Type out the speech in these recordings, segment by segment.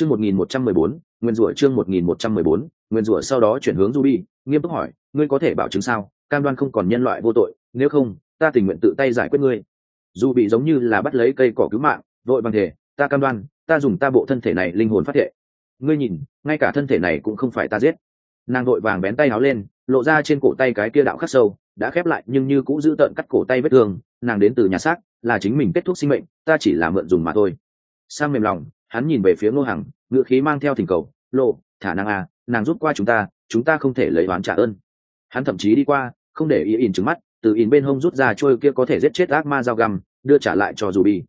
chương một nghìn một trăm mười bốn, nguyên rủa chương một nghìn một trăm mười bốn, nguyên rủa sau đó chuyển hướng ruby, nghiêm túc hỏi, ngươi có thể bảo chứng sao? Cam đoan không còn nhân loại vô tội, nếu không, ta tình nguyện tự tay giải quyết ngươi. Ruby bị giống như là bắt lấy cây cỏ cứu mạng, vội bằng thể ta cam đoan, ta dùng ta bộ thân thể này linh hồn phát thệ. Ngươi nhìn, ngay cả thân thể này cũng không phải ta giết. Nàng đội vàng bén tay áo lên, lộ ra trên cổ tay cái kia đạo khắc sâu, đã khép lại nhưng như cũng giữ tận cắt cổ tay vết thương, nàng đến từ nhà xác, là chính mình kết thúc sinh mệnh, ta chỉ là mượn dùng mà thôi. Sang mềm lòng hắn nhìn về phía ngô hằng ngựa khí mang theo thỉnh cầu, lộ, thả năng à nàng rút qua chúng ta chúng ta không thể lấy oán trả ơn. Hắn thậm chí đi qua, không để ý in trứng mắt, từ in bên hông rút ra trôi kia có thể giết chết ác ma dao găm, đưa trả lại cho dù bi.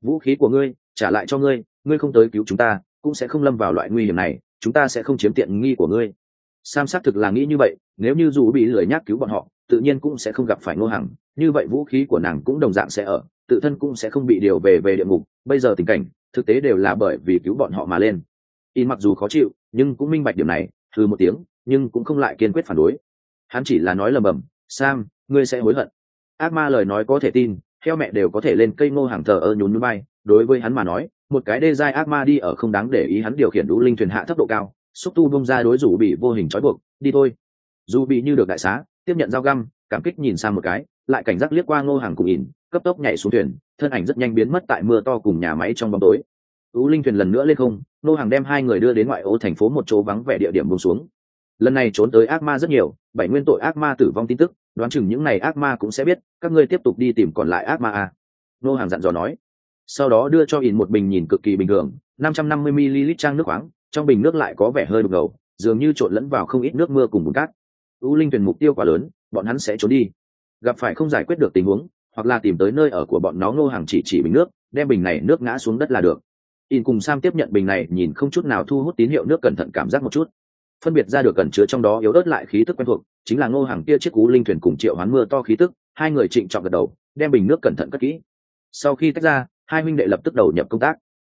Vũ khí của ngươi, trả lại cho ngươi ngươi không tới cứu chúng ta, cũng sẽ không lâm vào loại nguy hiểm này, chúng ta sẽ không chiếm tiện nghi của ngươi. Sam xác thực là nghĩ như vậy, nếu như dù bị lười nhác cứu bọn họ, tự nhiên cũng sẽ không gặp phải ngô hằng. Như vậy vũ khí của nàng cũng đồng dạng sẽ ở, tự thân cũng sẽ không bị điều về về địa ngục. Bây giờ tình cảnh thực tế đều là bởi vì cứu bọn họ mà lên. In mặc dù khó chịu, nhưng cũng minh bạch điểm này thư một tiếng, nhưng cũng không lại kiên quyết phản đối. Hắn chỉ là nói lầm bầm, sam, ngươi sẽ hối hận. Ác ma lời nói có thể tin, theo mẹ đều có thể lên cây ngô hàng thờ ơ nhún núi bay. Đối với hắn mà nói, một cái đê giai ác ma đi ở không đáng để ý hắn điều khiển đũ linh thuyền hạ thấp độ cao, xúc tu bông ra đối rủ bị vô hình trói buộc, đi thôi. Dù bị như được đại xá, tiếp nhận dao găm, cảm kích nhìn sang một cái lại cảnh giác liếc qua ngô hàng cùng ỉn, cấp tốc nhảy xuống thuyền, thân ảnh rất nhanh biến mất tại mưa to cùng nhà máy trong bóng tối. Tú linh thuyền lần nữa lên không, ngô hàng đem hai người đưa đến ngoại ô thành phố một chỗ vắng vẻ địa điểm bông xuống. Lần này trốn tới ác ma rất nhiều, bảy nguyên tội ác ma tử vong tin tức, đoán chừng những ngày ác ma cũng sẽ biết, các ngươi tiếp tục đi tìm còn lại ác ma a ngô hàng dặn dò nói. Sau đó đưa cho ỉn một bình nhìn cực kỳ bình thường, năm trăm năm mươi ml trang nước khoáng, trong bình nước lại có vẻ hơi đục ngầu, dường như trộn lẫn vào không ít nước mưa cùng bùn cát. U linh thuyền mục tiêu quá lớn, bọn hắn sẽ trốn đi gặp phải không giải quyết được tình huống, hoặc là tìm tới nơi ở của bọn nó ngô hàng chỉ chỉ bình nước, đem bình này nước ngã xuống đất là được. In cùng sam tiếp nhận bình này, nhìn không chút nào thu hút tín hiệu nước cẩn thận cảm giác một chút. Phân biệt ra được cần chứa trong đó yếu ớt lại khí tức quen thuộc, chính là ngô hàng kia chiếc cú linh thuyền cùng triệu hoán mưa to khí tức, hai người trịnh trọng gật đầu, đem bình nước cẩn thận cất kỹ. Sau khi tách ra, hai huynh đệ lập tức đầu nhập công tác.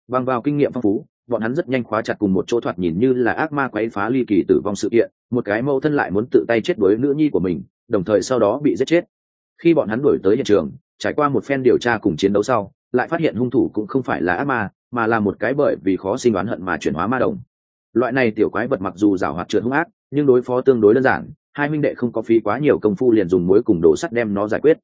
Bằng vào kinh nghiệm phong phú, bọn hắn rất nhanh khóa chặt cùng một chỗ thoạt nhìn như là ác ma quấy phá ly kỳ tử vong sự kiện, một cái mâu thân lại muốn tự tay chết đối nữ nhi của mình đồng thời sau đó bị giết chết. Khi bọn hắn đuổi tới hiện trường, trải qua một phen điều tra cùng chiến đấu sau, lại phát hiện hung thủ cũng không phải là ác ma, mà là một cái bởi vì khó sinh oán hận mà chuyển hóa ma đồng. Loại này tiểu quái vật mặc dù rào hoạt trượt hung ác, nhưng đối phó tương đối đơn giản, hai minh đệ không có phí quá nhiều công phu liền dùng mối cùng đồ sắt đem nó giải quyết.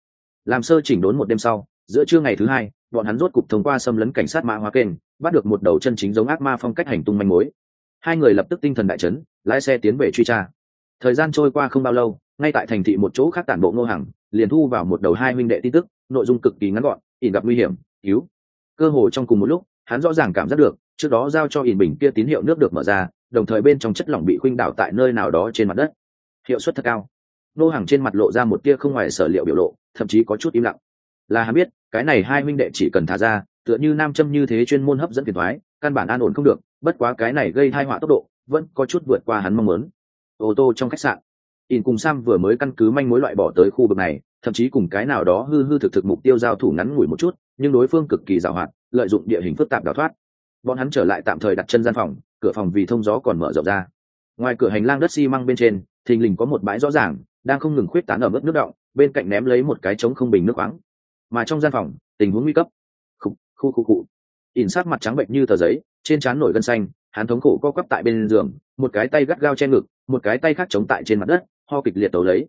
Làm sơ chỉnh đốn một đêm sau, giữa trưa ngày thứ hai, bọn hắn rốt cục thông qua xâm lấn cảnh sát mã hóa kênh, bắt được một đầu chân chính giống ác ma phong cách hành tung manh mối. Hai người lập tức tinh thần đại chấn, lái xe tiến về truy tra. Thời gian trôi qua không bao lâu ngay tại thành thị một chỗ khác tản bộ ngô hằng, liền thu vào một đầu hai huynh đệ tin tức, nội dung cực kỳ ngắn gọn, ỉn gặp nguy hiểm, cứu. Cơ hồ trong cùng một lúc, hắn rõ ràng cảm giác được, trước đó giao cho ỉn bình kia tín hiệu nước được mở ra, đồng thời bên trong chất lỏng bị khuynh đảo tại nơi nào đó trên mặt đất. Hiệu suất thật cao. Nô hàng trên mặt lộ ra một tia không ngoài sở liệu biểu lộ, thậm chí có chút im lặng. Là hắn biết, cái này hai huynh đệ chỉ cần thả ra, tựa như nam châm như thế chuyên môn hấp dẫn phiền thoái căn bản an ổn không được, bất quá cái này gây thai họa tốc độ, vẫn có chút vượt qua hắn mong muốn. Ô tô trong khách sạn in cùng sam vừa mới căn cứ manh mối loại bỏ tới khu vực này, thậm chí cùng cái nào đó hư hư thực thực mục tiêu giao thủ ngắn ngủi một chút, nhưng đối phương cực kỳ giàu hoạt lợi dụng địa hình phức tạp đào thoát. Bọn hắn trở lại tạm thời đặt chân gian phòng, cửa phòng vì thông gió còn mở rộng ra. Ngoài cửa hành lang đất xi măng bên trên, thình lình có một bãi rõ ràng, đang không ngừng khuyết tán ở mức nước động, bên cạnh ném lấy một cái trống không bình nước khoáng. Mà trong gian phòng, tình huống nguy cấp. Khu khu khu. Cụ ỉn sát mặt trắng bệnh như tờ giấy, trên trán nổi gân xanh, hắn thống khổ co quắp tại bên giường, một cái tay gắt gao che ngực, một cái tay khác chống tại trên mặt đất ho kịch liệt tấu lấy.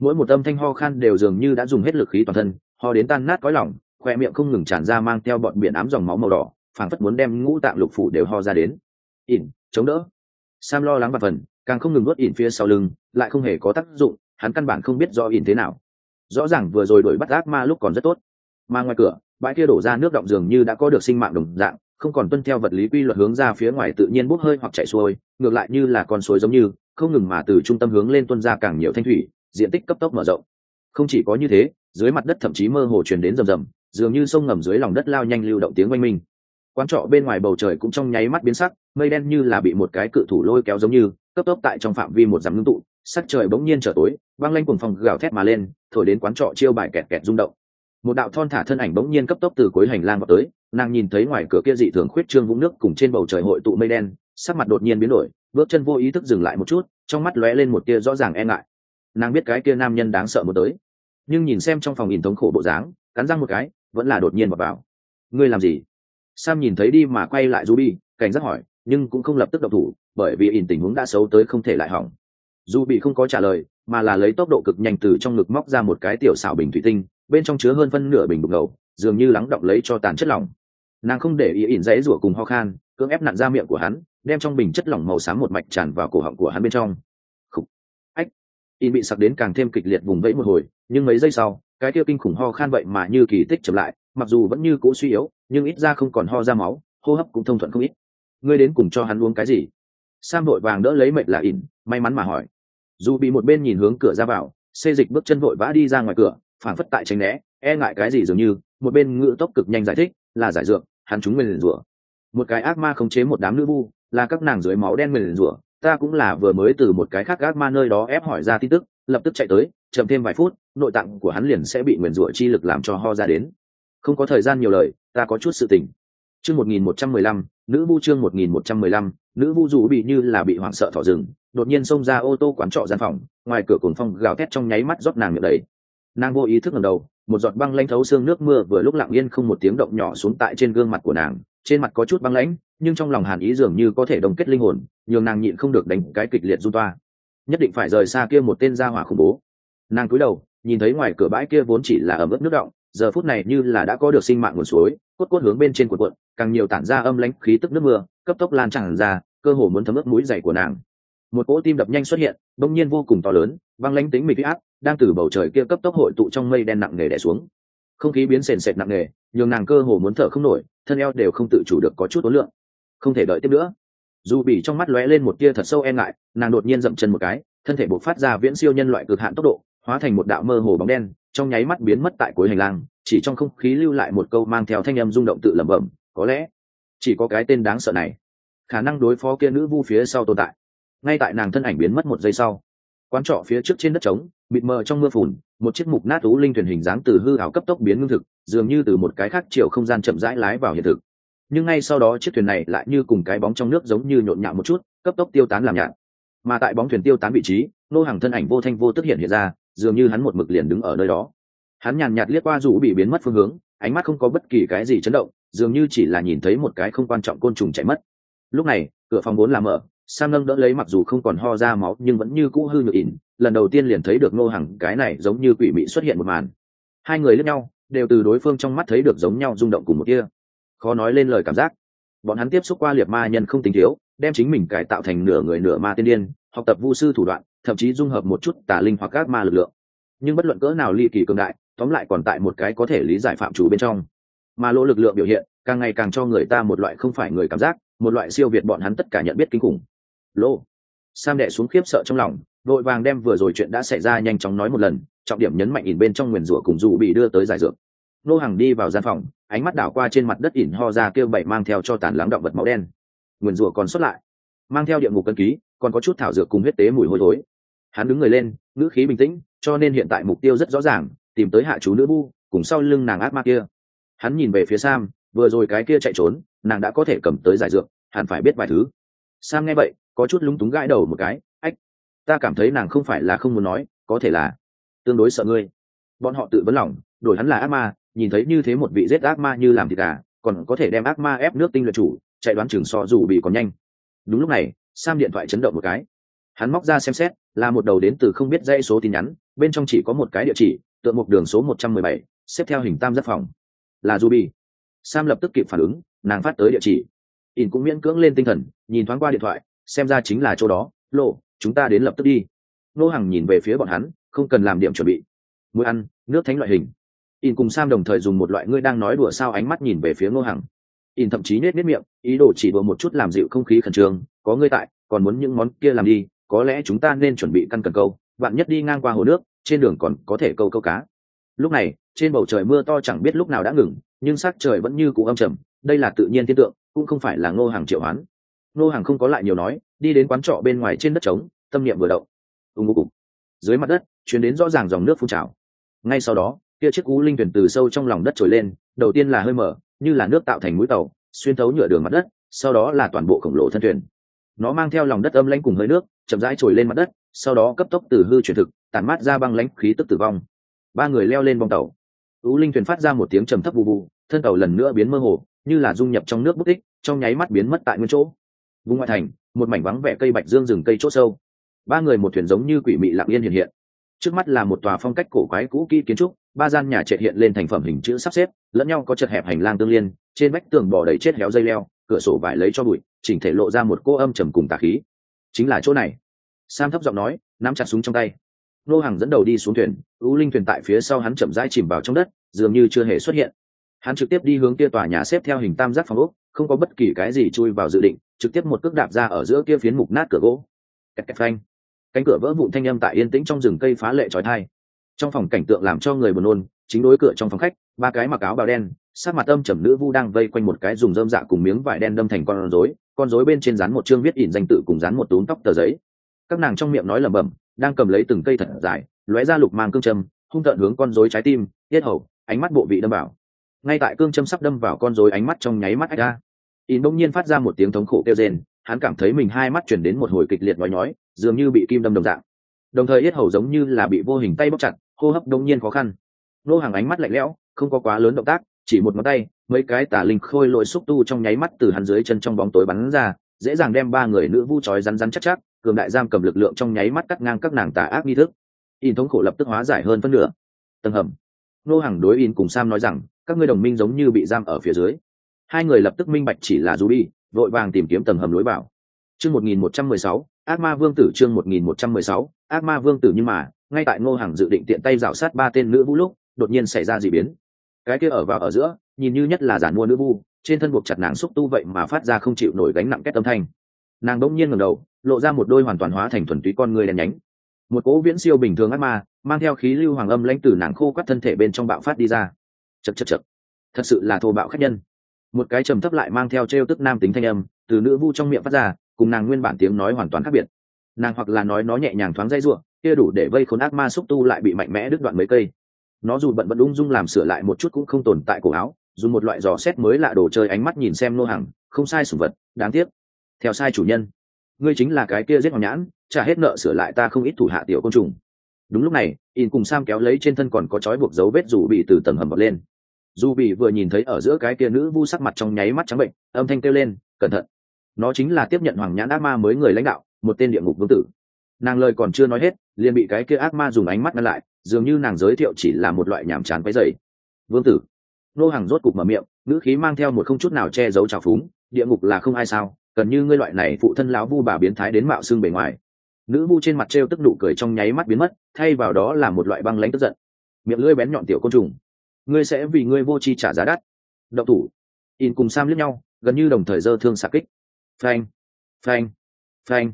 Mỗi một âm thanh ho khan đều dường như đã dùng hết lực khí toàn thân, ho đến tan nát cõi lỏng khoe miệng không ngừng tràn ra mang theo bọn biển ám dòng máu màu đỏ, phảng phất muốn đem ngũ tạng lục phủ đều ho ra đến. Ỉn, chống đỡ. Sam lo lắng và phần, càng không ngừng nuốt ỉn phía sau lưng, lại không hề có tác dụng, hắn căn bản không biết do ỉn thế nào. Rõ ràng vừa rồi đuổi bắt ác ma lúc còn rất tốt. Mà ngoài cửa, bãi kia đổ ra nước động dường như đã có được sinh mạng đồng dạng, không còn tuân theo vật lý quy luật hướng ra phía ngoài tự nhiên bốc hơi hoặc chạy xuôi, ngược lại như là con suối giống như không ngừng mà từ trung tâm hướng lên tuân ra càng nhiều thanh thủy, diện tích cấp tốc mở rộng. Không chỉ có như thế, dưới mặt đất thậm chí mơ hồ truyền đến rầm rầm, dường như sông ngầm dưới lòng đất lao nhanh lưu động tiếng oanh minh. Quán trọ bên ngoài bầu trời cũng trong nháy mắt biến sắc, mây đen như là bị một cái cự thủ lôi kéo giống như, cấp tốc tại trong phạm vi một dặm ngưng tụ, sắc trời bỗng nhiên trở tối băng lanh cùng phòng gào thét mà lên, thổi đến quán trọ chiêu bài kẹt kẹt rung động. Một đạo thon thả thân ảnh bỗng nhiên cấp tốc từ cuối hành lang vào tới, nàng nhìn thấy ngoài cửa kia dị thường khuyết trương vũng nước cùng trên bầu trời hội tụ mây đen, sắc mặt đột nhiên biến đổi bước chân vô ý thức dừng lại một chút, trong mắt lóe lên một tia rõ ràng e ngại. Nàng biết cái kia nam nhân đáng sợ một tới. Nhưng nhìn xem trong phòng nhìn thống khổ bộ dáng, cắn răng một cái, vẫn là đột nhiên vào vào. Ngươi làm gì? Sam nhìn thấy đi mà quay lại ruby, cảnh giác hỏi, nhưng cũng không lập tức độc thủ, bởi vì ỉn tình huống đã xấu tới không thể lại hỏng. Dù bị không có trả lời, mà là lấy tốc độ cực nhanh từ trong ngực móc ra một cái tiểu xảo bình thủy tinh, bên trong chứa hơn phân nửa bình bụng ngầu, dường như lắng động lấy cho tàn chất lỏng. Nàng không để ý ỉn dãy rủa cùng ho khan, cưỡng ép nặn ra miệng của hắn đem trong bình chất lỏng màu xám một mạch tràn vào cổ họng của hắn bên trong. Khủ. ách. In bị sặc đến càng thêm kịch liệt vùng vẫy một hồi, nhưng mấy giây sau, cái kia kinh khủng ho khan vậy mà như kỳ tích chậm lại, mặc dù vẫn như cũ suy yếu, nhưng ít ra không còn ho ra máu, hô hấp cũng thông thuận không ít. Ngươi đến cùng cho hắn uống cái gì? Sam vội vàng đỡ lấy mệnh là in may mắn mà hỏi. Dù bị một bên nhìn hướng cửa ra vào, xê dịch bước chân vội vã đi ra ngoài cửa, phảng phất tại tránh né e ngại cái gì dường như, một bên ngự tốc cực nhanh giải thích, là giải dược, hắn chúng mình rủa. Một cái ác ma khống chế một đám nữ bu là các nàng dưới máu đen mình rủa, ta cũng là vừa mới từ một cái khác ác ma nơi đó ép hỏi ra tin tức, lập tức chạy tới, chậm thêm vài phút, nội tạng của hắn liền sẽ bị nguyền rủa chi lực làm cho ho ra đến. Không có thời gian nhiều lời, ta có chút sự tình chương một nghìn một trăm mười lăm, nữ vu chương một nghìn một trăm mười lăm, nữ vu dù bị như là bị hoảng sợ thỏ rừng, đột nhiên xông ra ô tô quán trọ gian phòng, ngoài cửa cồn phong gào thét trong nháy mắt rót nàng miệng đầy. Nàng vô ý thức ngầm đầu, một giọt băng lanh thấu xương nước mưa vừa lúc lặng yên không một tiếng động nhỏ xuống tại trên gương mặt của nàng, trên mặt có chút băng lãnh nhưng trong lòng hàn ý dường như có thể đồng kết linh hồn, nhường nàng nhịn không được đánh cái kịch liệt du toa. Nhất định phải rời xa kia một tên gia hỏa khủng bố. Nàng cúi đầu, nhìn thấy ngoài cửa bãi kia vốn chỉ là ẩm ướt nước động giờ phút này như là đã có được sinh mạng nguồn suối, cốt cốt hướng bên trên cuộn cuộn, càng nhiều tản ra âm lãnh khí tức nước mưa, cấp tốc lan tràn ra, cơ hồ muốn thấm ướt mũi dày của nàng. Một cỗ tim đập nhanh xuất hiện, bỗng nhiên vô cùng to lớn văng lãnh tính mịch áp, đang từ bầu trời kia cấp tốc hội tụ trong mây đen nặng nề đè xuống. Không khí biến sền sệt nặng nề, nhường nàng cơ hồ muốn thở không nổi, thân eo đều không tự chủ được có chút ối lượng không thể đợi tiếp nữa. Dù bị trong mắt lóe lên một tia thật sâu e ngại, nàng đột nhiên dậm chân một cái, thân thể bộc phát ra viễn siêu nhân loại cực hạn tốc độ, hóa thành một đạo mơ hồ bóng đen, trong nháy mắt biến mất tại cuối hành lang, chỉ trong không khí lưu lại một câu mang theo thanh âm rung động tự lẩm bẩm, có lẽ chỉ có cái tên đáng sợ này, khả năng đối phó kia nữ vu phía sau tồn tại. Ngay tại nàng thân ảnh biến mất một giây sau, quán trọ phía trước trên đất trống, bịt mờ trong mưa phùn, một chiếc mục nát tú linh thuyền hình dáng từ hư hảo cấp tốc biến ngưng thực, dường như từ một cái khác chiều không gian chậm rãi lái vào hiện thực nhưng ngay sau đó chiếc thuyền này lại như cùng cái bóng trong nước giống như nhộn nhạo một chút, cấp tốc tiêu tán làm nhạt. Mà tại bóng thuyền tiêu tán vị trí, nô hàng thân ảnh vô thanh vô tức hiện hiện ra, dường như hắn một mực liền đứng ở nơi đó. Hắn nhàn nhạt liếc qua dù bị biến mất phương hướng, ánh mắt không có bất kỳ cái gì chấn động, dường như chỉ là nhìn thấy một cái không quan trọng côn trùng chạy mất. Lúc này, cửa phòng bốn làm mở, sam nâng đỡ lấy mặc dù không còn ho ra máu, nhưng vẫn như cũ hư nhược ỉn, lần đầu tiên liền thấy được ngô hằng cái này giống như quỷ mị xuất hiện một màn. Hai người lẫn nhau, đều từ đối phương trong mắt thấy được giống nhau rung động cùng một kia khó nói lên lời cảm giác. Bọn hắn tiếp xúc qua liệt ma nhân không tính thiếu, đem chính mình cải tạo thành nửa người nửa ma tiên điên, học tập vu sư thủ đoạn, thậm chí dung hợp một chút tà linh hoặc các ma lực lượng. Nhưng bất luận cỡ nào ly kỳ cường đại, tóm lại còn tại một cái có thể lý giải phạm chủ bên trong. Mà lỗ lực lượng biểu hiện, càng ngày càng cho người ta một loại không phải người cảm giác, một loại siêu việt bọn hắn tất cả nhận biết kinh khủng. Lỗ sam đệ xuống khiếp sợ trong lòng vội vàng đem vừa rồi chuyện đã xảy ra nhanh chóng nói một lần, trọng điểm nhấn mạnh ỉn bên trong nguyền rủa cùng dù bị đưa tới giải dược. Nô hàng đi vào gian phòng ánh mắt đảo qua trên mặt đất ỉn ho ra kêu bảy mang theo cho tàn lắng động vật máu đen. Nguyền rủa còn xuất lại. Mang theo địa ngục cân ký, còn có chút thảo dược cùng huyết tế mùi hôi thối. Hắn đứng người lên, ngữ khí bình tĩnh, cho nên hiện tại mục tiêu rất rõ ràng, tìm tới hạ chú nữ bu, cùng sau lưng nàng ác ma kia. Hắn nhìn về phía sam, vừa rồi cái kia chạy trốn, nàng đã có thể cầm tới giải dược, hẳn phải biết vài thứ. Sam nghe vậy, có chút lúng túng gãi đầu một cái, ách, ta cảm thấy nàng không phải là không muốn nói, có thể là tương đối sợ ngươi. Bọn họ tự vấn lòng, đổi hắn là ác ma nhìn thấy như thế một vị giết ác ma như làm thịt gà, còn có thể đem ác ma ép nước tinh luyện chủ, chạy đoán chừng so dù bị còn nhanh. Đúng lúc này, sam điện thoại chấn động một cái. Hắn móc ra xem xét, là một đầu đến từ không biết dãy số tin nhắn, bên trong chỉ có một cái địa chỉ, tượng một đường số một trăm mười bảy, xếp theo hình tam giác phòng. Là ruby. Sam lập tức kịp phản ứng, nàng phát tới địa chỉ. In cũng miễn cưỡng lên tinh thần, nhìn thoáng qua điện thoại, xem ra chính là chỗ đó. Lộ chúng ta đến lập tức đi. Nô hằng nhìn về phía bọn hắn, không cần làm điểm chuẩn bị. Muối ăn, nước thánh loại hình in cùng sam đồng thời dùng một loại ngươi đang nói đùa sao ánh mắt nhìn về phía ngô hằng. In thậm chí nết nết miệng, ý đồ chỉ đùa một chút làm dịu không khí khẩn trương, có ngươi tại, còn muốn những món kia làm đi, có lẽ chúng ta nên chuẩn bị căn cần câu bạn nhất đi ngang qua hồ nước, trên đường còn có thể câu câu cá. Lúc này, trên bầu trời mưa to chẳng biết lúc nào đã ngừng, nhưng sắc trời vẫn như cũ âm trầm, đây là tự nhiên thiên tượng, cũng không phải là ngô hàng triệu hoán. Ngô hàng không có lại nhiều nói, đi đến quán trọ bên ngoài trên đất trống, tâm niệm vừa động. Ưng ngô cục dưới mặt đất chuyến đến rõ ràng dòng nước phun trào. Ngay sau đó kia chiếc cú linh thuyền từ sâu trong lòng đất trồi lên, đầu tiên là hơi mở, như là nước tạo thành mũi tàu, xuyên thấu nhựa đường mặt đất, sau đó là toàn bộ khổng lồ thân thuyền. Nó mang theo lòng đất âm lãnh cùng hơi nước, chậm rãi trồi lên mặt đất, sau đó cấp tốc từ hư chuyển thực, tản mát ra băng lãnh khí tức tử vong. Ba người leo lên bong tàu. Cú linh thuyền phát ra một tiếng trầm thấp bù bù thân tàu lần nữa biến mơ hồ, như là dung nhập trong nước bút tích, trong nháy mắt biến mất tại nguyên chỗ. Vùng ngoại thành, một mảnh vắng vẻ cây bạch dương rừng cây chỗ sâu. Ba người một thuyền giống như quỷ mị lặng yên hiện hiện trước mắt là một tòa phong cách cổ quái cũ kỹ kiến trúc, ba gian nhà trệ hiện lên thành phẩm hình chữ sắp xếp, lẫn nhau có chật hẹp hành lang tương liên, trên vách tường bò đầy chết héo dây leo, cửa sổ vải lấy cho bụi, chỉnh thể lộ ra một cô âm trầm cùng tà khí. Chính là chỗ này. Sam thấp giọng nói, nắm chặt súng trong tay. Nô hàng dẫn đầu đi xuống thuyền, u linh thuyền tại phía sau hắn chậm rãi chìm vào trong đất, dường như chưa hề xuất hiện. Hắn trực tiếp đi hướng kia tòa nhà xếp theo hình tam giác phòng ốc, không có bất kỳ cái gì chui vào dự định, trực tiếp một cước đạp ra ở giữa kia phiến mục nát cửa gỗ. Kẹt kẹt phanh cánh cửa vỡ vụn thanh âm tại yên tĩnh trong rừng cây phá lệ trói thai. Trong phòng cảnh tượng làm cho người buồn nôn, chính đối cửa trong phòng khách, ba cái mặc áo bào đen sát mặt âm trầm nữ vu đang vây quanh một cái dùng dơm dạ cùng miếng vải đen đâm thành con rối con rối bên trên dán một chương viết ỉn danh tự cùng dán một túm tóc tờ giấy. Các nàng trong miệng nói lẩm bẩm, đang cầm lấy từng cây thật dài, lóe ra lục mang cương châm, hung tợn hướng con rối trái tim yết hầu, ánh mắt bộ vị đâm vào. Ngay tại cương châm sắp đâm vào con rối ánh mắt trong nháy mắt ách ra, ỉn bỗng nhiên phát ra một tiếng thống khổ kêu rên hắn cảm thấy mình hai mắt chuyển đến một hồi kịch liệt nói nhói, dường như bị kim đâm đồng dạng. Đồng thời yết hầu giống như là bị vô hình tay bóc chặt, hô hấp đông nhiên khó khăn. Nô hàng ánh mắt lạnh lẽo, không có quá lớn động tác, chỉ một ngón tay, mấy cái tả linh khôi lội xúc tu trong nháy mắt từ hắn dưới chân trong bóng tối bắn ra, dễ dàng đem ba người nữ vu trói rắn rắn chắc chắc, cường đại giam cầm lực lượng trong nháy mắt cắt ngang các nàng tà ác nghi thức. In thống khổ lập tức hóa giải hơn phân nửa. Tầng hầm. Nô hàng đối in cùng sam nói rằng, các ngươi đồng minh giống như bị giam ở phía dưới. Hai người lập tức minh bạch chỉ là ruby vội vàng tìm kiếm tầng hầm lối vào. Chương một nghìn một trăm mười sáu, ác ma vương tử chương một nghìn một trăm mười sáu, ác ma vương tử nhưng mà, ngay tại ngô hàng dự định tiện tay rảo sát ba tên nữ vũ lúc, đột nhiên xảy ra d ị biến. Cái kia ở vào ở giữa, nhìn như nhất là giản mua nữ vu, trên thân buộc chặt nàng xúc tu vậy mà phát ra không chịu nổi gánh nặng kết âm thanh. Nàng đông nhiên ngẩng đầu, lộ ra một đôi hoàn toàn hóa thành thuần túy con người đen nhánh. Một cỗ viễn siêu bình thường ác ma, mang theo khí lưu hoàng âm lãnh từ nàng khô quắt thân thể bên trong bạo phát đi ra. Chật chật chật thật sự là thô bạo khách nhân một cái trầm thấp lại mang theo t r e o tức nam tính thanh âm, từ nữ vu trong miệng phát ra, cùng nàng nguyên bản tiếng nói hoàn toàn khác biệt. Nàng hoặc là nói nó nhẹ nhàng thoáng dây ruộng kia đủ để vây khốn ác ma xúc tu lại bị mạnh mẽ đứt đoạn mấy cây. Nó dù bận bận ung dung làm sửa lại một chút cũng không tồn tại cổ áo dùng một loại giò xét mới lạ đồ chơi ánh mắt nhìn xem nô hàng không sai sủng vật, đáng tiếc. Theo sai chủ nhân. Ngươi chính là cái kia giết hoàng nhãn, trả hết nợ sửa lại ta không ít thủ hạ tiểu côn trùng. Đúng lúc này, in cùng sam kéo lấy trên thân còn có chói buộc dấu vết dù bị từ tầng hầm bật lên dù bị vừa nhìn thấy ở giữa cái kia nữ vu sắc mặt trong nháy mắt trắng bệnh, âm thanh kêu lên, cẩn thận. Nó chính là tiếp nhận hoàng nhãn ác ma mới người lãnh đạo, một tên địa ngục vương tử. Nàng lời còn chưa nói hết, liền bị cái kia ác ma dùng ánh mắt ngăn lại, dường như nàng giới thiệu chỉ là một loại nhàm chán váy dày vương tử. Nô hàng rốt cục mở miệng ngữ khí mang theo một không chút nào che giấu trào phúng, địa ngục là không ai sao cần như ngươi loại này phụ thân lão vu bà biến thái đến mạo xương bề ngoài. Nữ vu trên mặt t r e o tức nụ cười trong nháy mắt biến mất, thay vào đó là một loại băng lãnh tức giận. Miệng lưỡi bén nhọn tiểu côn trùng ngươi sẽ vì ngươi vô chi trả giá đắt. Động thủ. In cùng sam lướt nhau, gần như đồng thời dơ thương xạ kích. Phanh. Phanh. Phanh.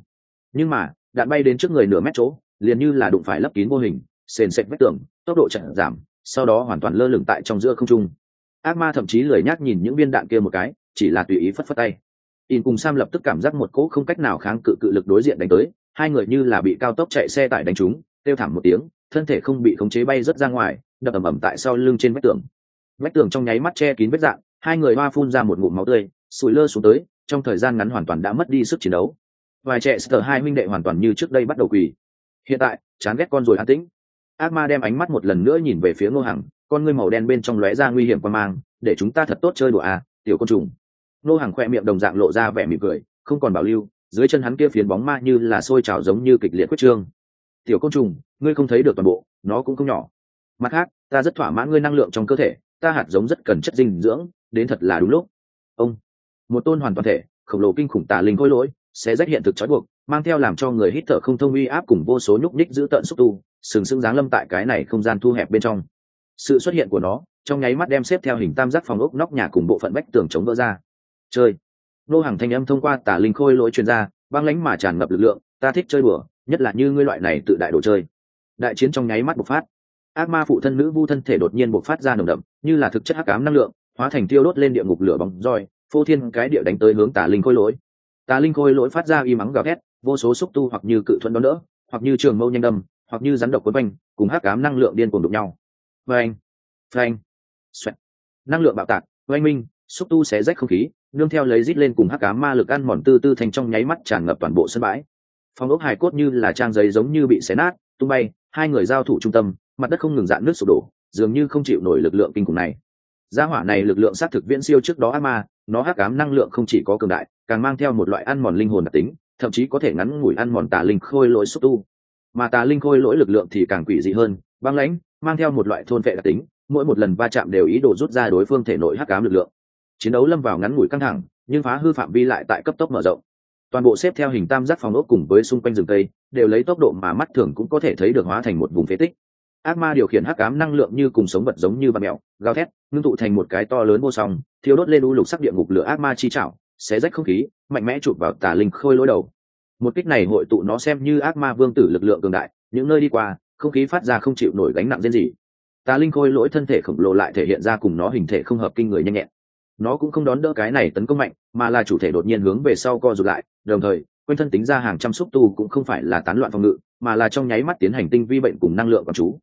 Nhưng mà, đạn bay đến trước người nửa mét chỗ, liền như là đụng phải lấp kín vô hình, sền sệt vách tường, tốc độ chậm giảm, sau đó hoàn toàn lơ lửng tại trong giữa không trung. Ác ma thậm chí lười nhác nhìn những viên đạn kia một cái, chỉ là tùy ý phất phất tay. In cùng sam lập tức cảm giác một cỗ không cách nào kháng cự cự lực đối diện đánh tới, hai người như là bị cao tốc chạy xe tải đánh trúng, kêu thảm một tiếng, thân thể không bị khống chế bay rớt ra ngoài đập ầm ầm tại sau lưng trên vách tường. Vách tường trong nháy mắt che kín vết dạng, hai người hoa phun ra một ngụm máu tươi sụi lơ xuống tới, trong thời gian ngắn hoàn toàn đã mất đi sức chiến đấu. Vài trẻ sờ hai minh đệ hoàn toàn như trước đây bắt đầu quỳ. Hiện tại, chán ghét con rồi an tĩnh. Ác ma đem ánh mắt một lần nữa nhìn về phía ngô hằng, con ngươi màu đen bên trong lóe ra nguy hiểm qua mang, để chúng ta thật tốt chơi đùa à tiểu côn trùng. Ngô hằng khoe miệng đồng dạng lộ ra vẻ mỉm cười, không còn bảo lưu, dưới chân hắn kia phiến bóng ma như là sôi trào giống như kịch liệt quyết trương. Tiểu côn trùng, ngươi không thấy được toàn bộ, nó cũng không nhỏ mặt khác, ta rất thỏa mãn ngươi năng lượng trong cơ thể, ta hạt giống rất cần chất dinh dưỡng, đến thật là đúng lúc. Ông, một tôn hoàn toàn thể, khổng lồ kinh khủng tà linh khôi lỗi, sẽ rách hiện thực trói buộc, mang theo làm cho người hít thở không thông uy áp cùng vô số nhúc ních giữ tận xúc tu, sừng sững dáng lâm tại cái này không gian thu hẹp bên trong. Sự xuất hiện của nó, trong nháy mắt đem xếp theo hình tam giác phòng ốc nóc nhà cùng bộ phận vách tường chống vỡ ra. Chơi. Nô hàng thanh âm thông qua tà linh khôi lỗi chuyên gia băng lánh mà tràn ngập lực lượng, ta thích chơi đùa, nhất là như ngươi loại này tự đại đồ chơi. Đại chiến trong nháy mắt bộc phát ác ma phụ thân nữ vu thân thể đột nhiên bộc phát ra nồng đậm, như là thực chất hắc ám năng lượng, hóa thành tiêu đốt lên địa ngục lửa bóng roi, phô thiên cái địa đánh tới hướng tà linh khôi lỗi. Tà linh khôi lỗi phát ra y mắng gào thét, vô số xúc tu hoặc như cự thuận đón đỡ, hoặc như trường mâu nhanh đâm, hoặc như rắn độc quấn quanh, cùng hắc ám năng lượng điên cuồng đụng nhau. Phanh phanh xoẹt. Năng lượng bạo tạc, oanh minh, xúc tu xé rách không khí, nương theo lấy rít lên cùng hắc ám ma lực ăn mòn tư tư thành trong nháy mắt tràn ngập toàn bộ sân bãi. Phong ốc hài cốt như là trang giấy giống như bị xé nát, tung bay, hai người giao thủ trung tâm mặt đất không ngừng dạn nước sụp đổ, dường như không chịu nổi lực lượng kinh khủng này. Gia hỏa này lực lượng xác thực viễn siêu trước đó ác ma, nó hắc ám năng lượng không chỉ có cường đại, càng mang theo một loại ăn mòn linh hồn đặc tính, thậm chí có thể ngắn ngủi ăn mòn tà linh khôi lỗi xúc tu. Mà tà linh khôi lỗi lực lượng thì càng quỷ dị hơn, băng lãnh, mang theo một loại thôn vệ đặc tính, mỗi một lần va chạm đều ý đồ rút ra đối phương thể nội hắc ám lực lượng. Chiến đấu lâm vào ngắn ngủi căng thẳng, nhưng phá hư phạm vi lại tại cấp tốc mở rộng. Toàn bộ xếp theo hình tam giác phòng ốc cùng với xung quanh rừng cây, đều lấy tốc độ mà mắt thường cũng có thể thấy được hóa thành một vùng phế tích ác ma điều khiển hắc ám năng lượng như cùng sống vật giống như bà mèo, gào thét, ngưng tụ thành một cái to lớn vô song, thiêu đốt lên u lục sắc địa ngục lửa ác ma chi chảo xé rách không khí, mạnh mẽ chụp vào tà linh khôi lối đầu. Một kích này hội tụ nó xem như ác ma vương tử lực lượng cường đại, những nơi đi qua, không khí phát ra không chịu nổi gánh nặng riêng gì tà linh khôi lỗi thân thể khổng lồ lại thể hiện ra cùng nó hình thể không hợp kinh người nhanh nhẹn. Nó cũng không đón đỡ cái này tấn công mạnh, mà là chủ thể đột nhiên hướng về sau co rụt lại, đồng thời, quanh thân tính ra hàng trăm xúc tu cũng không phải là tán loạn phòng ngự, mà là trong nháy mắt tiến hành tinh vi bệnh cùng năng lượng quản chú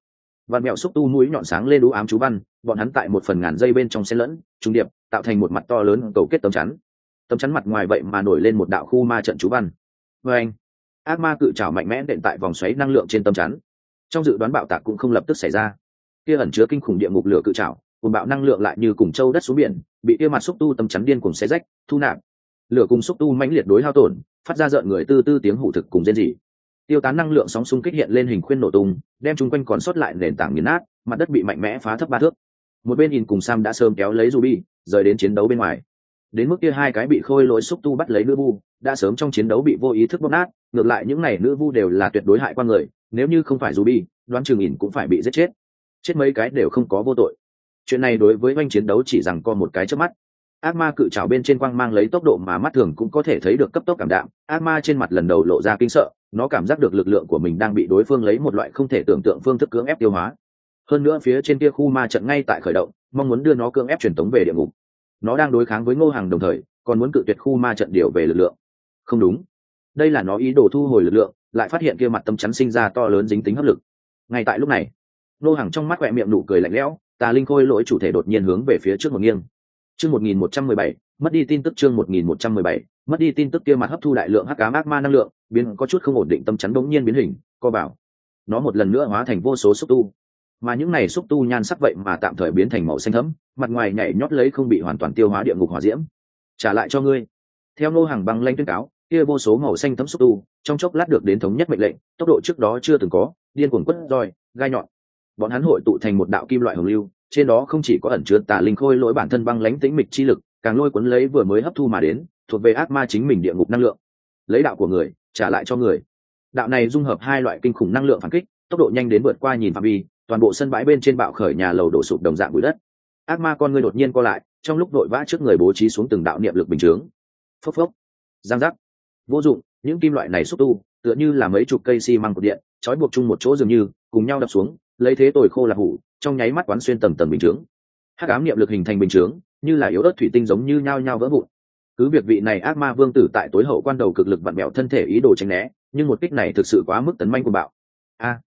vạn mẹo xúc tu mũi nhọn sáng lên đũ ám chú văn, bọn hắn tại một phần ngàn dây bên trong xen lẫn, trung điệp, tạo thành một mặt to lớn cầu kết tấm chắn. Tấm chắn mặt ngoài vậy mà nổi lên một đạo khu ma trận chú văn. Vê anh, ác ma cự trào mạnh mẽ đệm tại vòng xoáy năng lượng trên tấm chắn. Trong dự đoán bạo tạc cũng không lập tức xảy ra. Kia ẩn chứa kinh khủng địa ngục lửa cự trào cùng bạo năng lượng lại như cùng châu đất xuống biển, bị kia mặt xúc tu tấm chắn điên cùng xé rách, thu nạp. Lửa cùng xúc tu mãnh liệt đối hao tổn, phát ra rợn người tư tư tiếng hủ thực cùng rên rỉ tiêu tán năng lượng sóng xung kích hiện lên hình khuyên nổ tung, đem chung quanh còn sót lại nền tảng nghiền nát, mặt đất bị mạnh mẽ phá thấp ba thước. Một bên in cùng sam đã sớm kéo lấy ruby, rời đến chiến đấu bên ngoài. Đến mức kia hai cái bị khôi lỗi xúc tu bắt lấy nữ vu, đã sớm trong chiến đấu bị vô ý thức bóp nát, ngược lại những này nữ vu đều là tuyệt đối hại qua người, nếu như không phải ruby, đoán chừng in cũng phải bị giết chết. Chết mấy cái đều không có vô tội. Chuyện này đối với oanh chiến đấu chỉ rằng co một cái trước mắt. Ác ma cự trào bên trên quang mang lấy tốc độ mà mắt thường cũng có thể thấy được cấp tốc cảm đạm, ác ma trên mặt lần đầu lộ ra kinh sợ nó cảm giác được lực lượng của mình đang bị đối phương lấy một loại không thể tưởng tượng phương thức cưỡng ép tiêu hóa. Hơn nữa phía trên kia khu ma trận ngay tại khởi động, mong muốn đưa nó cưỡng ép truyền tống về địa ngục. Nó đang đối kháng với ngô hàng đồng thời, còn muốn cự tuyệt khu ma trận điều về lực lượng. Không đúng. Đây là nó ý đồ thu hồi lực lượng, lại phát hiện kia mặt tâm chắn sinh ra to lớn dính tính hấp lực. Ngay tại lúc này, ngô hàng trong mắt quẹ miệng nụ cười lạnh lẽo, tà linh khôi lỗi chủ thể đột nhiên hướng về phía trước một nghiêng. Chương một nghìn một trăm mười bảy mất đi tin tức chương một nghìn một trăm mười bảy, mất đi tin tức kia mặt hấp thu đại lượng hắc ám ác ma năng lượng, biến có chút không ổn định tâm chắn bỗng nhiên biến hình, co bảo. Nó một lần nữa hóa thành vô số xúc tu. Mà những này xúc tu nhan sắc vậy mà tạm thời biến thành màu xanh thẫm, mặt ngoài nhảy nhót lấy không bị hoàn toàn tiêu hóa địa ngục hỏa diễm. Trả lại cho ngươi. Theo nô hàng băng lanh tuyên cáo, kia vô số màu xanh thẫm xúc tu, trong chốc lát được đến thống nhất mệnh lệnh, tốc độ trước đó chưa từng có, điên cuồng quất roi, gai nhọn. Bọn hắn hội tụ thành một đạo kim loại hồng lưu, trên đó không chỉ có ẩn chứa tà linh khôi lỗi bản thân băng lãnh tĩnh mịch chi lực càng lôi cuốn lấy vừa mới hấp thu mà đến, thuộc về ác ma chính mình địa ngục năng lượng. Lấy đạo của người, trả lại cho người. Đạo này dung hợp hai loại kinh khủng năng lượng phản kích, tốc độ nhanh đến vượt qua nhìn phạm vi, toàn bộ sân bãi bên trên bạo khởi nhà lầu đổ sụp đồng dạng bụi đất. Ác ma con người đột nhiên co lại, trong lúc đội vã trước người bố trí xuống từng đạo niệm lực bình chướng. Phốc phốc. Giang giác. Vô dụng, những kim loại này xúc tu, tựa như là mấy chục cây xi măng cột điện, trói buộc chung một chỗ dường như, cùng nhau đập xuống, lấy thế tồi khô là hủ, trong nháy mắt quán xuyên tầng tầng bình chướng. Hắc ám niệm lực hình thành bình chướng như là yếu ớt thủy tinh giống như nhao nhao vỡ vụn. Cứ việc vị này ác ma vương tử tại tối hậu quan đầu cực lực vặn mẹo thân thể ý đồ tránh né, nhưng một kích này thực sự quá mức tấn manh của bạo. A!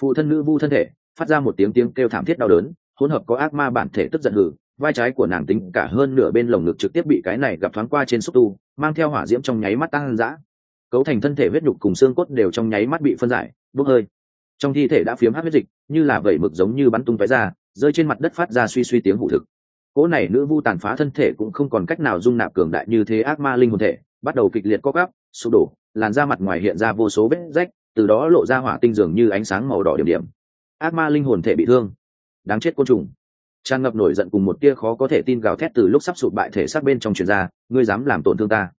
Phụ thân nữ vu thân thể, phát ra một tiếng tiếng kêu thảm thiết đau đớn, hỗn hợp có ác ma bản thể tức giận hử, vai trái của nàng tính cả hơn nửa bên lồng ngực trực tiếp bị cái này gặp thoáng qua trên xúc tu, mang theo hỏa diễm trong nháy mắt tăng dã cấu thành thân thể huyết nhục cùng xương cốt đều trong nháy mắt bị phân giải, bốc hơi. Trong thi thể đã phiếm hát huyết dịch, như là vẩy mực giống như bắn tung tóe ra, rơi trên mặt đất phát ra suy suy tiếng hụ thực cỗ này nữ vu tàn phá thân thể cũng không còn cách nào dung nạp cường đại như thế ác ma linh hồn thể, bắt đầu kịch liệt co gắp sụp đổ, làn da mặt ngoài hiện ra vô số vết rách, từ đó lộ ra hỏa tinh dường như ánh sáng màu đỏ điểm điểm. Ác ma linh hồn thể bị thương. Đáng chết côn trùng. Tràn ngập nổi giận cùng một tia khó có thể tin gào thét từ lúc sắp sụp bại thể sát bên trong truyền ra, ngươi dám làm tổn thương ta.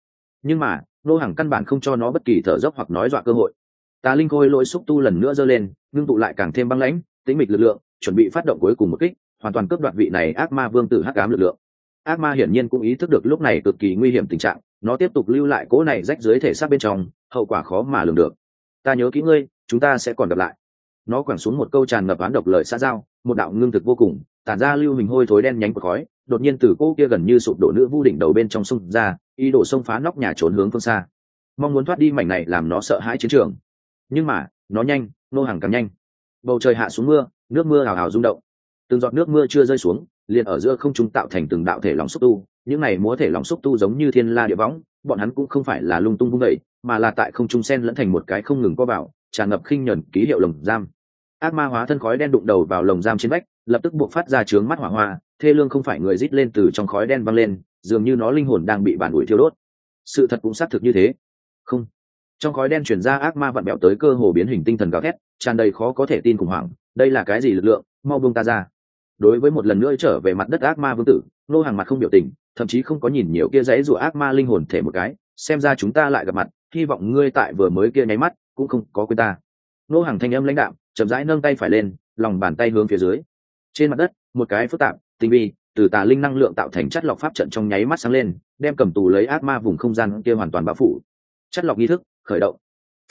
Nhưng mà, nô hàng căn bản không cho nó bất kỳ thở dốc hoặc nói dọa cơ hội. Tà linh khôi lỗi xúc tu lần nữa giơ lên, ngưng tụ lại càng thêm băng lãnh tính mịch lực lượng, chuẩn bị phát động cuối cùng một kích hoàn toàn cướp đoạt vị này ác ma vương tử hắc ám lực lượng. Ác ma hiển nhiên cũng ý thức được lúc này cực kỳ nguy hiểm tình trạng, nó tiếp tục lưu lại cỗ này rách dưới thể xác bên trong, hậu quả khó mà lường được. Ta nhớ kỹ ngươi, chúng ta sẽ còn gặp lại. Nó quẳng xuống một câu tràn ngập án độc lời xa giao, một đạo ngưng thực vô cùng, tản ra lưu hình hôi thối đen nhánh của khói, đột nhiên từ cô kia gần như sụp đổ nữ vu đỉnh đầu bên trong sông ra, ý đồ sông phá nóc nhà trốn hướng phương xa. Mong muốn thoát đi mảnh này làm nó sợ hãi chiến trường. Nhưng mà, nó nhanh, nô hàng càng nhanh. Bầu trời hạ xuống mưa, nước mưa hào hào rung động từng giọt nước mưa chưa rơi xuống, liền ở giữa không trung tạo thành từng đạo thể lòng xúc tu. Những này múa thể lòng xúc tu giống như thiên la địa võng, bọn hắn cũng không phải là lung tung vung vẩy mà là tại không trung sen lẫn thành một cái không ngừng co vào, tràn ngập khinh nhẫn ký hiệu lồng giam. Ác ma hóa thân khói đen đụng đầu vào lồng giam trên vách, lập tức buộc phát ra trướng mắt hỏa hoa, thê lương không phải người rít lên từ trong khói đen văng lên, dường như nó linh hồn đang bị bản ủi thiêu đốt. Sự thật cũng xác thực như thế. Không. Trong khói đen chuyển ra ác ma vặn bẹo tới cơ hồ biến hình tinh thần gào thét, tràn đầy khó có thể tin khủng hoảng. Đây là cái gì lực lượng? Mau buông ta ra đối với một lần nữa trở về mặt đất ác ma vương tử nô hàng mặt không biểu tình thậm chí không có nhìn nhiều kia dãy rủa ác ma linh hồn thể một cái xem ra chúng ta lại gặp mặt hy vọng ngươi tại vừa mới kia nháy mắt cũng không có quên ta. Nô hàng thanh âm lãnh đạm, chậm rãi nâng tay phải lên lòng bàn tay hướng phía dưới. Trên mặt đất một cái phức tạp tinh vi từ tà linh năng lượng tạo thành chất lọc pháp trận trong nháy mắt sáng lên đem cầm tù lấy ác ma vùng không gian kia hoàn toàn bao phủ. Chất lọc nghi thức khởi động.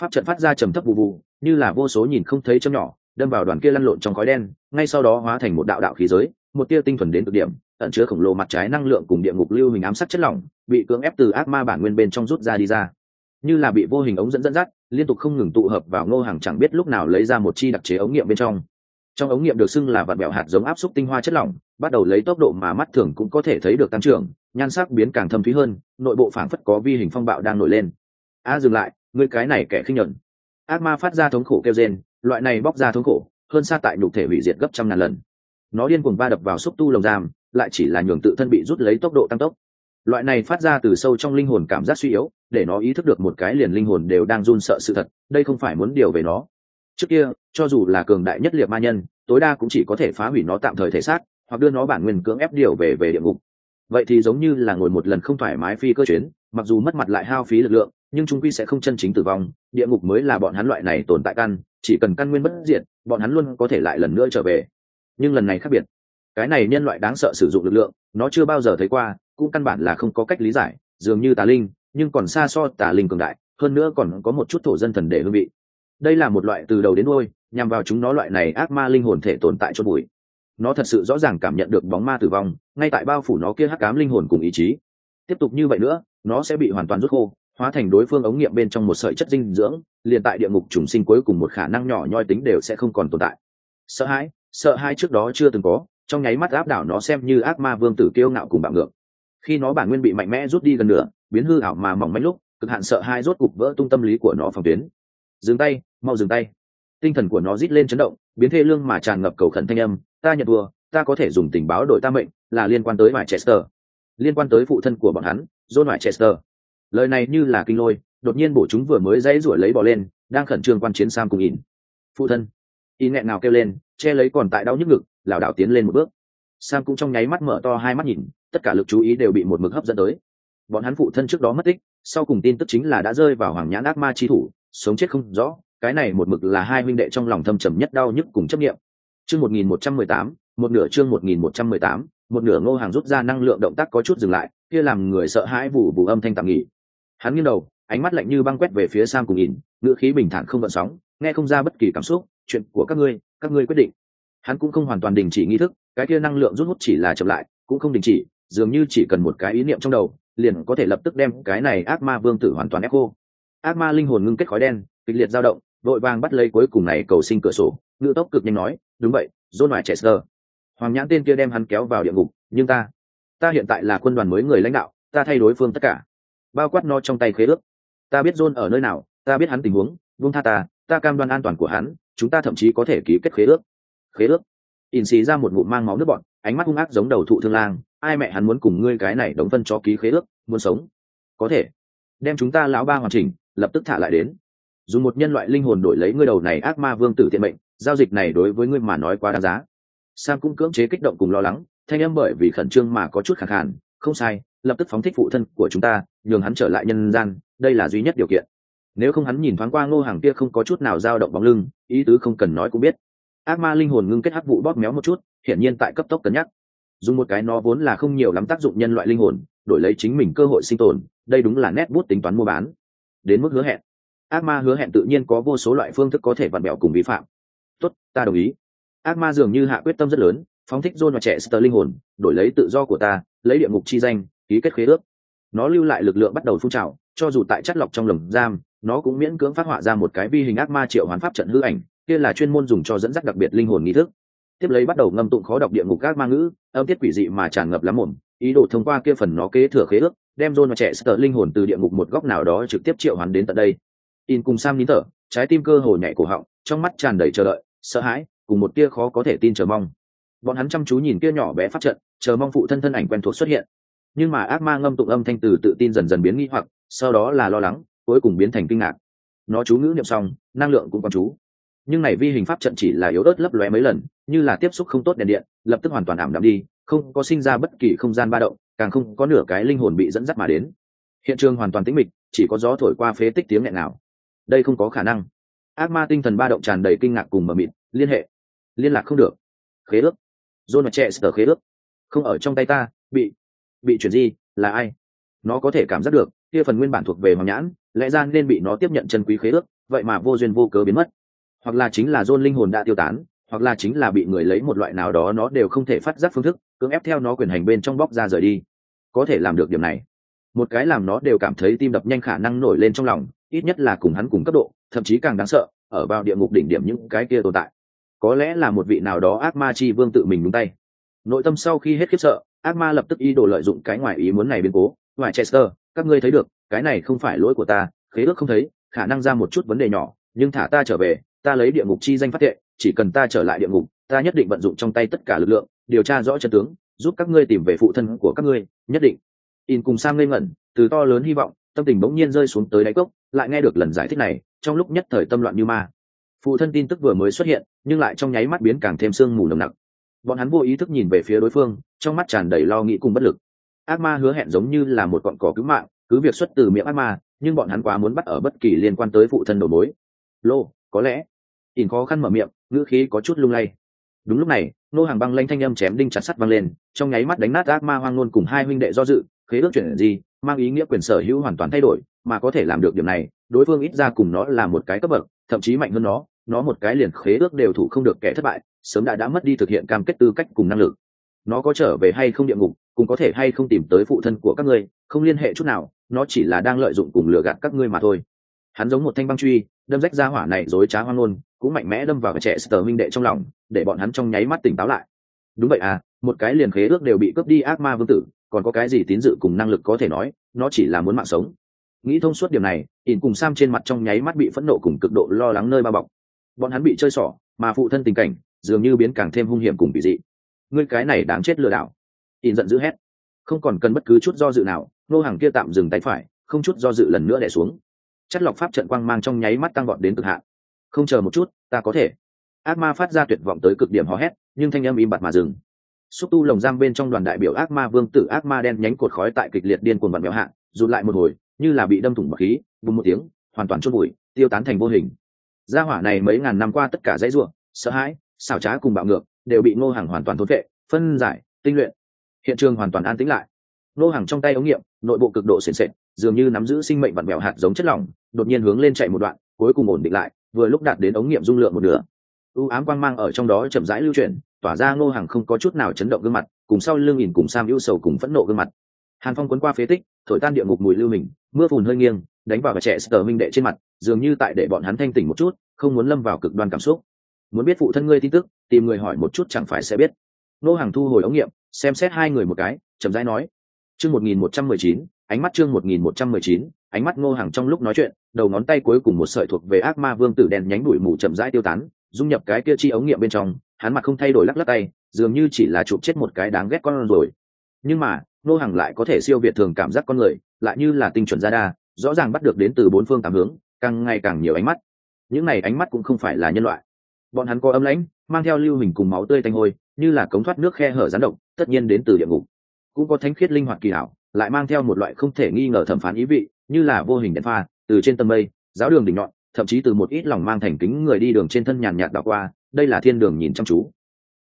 Pháp trận phát ra trầm thấp vụ vụ như là vô số nhìn không thấy châm nhỏ đâm vào đoàn kia lăn lộn trong khói đen ngay sau đó hóa thành một đạo đạo khí giới một tia tinh thuần đến cực điểm ẩn chứa khổng lồ mặt trái năng lượng cùng địa ngục lưu hình ám sát chất lỏng bị cưỡng ép từ ác ma bản nguyên bên trong rút ra đi ra. Như là bị vô hình ống dẫn dẫn dắt liên tục không ngừng tụ hợp vào ngô hàng chẳng biết lúc nào lấy ra một chi đặc chế ống nghiệm bên trong. Trong ống nghiệm được xưng là vạt bẹo hạt giống áp suất tinh hoa chất lỏng bắt đầu lấy tốc độ mà mắt thường cũng có thể thấy được tăng trưởng nhan sắc biến càng thâm thúy hơn nội bộ phảng phất có vi hình phong bạo đang nổi lên. A dừng lại ngươi cái này kẻ khinh nhẫn, ác ma phát ra thống khổ kêu rên loại này bóc ra thống khổ, hơn xa tại nhục thể hủy diệt gấp trăm ngàn lần. Nó điên cuồng va đập vào xúc tu lồng giam, lại chỉ là nhường tự thân bị rút lấy tốc độ tăng tốc. Loại này phát ra từ sâu trong linh hồn cảm giác suy yếu, để nó ý thức được một cái liền linh hồn đều đang run sợ sự thật, đây không phải muốn điều về nó. Trước kia, cho dù là cường đại nhất liệt ma nhân, tối đa cũng chỉ có thể phá hủy nó tạm thời thể xác, hoặc đưa nó bản nguyên cưỡng ép điều về về địa ngục. Vậy thì giống như là ngồi một lần không thoải mái phi cơ chuyến, mặc dù mất mặt lại hao phí lực lượng, nhưng chúng quy sẽ không chân chính tử vong, địa ngục mới là bọn hắn loại này tồn tại căn chỉ cần căn nguyên bất diệt, bọn hắn luôn có thể lại lần nữa trở về. Nhưng lần này khác biệt. Cái này nhân loại đáng sợ sử dụng lực lượng, nó chưa bao giờ thấy qua, cũng căn bản là không có cách lý giải, dường như tà linh, nhưng còn xa so tà linh cường đại, hơn nữa còn có một chút thổ dân thần để hương vị. Đây là một loại từ đầu đến đôi nhằm vào chúng nó loại này ác ma linh hồn thể tồn tại chốt bụi. Nó thật sự rõ ràng cảm nhận được bóng ma tử vong, ngay tại bao phủ nó kia hắc cám linh hồn cùng ý chí. Tiếp tục như vậy nữa, nó sẽ bị hoàn toàn rút khô hóa thành đối phương ống nghiệm bên trong một sợi chất dinh dưỡng, liền tại địa ngục trùng sinh cuối cùng một khả năng nhỏ nhoi tính đều sẽ không còn tồn tại. Sợ hãi sợ hãi trước đó chưa từng có, trong nháy mắt áp đảo nó xem như ác ma vương tử kiêu ngạo cùng bạo ngược. Khi nó bản nguyên bị mạnh mẽ rút đi gần nửa, biến hư ảo mà mỏng manh lúc, cực hạn sợ hai rốt cục vỡ tung tâm lý của nó phòng tuyến. Dừng tay, mau dừng tay. Tinh thần của nó rít lên chấn động, biến thê lương mà tràn ngập cầu khẩn thanh âm, ta nhận thua, ta có thể dùng tình báo đổi ta mệnh, là liên quan tới mải chester liên quan tới phụ thân của bọn hắn, john mải chester lời này như là kinh lôi, đột nhiên bổ chúng vừa mới dãy ruổi lấy bỏ lên, đang khẩn trương quan chiến sam cùng ỉn phụ thân. In nghẹn nào kêu lên, che lấy còn tại đau nhức ngực, lảo đảo tiến lên một bước. Sam cũng trong nháy mắt mở to hai mắt nhìn, tất cả lực chú ý đều bị một mực hấp dẫn tới. Bọn hắn phụ thân trước đó mất tích, sau cùng tin tức chính là đã rơi vào hoàng nhãn ác ma chi thủ, sống chết không rõ, cái này một mực là hai huynh đệ trong lòng thâm trầm nhất đau nhức cùng chấp nghiệm chương một nghìn một trăm mười tám, một nửa chương một nghìn một trăm mười tám, một nửa ngô hàng rút ra năng lượng động tác có chút dừng lại, kia làm người sợ hãi vụ vụ âm thanh tạm nghỉ hắn nghiêng đầu, ánh mắt lạnh như băng quét về phía sam cùng nhìn, ngữ khí bình thản không vận sóng, nghe không ra bất kỳ cảm xúc, chuyện của các ngươi các ngươi quyết định. Hắn cũng không hoàn toàn đình chỉ nghi thức, cái kia năng lượng rút hút chỉ là chậm lại, cũng không đình chỉ, dường như chỉ cần một cái ý niệm trong đầu, liền có thể lập tức đem cái này ác ma vương tử hoàn toàn ép khô. Ác ma linh hồn ngưng kết khói đen, kịch liệt dao động, vội vàng bắt lấy cuối cùng này cầu sinh cửa sổ ngự tốc cực nhanh nói, đúng vậy rôn ngoài trẻ sơ. hoàng nhãn tên kia đem hắn kéo vào địa ngục, nhưng ta ta hiện tại là quân đoàn mới người lãnh đạo, ta thay đối phương tất cả bao quát nó trong tay khế ước. Ta biết john ở nơi nào, ta biết hắn tình huống vung tha ta ta cam đoan an toàn của hắn, chúng ta thậm chí có thể ký kết khế ước. Khế ước? In xì ra một ngụm mang máu nước bọn ánh mắt hung ác giống đầu thụ thương lang. Ai mẹ hắn muốn cùng ngươi cái này đóng phân cho ký khế ước, muốn sống? Có thể. Đem chúng ta lão ba hoàn chỉnh, lập tức thả lại đến. Dùng một nhân loại linh hồn đổi lấy ngươi đầu này ác ma vương tử thiện mệnh, giao dịch này đối với ngươi mà nói quá đáng giá. Sam cũng cưỡng chế kích động cùng lo lắng, thanh âm bởi vì khẩn trương mà có chút khẳng khàn, không sai lập tức phóng thích phụ thân của chúng ta, nhường hắn trở lại nhân gian, đây là duy nhất điều kiện. Nếu không hắn nhìn thoáng qua ngô hàng kia không có chút nào dao động bóng lưng, ý tứ không cần nói cũng biết. Ác ma linh hồn ngưng kết hắc vụ bóp méo một chút, hiển nhiên tại cấp tốc cân nhắc. Dùng một cái nó vốn là không nhiều lắm tác dụng nhân loại linh hồn, đổi lấy chính mình cơ hội sinh tồn, đây đúng là nét bút tính toán mua bán. Đến mức hứa hẹn. Ác ma hứa hẹn tự nhiên có vô số loại phương thức có thể vặn bẹo cùng vi phạm. Tốt, ta đồng ý. Ác ma dường như hạ quyết tâm rất lớn, phóng thích dôn và trẻ sơ linh hồn, đổi lấy tự do của ta, lấy địa ngục chi danh ký kết khế ước nó lưu lại lực lượng bắt đầu phun trào cho dù tại chất lọc trong lồng giam nó cũng miễn cưỡng phát họa ra một cái vi hình ác ma triệu hoán pháp trận hư ảnh kia là chuyên môn dùng cho dẫn dắt đặc biệt linh hồn nghi thức tiếp lấy bắt đầu ngâm tụng khó đọc địa ngục các ma ngữ âm tiết quỷ dị mà tràn ngập lắm mồm ý đồ thông qua kia phần nó kế thừa khế ước đem John và trẻ sợ linh hồn từ địa ngục một góc nào đó trực tiếp triệu hoán đến tận đây. In cùng Sam nín thở, trái tim cơ hồ nhảy cổ họng, trong mắt tràn đầy chờ đợi, sợ hãi, cùng một tia khó có thể tin chờ mong. Bọn hắn chăm chú nhìn kia nhỏ bé phát trận, chờ mong phụ thân thân ảnh quen thuộc xuất hiện nhưng mà ác ma ngâm tụng âm thanh từ tự tin dần dần biến nghi hoặc, sau đó là lo lắng, cuối cùng biến thành kinh ngạc. Nó chú ngữ niệm xong, năng lượng cũng còn chú. Nhưng này vi hình pháp trận chỉ là yếu ớt lấp lóe mấy lần, như là tiếp xúc không tốt đèn điện, lập tức hoàn toàn ảm đạm đi, không có sinh ra bất kỳ không gian ba động, càng không có nửa cái linh hồn bị dẫn dắt mà đến. Hiện trường hoàn toàn tĩnh mịch, chỉ có gió thổi qua phế tích tiếng nghẹn nào. Đây không có khả năng. Ác ma tinh thần ba động tràn đầy kinh ngạc cùng mờ mịt, liên hệ. Liên lạc không được. Khế ước. John và trẻ sờ khế ước. Không ở trong tay ta, bị bị chuyển di là ai? Nó có thể cảm giác được, kia phần nguyên bản thuộc về hoàng nhãn, lẽ ra nên bị nó tiếp nhận chân quý khế ước, vậy mà vô duyên vô cớ biến mất. Hoặc là chính là john linh hồn đã tiêu tán, hoặc là chính là bị người lấy một loại nào đó nó đều không thể phát giác phương thức, cưỡng ép theo nó quyền hành bên trong bóc ra rời đi. Có thể làm được điểm này. Một cái làm nó đều cảm thấy tim đập nhanh khả năng nổi lên trong lòng, ít nhất là cùng hắn cùng cấp độ, thậm chí càng đáng sợ, ở vào địa ngục đỉnh điểm những cái kia tồn tại. Có lẽ là một vị nào đó ác ma chi vương tự mình đúng tay nội tâm sau khi hết khiếp sợ, ác ma lập tức ý đồ lợi dụng cái ngoài ý muốn này biến cố. Ngoài chester, các ngươi thấy được, cái này không phải lỗi của ta, khế ước không thấy, khả năng ra một chút vấn đề nhỏ, nhưng thả ta trở về, ta lấy địa ngục chi danh phát thệ, chỉ cần ta trở lại địa ngục, ta nhất định vận dụng trong tay tất cả lực lượng, điều tra rõ chân tướng, giúp các ngươi tìm về phụ thân của các ngươi, nhất định. In cùng sang ngây ngẩn, từ to lớn hy vọng, tâm tình bỗng nhiên rơi xuống tới đáy cốc, lại nghe được lần giải thích này, trong lúc nhất thời tâm loạn như ma. Phụ thân tin tức vừa mới xuất hiện, nhưng lại trong nháy mắt biến càng thêm sương mù nồng nặc bọn hắn vô ý thức nhìn về phía đối phương, trong mắt tràn đầy lo nghĩ cùng bất lực. Ác ma hứa hẹn giống như là một cọn cỏ cứu mạng, cứ việc xuất từ miệng ác ma, nhưng bọn hắn quá muốn bắt ở bất kỳ liên quan tới phụ thân đầu mối. Lô, có lẽ. Ỉn khó khăn mở miệng, ngữ khí có chút lung lay. Đúng lúc này, nô hàng băng lanh thanh âm chém đinh chặt sắt văng lên, trong nháy mắt đánh nát ác ma hoang nôn cùng hai huynh đệ do dự, khế ước chuyển gì, mang ý nghĩa quyền sở hữu hoàn toàn thay đổi, mà có thể làm được điểm này, đối phương ít ra cùng nó là một cái cấp bậc, thậm chí mạnh hơn nó nó một cái liền khế ước đều thủ không được kẻ thất bại, sớm đã đã mất đi thực hiện cam kết tư cách cùng năng lực. Nó có trở về hay không địa ngục, cũng có thể hay không tìm tới phụ thân của các ngươi, không liên hệ chút nào, nó chỉ là đang lợi dụng cùng lừa gạt các ngươi mà thôi. Hắn giống một thanh băng truy, đâm rách ra hỏa này dối trá hoang ngôn, cũng mạnh mẽ đâm vào cái trẻ sờ minh đệ trong lòng, để bọn hắn trong nháy mắt tỉnh táo lại. Đúng vậy à một cái liền khế ước đều bị cướp đi ác ma vương tử, còn có cái gì tín dự cùng năng lực có thể nói, nó chỉ là muốn mạng sống. Nghĩ thông suốt điểm này, ỉn cùng sam trên mặt trong nháy mắt bị phẫn nộ cùng cực độ lo lắng nơi bao bọc bọn hắn bị chơi xỏ, mà phụ thân tình cảnh dường như biến càng thêm hung hiểm cùng bị dị. Ngươi cái này đáng chết lừa đảo. In giận dữ hét. Không còn cần bất cứ chút do dự nào, nô hàng kia tạm dừng tay phải, không chút do dự lần nữa đẻ xuống. Chất lọc pháp trận quang mang trong nháy mắt tăng vọt đến cực hạn. Không chờ một chút, ta có thể. Ác ma phát ra tuyệt vọng tới cực điểm hò hét, nhưng thanh âm im bặt mà dừng. Xúc tu lồng giam bên trong đoàn đại biểu ác ma vương tử ác ma đen nhánh cột khói tại kịch liệt điên cuồng vặn mèo hạ, rụt lại một hồi, như là bị đâm thủng bậc khí, bùng một tiếng, hoàn toàn chôn bụi tiêu tán thành vô hình gia hỏa này mấy ngàn năm qua tất cả dãy ruộng sợ hãi, xảo trá cùng bạo ngược, đều bị ngô hàng hoàn toàn thốn vệ phân giải, tinh luyện. Hiện trường hoàn toàn an tĩnh lại. Ngô hàng trong tay ống nghiệm, nội bộ cực độ sền sệt, dường như nắm giữ sinh mệnh vặn mèo hạt giống chất lỏng, đột nhiên hướng lên chạy một đoạn, cuối cùng ổn định lại, vừa lúc đạt đến ống nghiệm dung lượng một nửa. U ám quang mang ở trong đó chậm rãi lưu chuyển, tỏa ra ngô hàng không có chút nào chấn động gương mặt, cùng sau lưng nhìn cùng sam ưu sầu cùng phẫn nộ gương mặt. Hàn phong quấn qua phế tích, thổi tan địa ngục mùi lưu mình, mưa phùn hơi nghiêng đánh vào và trẻ sờ minh đệ trên mặt, dường như tại để bọn hắn thanh tỉnh một chút, không muốn lâm vào cực đoan cảm xúc. Muốn biết phụ thân ngươi tin tức, tìm người hỏi một chút chẳng phải sẽ biết. Nô hàng thu hồi ống nghiệm, xem xét hai người một cái, chậm rãi nói. Chương một nghìn một trăm mười chín, ánh mắt chương một nghìn một trăm mười chín, ánh mắt ngô hàng trong lúc nói chuyện, đầu ngón tay cuối cùng một sợi thuộc về ác ma vương tử đèn nhánh đuổi mù chậm rãi tiêu tán, dung nhập cái kia chi ống nghiệm bên trong, hắn mặt không thay đổi lắc lắc tay, dường như chỉ là chụp chết một cái đáng ghét con rồi. Nhưng mà nô hàng lại có thể siêu việt thường cảm giác con người, lại như là tinh chuẩn ra đa rõ ràng bắt được đến từ bốn phương tám hướng, càng ngày càng nhiều ánh mắt. Những này ánh mắt cũng không phải là nhân loại. Bọn hắn có âm lãnh, mang theo lưu hình cùng máu tươi tanh hôi, như là cống thoát nước khe hở rán động tất nhiên đến từ địa ngục. Cũng có thánh khiết linh hoạt kỳ hảo, lại mang theo một loại không thể nghi ngờ thẩm phán ý vị, như là vô hình đèn pha, từ trên tầng mây, giáo đường đỉnh nhọn, thậm chí từ một ít lòng mang thành kính người đi đường trên thân nhàn nhạt đảo qua, đây là thiên đường nhìn chăm chú.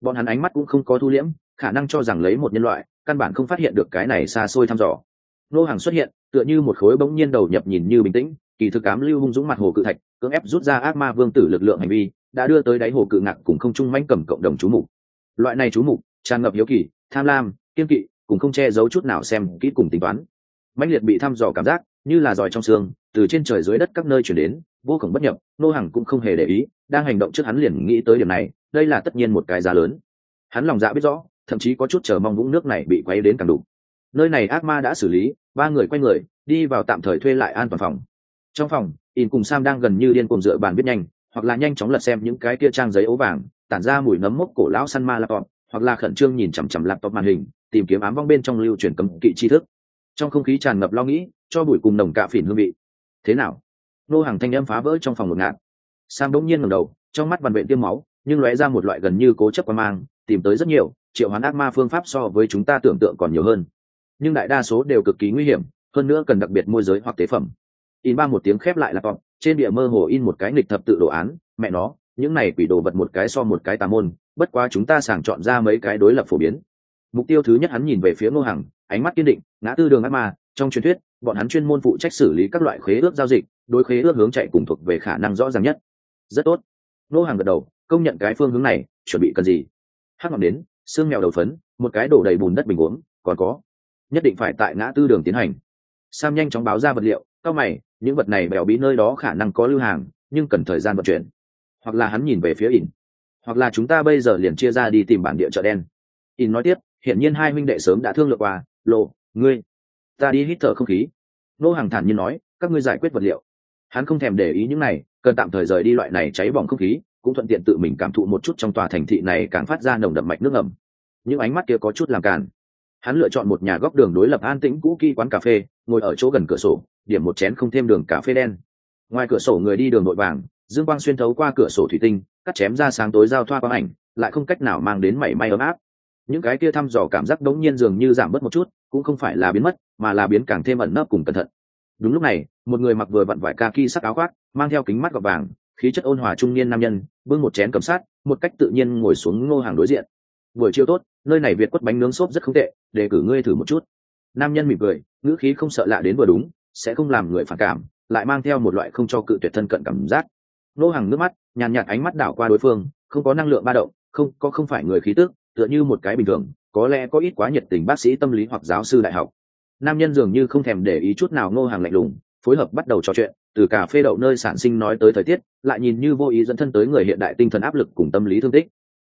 Bọn hắn ánh mắt cũng không có thu liễm, khả năng cho rằng lấy một nhân loại, căn bản không phát hiện được cái này xa xôi thăm dò. Nô hàng xuất hiện tựa như một khối bỗng nhiên đầu nhập nhìn như bình tĩnh, kỳ thực cám lưu hung dũng mặt hồ cự thạch, cưỡng ép rút ra ác ma vương tử lực lượng hành vi, đã đưa tới đáy hồ cự ngạc cùng không trung manh cầm cộng đồng chú mục. Loại này chú mục, tràn ngập hiếu kỳ, tham lam, kiên kỵ cùng không che giấu chút nào xem kỹ cùng tính toán. Mãnh liệt bị thăm dò cảm giác, như là giỏi trong xương, từ trên trời dưới đất các nơi chuyển đến, vô cùng bất nhập, nô hàng cũng không hề để ý, đang hành động trước hắn liền nghĩ tới điểm này, đây là tất nhiên một cái giá lớn. Hắn lòng dạ biết rõ, thậm chí có chút chờ mong vũng nước này bị quấy đến càng đủ nơi này ác ma đã xử lý, ba người quay người, đi vào tạm thời thuê lại an toàn phòng. Trong phòng in cùng sam đang gần như điên cuồng dựa bàn viết nhanh, hoặc là nhanh chóng lật xem những cái kia trang giấy ố vàng, tản ra mùi nấm mốc cổ lão săn ma laptop, hoặc là khẩn trương nhìn chằm chằm laptop màn hình, tìm kiếm ám vong bên trong lưu truyền cấm kỵ tri thức. Trong không khí tràn ngập lo nghĩ, cho bụi cùng nồng cạ phỉn hương vị. Thế nào? Nô hàng thanh âm phá vỡ trong phòng một ngạn sam bỗng nhiên ngầm đầu, trong mắt vằn vện tiêm máu, nhưng lóe ra một loại gần như cố chấp quan mang, tìm tới rất nhiều, triệu hoán ác ma phương pháp so với chúng ta tưởng tượng còn nhiều hơn nhưng đại đa số đều cực kỳ nguy hiểm, hơn nữa cần đặc biệt môi giới hoặc tế phẩm. In ba một tiếng khép lại là vọng trên địa mơ hồ in một cái nghịch thập tự đồ án, mẹ nó, những này quỷ đồ vật một cái so một cái tà môn, bất quá chúng ta sàng chọn ra mấy cái đối lập phổ biến. Mục tiêu thứ nhất hắn nhìn về phía ngô hằng, ánh mắt kiên định, ngã tư đường ác ma, trong truyền thuyết, bọn hắn chuyên môn phụ trách xử lý các loại khế ước giao dịch, đối khế ước hướng chạy cùng thuộc về khả năng rõ ràng nhất. Rất tốt. Ngô hằng gật đầu, công nhận cái phương hướng này, chuẩn bị cần gì? Hắc ngọn đến xương mèo đầu phấn, một cái đổ đầy bùn đất bình uống, còn có nhất định phải tại ngã tư đường tiến hành. Sam nhanh chóng báo ra vật liệu, cao mày, những vật này bèo bí nơi đó khả năng có lưu hàng, nhưng cần thời gian vận chuyển. Hoặc là hắn nhìn về phía ỉn. Hoặc là chúng ta bây giờ liền chia ra đi tìm bản địa chợ đen. Ỉn nói tiếp hiện nhiên hai minh đệ sớm đã thương lượng qua, lộ, ngươi, ta đi hít thở không khí. Nô hàng thản nhiên nói, các ngươi giải quyết vật liệu. Hắn không thèm để ý những này, cần tạm thời rời đi loại này cháy bỏng không khí, cũng thuận tiện tự mình cảm thụ một chút trong tòa thành thị này càng phát ra nồng đậm mạch nước ẩm những ánh mắt kia có chút làm càn hắn lựa chọn một nhà góc đường đối lập an tĩnh cũ kỹ quán cà phê, ngồi ở chỗ gần cửa sổ, điểm một chén không thêm đường cà phê đen. Ngoài cửa sổ người đi đường nội vàng, dương quang xuyên thấu qua cửa sổ thủy tinh, cắt chém ra sáng tối giao thoa quang ảnh, lại không cách nào mang đến mảy may ấm áp. Những cái kia thăm dò cảm giác đống nhiên dường như giảm bớt một chút, cũng không phải là biến mất, mà là biến càng thêm ẩn nấp cùng cẩn thận. Đúng lúc này, một người mặc vừa vặn vải kaki sắc áo khoác, mang theo kính mắt gọt vàng, khí chất ôn hòa trung niên nam nhân, bưng một chén cầm sát, một cách tự nhiên ngồi xuống ngô hàng đối diện. Buổi chiều tốt nơi này việt quất bánh nướng xốp rất không tệ, để cử ngươi thử một chút. Nam nhân mỉm cười, ngữ khí không sợ lạ đến vừa đúng, sẽ không làm người phản cảm, lại mang theo một loại không cho cự tuyệt thân cận cảm giác. Nô hàng nước mắt, nhàn nhạt ánh mắt đảo qua đối phương, không có năng lượng ba động, không, có không phải người khí tức, tựa như một cái bình thường, có lẽ có ít quá nhiệt tình bác sĩ tâm lý hoặc giáo sư đại học. Nam nhân dường như không thèm để ý chút nào nô hàng lạnh lùng, phối hợp bắt đầu trò chuyện, từ cà phê đậu nơi sản sinh nói tới thời tiết, lại nhìn như vô ý dẫn thân tới người hiện đại tinh thần áp lực cùng tâm lý thương tích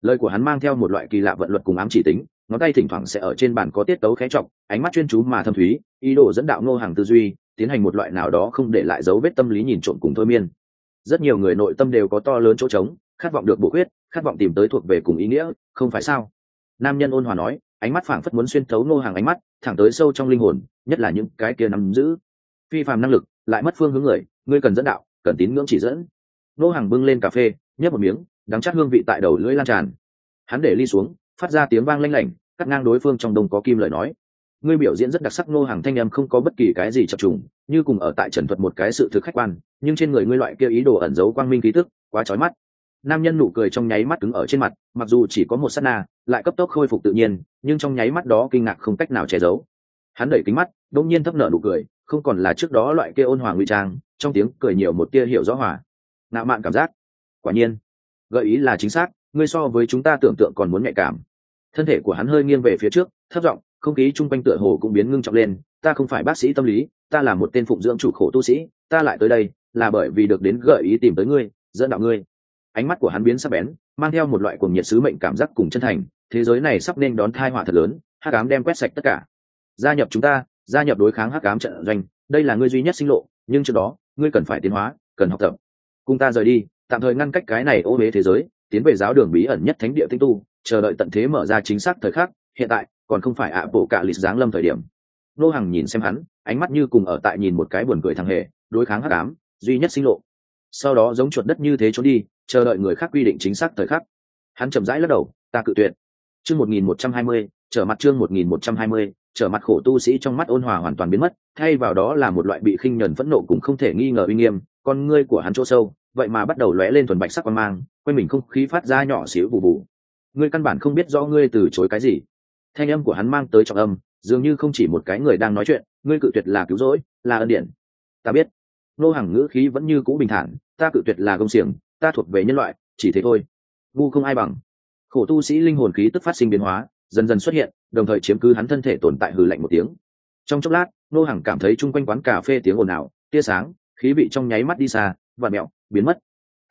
lời của hắn mang theo một loại kỳ lạ vận luật cùng ám chỉ tính, ngón tay thỉnh thoảng sẽ ở trên bàn có tiết tấu khé trọng ánh mắt chuyên chú mà thâm thúy, ý đồ dẫn đạo ngô hàng tư duy, tiến hành một loại nào đó không để lại dấu vết tâm lý nhìn trộm cùng thôi miên. Rất nhiều người nội tâm đều có to lớn chỗ trống, khát vọng được bổ khuyết, khát vọng tìm tới thuộc về cùng ý nghĩa, không phải sao? Nam nhân ôn hòa nói, ánh mắt phảng phất muốn xuyên thấu ngô hàng ánh mắt, thẳng tới sâu trong linh hồn, nhất là những cái kia nắm giữ. Phi phàm năng lực, lại mất phương hướng người, ngươi cần dẫn đạo, cần tín ngưỡng chỉ dẫn. Ngô hàng bưng lên cà phê, nhấp một miếng đắng chắc hương vị tại đầu lưỡi lan tràn. Hắn để ly xuống, phát ra tiếng vang lanh lảnh, cắt ngang đối phương trong đông có kim lời nói. Ngươi biểu diễn rất đặc sắc nô hàng thanh em không có bất kỳ cái gì chập trùng, như cùng ở tại trần thuật một cái sự thực khách quan, nhưng trên người ngươi loại kia ý đồ ẩn giấu quang minh ký tức, quá trói mắt. Nam nhân nụ cười trong nháy mắt cứng ở trên mặt, mặc dù chỉ có một s á t na, lại cấp tốc khôi phục tự nhiên, nhưng trong nháy mắt đó kinh ngạc không cách nào che giấu. Hắn đẩy kính mắt đông nhiên thấp nở nụ cười, không còn là trước đó loại kia ôn hòa ngụy trang, trong tiếng cười nhiều một tia hiểu rõ hòa. Nạo mạn cảm giác. Quả nhiên gợi ý là chính xác, ngươi so với chúng ta tưởng tượng còn muốn nhạy cảm. Thân thể của hắn hơi nghiêng về phía trước, thấp giọng, không khí chung quanh tựa hồ cũng biến ngưng trọng lên, ta không phải bác sĩ tâm lý, ta là một tên phụng dưỡng chủ khổ tu sĩ, ta lại tới đây là bởi vì được đến gợi ý tìm tới ngươi, dẫn đạo ngươi. Ánh mắt của hắn biến sắc bén, mang theo một loại cuồng nhiệt sứ mệnh cảm giác cùng chân thành, thế giới này sắp nên đón thai họa thật lớn, hắc ám đem quét sạch tất cả. Gia nhập chúng ta, gia nhập đối kháng hắc ám trận doanh, đây là ngươi duy nhất sinh lộ, nhưng trước đó, ngươi cần phải tiến hóa, cần học tập. Cùng ta rời đi tạm thời ngăn cách cái này ô huế thế giới, tiến về giáo đường bí ẩn nhất thánh địa tinh tu, chờ đợi tận thế mở ra chính xác thời khắc, hiện tại, còn không phải ạ bộ cạ lịch giáng lâm thời điểm. Nô hằng nhìn xem hắn, ánh mắt như cùng ở tại nhìn một cái buồn cười thằng hề, đối kháng hắc ám, duy nhất sinh lộ. Sau đó giống chuột đất như thế trốn đi, chờ đợi người khác quy định chính xác thời khắc. Hắn chậm rãi lắc đầu, ta cự tuyệt. Chương một nghìn một trăm hai mươi, trở mặt chương một nghìn một trăm hai mươi, trở mặt khổ tu sĩ trong mắt ôn hòa hoàn toàn biến mất, thay vào đó là một loại bị khinh nhẫn phẫn nộ cũng không thể nghi ngờ uy nghiêm, con ngươi của hắn chỗ sâu vậy mà bắt đầu lóe lên thuần bạch sắc quan mang, quanh mình không khí phát ra nhỏ xíu bù bù ngươi căn bản không biết rõ ngươi từ chối cái gì. Thanh âm của hắn mang tới trọng âm, dường như không chỉ một cái người đang nói chuyện, ngươi cự tuyệt là cứu rỗi, là ân điển. Ta biết. Nô hàng ngữ khí vẫn như cũ bình thản, ta cự tuyệt là công xiềng, ta thuộc về nhân loại, chỉ thế thôi. Ngu không ai bằng. Khổ tu sĩ linh hồn khí tức phát sinh biến hóa, dần dần xuất hiện, đồng thời chiếm cứ hắn thân thể tồn tại hừ lạnh một tiếng. Trong chốc lát, nô hàng cảm thấy chung quanh quán cà phê tiếng ồn ào, tia sáng, khí vị trong nháy mắt đi xa và mẹo, biến mất.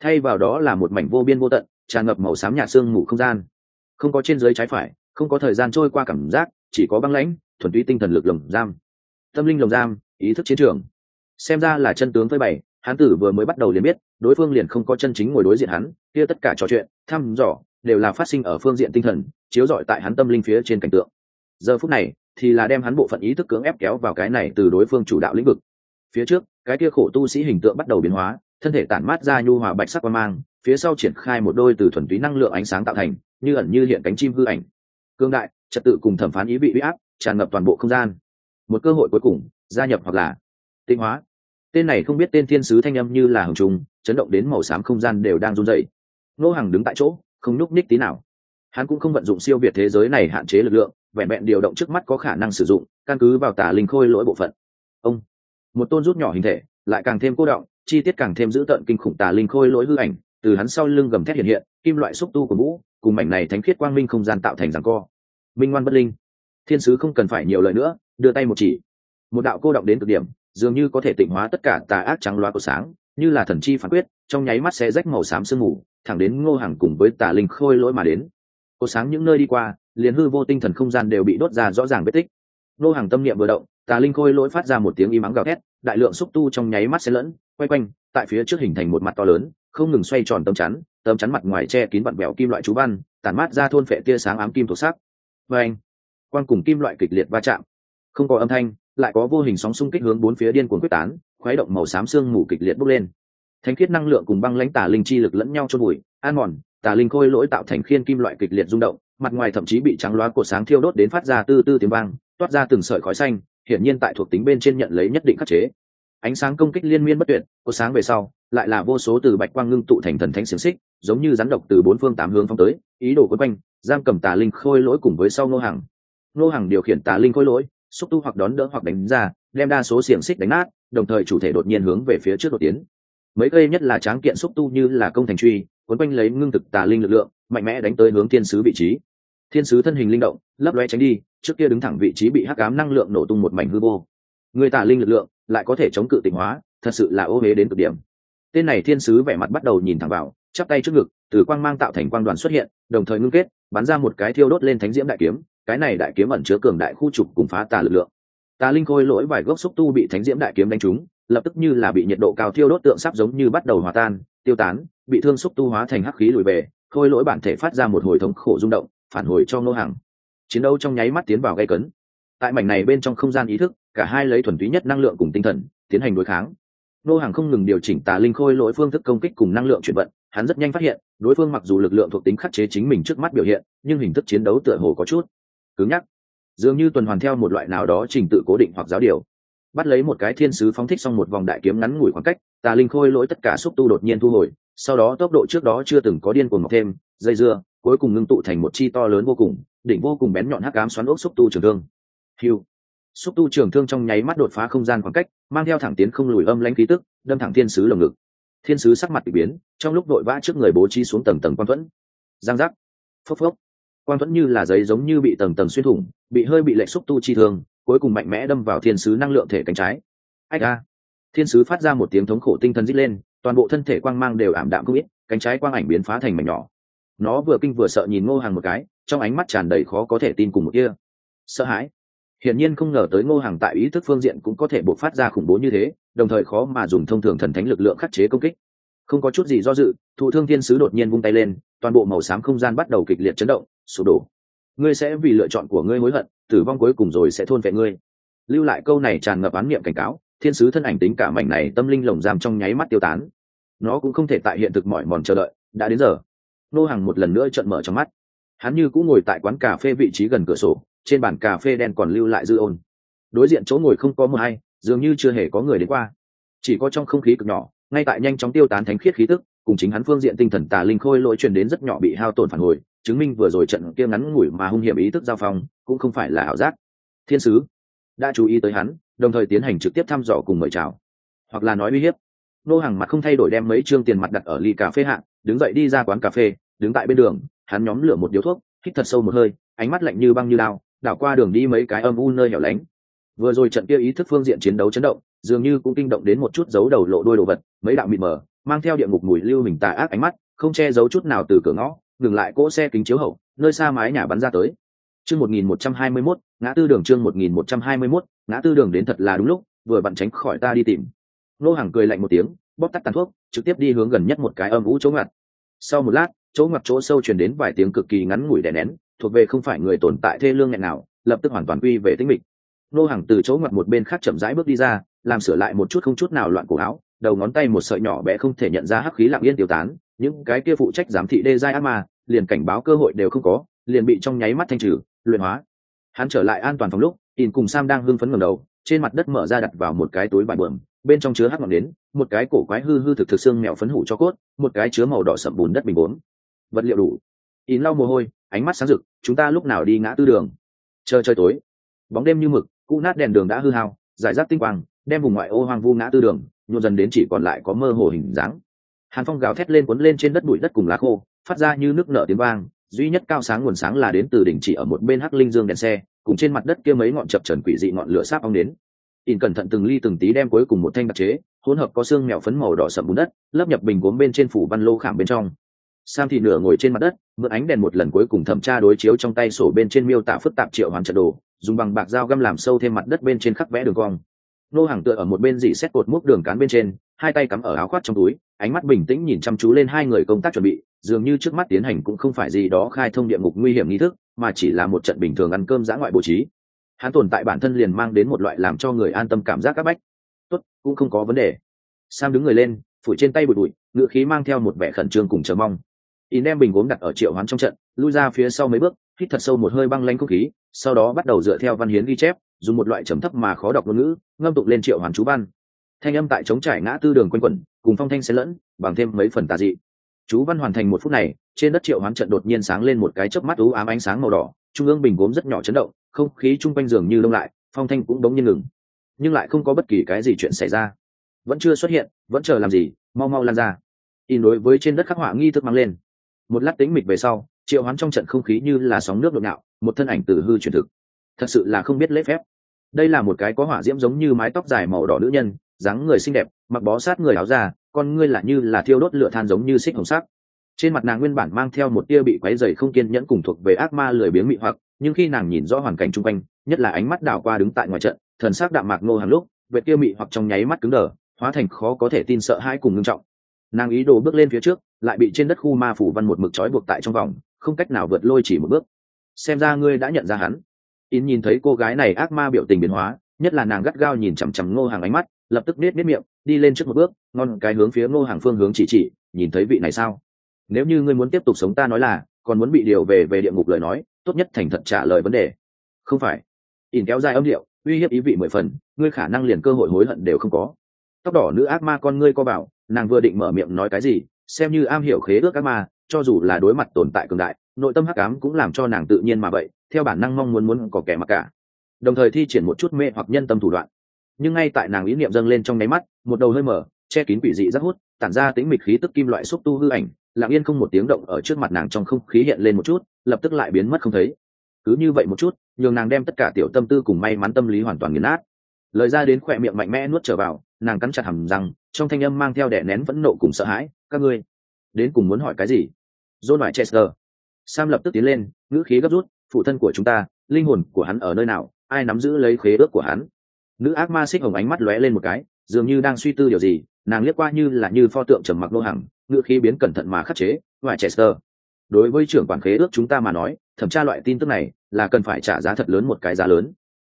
Thay vào đó là một mảnh vô biên vô tận, tràn ngập màu xám nhạt xương mù không gian. Không có trên dưới trái phải, không có thời gian trôi qua cảm giác, chỉ có băng lãnh, thuần túy tinh thần lực lồng giam. Tâm linh lồng giam, ý thức chiến trường. Xem ra là chân tướng phơi bày. hán tử vừa mới bắt đầu liền biết, đối phương liền không có chân chính ngồi đối diện hắn, kia tất cả trò chuyện, thăm dò, đều là phát sinh ở phương diện tinh thần, chiếu rọi tại hắn tâm linh phía trên cảnh tượng. Giờ phút này, thì là đem hắn bộ phận ý thức cưỡng ép kéo vào cái này từ đối phương chủ đạo lĩnh vực. Phía trước, cái kia khổ tu sĩ hình tượng bắt đầu biến hóa thân thể tản mát ra nhu hòa bạch sắc quang mang, phía sau triển khai một đôi từ thuần túy năng lượng ánh sáng tạo thành, như ẩn như hiện cánh chim hư ảnh. Cương đại, trật tự cùng thẩm phán ý vị huy áp, tràn ngập toàn bộ không gian. Một cơ hội cuối cùng, gia nhập hoặc là tinh hóa. Tên này không biết tên thiên sứ thanh âm như là hồng trùng, chấn động đến màu xám không gian đều đang run dậy nô hàng đứng tại chỗ, không nhúc ních tí nào. Hắn cũng không vận dụng siêu việt thế giới này hạn chế lực lượng, vẹn vẹn điều động trước mắt có khả năng sử dụng, căn cứ vào tà linh khôi lỗi bộ phận. Ông, một tôn rút nhỏ hình thể lại càng thêm cô động, chi tiết càng thêm dữ tợn kinh khủng tà linh khôi lỗi hư ảnh, từ hắn sau lưng gầm thét hiện hiện, kim loại xúc tu của vũ, cùng mảnh này thánh khiết quang minh không gian tạo thành rằng co. Minh ngoan bất linh. Thiên sứ không cần phải nhiều lời nữa, đưa tay một chỉ. Một đạo cô động đến cực điểm, dường như có thể tịnh hóa tất cả tà ác trắng loa của sáng, như là thần chi phán quyết, trong nháy mắt sẽ rách màu xám sương mù, thẳng đến ngô hàng cùng với tà linh khôi lỗi mà đến. Cô sáng những nơi đi qua, liền hư vô tinh thần không gian đều bị đốt ra rõ ràng vết tích. Ngô hàng tâm niệm vừa động, tà linh khôi lỗi phát ra một tiếng y mắng gào thét đại lượng xúc tu trong nháy mắt sẽ lẫn, quay quanh, tại phía trước hình thành một mặt to lớn, không ngừng xoay tròn tấm chắn tấm chắn mặt ngoài che kín vặn vẹo kim loại chú văn, tản mát ra thôn phệ tia sáng ám kim thuộc sắc. Và anh quang cùng kim loại kịch liệt va chạm. Không có âm thanh, lại có vô hình sóng xung kích hướng bốn phía điên cuồng quyết tán, khuấy động màu xám xương mù kịch liệt bốc lên. Thánh khiết năng lượng cùng băng lãnh tà linh chi lực lẫn nhau trôn bụi, an mòn, tà linh khôi lỗi tạo thành khiên kim loại kịch liệt rung động, mặt ngoài thậm chí bị trắng loá của sáng thiêu đốt đến phát ra tư tư tiếng vang, toát ra từng sợi khói xanh hiển nhiên tại thuộc tính bên trên nhận lấy nhất định khắc chế. Ánh sáng công kích liên miên bất tuyệt, có sáng về sau, lại là vô số từ bạch quang ngưng tụ thành thần thánh xiềng xích, giống như rắn độc từ bốn phương tám hướng phong tới, ý đồ quấn quanh, giam cầm tà linh khôi lỗi cùng với sau nô hàng nô hàng điều khiển tà linh khôi lỗi, xúc tu hoặc đón đỡ hoặc đánh ra, đem đa số xiềng xích đánh nát, đồng thời chủ thể đột nhiên hướng về phía trước đột tiến. Mấy cây nhất là tráng kiện xúc tu như là công thành truy, quấn quanh lấy ngưng thực tà linh lực lượng, mạnh mẽ đánh tới hướng thiên sứ vị trí thiên sứ thân hình linh động, lấp loe tránh đi, trước kia đứng thẳng vị trí bị hắc ám năng lượng nổ tung một mảnh hư vô. Người tà linh lực lượng lại có thể chống cự tỉnh hóa, thật sự là ô huế đến cực điểm. Tên này thiên sứ vẻ mặt bắt đầu nhìn thẳng vào, chắp tay trước ngực, từ quang mang tạo thành quang đoàn xuất hiện, đồng thời ngưng kết, bắn ra một cái thiêu đốt lên thánh diễm đại kiếm, cái này đại kiếm ẩn chứa cường đại khu trục cùng phá tà lực lượng. Tà linh khôi lỗi vài gốc xúc tu bị thánh diễm đại kiếm đánh trúng, lập tức như là bị nhiệt độ cao thiêu đốt tượng sắp giống như bắt đầu hòa tan, tiêu tán, bị thương xúc tu hóa thành hắc khí lùi về, khôi lỗi bản thể phát ra một hồi thống khổ rung động phản hồi cho ngô hàng chiến đấu trong nháy mắt tiến vào gây cấn. Tại mảnh này bên trong không gian ý thức, cả hai lấy thuần túy nhất năng lượng cùng tinh thần, tiến hành đối kháng. Ngô hàng không ngừng điều chỉnh tà linh khôi lỗi phương thức công kích cùng năng lượng chuyển vận, hắn rất nhanh phát hiện, đối phương mặc dù lực lượng thuộc tính khắc chế chính mình trước mắt biểu hiện, nhưng hình thức chiến đấu tựa hồ có chút cứng nhắc. Dường như tuần hoàn theo một loại nào đó trình tự cố định hoặc giáo điều. Bắt lấy một cái thiên sứ phóng thích xong một vòng đại kiếm ngắn ngủi khoảng cách, tà linh khôi lỗi tất cả xúc tu đột nhiên thu hồi, sau đó tốc độ trước đó chưa từng có điên cuồng mọc thêm, dây dưa cuối cùng ngưng tụ thành một chi to lớn vô cùng, đỉnh vô cùng bén nhọn hắc ám xoắn ốc xúc tu trường thương. Hiu xúc tu trường thương trong nháy mắt đột phá không gian khoảng cách, mang theo thẳng tiến không lùi âm lãnh khí tức, đâm thẳng thiên sứ lồng ngực. Thiên sứ sắc mặt bị biến, trong lúc đội vã trước người bố trí xuống tầng tầng quan thuẫn. Giang giác. Phốc phốc. Quan thuẫn như là giấy giống như bị tầng tầng xuyên thủng, bị hơi bị lệnh xúc tu chi thương, cuối cùng mạnh mẽ đâm vào thiên sứ năng lượng thể cánh trái. Ách a. Thiên sứ phát ra một tiếng thống khổ tinh thần rít lên, toàn bộ thân thể quang mang đều ảm đạm không ít, cánh trái quang ảnh biến phá thành mảnh nhỏ nó vừa kinh vừa sợ nhìn ngô hàng một cái, trong ánh mắt tràn đầy khó có thể tin cùng một kia sợ hãi. Hiển nhiên không ngờ tới ngô hàng tại ý thức phương diện cũng có thể buộc phát ra khủng bố như thế, đồng thời khó mà dùng thông thường thần thánh lực lượng khắc chế công kích. Không có chút gì do dự, thụ thương thiên sứ đột nhiên vung tay lên, toàn bộ màu xám không gian bắt đầu kịch liệt chấn động, sụp đổ. Ngươi sẽ vì lựa chọn của ngươi hối hận, tử vong cuối cùng rồi sẽ thôn vệ ngươi. Lưu lại câu này tràn ngập án niệm cảnh cáo, thiên sứ thân ảnh tính cả mảnh này tâm linh lồng giam trong nháy mắt tiêu tán. Nó cũng không thể tại hiện thực mọi mòn chờ đợi, đã đến giờ nô hàng một lần nữa trận mở trong mắt. Hắn như cũng ngồi tại quán cà phê vị trí gần cửa sổ, trên bàn cà phê đen còn lưu lại dư ôn. Đối diện chỗ ngồi không có mờ hay, dường như chưa hề có người đến qua. Chỉ có trong không khí cực nhỏ, ngay tại nhanh chóng tiêu tán thánh khiết khí tức, cùng chính hắn phương diện tinh thần tà linh khôi lỗi truyền đến rất nhỏ bị hao tổn phản hồi, chứng minh vừa rồi trận kia ngắn ngủi mà hung hiểm ý thức giao phong, cũng không phải là ảo giác. Thiên sứ, đã chú ý tới hắn, đồng thời tiến hành trực tiếp thăm dò cùng mời chào. Hoặc là nói uy hiếp. Nô hàng mặt không thay đổi đem mấy chương tiền mặt đặt ở ly cà phê hạng đứng dậy đi ra quán cà phê, đứng tại bên đường, hắn nhóm lửa một điếu thuốc, hít thật sâu một hơi, ánh mắt lạnh như băng như lao đảo qua đường đi mấy cái âm u nơi hẻo lánh. Vừa rồi trận kia ý thức phương diện chiến đấu chấn động, dường như cũng kinh động đến một chút dấu đầu lộ đôi đồ vật, mấy đạo mịt mờ, mang theo địa ngục mùi lưu mình tà ác ánh mắt, không che giấu chút nào từ cửa ngõ ngừng lại cỗ xe kính chiếu hậu, nơi xa mái nhà bắn ra tới. Chương một nghìn một trăm hai mươi mốt, ngã tư đường chương một nghìn một trăm hai mươi mốt, ngã tư đường đến thật là đúng lúc, vừa bận tránh khỏi ta đi tìm. Nô hàng cười lạnh một tiếng, bóp tắt tàn thuốc trực tiếp đi hướng gần nhất một cái âm vũ chỗ ngặt. Sau một lát, chỗ ngặt chỗ sâu truyền đến vài tiếng cực kỳ ngắn ngủi đè nén, thuộc về không phải người tồn tại thê lương nghẹn nào, lập tức hoàn toàn quy về tĩnh mịch. Nô hàng từ chỗ ngặt một bên khác chậm rãi bước đi ra, làm sửa lại một chút không chút nào loạn cổ áo, đầu ngón tay một sợi nhỏ bé không thể nhận ra hắc khí lặng yên tiêu tán, những cái kia phụ trách giám thị đê giai ác ma, liền cảnh báo cơ hội đều không có, liền bị trong nháy mắt thanh trừ, luyện hóa. Hắn trở lại an toàn phòng lúc in cùng sam đang hưng phấn ngầm đầu, trên mặt đất mở ra đặt vào một cái túi vải bờm bên trong chứa hắc ngọn nến, một cái cổ quái hư hư thực thực xương mèo phấn hủ cho cốt, một cái chứa màu đỏ sậm bùn đất bình bốn. Vật liệu đủ. In lau mồ hôi, ánh mắt sáng rực, chúng ta lúc nào đi ngã tư đường? Chờ trời tối. Bóng đêm như mực cụ nát đèn đường đã hư hao, giải rác tinh quang, đem vùng ngoại ô hoang vu ngã tư đường nhuộn dần đến chỉ còn lại có mơ hồ hình dáng. Hàn phong gào thét lên cuốn lên trên đất bụi đất cùng lá khô, phát ra như nước nở tiếng vang, duy nhất cao sáng nguồn sáng là đến từ đỉnh chỉ ở một bên hắc linh dương đèn xe, cùng trên mặt đất kia mấy ngọn chập trần quỷ dị ngọn lửa sáp ong đến in cẩn thận từng ly từng tí đem cuối cùng một thanh đặc chế, hỗn hợp có xương mèo phấn màu đỏ sậm bùn đất, lấp nhập bình gốm bên trên phủ văn lô khảm bên trong. Sam thì nửa ngồi trên mặt đất, mượn ánh đèn một lần cuối cùng thẩm tra đối chiếu trong tay sổ bên trên miêu tả phức tạp triệu hoàn trận đồ, dùng bằng bạc dao găm làm sâu thêm mặt đất bên trên khắc vẽ đường cong. Nô hàng tựa ở một bên dị xét cột múc đường cán bên trên, hai tay cắm ở áo khoác trong túi, ánh mắt bình tĩnh nhìn chăm chú lên hai người công tác chuẩn bị, dường như trước mắt tiến hành cũng không phải gì đó khai thông địa ngục nguy hiểm nghi thức, mà chỉ là một trận bình thường ăn cơm giã ngoại bố trí hắn tồn tại bản thân liền mang đến một loại làm cho người an tâm cảm giác các bách. Tốt, cũng không có vấn đề. Sam đứng người lên, phủi trên tay bụi bụi, ngựa khí mang theo một vẻ khẩn trương cùng chờ mong. In đem bình gốm đặt ở triệu hoán trong trận, lui ra phía sau mấy bước, hít thật sâu một hơi băng lanh không khí, sau đó bắt đầu dựa theo văn hiến ghi chép, dùng một loại trầm thấp mà khó đọc ngôn ngữ, ngâm tục lên triệu hoán chú văn. Thanh âm tại chống trải ngã tư đường quanh quẩn, cùng phong thanh xen lẫn, bằng thêm mấy phần tà dị chú văn hoàn thành một phút này, trên đất triệu hoán trận đột nhiên sáng lên một cái chớp mắt ú ám ánh sáng màu đỏ, trung ương bình gốm rất nhỏ chấn động, không khí chung quanh giường như đông lại, phong thanh cũng đống nhiên ngừng. Nhưng lại không có bất kỳ cái gì chuyện xảy ra. Vẫn chưa xuất hiện, vẫn chờ làm gì, mau mau lan ra. In đối với trên đất khắc họa nghi thức mang lên. Một lát tính mịch về sau, triệu hoán trong trận không khí như là sóng nước đột nhạo một thân ảnh từ hư truyền thực. Thật sự là không biết lễ phép. Đây là một cái có hỏa diễm giống như mái tóc dài màu đỏ nữ nhân dáng người xinh đẹp, mặc bó sát người áo da, con ngươi là như là thiêu đốt lửa than giống như xích hồng sắc. Trên mặt nàng nguyên bản mang theo một tia bị quáy dày không kiên nhẫn cùng thuộc về ác ma lười biếng mị hoặc, nhưng khi nàng nhìn rõ hoàn cảnh chung quanh, nhất là ánh mắt đảo qua đứng tại ngoài trận, thần sắc đạm mạc nô hàng lúc vệ tia mị hoặc trong nháy mắt cứng đờ, hóa thành khó có thể tin sợ hãi cùng ngưng trọng. Nàng ý đồ bước lên phía trước, lại bị trên đất khu ma phủ văn một mực trói buộc tại trong vòng, không cách nào vượt lôi chỉ một bước. Xem ra ngươi đã nhận ra hắn. In nhìn thấy cô gái này ác ma biểu tình biến hóa, nhất là nàng gắt gao nhìn chằm chằm ngô hàng ánh mắt lập tức nết nết miệng, đi lên trước một bước ngon cái hướng phía ngô hàng phương hướng chỉ chỉ, nhìn thấy vị này sao? Nếu như ngươi muốn tiếp tục sống ta nói là, còn muốn bị điều về về địa ngục lời nói, tốt nhất thành thật trả lời vấn đề. Không phải. Ỉn kéo dài âm điệu, uy hiếp ý vị mười phần, ngươi khả năng liền cơ hội hối hận đều không có. Tóc đỏ nữ ác ma con ngươi co bảo, nàng vừa định mở miệng nói cái gì, xem như am hiểu khế ước ác ma, cho dù là đối mặt tồn tại cường đại, nội tâm hắc ám cũng làm cho nàng tự nhiên mà vậy, theo bản năng mong muốn muốn có kẻ mặc cả. Đồng thời thi triển một chút mê hoặc nhân tâm thủ đoạn nhưng ngay tại nàng ý niệm dâng lên trong nháy mắt, một đầu hơi mở, che kín quỷ dị rất hút, tản ra tính mịch khí tức kim loại xúc tu hư ảnh, lặng yên không một tiếng động ở trước mặt nàng trong không khí hiện lên một chút, lập tức lại biến mất không thấy. Cứ như vậy một chút, nhường nàng đem tất cả tiểu tâm tư cùng may mắn tâm lý hoàn toàn nghiền nát. Lời ra đến khỏe miệng mạnh mẽ nuốt trở vào, nàng cắn chặt hầm răng, trong thanh âm mang theo đẻ nén phẫn nộ cùng sợ hãi, các ngươi, đến cùng muốn hỏi cái gì? John hỏi chester sam lập tức tiến lên, ngữ khí gấp rút, phụ thân của chúng ta, linh hồn của hắn ở nơi nào? Ai nắm giữ lấy khế ước của hắn? Nữ ác ma xích hồng ánh mắt lóe lên một cái, dường như đang suy tư điều gì, nàng liếc qua như là như pho tượng trầm mặc nô hàng ngữ khí biến cẩn thận mà khắc chế ngoài chester đối với trưởng quản khế ước chúng ta mà nói, thẩm tra loại tin tức này là cần phải trả giá thật lớn một cái giá lớn.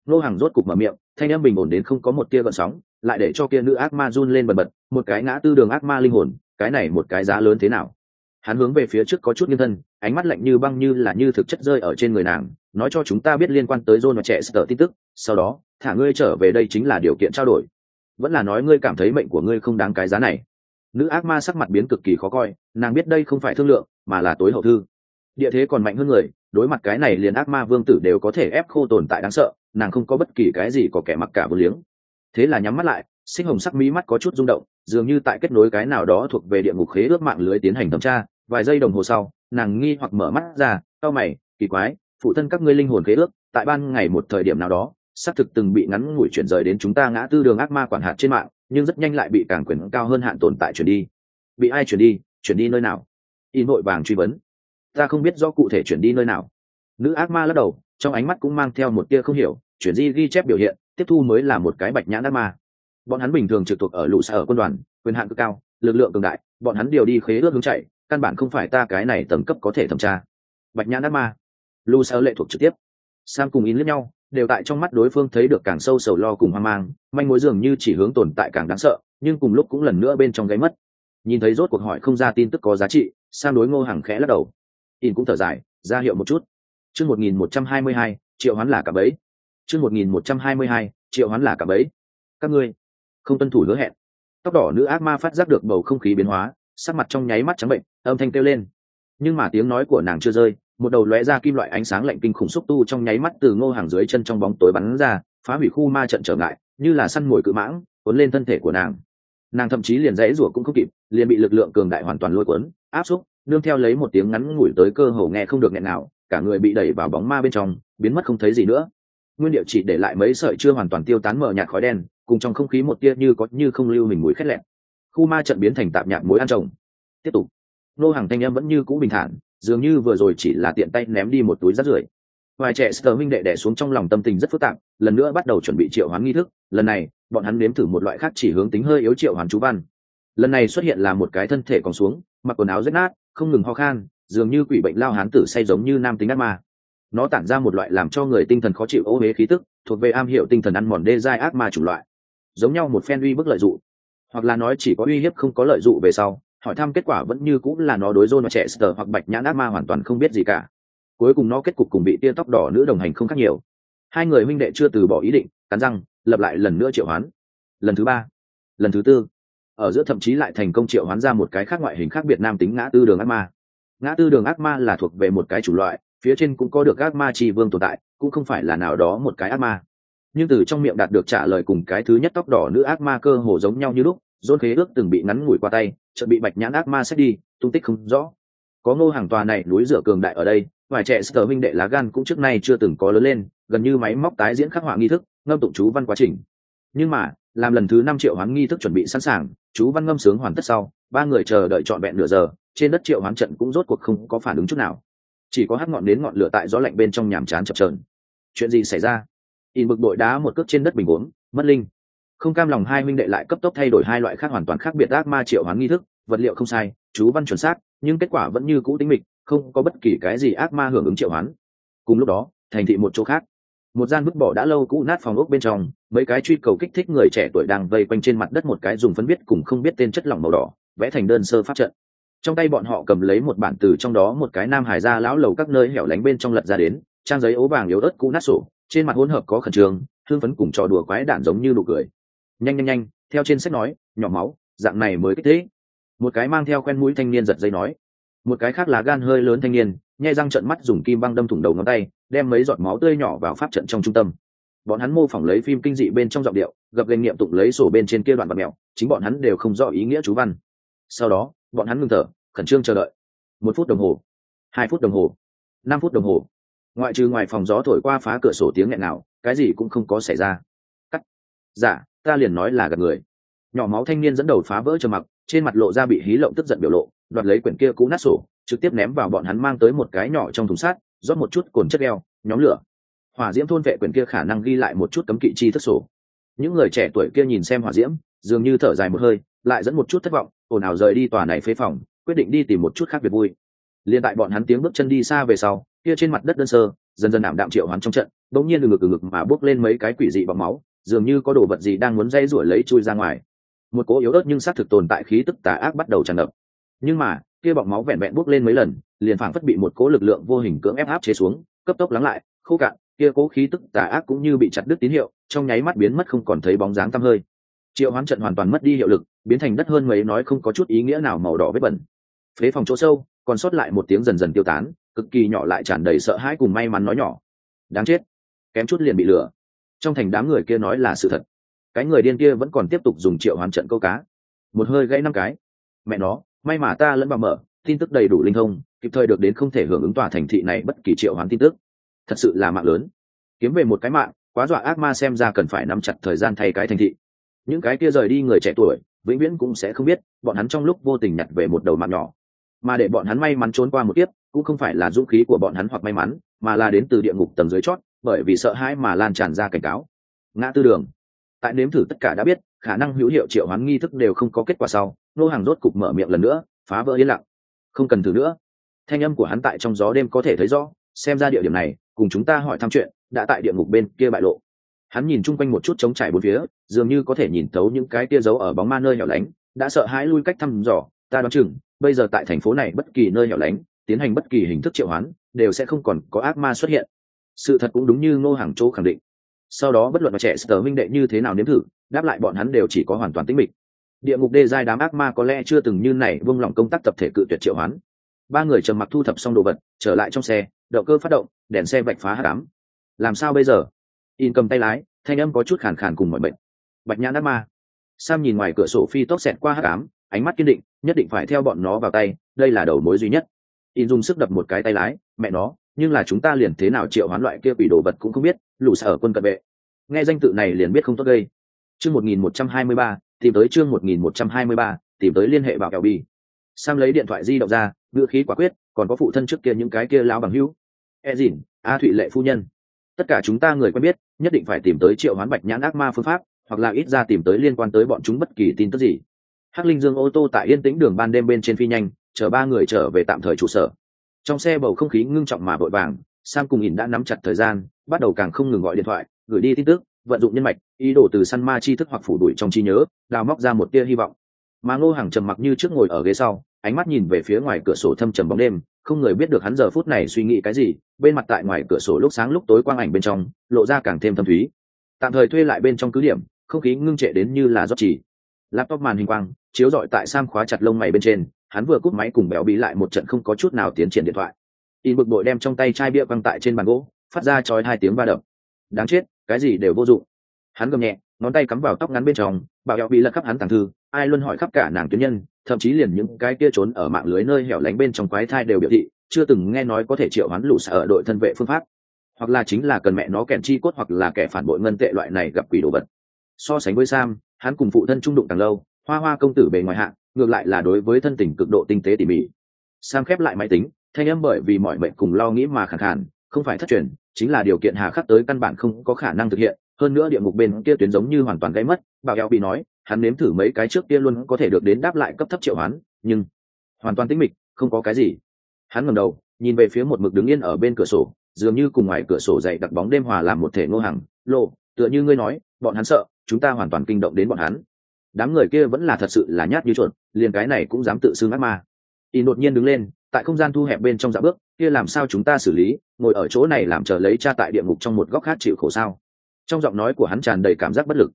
Nô hàng rốt cục mở miệng, thanh em bình ổn đến không có một tia gợn sóng, lại để cho kia nữ ác ma run lên bần bật, một cái ngã tư đường ác ma linh hồn, cái này một cái giá lớn thế nào? Hắn hướng về phía trước có chút nghiêng thân, ánh mắt lạnh như băng như là như thực chất rơi ở trên người nàng, nói cho chúng ta biết liên quan tới john và trẻ sợ tin tức, sau đó thả ngươi trở về đây chính là điều kiện trao đổi. Vẫn là nói ngươi cảm thấy mệnh của ngươi không đáng cái giá này. Nữ ác ma sắc mặt biến cực kỳ khó coi, nàng biết đây không phải thương lượng, mà là tối hậu thư. Địa thế còn mạnh hơn người, đối mặt cái này liền ác ma vương tử đều có thể ép khô tồn tại đáng sợ, nàng không có bất kỳ cái gì có kẻ mặc cả vô liếng. Thế là nhắm mắt lại sinh hồng sắc mí mắt có chút rung động, dường như tại kết nối cái nào đó thuộc về địa ngục khế ước mạng lưới tiến hành thẩm tra. Vài giây đồng hồ sau, nàng nghi hoặc mở mắt ra, cau mày, kỳ quái, phụ thân các ngươi linh hồn khế ước, tại ban ngày một thời điểm nào đó xác thực từng bị ngắn ngủi chuyển rời đến chúng ta ngã tư đường ác ma quản hạt trên mạng, nhưng rất nhanh lại bị càng quyền cao hơn hạn tồn tại chuyển đi. Bị ai chuyển đi? Chuyển đi nơi nào? In nội vàng truy vấn. Ta không biết do cụ thể chuyển đi nơi nào. Nữ ác ma lắc đầu, trong ánh mắt cũng mang theo một tia không hiểu, chuyển di ghi chép biểu hiện, tiếp thu mới là một cái bạch nhãn ác ma. Bọn hắn bình thường trực thuộc ở lũ xa ở quân đoàn, quyền hạn cực cao, lực lượng cường đại, bọn hắn đều đi khế ước hướng chạy, căn bản không phải ta cái này tầng cấp có thể thẩm tra. Bạch nhãn ác ma. Lu ở lệ thuộc trực tiếp. Sam cùng in lẫn nhau đều tại trong mắt đối phương thấy được càng sâu sầu lo cùng hoang mang, manh mối dường như chỉ hướng tồn tại càng đáng sợ, nhưng cùng lúc cũng lần nữa bên trong gáy mất. Nhìn thấy rốt cuộc hỏi không ra tin tức có giá trị sang đối ngô hàng khẽ lắc đầu. In cũng thở dài, ra hiệu một chút. Chương một nghìn một trăm hai mươi hai, triệu hoán là cả bấy. Chương một nghìn một trăm hai mươi hai, triệu hoán là cả bấy. Các ngươi, không tuân thủ hứa hẹn. Tóc đỏ nữ ác ma phát giác được bầu không khí biến hóa, sắc mặt trong nháy mắt trắng bệnh, âm thanh kêu lên. Nhưng mà tiếng nói của nàng chưa rơi một đầu lóe ra kim loại ánh sáng lạnh kinh khủng xúc tu trong nháy mắt từ ngô hàng dưới chân trong bóng tối bắn ra, phá hủy khu ma trận trở ngại, như là săn mồi cự mãng, cuốn lên thân thể của nàng. Nàng thậm chí liền dãy rủa cũng không kịp, liền bị lực lượng cường đại hoàn toàn lôi cuốn, áp xúc, nương theo lấy một tiếng ngắn ngủi tới cơ hồ nghe không được nghẹn nào, cả người bị đẩy vào bóng ma bên trong, biến mất không thấy gì nữa. Nguyên điệu chỉ để lại mấy sợi chưa hoàn toàn tiêu tán mờ nhạt khói đen, cùng trong không khí một tia như có như không lưu mình mùi khét lẹn. Khu ma trận biến thành tạp nhạc mối ăn trồng. Tiếp tục. Nô hàng thanh em vẫn như cũ bình thản dường như vừa rồi chỉ là tiện tay ném đi một túi rác rưởi. Vài trẻ sờ minh đệ đẻ xuống trong lòng tâm tình rất phức tạp, lần nữa bắt đầu chuẩn bị triệu hoán nghi thức, lần này, bọn hắn nếm thử một loại khác chỉ hướng tính hơi yếu triệu hoán chú văn. Lần này xuất hiện là một cái thân thể còn xuống, mặc quần áo rách nát, không ngừng ho khan, dường như quỷ bệnh lao hán tử say giống như nam tính ác ma. Nó tản ra một loại làm cho người tinh thần khó chịu ô huế khí tức, thuộc về am hiểu tinh thần ăn mòn đê giai ác ma chủng loại. Giống nhau một phen uy bức lợi dụng, hoặc là nói chỉ có uy hiếp không có lợi dụng về sau hỏi thăm kết quả vẫn như cũng là nó đối rôn và trẻ sờ hoặc bạch nhãn ác ma hoàn toàn không biết gì cả. Cuối cùng nó kết cục cùng bị tia tóc đỏ nữ đồng hành không khác nhiều. Hai người huynh đệ chưa từ bỏ ý định, cắn răng, lập lại lần nữa triệu hoán. Lần thứ ba, lần thứ tư. Ở giữa thậm chí lại thành công triệu hoán ra một cái khác ngoại hình khác biệt nam tính ngã tư đường ác ma. Ngã tư đường ác ma là thuộc về một cái chủ loại, phía trên cũng có được ác ma tri vương tồn tại, cũng không phải là nào đó một cái ác ma. Nhưng từ trong miệng đạt được trả lời cùng cái thứ nhất tóc đỏ nữ ác ma cơ hồ giống nhau như lúc dôn khế ước từng bị ngắn ngủi qua tay, chợt bị bạch nhãn ác ma xét đi, tung tích không rõ. Có ngô hàng tòa này núi rửa cường đại ở đây, vài trẻ sờ minh đệ lá gan cũng trước nay chưa từng có lớn lên, gần như máy móc tái diễn khắc họa nghi thức, ngâm tụng chú văn quá trình. Nhưng mà, làm lần thứ năm triệu hoán nghi thức chuẩn bị sẵn sàng, chú văn ngâm sướng hoàn tất sau, ba người chờ đợi trọn vẹn nửa giờ, trên đất triệu hoán trận cũng rốt cuộc không có phản ứng chút nào. Chỉ có hắt ngọn đến ngọn lửa tại gió lạnh bên trong nhàm chán chập trờn chuyện gì xảy ra? In bực bội đá một cước trên đất bình uống, mất linh không cam lòng hai minh đệ lại cấp tốc thay đổi hai loại khác hoàn toàn khác biệt ác ma triệu hoán nghi thức, vật liệu không sai, chú văn chuẩn xác, nhưng kết quả vẫn như cũ tính mịch, không có bất kỳ cái gì ác ma hưởng ứng triệu hoán. Cùng lúc đó, thành thị một chỗ khác. Một gian vứt bỏ đã lâu cũ nát phòng ốc bên trong, mấy cái truy cầu kích thích người trẻ tuổi đang vây quanh trên mặt đất một cái dùng phân biết cùng không biết tên chất lỏng màu đỏ, vẽ thành đơn sơ pháp trận. Trong tay bọn họ cầm lấy một bản từ trong đó một cái nam hải ra lão lầu các nơi hẻo lánh bên trong lật ra đến, trang giấy ố vàng yếu ớt cũ nát sổ, trên mặt hỗn hợp có khẩn trương thương phấn cùng trò đùa quái đản giống như nụ cười nhanh nhanh nhanh, theo trên sách nói, nhỏ máu, dạng này mới kích thích. Một cái mang theo quen mũi thanh niên giật dây nói. Một cái khác là gan hơi lớn thanh niên, nhai răng trận mắt dùng kim băng đâm thủng đầu ngón tay, đem mấy giọt máu tươi nhỏ vào pháp trận trong trung tâm. Bọn hắn mô phỏng lấy phim kinh dị bên trong giọng điệu, gặp gây nghiệm tụng lấy sổ bên trên kia đoạn bạc mẹo, chính bọn hắn đều không rõ ý nghĩa chú văn. Sau đó, bọn hắn ngưng thở, khẩn trương chờ đợi. Một phút đồng hồ, hai phút đồng hồ, năm phút đồng hồ. Ngoại trừ ngoài phòng gió thổi qua phá cửa sổ tiếng nghẹn nào cái gì cũng không có xảy ra. Cắt. Dạ ta liền nói là gặp người. Nhỏ máu thanh niên dẫn đầu phá vỡ trầm mặc, trên mặt lộ ra bị hí lộng tức giận biểu lộ, đoạt lấy quyển kia cũ nát sổ, trực tiếp ném vào bọn hắn mang tới một cái nhỏ trong thùng sắt, rót một chút cồn chất đeo nhóm lửa. Hỏa diễm thôn vệ quyển kia khả năng ghi lại một chút cấm kỵ chi thức sổ. Những người trẻ tuổi kia nhìn xem hỏa diễm, dường như thở dài một hơi, lại dẫn một chút thất vọng, ồn ào rời đi tòa này phế phòng, quyết định đi tìm một chút khác biệt vui. Liền tại bọn hắn tiếng bước chân đi xa về sau, kia trên mặt đất đơn sơ, dần dần ảm đạm triệu hoán trong trận, bỗng nhiên từ ngực từ ngực mà bước lên mấy cái quỷ dị bằng máu dường như có đồ vật gì đang muốn dây rủi lấy chui ra ngoài. Một cỗ yếu ớt nhưng xác thực tồn tại khí tức tà ác bắt đầu tràn ngập. Nhưng mà, kia bọng máu vẹn vẹn bốc lên mấy lần, liền phảng phất bị một cỗ lực lượng vô hình cưỡng ép áp chế xuống, cấp tốc lắng lại, khô cạn, kia cỗ khí tức tà ác cũng như bị chặt đứt tín hiệu, trong nháy mắt biến mất không còn thấy bóng dáng tăm hơi. Triệu hoán trận hoàn toàn mất đi hiệu lực, biến thành đất hơn mấy nói không có chút ý nghĩa nào màu đỏ vết bẩn. Phế phòng chỗ sâu, còn sót lại một tiếng dần dần tiêu tán, cực kỳ nhỏ lại tràn đầy sợ hãi cùng may mắn nói nhỏ. Đáng chết. Kém chút liền bị lửa trong thành đám người kia nói là sự thật. Cái người điên kia vẫn còn tiếp tục dùng triệu hoán trận câu cá. Một hơi gãy năm cái. Mẹ nó, may mà ta lẫn bà mở, tin tức đầy đủ linh thông, kịp thời được đến không thể hưởng ứng tòa thành thị này bất kỳ triệu hoán tin tức. Thật sự là mạng lớn. Kiếm về một cái mạng, quá dọa ác ma xem ra cần phải nắm chặt thời gian thay cái thành thị. Những cái kia rời đi người trẻ tuổi, vĩnh viễn cũng sẽ không biết, bọn hắn trong lúc vô tình nhặt về một đầu mạng nhỏ. Mà để bọn hắn may mắn trốn qua một tiếp cũng không phải là dũng khí của bọn hắn hoặc may mắn, mà là đến từ địa ngục tầng dưới chót bởi vì sợ hãi mà lan tràn ra cảnh cáo. Ngã tư đường. Tại nếm thử tất cả đã biết, khả năng hữu hiệu triệu hoán nghi thức đều không có kết quả sau, nô hàng rốt cục mở miệng lần nữa, phá vỡ yên lặng. Không cần thử nữa. Thanh âm của hắn tại trong gió đêm có thể thấy rõ, xem ra địa điểm này, cùng chúng ta hỏi thăm chuyện, đã tại địa ngục bên kia bại lộ. Hắn nhìn chung quanh một chút trống trải bốn phía, dường như có thể nhìn thấu những cái kia giấu ở bóng ma nơi hẻo lánh, đã sợ hãi lui cách thăm dò, ta đoán chừng, bây giờ tại thành phố này bất kỳ nơi hẻo lánh, tiến hành bất kỳ hình thức triệu hoán, đều sẽ không còn có ác ma xuất hiện sự thật cũng đúng như ngô hàng chỗ khẳng định. Sau đó bất luận mà trẻ sờ minh đệ như thế nào nếm thử, đáp lại bọn hắn đều chỉ có hoàn toàn tính mịch. Địa ngục đê giai đám ác ma có lẽ chưa từng như này vung lòng công tác tập thể cự tuyệt triệu hoán. Ba người trầm mặc thu thập xong đồ vật, trở lại trong xe, động cơ phát động, đèn xe vạch phá hạ đám làm sao bây giờ? In cầm tay lái, thanh âm có chút khàn khàn cùng mọi bệnh bạch nhãn ác ma. Sam nhìn ngoài cửa sổ phi tốc xẹt qua hạ đám ánh mắt kiên định, nhất định phải theo bọn nó vào tay, đây là đầu mối duy nhất. In dùng sức đập một cái tay lái, mẹ nó nhưng là chúng ta liền thế nào triệu hoán loại kia quỷ đồ vật cũng không biết, lũ sở quân cận vệ. Nghe danh tự này liền biết không tốt gây. Chương một nghìn một trăm hai mươi ba, tìm tới chương một nghìn một trăm hai mươi ba, tìm tới liên hệ bảo kẹo bi sam lấy điện thoại di động ra, ngữ khí quả quyết, còn có phụ thân trước kia những cái kia lao bằng hữu. E dìn, a thụy lệ phu nhân. Tất cả chúng ta người quen biết, nhất định phải tìm tới triệu hoán bạch nhãn ác ma phương pháp, hoặc là ít ra tìm tới liên quan tới bọn chúng bất kỳ tin tức gì. Hắc linh dương ô tô tại yên tĩnh đường ban đêm bên trên phi nhanh, chở ba người trở về tạm thời trụ sở trong xe bầu không khí ngưng trọng mà vội vàng, sam cùng ỉn đã nắm chặt thời gian, bắt đầu càng không ngừng gọi điện thoại, gửi đi tin tức, vận dụng nhân mạch, ý đồ từ săn ma chi thức hoặc phủ đuổi trong trí nhớ, đào móc ra một tia hy vọng. Mà ngô hàng trầm mặc như trước ngồi ở ghế sau, ánh mắt nhìn về phía ngoài cửa sổ thâm trầm bóng đêm, không người biết được hắn giờ phút này suy nghĩ cái gì, bên mặt tại ngoài cửa sổ lúc sáng lúc tối quang ảnh bên trong, lộ ra càng thêm thâm thúy. Tạm thời thuê lại bên trong cứ điểm, không khí ngưng trệ đến như là rót chỉ laptop màn hình quang, chiếu rọi tại sam khóa chặt lông mày bên trên, hắn vừa cúp máy cùng béo bí lại một trận không có chút nào tiến triển điện thoại. In bực bội đem trong tay chai bia quăng tại trên bàn gỗ, phát ra chói hai tiếng va đập đáng chết, cái gì đều vô dụng. Hắn gầm nhẹ, ngón tay cắm vào tóc ngắn bên trong, bảo béo bí lật khắp hắn tàng thư, ai luôn hỏi khắp cả nàng tuyến nhân, thậm chí liền những cái kia trốn ở mạng lưới nơi hẻo lánh bên trong quái thai đều biểu thị, chưa từng nghe nói có thể triệu hắn lũ sợ đội thân vệ phương pháp. Hoặc là chính là cần mẹ nó kèn chi cốt hoặc là kẻ phản bội ngân tệ loại này gặp quỷ đồ vật. So sánh với sam hắn cùng phụ thân trung đụng càng lâu, hoa hoa công tử bề ngoài hạng ngược lại là đối với thân tình cực độ tinh tế tỉ mỉ. Sam khép lại máy tính, thanh âm bởi vì mọi mệnh cùng lo nghĩ mà khẳng khản không phải thất truyền, chính là điều kiện hà khắc tới căn bản không có khả năng thực hiện, hơn nữa địa ngục bên kia tuyến giống như hoàn toàn gây mất bảo eo bị nói, hắn nếm thử mấy cái trước kia luôn có thể được đến đáp lại cấp thấp triệu hắn nhưng hoàn toàn tĩnh mịch, không có cái gì. Hắn ngẩng đầu, nhìn về phía một mực đứng yên ở bên cửa sổ, dường như cùng ngoài cửa sổ dậy đặc bóng đêm hòa làm một thể ngô hàng lộ tựa như ngươi nói, bọn hắn sợ chúng ta hoàn toàn kinh động đến bọn hắn. Đám người kia vẫn là thật sự là nhát như chuột, liền cái này cũng dám tự xưng ác ma. Y đột nhiên đứng lên, tại không gian thu hẹp bên trong dạ bước, kia làm sao chúng ta xử lý, ngồi ở chỗ này làm chờ lấy cha tại địa ngục trong một góc khác chịu khổ sao? Trong giọng nói của hắn tràn đầy cảm giác bất lực.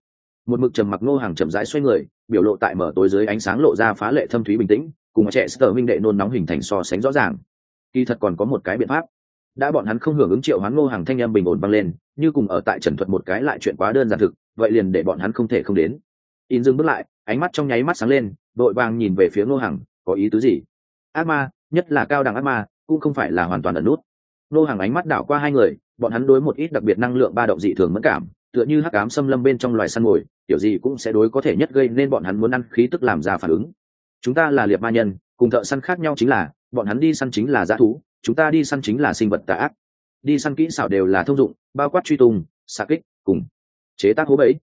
Một mực trầm mặc nô hàng chậm rãi xoay người, biểu lộ tại mở tối dưới ánh sáng lộ ra phá lệ thâm thúy bình tĩnh, cùng trẻ sờ minh đệ nôn nóng hình thành so sánh rõ ràng. Kỳ thật còn có một cái biện pháp đã bọn hắn không hưởng ứng triệu hoán ngô hàng thanh em bình ổn băng lên, như cùng ở tại trần thuật một cái lại chuyện quá đơn giản thực, vậy liền để bọn hắn không thể không đến. In dừng bước lại, ánh mắt trong nháy mắt sáng lên vội vàng nhìn về phía ngô hằng, có ý tứ gì? Ác ma, nhất là cao đẳng ác ma, cũng không phải là hoàn toàn ẩn nút. Ngô hằng ánh mắt đảo qua hai người, bọn hắn đối một ít đặc biệt năng lượng ba động dị thường mất cảm, tựa như hắc ám xâm lâm bên trong loài săn mồi, kiểu gì cũng sẽ đối có thể nhất gây nên bọn hắn muốn ăn khí tức làm ra phản ứng. Chúng ta là liệt ma nhân, cùng thợ săn khác nhau chính là, bọn hắn đi săn chính là g thú chúng ta đi săn chính là sinh vật tà ác. Đi săn kỹ xảo đều là thông dụng, bao quát truy tung, xạ kích, cùng chế tác hố bẫy.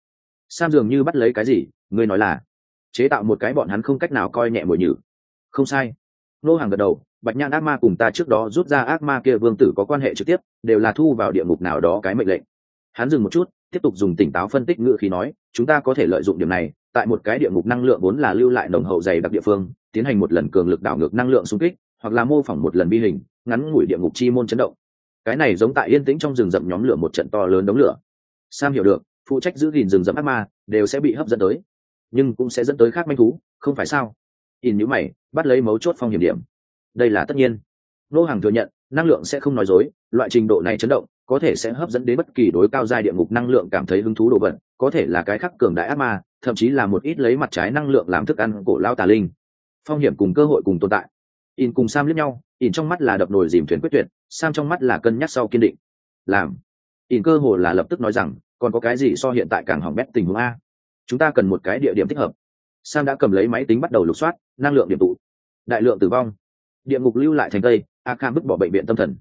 Sam dường như bắt lấy cái gì, ngươi nói là chế tạo một cái bọn hắn không cách nào coi nhẹ mồi nhử. Không sai. Nô hàng gật đầu, bạch nhãn ác ma cùng ta trước đó rút ra ác ma kia vương tử có quan hệ trực tiếp, đều là thu vào địa ngục nào đó cái mệnh lệnh. Hắn dừng một chút, tiếp tục dùng tỉnh táo phân tích ngữ khí nói, chúng ta có thể lợi dụng điểm này, tại một cái địa ngục năng lượng vốn là lưu lại nồng hậu dày đặc địa phương, tiến hành một lần cường lực đảo ngược năng lượng xung kích, hoặc là mô phỏng một lần bi hình ngắn ngủi địa ngục chi môn chấn động. Cái này giống tại yên tĩnh trong rừng rậm nhóm lửa một trận to lớn đống lửa. Sam hiểu được, phụ trách giữ gìn rừng rậm ác ma, đều sẽ bị hấp dẫn tới. Nhưng cũng sẽ dẫn tới khác manh thú, không phải sao? In nhữ mày, bắt lấy mấu chốt phong hiểm điểm. Đây là tất nhiên. Nô hàng thừa nhận, năng lượng sẽ không nói dối, loại trình độ này chấn động, có thể sẽ hấp dẫn đến bất kỳ đối cao giai địa ngục năng lượng cảm thấy hứng thú đồ vật, có thể là cái khắc cường đại ác ma, thậm chí là một ít lấy mặt trái năng lượng làm thức ăn cổ lao tà linh. Phong hiểm cùng cơ hội cùng tồn tại in cùng sam liếc nhau, in trong mắt là đập nồi dìm thuyền quyết tuyệt, sam trong mắt là cân nhắc sau kiên định. Làm. In cơ hồ là lập tức nói rằng, còn có cái gì so hiện tại càng hỏng bét tình huống a? Chúng ta cần một cái địa điểm thích hợp. Sam đã cầm lấy máy tính bắt đầu lục soát, năng lượng điểm tụ. Đại lượng tử vong. Địa ngục lưu lại thành tây, a kham vứt bỏ bệnh viện tâm thần.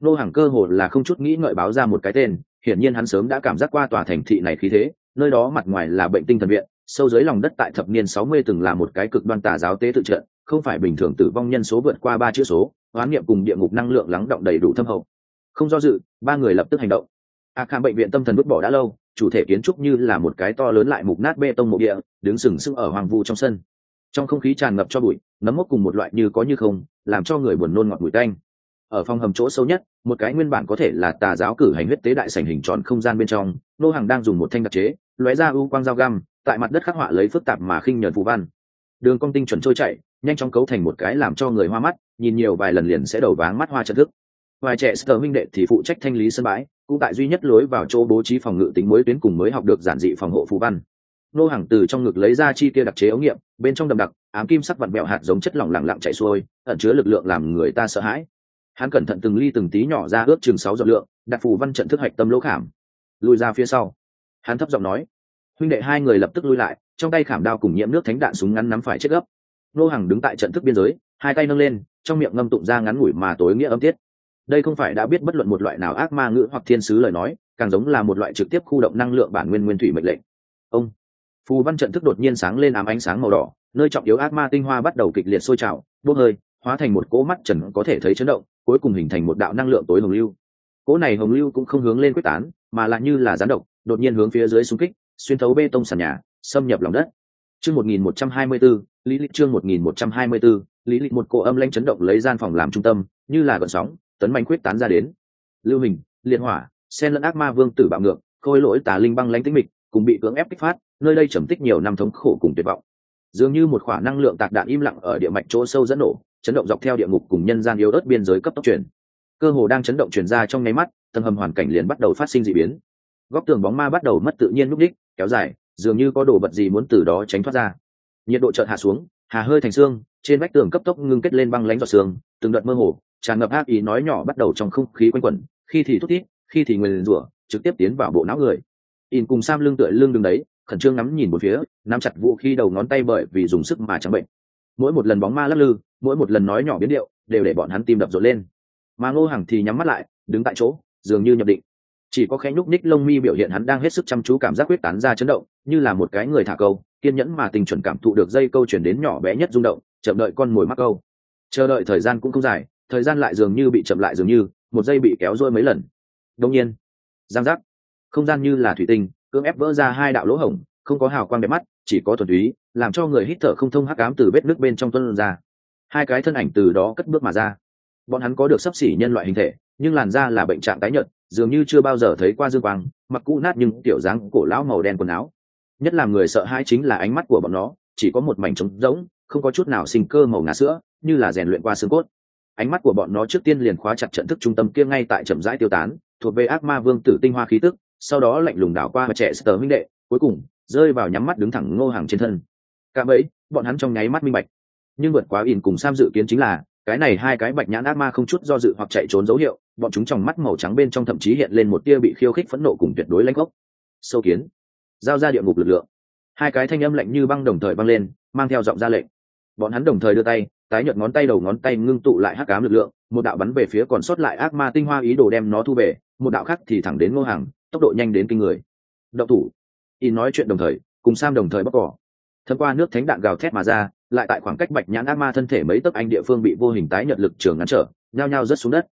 Nô hàng cơ hồ là không chút nghĩ ngợi báo ra một cái tên, hiển nhiên hắn sớm đã cảm giác qua tòa thành thị này khí thế, nơi đó mặt ngoài là bệnh tinh thần viện, sâu dưới lòng đất tại thập niên sáu mươi từng là một cái cực đoan tà giáo tế tự trận không phải bình thường tử vong nhân số vượt qua ba chữ số hoán niệm cùng địa ngục năng lượng lắng động đầy đủ thâm hậu. Không do dự, ba người lập tức hành động. A kham bệnh viện tâm thần vứt bỏ đã lâu, chủ thể kiến trúc như là một cái to lớn lại mục nát bê tông mộ địa, đứng sừng sững ở hoàng vu trong sân. Trong không khí tràn ngập cho bụi, nấm mốc cùng một loại như có như không, làm cho người buồn nôn ngọt bụi tanh. Ở phòng hầm chỗ sâu nhất, một cái nguyên bản có thể là tà giáo cử hành huyết tế đại sảnh hình tròn không gian bên trong, nô hàng đang dùng một thanh đặc chế, lóe ra u quang dao găm, tại mặt đất khắc họa lấy phức tạp mà khinh nhờn phù văn. Đường cong tinh chuẩn trôi chạy nhanh chóng cấu thành một cái làm cho người hoa mắt, nhìn nhiều vài lần liền sẽ đầu váng mắt hoa trận thức. Vài trẻ sơ minh đệ thì phụ trách thanh lý sân bãi, cũng tại duy nhất lối vào chỗ bố trí phòng ngự tính mới tuyến cùng mới học được giản dị phòng hộ phù văn. Nô hàng từ trong ngực lấy ra chi kia đặc chế ống nghiệm, bên trong đậm đặc, ám kim sắc vặn bẹo hạt giống chất lỏng lặng lặng chạy xuôi, ẩn chứa lực lượng làm người ta sợ hãi. Hắn cẩn thận từng ly từng tí nhỏ ra ước chừng sáu giọt lượng, đặt phù văn trận thức hạch tâm lỗ khảm, lùi ra phía sau. Hắn thấp giọng nói, huynh đệ hai người lập tức lui lại, trong tay khảm đao cùng nhiễm nước thánh đạn súng ngắn nắm phải chết gấp nô hàng đứng tại trận thức biên giới, hai tay nâng lên, trong miệng ngâm tụng ra ngắn ngủi mà tối nghĩa âm tiết. Đây không phải đã biết bất luận một loại nào ác ma ngữ hoặc thiên sứ lời nói, càng giống là một loại trực tiếp khu động năng lượng bản nguyên nguyên thủy mệnh lệnh. Ông. Phù văn trận thức đột nhiên sáng lên ám ánh sáng màu đỏ, nơi trọng yếu ác ma tinh hoa bắt đầu kịch liệt sôi trào, bốc hơi, hóa thành một cỗ mắt trần có thể thấy chấn động, cuối cùng hình thành một đạo năng lượng tối hồng lưu. Cỗ này hồng lưu cũng không hướng lên quyết tán, mà lại như là gián độc, đột nhiên hướng phía dưới xung kích, xuyên thấu bê tông sàn nhà, xâm nhập lòng đất. Chương một nghìn một trăm hai mươi bốn lý lịch chương một nghìn một trăm hai mươi bốn lý lịch một cỗ âm lanh chấn động lấy gian phòng làm trung tâm, như là gọn sóng, tấn mạnh quyết tán ra đến. Lưu hình, liên hỏa, sen lẫn ác ma vương tử bạo ngược, khôi lỗi tà linh băng lãnh tĩnh mịch, cùng bị cưỡng ép kích phát, nơi đây trầm tích nhiều năm thống khổ cùng tuyệt vọng. Dường như một khoả năng lượng tạc đạn im lặng ở địa mạch chỗ sâu dẫn nổ, chấn động dọc theo địa ngục cùng nhân gian yếu ớt biên giới cấp tốc chuyển. Cơ hồ đang chấn động chuyển ra trong nháy mắt, tầng hầm hoàn cảnh liền bắt đầu phát sinh d ị biến. Góc tường bóng ma bắt đầu mất tự nhiên núp đích kéo dài, dường như có đồ vật gì muốn từ đó tránh thoát ra nhiệt độ chợt hạ xuống, hà hơi thành xương, trên vách tường cấp tốc ngưng kết lên băng lánh giọt xương từng đợt mơ hồ, tràn ngập ác ý nói nhỏ bắt đầu trong không khí quanh quẩn, khi thì thút thít, khi thì nguyền rủa, trực tiếp tiến vào bộ não người. In cùng sam lưng tựa lưng đứng đấy, khẩn trương ngắm nhìn một phía, nắm chặt vũ khí đầu ngón tay bởi vì dùng sức mà chẳng bệnh. Mỗi một lần bóng ma lắc lư, mỗi một lần nói nhỏ biến điệu, đều để bọn hắn tim đập rộn lên. Mà ngô hằng thì nhắm mắt lại, đứng tại chỗ, dường như nhập định chỉ có khẽ nhúc ních lông mi biểu hiện hắn đang hết sức chăm chú cảm giác quyết tán ra chấn động, như là một cái người thả câu, kiên nhẫn mà tình chuẩn cảm thụ được dây câu chuyển đến nhỏ bé nhất rung động, chậm đợi con mồi mắc câu. Chờ đợi thời gian cũng không dài, thời gian lại dường như bị chậm lại dường như, một giây bị kéo rôi mấy lần. Đông nhiên, giang giác. Không gian như là thủy tinh, cưỡng ép vỡ ra hai đạo lỗ hổng, không có hào quang đẹp mắt, chỉ có thuần túy, làm cho người hít thở không thông hắc ám từ vết nước bên trong tuân ra. Hai cái thân ảnh từ đó cất bước mà ra. Bọn hắn có được sấp xỉ nhân loại hình thể, nhưng làn da là bệnh trạng tái nhợt dường như chưa bao giờ thấy qua dương quang, mặc cũ nát nhưng kiểu dáng cổ lão màu đen quần áo. Nhất là người sợ hãi chính là ánh mắt của bọn nó, chỉ có một mảnh trống rỗng, không có chút nào sinh cơ màu ngà sữa, như là rèn luyện qua xương cốt. Ánh mắt của bọn nó trước tiên liền khóa chặt trận thức trung tâm kia ngay tại chậm rãi tiêu tán, thuộc về ác ma vương tử tinh hoa khí tức, sau đó lạnh lùng đảo qua và trẻ sờ minh đệ, cuối cùng, rơi vào nhắm mắt đứng thẳng ngô hàng trên thân. Cả bấy bọn hắn trong nháy mắt minh bạch. Nhưng vượt quá ỉn cùng sam dự kiến chính là, cái này hai cái bạch nhãn ác ma không chút do dự hoặc chạy trốn dấu hiệu bọn chúng trong mắt màu trắng bên trong thậm chí hiện lên một tia bị khiêu khích phẫn nộ cùng tuyệt đối lãnh gốc. Sâu kiến. Giao ra địa ngục lực lượng. Hai cái thanh âm lạnh như băng đồng thời băng lên, mang theo giọng ra lệnh. Bọn hắn đồng thời đưa tay, tái nhợt ngón tay đầu ngón tay ngưng tụ lại hắc cám lực lượng, một đạo bắn về phía còn sót lại ác ma tinh hoa ý đồ đem nó thu về, một đạo khác thì thẳng đến ngô hàng tốc độ nhanh đến kinh người. Động thủ. Y nói chuyện đồng thời, cùng sam đồng thời bóc cỏ thấm qua nước thánh đạn gào thét mà ra, lại tại khoảng cách bạch nhãn ác ma thân thể mấy tấc anh địa phương bị vô hình tái nhật lực trường ngắn trở, nhao nhao rớt xuống đất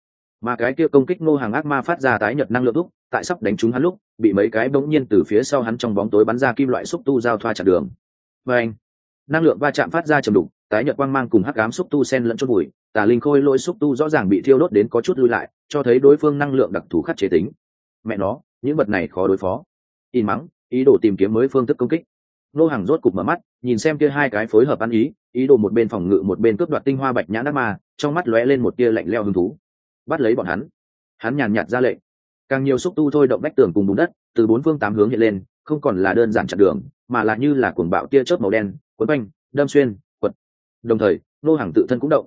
mà cái kia công kích ngô hàng ác ma phát ra tái nhật năng lượng lúc tại sắp đánh trúng hắn lúc, bị mấy cái bỗng nhiên từ phía sau hắn trong bóng tối bắn ra kim loại xúc tu giao thoa chặt đường. Và anh năng lượng va chạm phát ra trầm đục, tái nhật quang mang cùng hắc ám xúc tu sen lẫn chốt bụi tà linh khôi lỗi xúc tu rõ ràng bị thiêu đốt đến có chút lui lại, cho thấy đối phương năng lượng đặc thù khắc chế tính. Mẹ nó, những vật này khó đối phó. In mắng, ý đồ tìm kiếm mới phương thức công kích. Nô hàng rốt cục mở mắt, nhìn xem kia hai cái phối hợp ăn ý ý đồ một bên phòng ngự một bên cướp đoạt tinh hoa bạch nhãn ác ma, trong mắt lóe lên một tia lạnh leo hứng thú bắt lấy bọn hắn. Hắn nhàn nhạt ra lệnh. Càng nhiều xúc tu thôi động bách tường cùng bùn đất, từ bốn phương tám hướng hiện lên, không còn là đơn giản chặn đường, mà là như là cuồng bạo tia chớp màu đen quấn quanh, đâm xuyên, quật. Đồng thời, nô hàng tự thân cũng động.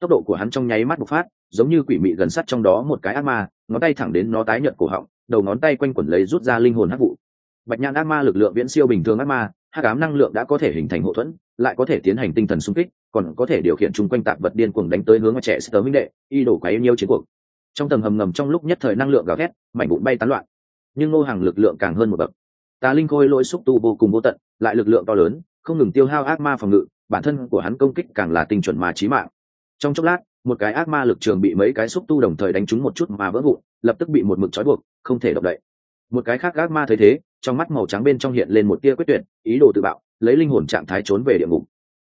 Tốc độ của hắn trong nháy mắt bộc phát, giống như quỷ mị gần sắt trong đó một cái ác ma, ngón tay thẳng đến nó tái nhợt cổ họng, đầu ngón tay quanh quẩn lấy rút ra linh hồn hắc vụ. Bạch nhãn ác ma lực lượng viễn siêu bình thường ác ma, hắc ám năng lượng đã có thể hình thành hậu thuẫn lại có thể tiến hành tinh thần xung kích, còn có thể điều khiển chung quanh tạp vật điên cuồng đánh tới hướng trẻ sơ minh đệ, y đổ quá yêu chiến cuộc. Trong tầng hầm ngầm trong lúc nhất thời năng lượng gào thét, mảnh vụn bay tán loạn. Nhưng ngô hàng lực lượng càng hơn một bậc. Tà linh khôi lỗi xúc tu vô cùng vô tận, lại lực lượng to lớn, không ngừng tiêu hao ác ma phòng ngự, bản thân của hắn công kích càng là tinh chuẩn mà trí mạng. Trong chốc lát, một cái ác ma lực trường bị mấy cái xúc tu đồng thời đánh trúng một chút mà vỡ vụn, lập tức bị một mực trói buộc, không thể động đậy. Một cái khác ác ma thấy thế, trong mắt màu trắng bên trong hiện lên một tia quyết tuyệt, ý đồ tự bạo lấy linh hồn trạng thái trốn về địa ngục.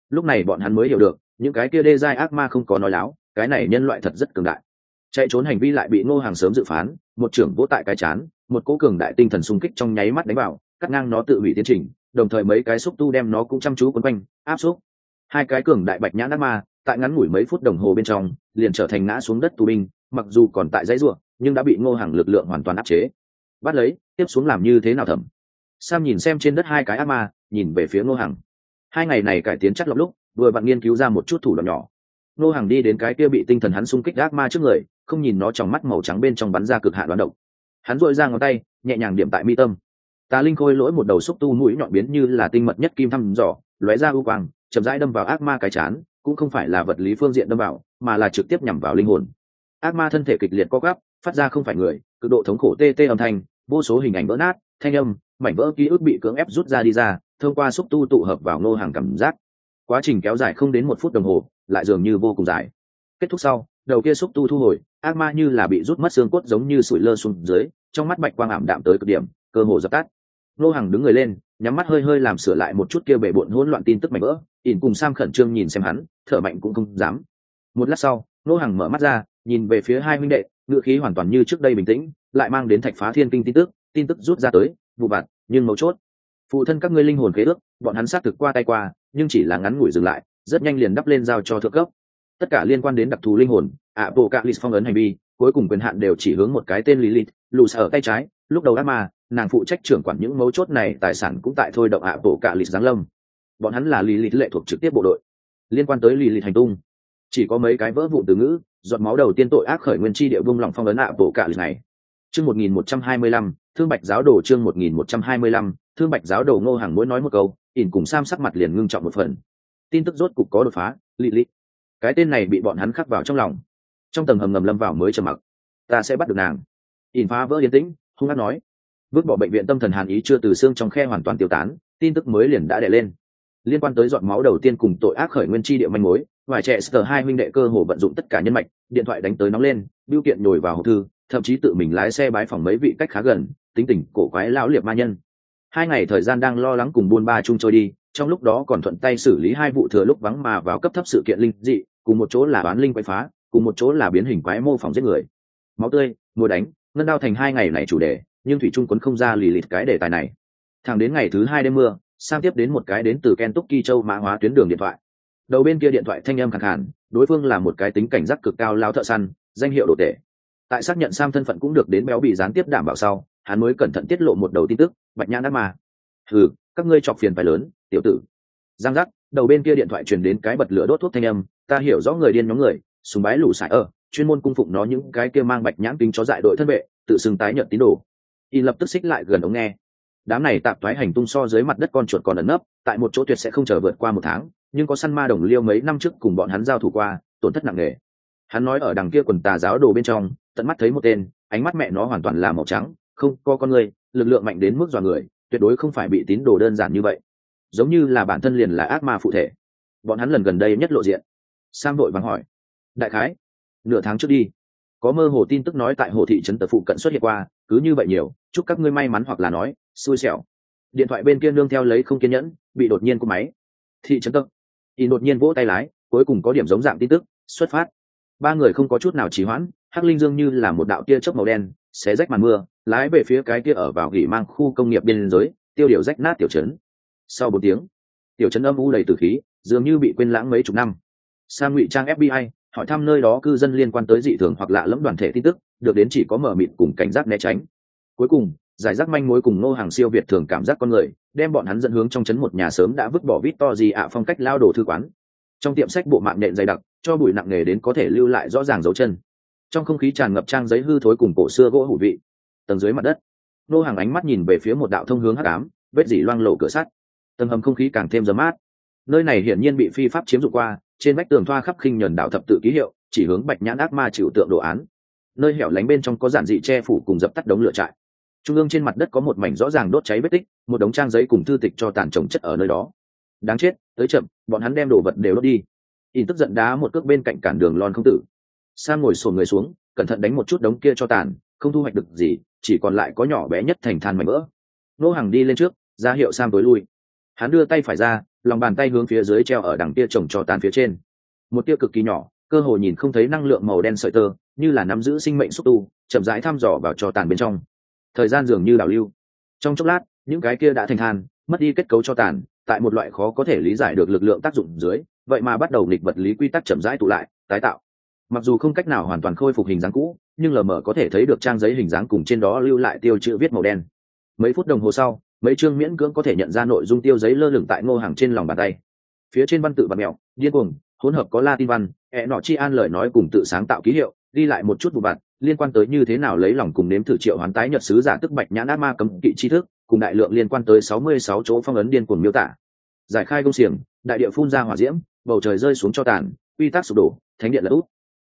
Lúc này bọn hắn mới hiểu được, những cái kia đê giai ác ma không có nói láo, cái này nhân loại thật rất cường đại. Chạy trốn hành vi lại bị ngô hàng sớm dự phán, một trưởng vỗ tại cái chán, một cố cường đại tinh thần xung kích trong nháy mắt đánh vào, cắt ngang nó tự hủy tiến trình, đồng thời mấy cái xúc tu đem nó cũng chăm chú quấn quanh, áp xúc. Hai cái cường đại bạch nhãn ác ma, tại ngắn ngủi mấy phút đồng hồ bên trong, liền trở thành ngã xuống đất tù binh, mặc dù còn tại dãy ruộng, nhưng đã bị ngô hàng lực lượng hoàn toàn áp chế. Bắt lấy, tiếp xuống làm như thế nào thẩm? Sam nhìn xem trên đất hai cái ác ma nhìn về phía ngô Hằng, hai ngày này cải tiến chắc lọc lúc vừa bạn nghiên cứu ra một chút thủ đoạn nhỏ. Ngô Hằng đi đến cái kia bị tinh thần hắn xung kích ác ma trước người không nhìn nó trong mắt màu trắng bên trong bắn ra cực hạn đoán độc. Hắn dội ra ngón tay nhẹ nhàng điểm tại mi tâm. Tà linh khôi lỗi một đầu xúc tu mũi nhọn biến như là tinh mật nhất kim thăm dò lóe ra ưu quang chậm rãi đâm vào ác ma cái chán cũng không phải là vật lý phương diện đâm vào mà là trực tiếp nhằm vào linh hồn. Ác ma thân thể kịch liệt co gắp phát ra không phải người cực độ thống khổ tê tê âm thanh vô số hình ảnh vỡ nát thanh âm mảnh vỡ ký ức bị cưỡng ép rút ra đi ra thông qua xúc tu tụ hợp vào ngô hàng cảm giác. Quá trình kéo dài không đến một phút đồng hồ, lại dường như vô cùng dài. Kết thúc sau, đầu kia xúc tu thu hồi, ác ma như là bị rút mất xương cốt giống như sủi lơ xuống dưới, trong mắt bạch quang ảm đạm tới cực điểm, cơ hồ dập tắt. Ngô hàng đứng người lên, nhắm mắt hơi hơi làm sửa lại một chút kia bể bộn hỗn loạn tin tức mạnh vỡ, ỉn cùng sam khẩn trương nhìn xem hắn, thở mạnh cũng không dám. Một lát sau, ngô hàng mở mắt ra, nhìn về phía hai huynh đệ ngựa khí hoàn toàn như trước đây bình tĩnh, lại mang đến thạch phá thiên kinh tin tức tin tức rút ra tới, vụ vặt, nhưng mấu chốt phụ thân các ngươi linh hồn khế ước bọn hắn xác thực qua tay qua nhưng chỉ là ngắn ngủi dừng lại rất nhanh liền đắp lên giao cho thượng cấp. Tất cả liên quan đến đặc thù linh hồn ạ bộ cạ lì phong ấn hành vi cuối cùng quyền hạn đều chỉ hướng một cái tên lý lịt lù sở tay trái. Lúc đầu ác mà, nàng phụ trách trưởng quản những mấu chốt này tài sản cũng tại thôi động ạ bộ cạ lì giáng lâm. Bọn hắn là lý lịt lệ thuộc trực tiếp bộ đội. Liên quan tới lý lịt hành tung chỉ có mấy cái vỡ vụ từ ngữ giọt máu đầu tiên tội ác khởi nguyên chi địa vương lòng phong ấn ạ bộ cạ lì này chương 1125, thương bạch giáo đồ chương 1125, thương bạch giáo đầu ngô hàng mỗi nói một câu, ỉn cùng sam sắc mặt liền ngưng trọng một phần. Tin tức rốt cục có đột phá, lị lị. Cái tên này bị bọn hắn khắc vào trong lòng. Trong tầng hầm ngầm lâm vào mới trầm mặc. Ta sẽ bắt được nàng. Ỉn phá vỡ yên tĩnh, hung hát nói. Vứt bỏ bệnh viện tâm thần hàn ý chưa từ xương trong khe hoàn toàn tiêu tán, tin tức mới liền đã đẻ lên. Liên quan tới dọn máu đầu tiên cùng tội ác khởi nguyên chi địa manh mối, vài trẻ sờ hai huynh đệ cơ hồ vận dụng tất cả nhân mạch, điện thoại đánh tới nóng lên, biêu kiện nhồi vào hộp thư, thậm chí tự mình lái xe bái phòng mấy vị cách khá gần, tính tình cổ quái lão liệt ma nhân hai ngày thời gian đang lo lắng cùng buôn ba chung trôi đi, trong lúc đó còn thuận tay xử lý hai vụ thừa lúc vắng mà vào cấp thấp sự kiện linh dị, cùng một chỗ là bán linh quay phá, cùng một chỗ là biến hình quái mô phỏng giết người. Máu tươi, mùa đánh, ngân đao thành hai ngày này chủ đề, nhưng thủy trung quấn không ra lì lịt cái đề tài này. Thẳng đến ngày thứ hai đêm mưa sam tiếp đến một cái đến từ kentucky châu mã hóa tuyến đường điện thoại. Đầu bên kia điện thoại thanh âm khẳng hẳn đối phương là một cái tính cảnh giác cực cao lao thợ săn, danh hiệu đồ tệ tại xác nhận sam thân phận cũng được đến béo bị gián tiếp đảm bảo sau hắn mới cẩn thận tiết lộ một đầu tin tức, bạch nhãn ác mà ừ các ngươi chọc phiền phải lớn, tiểu tử. Giang giác, đầu bên kia điện thoại truyền đến cái bật lửa đốt thuốc thanh âm, ta hiểu rõ người điên nhóm người súng bái lũ sải ở, chuyên môn cung phụng nó những cái kia mang bạch nhãn kính chó dại đội thân vệ, tự xưng tái nhận tín đồ. Y lập tức xích lại gần ống nghe. Đám này tạp thoái hành tung so dưới mặt đất con chuột còn ẩn nấp, tại một chỗ tuyệt sẽ không chờ vượt qua một tháng, nhưng có săn ma đồng liêu mấy năm trước cùng bọn hắn giao thủ qua, tổn thất nặng nề. Hắn nói ở đằng kia quần tà giáo đồ bên trong, tận mắt thấy một tên, ánh mắt mẹ nó hoàn toàn là màu trắng không, có con người, lực lượng mạnh đến mức dọa người, tuyệt đối không phải bị tín đồ đơn giản như vậy. Giống như là bản thân liền là ác ma phụ thể. Bọn hắn lần gần đây nhất lộ diện. Sam đội vắng hỏi. Đại khái, nửa tháng trước đi. Có mơ hồ tin tức nói tại hồ thị trấn tờ phụ cận xuất hiện qua, cứ như vậy nhiều, chúc các ngươi may mắn hoặc là nói, xui xẻo. Điện thoại bên kia nương theo lấy không kiên nhẫn, bị đột nhiên của máy. Thị trấn tờ. Y đột nhiên vỗ tay lái, cuối cùng có điểm giống dạng tin tức, xuất phát ba người không có chút nào trì hoãn, hắc linh dương như là một đạo tia chớp màu đen, xé rách màn mưa, lái về phía cái kia ở vào gỉ mang khu công nghiệp biên giới, tiêu điều rách nát tiểu trấn. Sau bốn tiếng, tiểu trấn âm u đầy từ khí, dường như bị quên lãng mấy chục năm. Sang ngụy trang fbi hỏi thăm nơi đó cư dân liên quan tới dị thường hoặc lạ lẫm đoàn thể tin tức, được đến chỉ có mở mịt cùng cảnh giác né tránh. Cuối cùng, giải rác manh mối cùng nô hàng siêu việt thường cảm giác con người, đem bọn hắn dẫn hướng trong trấn một nhà sớm đã vứt bỏ vít to gì ạ phong cách lao đồ thư quán trong tiệm sách bộ mạng nện dày đặc, cho bụi nặng nề đến có thể lưu lại rõ ràng dấu chân. Trong không khí tràn ngập trang giấy hư thối cùng cổ xưa gỗ hủ vị. Tầng dưới mặt đất, nô hàng ánh mắt nhìn về phía một đạo thông hướng hắc ám, vết dỉ loang lộ cửa sắt. Tầng hầm không khí càng thêm dấm mát. Nơi này hiển nhiên bị phi pháp chiếm dụng qua, trên vách tường thoa khắp khinh nhuần đạo thập tự ký hiệu, chỉ hướng bạch nhãn ác ma chịu tượng đồ án. Nơi hẻo lánh bên trong có giản dị che phủ cùng dập tắt đống lửa trại. Trung ương trên mặt đất có một mảnh rõ ràng đốt cháy vết tích, một đống trang giấy cùng thư tịch cho tàn trồng chất ở nơi đó đáng chết, tới chậm, bọn hắn đem đồ vật đều đốt đi. In tức giận đá một cước bên cạnh cản đường lon không tử. Sam ngồi sổ người xuống, cẩn thận đánh một chút đống kia cho tàn, không thu hoạch được gì, chỉ còn lại có nhỏ bé nhất thành than mảnh vỡ. Nô hàng đi lên trước, ra hiệu sam tối lui. Hắn đưa tay phải ra, lòng bàn tay hướng phía dưới treo ở đằng kia trồng cho tàn phía trên. Một tia cực kỳ nhỏ, cơ hồ nhìn không thấy năng lượng màu đen sợi tơ, như là nắm giữ sinh mệnh xúc tu, chậm rãi thăm dò vào cho tàn bên trong. Thời gian dường như đảo lưu. Trong chốc lát, những cái kia đã thành than, mất đi kết cấu cho tàn tại một loại khó có thể lý giải được lực lượng tác dụng dưới, vậy mà bắt đầu nghịch vật lý quy tắc chậm rãi tụ lại, tái tạo. Mặc dù không cách nào hoàn toàn khôi phục hình dáng cũ, nhưng lờ mờ có thể thấy được trang giấy hình dáng cùng trên đó lưu lại tiêu chữ viết màu đen. Mấy phút đồng hồ sau, mấy chương miễn cưỡng có thể nhận ra nội dung tiêu giấy lơ lửng tại ngô hàng trên lòng bàn tay. Phía trên văn tự bạt mẹo, điên cuồng, hỗn hợp có latin văn hẹ nọ chi an lời nói cùng tự sáng tạo ký hiệu đi lại một chút vụ vặt, liên quan tới như thế nào lấy lòng cùng nếm thử triệu hoán tái nhật sứ giả tức bạch nhãn ác ma cấm kỵ tri thức cùng đại lượng liên quan tới sáu mươi sáu chỗ phong ấn điên cuồng miêu tả. Giải khai công xiềng, đại địa phun ra hỏa diễm, bầu trời rơi xuống cho tàn, quy tắc sụp đổ, thánh điện là út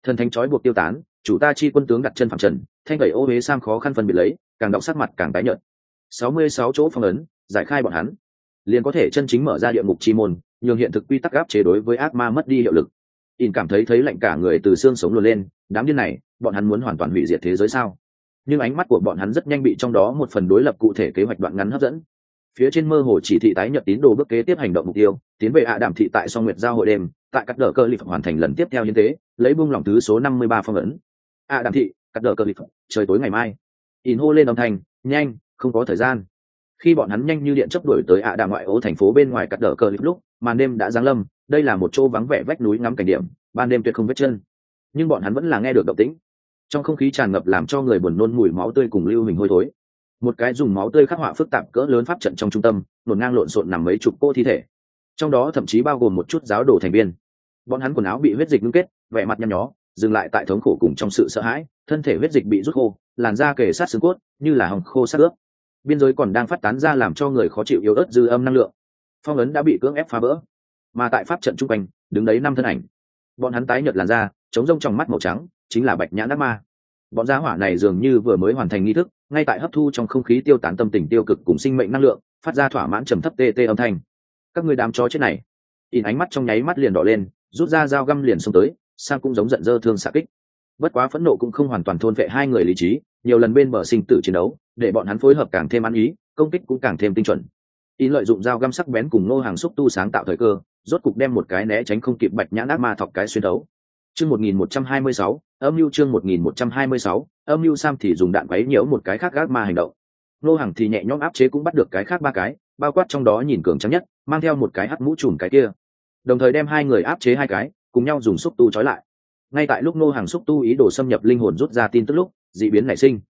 thần thánh trói buộc tiêu tán, chủ ta chi quân tướng đặt chân phạm trần, thanh gậy ô huế sam khó khăn phân biệt lấy, càng đọc sắc mặt càng tái nhợt. sáu mươi sáu chỗ phong ấn, giải khai bọn hắn. Liền có thể chân chính mở ra địa ngục chi môn, nhường hiện thực quy tắc áp chế đối với ác ma mất đi hiệu lực. In cảm thấy thấy lạnh cả người từ xương sống luồn lên, đám điên này, bọn hắn muốn hoàn toàn hủy diệt thế giới sao? Nhưng ánh mắt của bọn hắn rất nhanh bị trong đó một phần đối lập cụ thể kế hoạch đoạn ngắn hấp dẫn. Phía trên mơ hồ chỉ thị tái nhập tín đồ bước kế tiếp hành động mục tiêu, tiến về ạ đảm thị tại song nguyệt giao hội đêm, tại các đờ cơ lịch hoàn thành lần tiếp theo như thế lấy bung lỏng thứ số năm mươi ba phong ấn. ạ đảm thị, cắt đờ cơ lịch trời tối ngày mai. In hô lên âm thanh, nhanh, không có thời gian. Khi bọn hắn nhanh như điện chấp đuổi tới ạ đà ngoại ô thành phố bên ngoài cắt đờ cơ lịch lúc, màn đêm đã giáng lâm, đây là một chỗ vắng vẻ vách núi ngắm cảnh điểm, ban đêm tuyệt không vết chân. Nhưng bọn hắn vẫn là nghe được động tĩnh trong không khí tràn ngập làm cho người buồn nôn mùi máu tươi cùng lưu hình hôi thối. Một cái dùng máu tươi khắc họa phức tạp cỡ lớn pháp trận trong trung tâm, nổn ngang lộn xộn nằm mấy chục cô thi thể. Trong đó thậm chí bao gồm một chút giáo đồ thành viên. Bọn hắn quần áo bị huyết dịch ngưng kết, vẻ mặt nhăn nhó, dừng lại tại thống khổ cùng trong sự sợ hãi, thân thể huyết dịch bị rút khô, làn da kề sát xương cốt, như là hồng khô sát ướp. Biên giới còn đang phát tán ra làm cho người khó chịu yếu ớt dư âm năng lượng. Phong ấn đã bị cưỡng ép phá vỡ, mà tại pháp trận trung quanh, đứng đấy năm thân ảnh. Bọn hắn tái nhợt làn da, chống rông trong mắt màu trắng chính là bạch nhãn ác ma. Bọn gia hỏa này dường như vừa mới hoàn thành nghi thức, ngay tại hấp thu trong không khí tiêu tán tâm tình tiêu cực cùng sinh mệnh năng lượng, phát ra thỏa mãn trầm thấp tê tê âm thanh. Các người đám chó chết này. In ánh mắt trong nháy mắt liền đỏ lên, rút ra dao găm liền xông tới sang cũng giống giận dơ thương xạ kích. Bất quá phẫn nộ cũng không hoàn toàn thôn vệ hai người lý trí, nhiều lần bên bờ sinh tử chiến đấu, để bọn hắn phối hợp càng thêm ăn ý, công kích cũng càng thêm tinh chuẩn. In lợi dụng dao găm sắc bén cùng nô hàng xúc tu sáng tạo thời cơ, rốt cục đem một cái né tránh không kịp bạch nhãn ác ma thọc cái xuyên đấu chương một nghìn một trăm hai mươi sáu, âm mưu chương một nghìn một trăm hai mươi sáu, âm mưu sam thì dùng đạn quấy nhiễu một cái khác gác ma hành động. Nô hàng thì nhẹ nhõm áp chế cũng bắt được cái khác ba cái, bao quát trong đó nhìn cường trắng nhất, mang theo một cái hắc mũ trùm cái kia. Đồng thời đem hai người áp chế hai cái, cùng nhau dùng xúc tu trói lại. Ngay tại lúc nô hàng xúc tu ý đồ xâm nhập linh hồn rút ra tin tức lúc, dị biến nảy sinh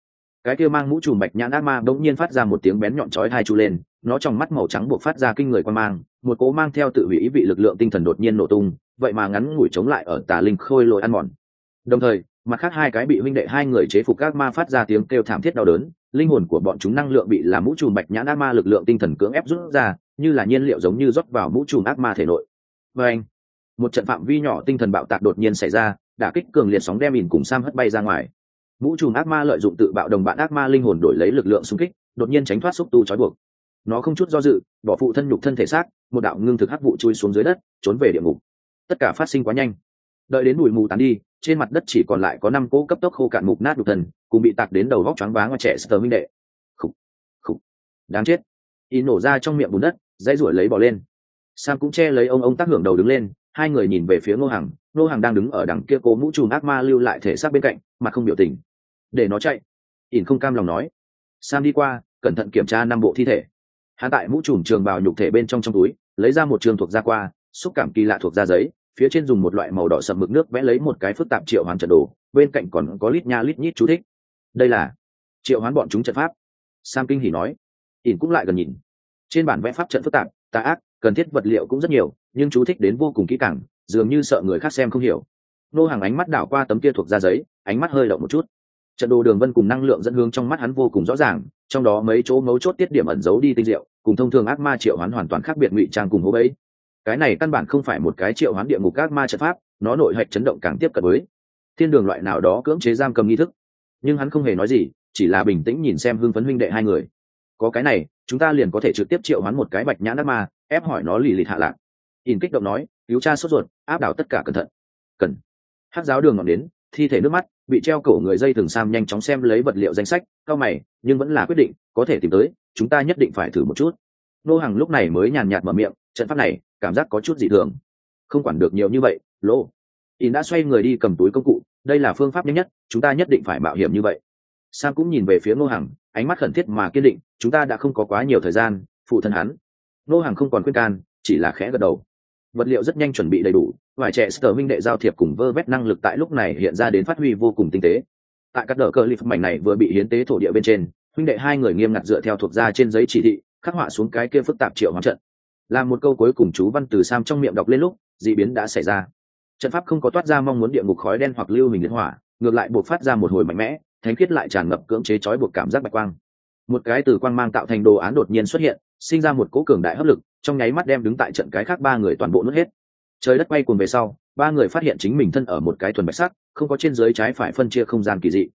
cái kia mang mũ trùm bạch nhãn ác ma bỗng nhiên phát ra một tiếng bén nhọn chói hai chu lên, nó trong mắt màu trắng buộc phát ra kinh người quan mang, một cố mang theo tự hủy ý vị lực lượng tinh thần đột nhiên nổ tung, vậy mà ngắn ngủi chống lại ở tà linh khôi lội ăn mòn. Đồng thời, mặt khác hai cái bị huynh đệ hai người chế phục ác ma phát ra tiếng kêu thảm thiết đau đớn, linh hồn của bọn chúng năng lượng bị làm mũ trùm bạch nhãn ác ma lực lượng tinh thần cưỡng ép rút ra, như là nhiên liệu giống như rót vào mũ trùm ác ma thể nội. Và anh một trận phạm vi nhỏ tinh thần bạo tạc đột nhiên xảy ra, đả kích cường liệt sóng đem ỉn cùng sam hất bay ra ngoài vũ trùm ác ma lợi dụng tự bạo đồng bạn ác ma linh hồn đổi lấy lực lượng xung kích đột nhiên tránh thoát xúc tu trói buộc. Nó không chút do dự bỏ phụ thân nhục thân thể xác một đạo ngưng thực hắc vụ chui xuống dưới đất trốn về địa ngục. Tất cả phát sinh quá nhanh. Đợi đến bụi mù tán đi trên mặt đất chỉ còn lại có năm cỗ cấp tốc khô cạn mục nát nhục thân cùng bị tạc đến đầu vóc choáng váng và trẻ sờ minh đệ. Khủng, khủng, đáng chết. Y nổ ra trong miệng bùn đất dãy ruổi lấy bỏ lên. Sam cũng che lấy ông ông tác hưởng đầu đứng lên hai người nhìn về phía ngô hằng. Ngô hằng đang đứng ở đằng kia cố mũ trùm ác ma lưu lại thể xác bên cạnh mặt không biểu tình để nó chạy. Ỉn không cam lòng nói. Sam đi qua, cẩn thận kiểm tra năm bộ thi thể. Hắn tại mũ trùm trường bào nhục thể bên trong trong túi, lấy ra một trường thuộc da qua, xúc cảm kỳ lạ thuộc da giấy, phía trên dùng một loại màu đỏ sậm mực nước vẽ lấy một cái phức tạp triệu hoán trận đồ, bên cạnh còn có lít nha lít nhít chú thích. Đây là triệu hoán bọn chúng trận pháp. Sam kinh hỉ nói. Ỉn cũng lại gần nhìn. Trên bản vẽ pháp trận phức tạp, tà ác, cần thiết vật liệu cũng rất nhiều, nhưng chú thích đến vô cùng kỹ càng, dường như sợ người khác xem không hiểu. Nô hàng ánh mắt đảo qua tấm kia thuộc da giấy, ánh mắt hơi động một chút trận đồ đường vân cùng năng lượng dẫn hướng trong mắt hắn vô cùng rõ ràng, trong đó mấy chỗ mấu chốt tiết điểm ẩn giấu đi tinh diệu, cùng thông thường ác ma triệu hoán hoàn toàn khác biệt ngụy trang cùng hố bẫy. cái này căn bản không phải một cái triệu hoán địa ngục ác ma trận pháp, nó nội hạch chấn động càng tiếp cận với thiên đường loại nào đó cưỡng chế giam cầm nghi thức. Nhưng hắn không hề nói gì, chỉ là bình tĩnh nhìn xem hưng phấn huynh đệ hai người. Có cái này, chúng ta liền có thể trực tiếp triệu hoán một cái bạch nhãn ác ma, ép hỏi nó lì lịt hạ lạc. In kích động nói, cứu cha sốt ruột, áp đảo tất cả cẩn thận. Cần. Hát giáo đường ngọn đến thi thể nước mắt, bị treo cổ người dây thường sam nhanh chóng xem lấy vật liệu danh sách, cao mày, nhưng vẫn là quyết định, có thể tìm tới, chúng ta nhất định phải thử một chút. Nô hàng lúc này mới nhàn nhạt mở miệng, trận pháp này, cảm giác có chút dị thường. Không quản được nhiều như vậy, lỗ. In đã xoay người đi cầm túi công cụ, đây là phương pháp nhanh nhất, chúng ta nhất định phải mạo hiểm như vậy. Sam cũng nhìn về phía nô hằng, ánh mắt khẩn thiết mà kiên định, chúng ta đã không có quá nhiều thời gian, phụ thân hắn. Nô hằng không còn khuyên can, chỉ là khẽ gật đầu vật liệu rất nhanh chuẩn bị đầy đủ, vài trẻ sờ minh đệ giao thiệp cùng vơ vét năng lực tại lúc này hiện ra đến phát huy vô cùng tinh tế. Tại các đỡ cơ lip mảnh này vừa bị hiến tế thổ địa bên trên, huynh đệ hai người nghiêm ngặt dựa theo thuộc ra trên giấy chỉ thị, khắc họa xuống cái kia phức tạp triệu hóa trận. Làm một câu cuối cùng chú văn từ sam trong miệng đọc lên lúc d ị biến đã xảy ra. Trận pháp không có toát ra mong muốn địa ngục khói đen hoặc lưu hình liên hỏa, ngược lại buộc phát ra một hồi mạnh mẽ, thánh khiết lại tràn ngập cưỡng chế trói buộc cảm giác bạch quang. Một cái từ quang mang tạo thành đồ án đột nhiên xuất hiện, sinh ra một cỗ cường đại hấp lực trong nháy mắt đem đứng tại trận cái khác ba người toàn bộ nuốt hết. Trời đất quay cuồng về sau, ba người phát hiện chính mình thân ở một cái thuần bạch sắc, không có trên dưới trái phải phân chia không gian kỳ dị.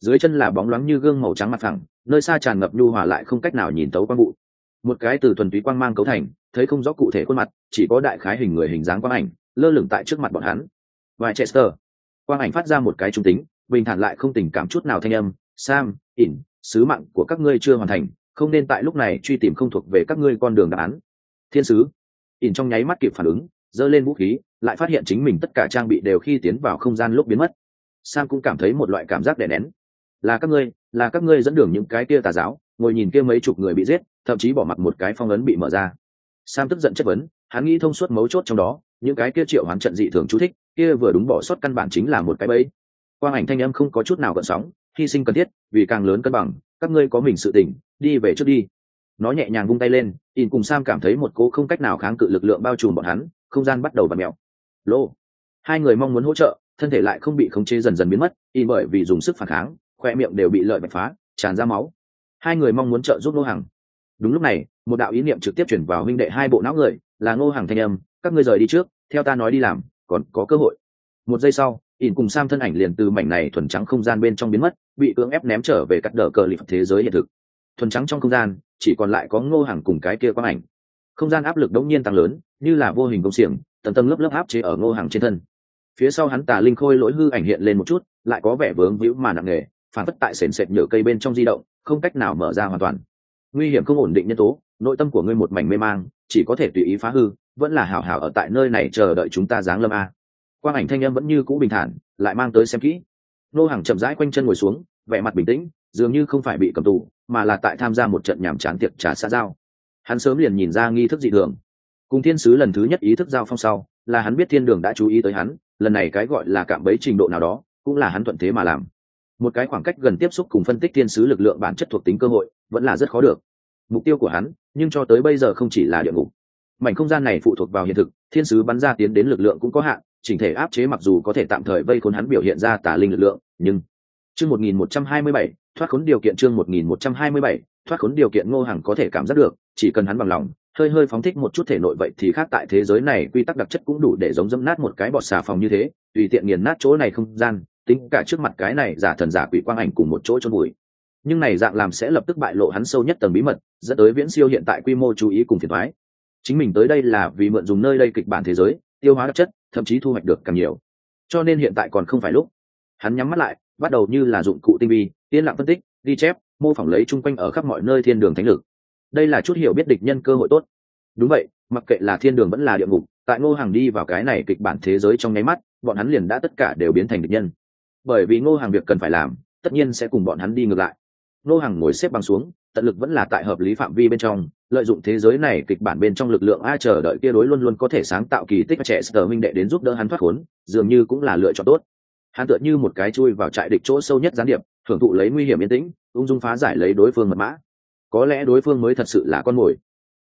Dưới chân là bóng loáng như gương màu trắng mặt phẳng, nơi xa tràn ngập nhu hòa lại không cách nào nhìn tấu quang vụ. Một cái từ thuần túy quang mang cấu thành, thấy không rõ cụ thể khuôn mặt, chỉ có đại khái hình người hình dáng quang ảnh, lơ lửng tại trước mặt bọn hắn. Vài chester quang ảnh phát ra một cái trung tính, bình thản lại không tình cảm chút nào thanh âm, sam, ỉn, sứ mạng của các ngươi chưa hoàn thành, không nên tại lúc này truy tìm không thuộc về các ngươi con đường đáp án thiên sứ. Ỉn trong nháy mắt kịp phản ứng, giơ lên vũ khí, lại phát hiện chính mình tất cả trang bị đều khi tiến vào không gian lúc biến mất. Sam cũng cảm thấy một loại cảm giác đè nén. Là các ngươi, là các ngươi dẫn đường những cái kia tà giáo, ngồi nhìn kia mấy chục người bị giết, thậm chí bỏ mặc một cái phong ấn bị mở ra. Sam tức giận chất vấn, hắn nghĩ thông suốt mấu chốt trong đó, những cái kia triệu hoán trận dị thường chú thích, kia vừa đúng bỏ sót căn bản chính là một cái bẫy. Quang ảnh thanh âm không có chút nào gợn sóng, hy sinh cần thiết, vì càng lớn cân bằng, các ngươi có mình sự tỉnh đi về trước đi nó nhẹ nhàng vung tay lên, in cùng sam cảm thấy một cố không cách nào kháng cự lực lượng bao trùm bọn hắn, không gian bắt đầu và mèo. Lô. Hai người mong muốn hỗ trợ, thân thể lại không bị khống chế dần dần biến mất, in bởi vì dùng sức phản kháng, khoe miệng đều bị lợi bạch phá, tràn ra máu. Hai người mong muốn trợ giúp nô hàng đúng lúc này, một đạo ý niệm trực tiếp chuyển vào huynh đệ hai bộ não người, là ngô hàng thanh âm, các ngươi rời đi trước, theo ta nói đi làm, còn có cơ hội. Một giây sau ỉn cùng sam thân ảnh liền từ mảnh này thuần trắng không gian bên trong biến mất, bị cưỡng ép ném trở về cắt đờ cờ lịp thế giới hiện thực thuần trắng trong không gian, chỉ còn lại có ngô hàng cùng cái kia quang ảnh. Không gian áp lực đống nhiên tăng lớn, như là vô hình công xiềng, tầng tầng lớp lớp áp chế ở ngô hàng trên thân. Phía sau hắn tà linh khôi lỗi hư ảnh hiện lên một chút, lại có vẻ vướng víu mà nặng nề, phản phất tại sền sệt nhựa cây bên trong di động, không cách nào mở ra hoàn toàn. Nguy hiểm không ổn định nhân tố, nội tâm của ngươi một mảnh mê mang, chỉ có thể tùy ý phá hư, vẫn là hảo hảo ở tại nơi này chờ đợi chúng ta giáng lâm a. Quang ảnh thanh âm vẫn như cũ bình thản, lại mang tới xem kỹ. Nô hàng chậm rãi quanh chân ngồi xuống, vẻ mặt bình tĩnh, dường như không phải bị cầm tù mà là tại tham gia một trận nhàm chán tiệc trà xã giao. Hắn sớm liền nhìn ra nghi thức dị thường. Cùng thiên sứ lần thứ nhất ý thức giao phong sau, là hắn biết thiên đường đã chú ý tới hắn, lần này cái gọi là cạm bẫy trình độ nào đó, cũng là hắn thuận thế mà làm. Một cái khoảng cách gần tiếp xúc cùng phân tích thiên sứ lực lượng bản chất thuộc tính cơ hội, vẫn là rất khó được. Mục tiêu của hắn, nhưng cho tới bây giờ không chỉ là địa ngục. Mảnh không gian này phụ thuộc vào hiện thực, thiên sứ bắn ra tiến đến lực lượng cũng có hạn, chỉnh thể áp chế mặc dù có thể tạm thời vây khốn hắn biểu hiện ra tả linh lực lượng, nhưng chương một nghìn một trăm hai mươi bảy, thoát khốn điều kiện chương một nghìn một trăm hai mươi bảy, thoát khốn điều kiện ngô hằng có thể cảm giác được, chỉ cần hắn bằng lòng, hơi hơi phóng thích một chút thể nội vậy thì khác tại thế giới này quy tắc đặc chất cũng đủ để giống dẫm nát một cái bọt xà phòng như thế, tùy tiện nghiền nát chỗ này không gian, tính cả trước mặt cái này giả thần giả quỷ quang ảnh cùng một chỗ chôn bụi nhưng này dạng làm sẽ lập tức bại lộ hắn sâu nhất tầng bí mật, dẫn tới viễn siêu hiện tại quy mô chú ý cùng phiền toái. chính mình tới đây là vì mượn dùng nơi đây kịch bản thế giới, tiêu hóa đặc chất, thậm chí thu hoạch được càng nhiều. Cho nên hiện tại còn không phải lúc. Hắn nhắm mắt lại bắt đầu như là dụng cụ tinh vi, yên lặng phân tích, ghi chép, mô phỏng lấy chung quanh ở khắp mọi nơi thiên đường thánh lực đây là chút hiểu biết địch nhân cơ hội tốt. Đúng vậy, mặc kệ là thiên đường vẫn là địa ngục, tại ngô hàng đi vào cái này kịch bản thế giới trong nháy mắt, bọn hắn liền đã tất cả đều biến thành địch nhân. Bởi vì ngô hàng việc cần phải làm, tất nhiên sẽ cùng bọn hắn đi ngược lại. Ngô hàng ngồi xếp bằng xuống, tận lực vẫn là tại hợp lý phạm vi bên trong, lợi dụng thế giới này kịch bản bên trong lực lượng ai chờ đợi kia đối luôn luôn có thể sáng tạo kỳ tích trẻ sờ minh đệ đến giúp đỡ hắn thoát khốn, dường như cũng là lựa chọn tốt hắn tựa như một cái chui vào trại địch chỗ sâu nhất gián điệp, thưởng thụ lấy nguy hiểm yên tĩnh, ung dung phá giải lấy đối phương mật mã. Có lẽ đối phương mới thật sự là con mồi.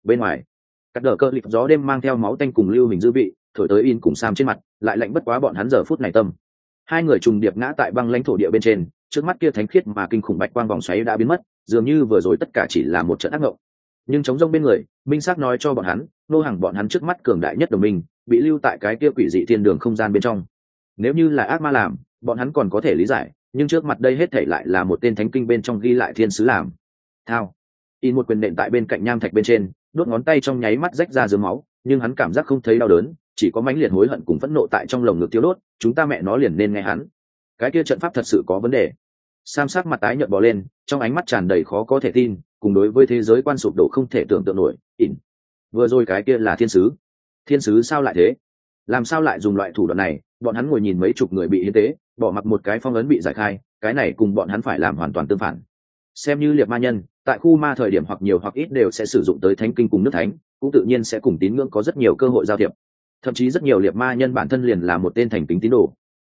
Bên ngoài, cắt đờ cơ lịch gió đêm mang theo máu tanh cùng lưu hình dư vị, thổi tới in cùng sam trên mặt, lại lạnh bất quá bọn hắn giờ phút này tâm. Hai người trùng điệp ngã tại băng lãnh thổ địa bên trên, trước mắt kia thánh khiết mà kinh khủng bạch quang vòng xoáy đã biến mất, dường như vừa rồi tất cả chỉ là một trận ác ngộng. Nhưng chống rông bên người minh xác nói cho bọn hắn, nô hàng bọn hắn trước mắt cường đại nhất đồng minh, bị lưu tại cái kia quỷ dị thiên đường không gian bên trong nếu như là ác ma làm, bọn hắn còn có thể lý giải, nhưng trước mặt đây hết thể lại là một tên thánh kinh bên trong ghi lại thiên sứ làm. Thao. In một quyền nện tại bên cạnh nham thạch bên trên, đốt ngón tay trong nháy mắt rách ra dưới máu, nhưng hắn cảm giác không thấy đau đớn, chỉ có mãnh liệt hối hận cùng phẫn nộ tại trong lồng ngực thiếu đốt, chúng ta mẹ nó liền nên nghe hắn. Cái kia trận pháp thật sự có vấn đề. Sam sắc mặt tái nhợt bò lên, trong ánh mắt tràn đầy khó có thể tin, cùng đối với thế giới quan sụp đổ không thể tưởng tượng nổi, ỉn. Vừa rồi cái kia là thiên sứ. Thiên sứ sao lại thế? Làm sao lại dùng loại thủ đoạn này? Bọn hắn ngồi nhìn mấy chục người bị hiến tế, bỏ mặc một cái phong ấn bị giải khai, cái này cùng bọn hắn phải làm hoàn toàn tương phản. Xem như liệt ma nhân, tại khu ma thời điểm hoặc nhiều hoặc ít đều sẽ sử dụng tới thánh kinh cùng nước thánh, cũng tự nhiên sẽ cùng tín ngưỡng có rất nhiều cơ hội giao thiệp. Thậm chí rất nhiều liệt ma nhân bản thân liền là một tên thành kính tín đồ.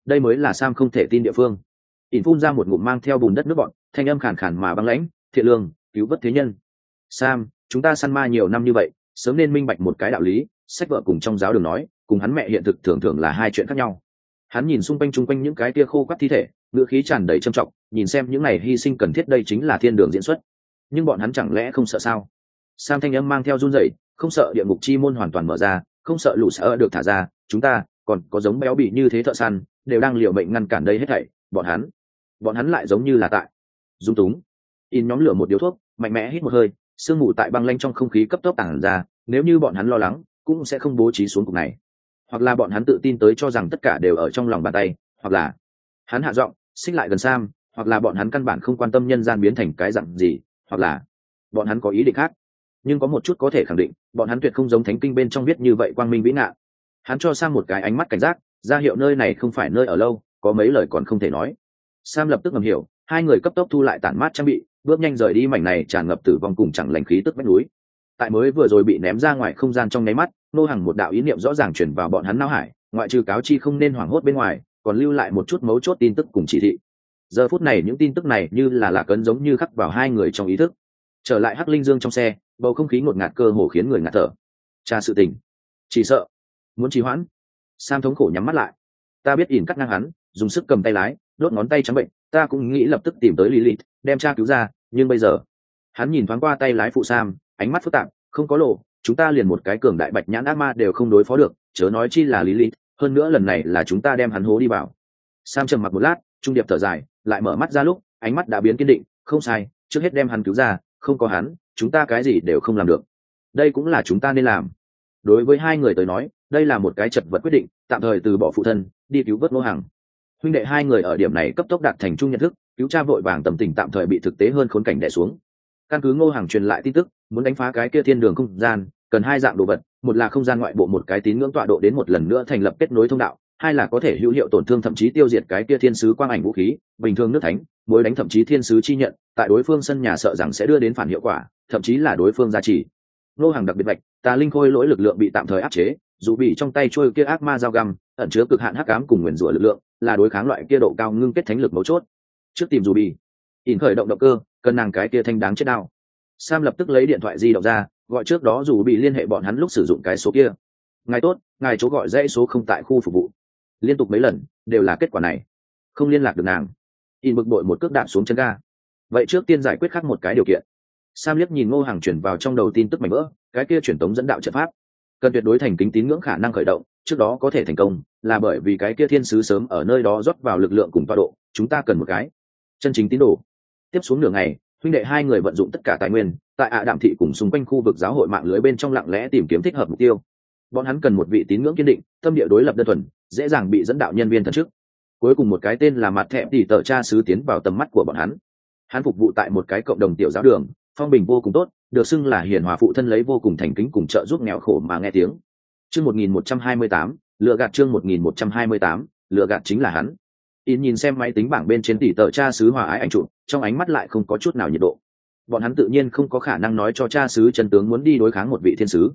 Đây mới là sam không thể tin địa phương. Ỉn phun ra một ngụm mang theo bùn đất nước bọn, thanh âm khàn khàn mà băng lãnh, thiện lương, cứu vớt thế nhân. Sam, chúng ta săn ma nhiều năm như vậy, sớm nên minh bạch một cái đạo lý, sách vợ cùng trong giáo đường nói cùng hắn mẹ hiện thực thường thường là hai chuyện khác nhau. Hắn nhìn xung quanh chung quanh những cái tia khô quắt thi thể, ngữ khí tràn đầy trầm trọng, nhìn xem những này hy sinh cần thiết đây chính là thiên đường diễn xuất. Nhưng bọn hắn chẳng lẽ không sợ sao? Sam thanh âm mang theo run rẩy, không sợ địa ngục chi môn hoàn toàn mở ra, không sợ lũ sợ được thả ra, chúng ta còn có giống béo bị như thế thợ săn, đều đang liều mệnh ngăn cản đây hết thảy, bọn hắn bọn hắn lại giống như là tại dung túng. In nhóm lửa một điếu thuốc, mạnh mẽ hít một hơi, sương mù tại băng lanh trong không khí cấp tốc tản ra, nếu như bọn hắn lo lắng, cũng sẽ không bố trí xuống cục này hoặc là bọn hắn tự tin tới cho rằng tất cả đều ở trong lòng bàn tay, hoặc là hắn hạ giọng, xích lại gần sam, hoặc là bọn hắn căn bản không quan tâm nhân gian biến thành cái dặn gì, hoặc là bọn hắn có ý định khác. Nhưng có một chút có thể khẳng định, bọn hắn tuyệt không giống thánh kinh bên trong viết như vậy quang minh vĩ ngạn hắn cho sang một cái ánh mắt cảnh giác, ra hiệu nơi này không phải nơi ở lâu, có mấy lời còn không thể nói. Sam lập tức ngầm hiểu, hai người cấp tốc thu lại tản mát trang bị, bước nhanh rời đi mảnh này tràn ngập tử vong cùng chẳng lành khí tức vách núi tại mới vừa rồi bị ném ra ngoài không gian trong nháy mắt nô hàng một đạo ý niệm rõ ràng chuyển vào bọn hắn não hải, ngoại trừ cáo chi không nên hoảng hốt bên ngoài, còn lưu lại một chút mấu chốt tin tức cùng chỉ thị. Giờ phút này những tin tức này như là lạc ấn giống như khắc vào hai người trong ý thức. Trở lại hắc linh dương trong xe, bầu không khí ngột ngạt cơ hồ khiến người ngạt thở. Cha sự tình. Chỉ sợ. Muốn trì hoãn. Sam thống khổ nhắm mắt lại. Ta biết ỉn cắt ngang hắn, dùng sức cầm tay lái, đốt ngón tay trắng bệnh, ta cũng nghĩ lập tức tìm tới lilith, đem cha cứu ra, nhưng bây giờ, hắn nhìn thoáng qua tay lái phụ sam ánh mắt phức tạp, không có lộ, chúng ta liền một cái cường đại bạch nhãn ác ma đều không đối phó được, chớ nói chi là lý lý hơn nữa lần này là chúng ta đem hắn hố đi vào. Sam trầm mặc một lát, trung điệp thở dài, lại mở mắt ra lúc, ánh mắt đã biến kiên định, không sai, trước hết đem hắn cứu ra, không có hắn, chúng ta cái gì đều không làm được. Đây cũng là chúng ta nên làm. Đối với hai người tới nói, đây là một cái chật vật quyết định, tạm thời từ bỏ phụ thân, đi cứu vớt ngô hàng huynh đệ hai người ở điểm này cấp tốc đạt thành chung nhận thức, cứu cha vội vàng tầm tình tạm thời bị thực tế hơn khốn cảnh đẻ xuống căn cứ ngô hàng truyền lại tin tức, muốn đánh phá cái kia thiên đường không gian, cần hai dạng đồ vật, một là không gian ngoại bộ một cái tín ngưỡng tọa độ đến một lần nữa thành lập kết nối thông đạo, hai là có thể hữu hiệu tổn thương thậm chí tiêu diệt cái kia thiên sứ quang ảnh vũ khí, bình thường nước thánh, mối đánh thậm chí thiên sứ chi nhận, tại đối phương sân nhà sợ rằng sẽ đưa đến phản hiệu quả, thậm chí là đối phương gia trì. Nô hàng đặc biệt bạch, tà linh khôi lỗi lực lượng bị tạm thời áp chế, dù bị trong tay trôi kia ác ma dao găm, ẩn chứa cực hạn hắc ám cùng nguyền rủa lực lượng, là đối kháng loại kia độ cao ngưng kết thánh lực mấu chốt. Trước tìm dù bị ỉn khởi động động cơ cần nàng cái kia thanh đáng chết đau. Sam lập tức lấy điện thoại di động ra, gọi trước đó dù bị liên hệ bọn hắn lúc sử dụng cái số kia. Ngài tốt, ngài chỗ gọi dãy số không tại khu phục vụ. Liên tục mấy lần, đều là kết quả này. Không liên lạc được nàng. In bực bội một cước đạp xuống chân ga. Vậy trước tiên giải quyết khác một cái điều kiện. Sam liếc nhìn ngô hàng chuyển vào trong đầu tin tức mảnh vỡ, cái kia truyền tống dẫn đạo trận pháp. Cần tuyệt đối thành kính tín ngưỡng khả năng khởi động, trước đó có thể thành công, là bởi vì cái kia thiên sứ sớm ở nơi đó rót vào lực lượng cùng toa độ, chúng ta cần một cái. Chân chính tín đồ tiếp xuống nửa ngày, huynh đệ hai người vận dụng tất cả tài nguyên, tại ạ đạm thị cùng xung quanh khu vực giáo hội mạng lưới bên trong lặng lẽ tìm kiếm thích hợp mục tiêu. Bọn hắn cần một vị tín ngưỡng kiên định, tâm địa đối lập đơn thuần, dễ dàng bị dẫn đạo nhân viên thần chức. Cuối cùng một cái tên là mặt thẹn thì tờ cha sứ tiến vào tầm mắt của bọn hắn. Hắn phục vụ tại một cái cộng đồng tiểu giáo đường, phong bình vô cùng tốt, được xưng là hiền hòa phụ thân lấy vô cùng thành kính cùng trợ giúp nghèo khổ mà nghe tiếng. Chương một nghìn một trăm hai mươi tám, lựa gạt chương một nghìn một trăm hai mươi tám, lựa gạt chính là hắn in nhìn xem máy tính bảng bên trên tỷ tờ cha sứ hòa ái anh chụp, trong ánh mắt lại không có chút nào nhiệt độ. Bọn hắn tự nhiên không có khả năng nói cho cha sứ chân tướng muốn đi đối kháng một vị thiên sứ.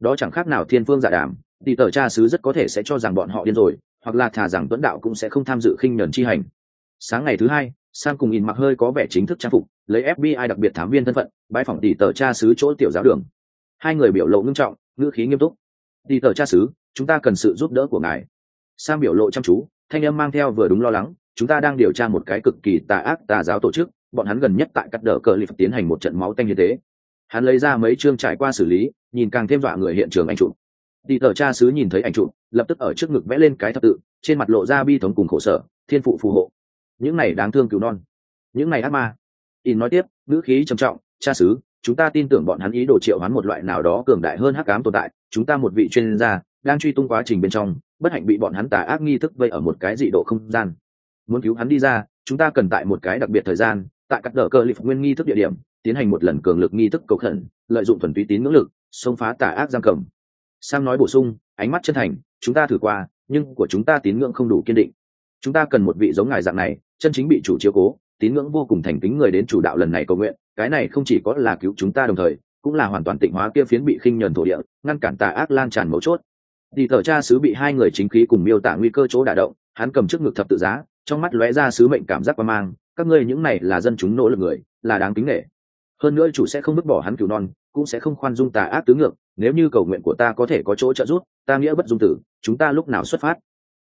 Đó chẳng khác nào thiên phương giả đảm tỷ tờ cha sứ rất có thể sẽ cho rằng bọn họ điên rồi, hoặc là thà rằng tuấn đạo cũng sẽ không tham dự khinh nhẫn chi hành. Sáng ngày thứ hai, sam cùng in mặc hơi có vẻ chính thức trang phục, lấy fbi đặc biệt thám viên thân phận, bãi phòng tỷ tờ cha sứ chỗ tiểu giáo đường. Hai người biểu lộ ngưng trọng, ngữ khí nghiêm túc. Tỷ tờ cha sứ chúng ta cần sự giúp đỡ của ngài. Sam biểu lộ chăm chú thanh âm mang theo vừa đúng lo lắng, chúng ta đang điều tra một cái cực kỳ tà ác tà giáo tổ chức, bọn hắn gần nhất tại cắt đỡ cờ lip tiến hành một trận máu tanh như thế. Hắn lấy ra mấy chương trải qua xử lý, nhìn càng thêm dọa người hiện trường anh chụp. Đi tờ cha sứ nhìn thấy ảnh chụp, lập tức ở trước ngực vẽ lên cái thập tự, trên mặt lộ ra bi thống cùng khổ sở, thiên phụ phù hộ. Những này đáng thương cứu non. Những này ác ma. In nói tiếp, ngữ khí trầm trọng, cha sứ, chúng ta tin tưởng bọn hắn ý đồ triệu hắn một loại nào đó cường đại hơn hắc ám tồn tại, chúng ta một vị chuyên gia đang truy tung quá trình bên trong, bất hạnh bị bọn hắn tà ác nghi thức vây ở một cái dị độ không gian. Muốn cứu hắn đi ra, chúng ta cần tại một cái đặc biệt thời gian, tại các đỡ cơ lip nguyên nghi thức địa điểm, tiến hành một lần cường lực nghi thức cầu khẩn, lợi dụng thuần túy tín ngưỡng lực, xông phá tà ác giam cầm. Sang nói bổ sung, ánh mắt chân thành, chúng ta thử qua, nhưng của chúng ta tín ngưỡng không đủ kiên định. Chúng ta cần một vị giống ngài dạng này, chân chính bị chủ chiếu cố, tín ngưỡng vô cùng thành kính người đến chủ đạo lần này cầu nguyện, cái này không chỉ có là cứu chúng ta đồng thời, cũng là hoàn toàn tịnh hóa kia phiến bị khinh nhờn thổ địa, ngăn cản tà ác lan tràn mấu chốt thì tờ cha sứ bị hai người chính khí cùng miêu tả nguy cơ chỗ đả động, hắn cầm trước ngực thập tự giá, trong mắt lóe ra sứ mệnh cảm giác qua mang, các ngươi những này là dân chúng nỗ lực người, là đáng kính nghệ hơn nữa chủ sẽ không vứt bỏ hắn cứu non, cũng sẽ không khoan dung tà ác tứ ngược, nếu như cầu nguyện của ta có thể có chỗ trợ giúp, ta nghĩa bất dung tử, chúng ta lúc nào xuất phát?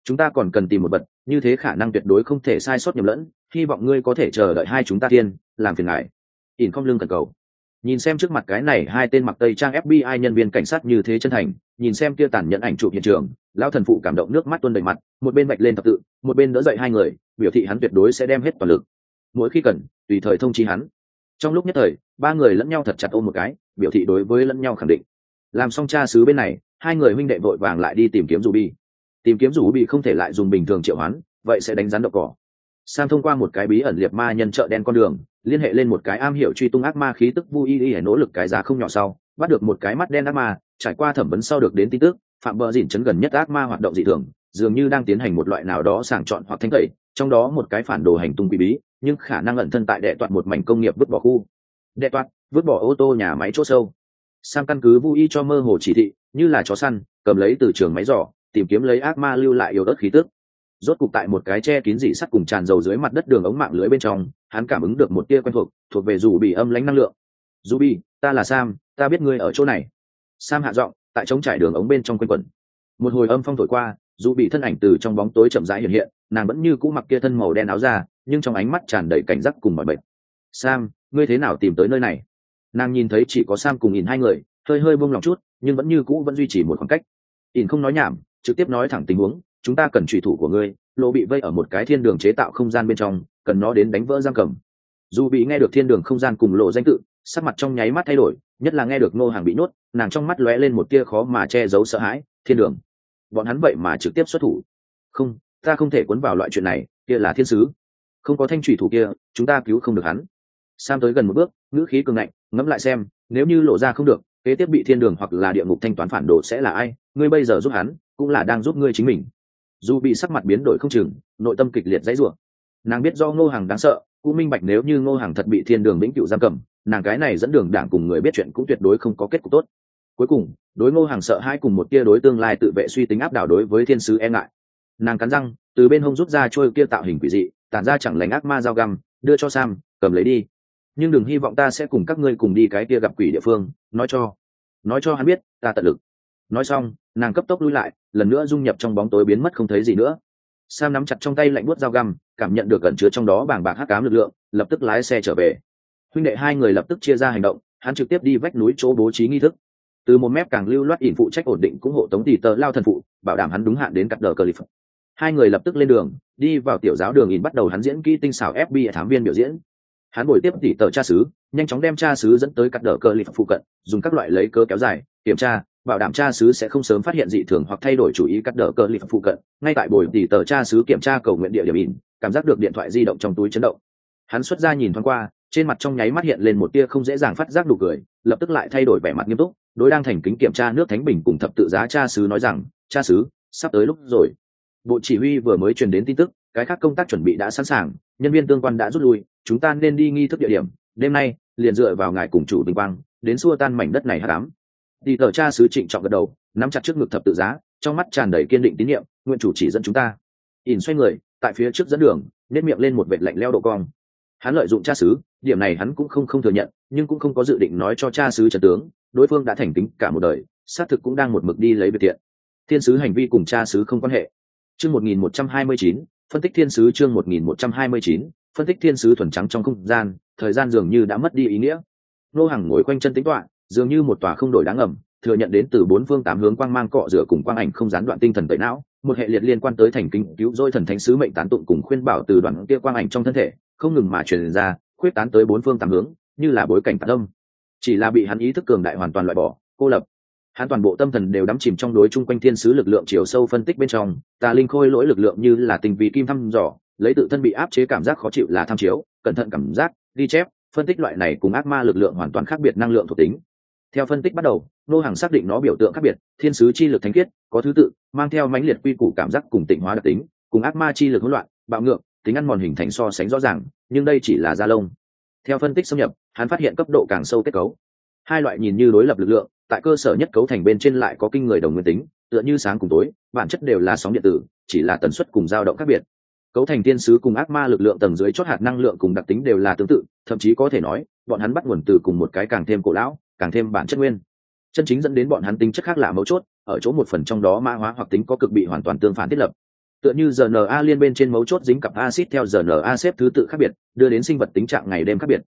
Chúng ta còn cần tìm một bật như thế khả năng tuyệt đối không thể sai sót nhầm lẫn, hy vọng ngươi có thể chờ đợi hai chúng ta thiên, làm phiền ngài. Ỉn không lương cần cầu nhìn xem trước mặt cái này hai tên mặc tây trang fbi nhân viên cảnh sát như thế chân thành, nhìn xem kia tàn nhẫn ảnh chụp hiện trường, lão thần phụ cảm động nước mắt tuôn đầy mặt, một bên bạch lên thập tự, một bên đỡ dậy hai người, biểu thị hắn tuyệt đối sẽ đem hết toàn lực. Mỗi khi cần, tùy thời thông chi hắn. Trong lúc nhất thời, ba người lẫn nhau thật chặt ôm một cái, biểu thị đối với lẫn nhau khẳng định. Làm xong cha xứ bên này, hai người huynh đệ vội vàng lại đi tìm kiếm dù bi. Tìm kiếm dù bi không thể lại dùng bình thường triệu hắn vậy sẽ đánh rắn đậu cỏ sam thông qua một cái bí ẩn liệt ma nhân chợ đen con đường, liên hệ lên một cái am hiểu truy tung ác ma khí tức vui y nỗ lực cái giá không nhỏ sau, bắt được một cái mắt đen ác ma, trải qua thẩm vấn sau được đến tin tức, phạm bờ dỉn chấn gần nhất ác ma hoạt động dị thường, dường như đang tiến hành một loại nào đó sàng chọn hoặc thanh tẩy, trong đó một cái phản đồ hành tung quỷ bí, nhưng khả năng ẩn thân tại đệ toạn một mảnh công nghiệp vứt bỏ khu. Đệ toạn, vứt bỏ ô tô, nhà máy, chỗ sâu. Sam căn cứ vui y cho mơ hồ chỉ thị, như là chó săn, cầm lấy từ trường máy giỏ, tìm kiếm lấy ác ma lưu lại yếu đất khí tức rốt cục tại một cái che kín dị sắt cùng tràn dầu dưới mặt đất đường ống mạng lưới bên trong, hắn cảm ứng được một tia quen thuộc thuộc về dù bị âm lãnh năng lượng. Dù bị ta là sam, ta biết ngươi ở chỗ này. Sam hạ giọng, tại chống trải đường ống bên trong quanh quẩn. Một hồi âm phong thổi qua dù bị thân ảnh từ trong bóng tối chậm rãi hiện hiện, nàng vẫn như cũ mặc kia thân màu đen áo ra nhưng trong ánh mắt tràn đầy cảnh giác cùng mọi bệnh sam, ngươi thế nào tìm tới nơi này? Nàng nhìn thấy chỉ có sam cùng nhìn hai người, hơi hơi buông lòng chút, nhưng vẫn như cũ vẫn duy trì một khoảng cách. Ỉn không nói nhảm, trực tiếp nói thẳng tình huống chúng ta cần trùy thủ của ngươi lộ bị vây ở một cái thiên đường chế tạo không gian bên trong, cần nó đến đánh vỡ giam cầm. Dù bị nghe được thiên đường không gian cùng lộ danh tự, sắc mặt trong nháy mắt thay đổi, nhất là nghe được ngô hàng bị nhốt, nàng trong mắt lóe lên một tia khó mà che giấu sợ hãi, thiên đường, bọn hắn vậy mà trực tiếp xuất thủ. Không, ta không thể cuốn vào loại chuyện này, kia là thiên sứ. Không có thanh trùy thủ kia, chúng ta cứu không được hắn. Sam tới gần một bước, ngữ khí cường ngạnh, ngẫm lại xem, nếu như lộ ra không được, kế tiếp bị thiên đường hoặc là địa ngục thanh toán phản đồ sẽ là ai, ngươi bây giờ giúp hắn, cũng là đang giúp ngươi chính mình dù bị sắc mặt biến đổi không chừng, nội tâm kịch liệt dãy rủa. Nàng biết do ngô hàng đáng sợ, cũng minh bạch nếu như ngô hàng thật bị thiên đường vĩnh cựu giam cầm, nàng cái này dẫn đường đảng cùng người biết chuyện cũng tuyệt đối không có kết cục tốt. Cuối cùng, đối ngô hàng sợ hai cùng một tia đối tương lai tự vệ suy tính áp đảo đối với thiên sứ e ngại. Nàng cắn răng, từ bên hông rút ra trôi kia tạo hình quỷ dị, tản ra chẳng lành ác ma dao găm, đưa cho sam, cầm lấy đi. Nhưng đừng hy vọng ta sẽ cùng các ngươi cùng đi cái kia gặp quỷ địa phương, nói cho nói cho hắn biết, ta tận lực nói xong, nàng cấp tốc lui lại, lần nữa dung nhập trong bóng tối biến mất không thấy gì nữa. Sam nắm chặt trong tay lạnh buốt dao găm, cảm nhận được gần chứa trong đó bảng bạc hắc cám lực lượng, lập tức lái xe trở về. Huynh đệ hai người lập tức chia ra hành động, hắn trực tiếp đi vách núi chỗ bố trí nghi thức. Từ một mép càng lưu loát ỉn phụ trách ổn định cũng hộ tống tỷ tờ lao thần phụ, bảo đảm hắn đúng hạn đến cặp đờ cờ lip hai người lập tức lên đường, đi vào tiểu giáo đường ỉn bắt đầu hắn diễn kỹ tinh xảo fb thám viên biểu diễn. Hắn bồi tiếp tỷ tờ cha sứ, nhanh chóng đem cha sứ dẫn tới cặp đờ cờ lip phụ cận, dùng các loại lấy cơ kéo dài, kiểm tra bảo đảm cha sứ sẽ không sớm phát hiện dị thường hoặc thay đổi chủ ý cắt đỡ cờ lip phụ cận. Ngay tại buổi tỉ tờ cha sứ kiểm tra cầu nguyện địa điểm in cảm giác được điện thoại di động trong túi chấn động. Hắn xuất ra nhìn thoáng qua, trên mặt trong nháy mắt hiện lên một tia không dễ dàng phát giác đủ cười, lập tức lại thay đổi vẻ mặt nghiêm túc, đối đang thành kính kiểm tra nước thánh bình cùng thập tự giá cha sứ nói rằng, cha sứ sắp tới lúc rồi. Bộ chỉ huy vừa mới truyền đến tin tức, cái khác công tác chuẩn bị đã sẵn sàng, nhân viên tương quan đã rút lui, chúng ta nên đi nghi thức địa điểm, đêm nay liền dựa vào ngài cùng chủ vinh quang, đến xua tan mảnh đất này hát đám đi tờ cha sứ trịnh trọng gật đầu, nắm chặt trước ngực thập tự giá, trong mắt tràn đầy kiên định tín nhiệm, nguyện chủ chỉ dẫn chúng ta. Ỉn xoay người, tại phía trước dẫn đường, nếp miệng lên một vệt lạnh leo độ cong. Hắn lợi dụng cha sứ, điểm này hắn cũng không không thừa nhận, nhưng cũng không có dự định nói cho cha sứ trần tướng, đối phương đã thành tính cả một đời, xác thực cũng đang một mực đi lấy biệt thiện. Thiên sứ hành vi cùng cha sứ không quan hệ. Chương một nghìn một trăm hai mươi chín, phân tích thiên sứ chương một nghìn một trăm hai mươi chín, phân tích thiên sứ thuần trắng trong không gian, thời gian dường như đã mất đi ý nghĩa. Nô hàng ngồi quanh chân tính toạ dường như một tòa không đổi đáng ngầm, thừa nhận đến từ bốn phương tám hướng quang mang cọ rửa cùng quang ảnh không gián đoạn tinh thần tẩy não, một hệ liệt liên quan tới thành kinh cứu dôi thần thánh sứ mệnh tán tụng cùng khuyên bảo từ đoàn kia quang ảnh trong thân thể, không ngừng mà truyền ra, khuyết tán tới bốn phương tám hướng, như là bối cảnh tạc đông chỉ là bị hắn ý thức cường đại hoàn toàn loại bỏ, cô lập. Hắn toàn bộ tâm thần đều đắm chìm trong đối chung quanh thiên sứ lực lượng chiều sâu phân tích bên trong, tà linh khôi lỗi lực lượng như là tình vị kim thăm dò, lấy tự thân bị áp chế cảm giác khó chịu là tham chiếu, cẩn thận cảm giác, ghi chép, phân tích loại này cùng ác ma lực lượng hoàn toàn khác biệt năng lượng thuộc tính theo phân tích bắt đầu, nô hàng xác định nó biểu tượng khác biệt, thiên sứ chi lực thánh khiết, có thứ tự, mang theo mãnh liệt quy củ cảm giác cùng tịnh hóa đặc tính, cùng ác ma chi lực hỗn loạn, bạo ngược, tính ăn mòn hình thành so sánh rõ ràng, nhưng đây chỉ là da lông. Theo phân tích xâm nhập, hắn phát hiện cấp độ càng sâu kết cấu. Hai loại nhìn như đối lập lực lượng, tại cơ sở nhất cấu thành bên trên lại có kinh người đồng nguyên tính, tựa như sáng cùng tối, bản chất đều là sóng điện tử, chỉ là tần suất cùng dao động khác biệt. Cấu thành tiên sứ cùng ác ma lực lượng tầng dưới chót hạt năng lượng cùng đặc tính đều là tương tự, thậm chí có thể nói, bọn hắn bắt nguồn từ cùng một cái càng thêm cổ lão càng thêm bản chất nguyên. Chân chính dẫn đến bọn hắn tính chất khác lạ mấu chốt, ở chỗ một phần trong đó mã hóa hoặc tính có cực bị hoàn toàn tương phản thiết lập. Tựa như rna liên bên trên mấu chốt dính cặp acid theo rna xếp thứ tự khác biệt, đưa đến sinh vật tính trạng ngày đêm khác biệt.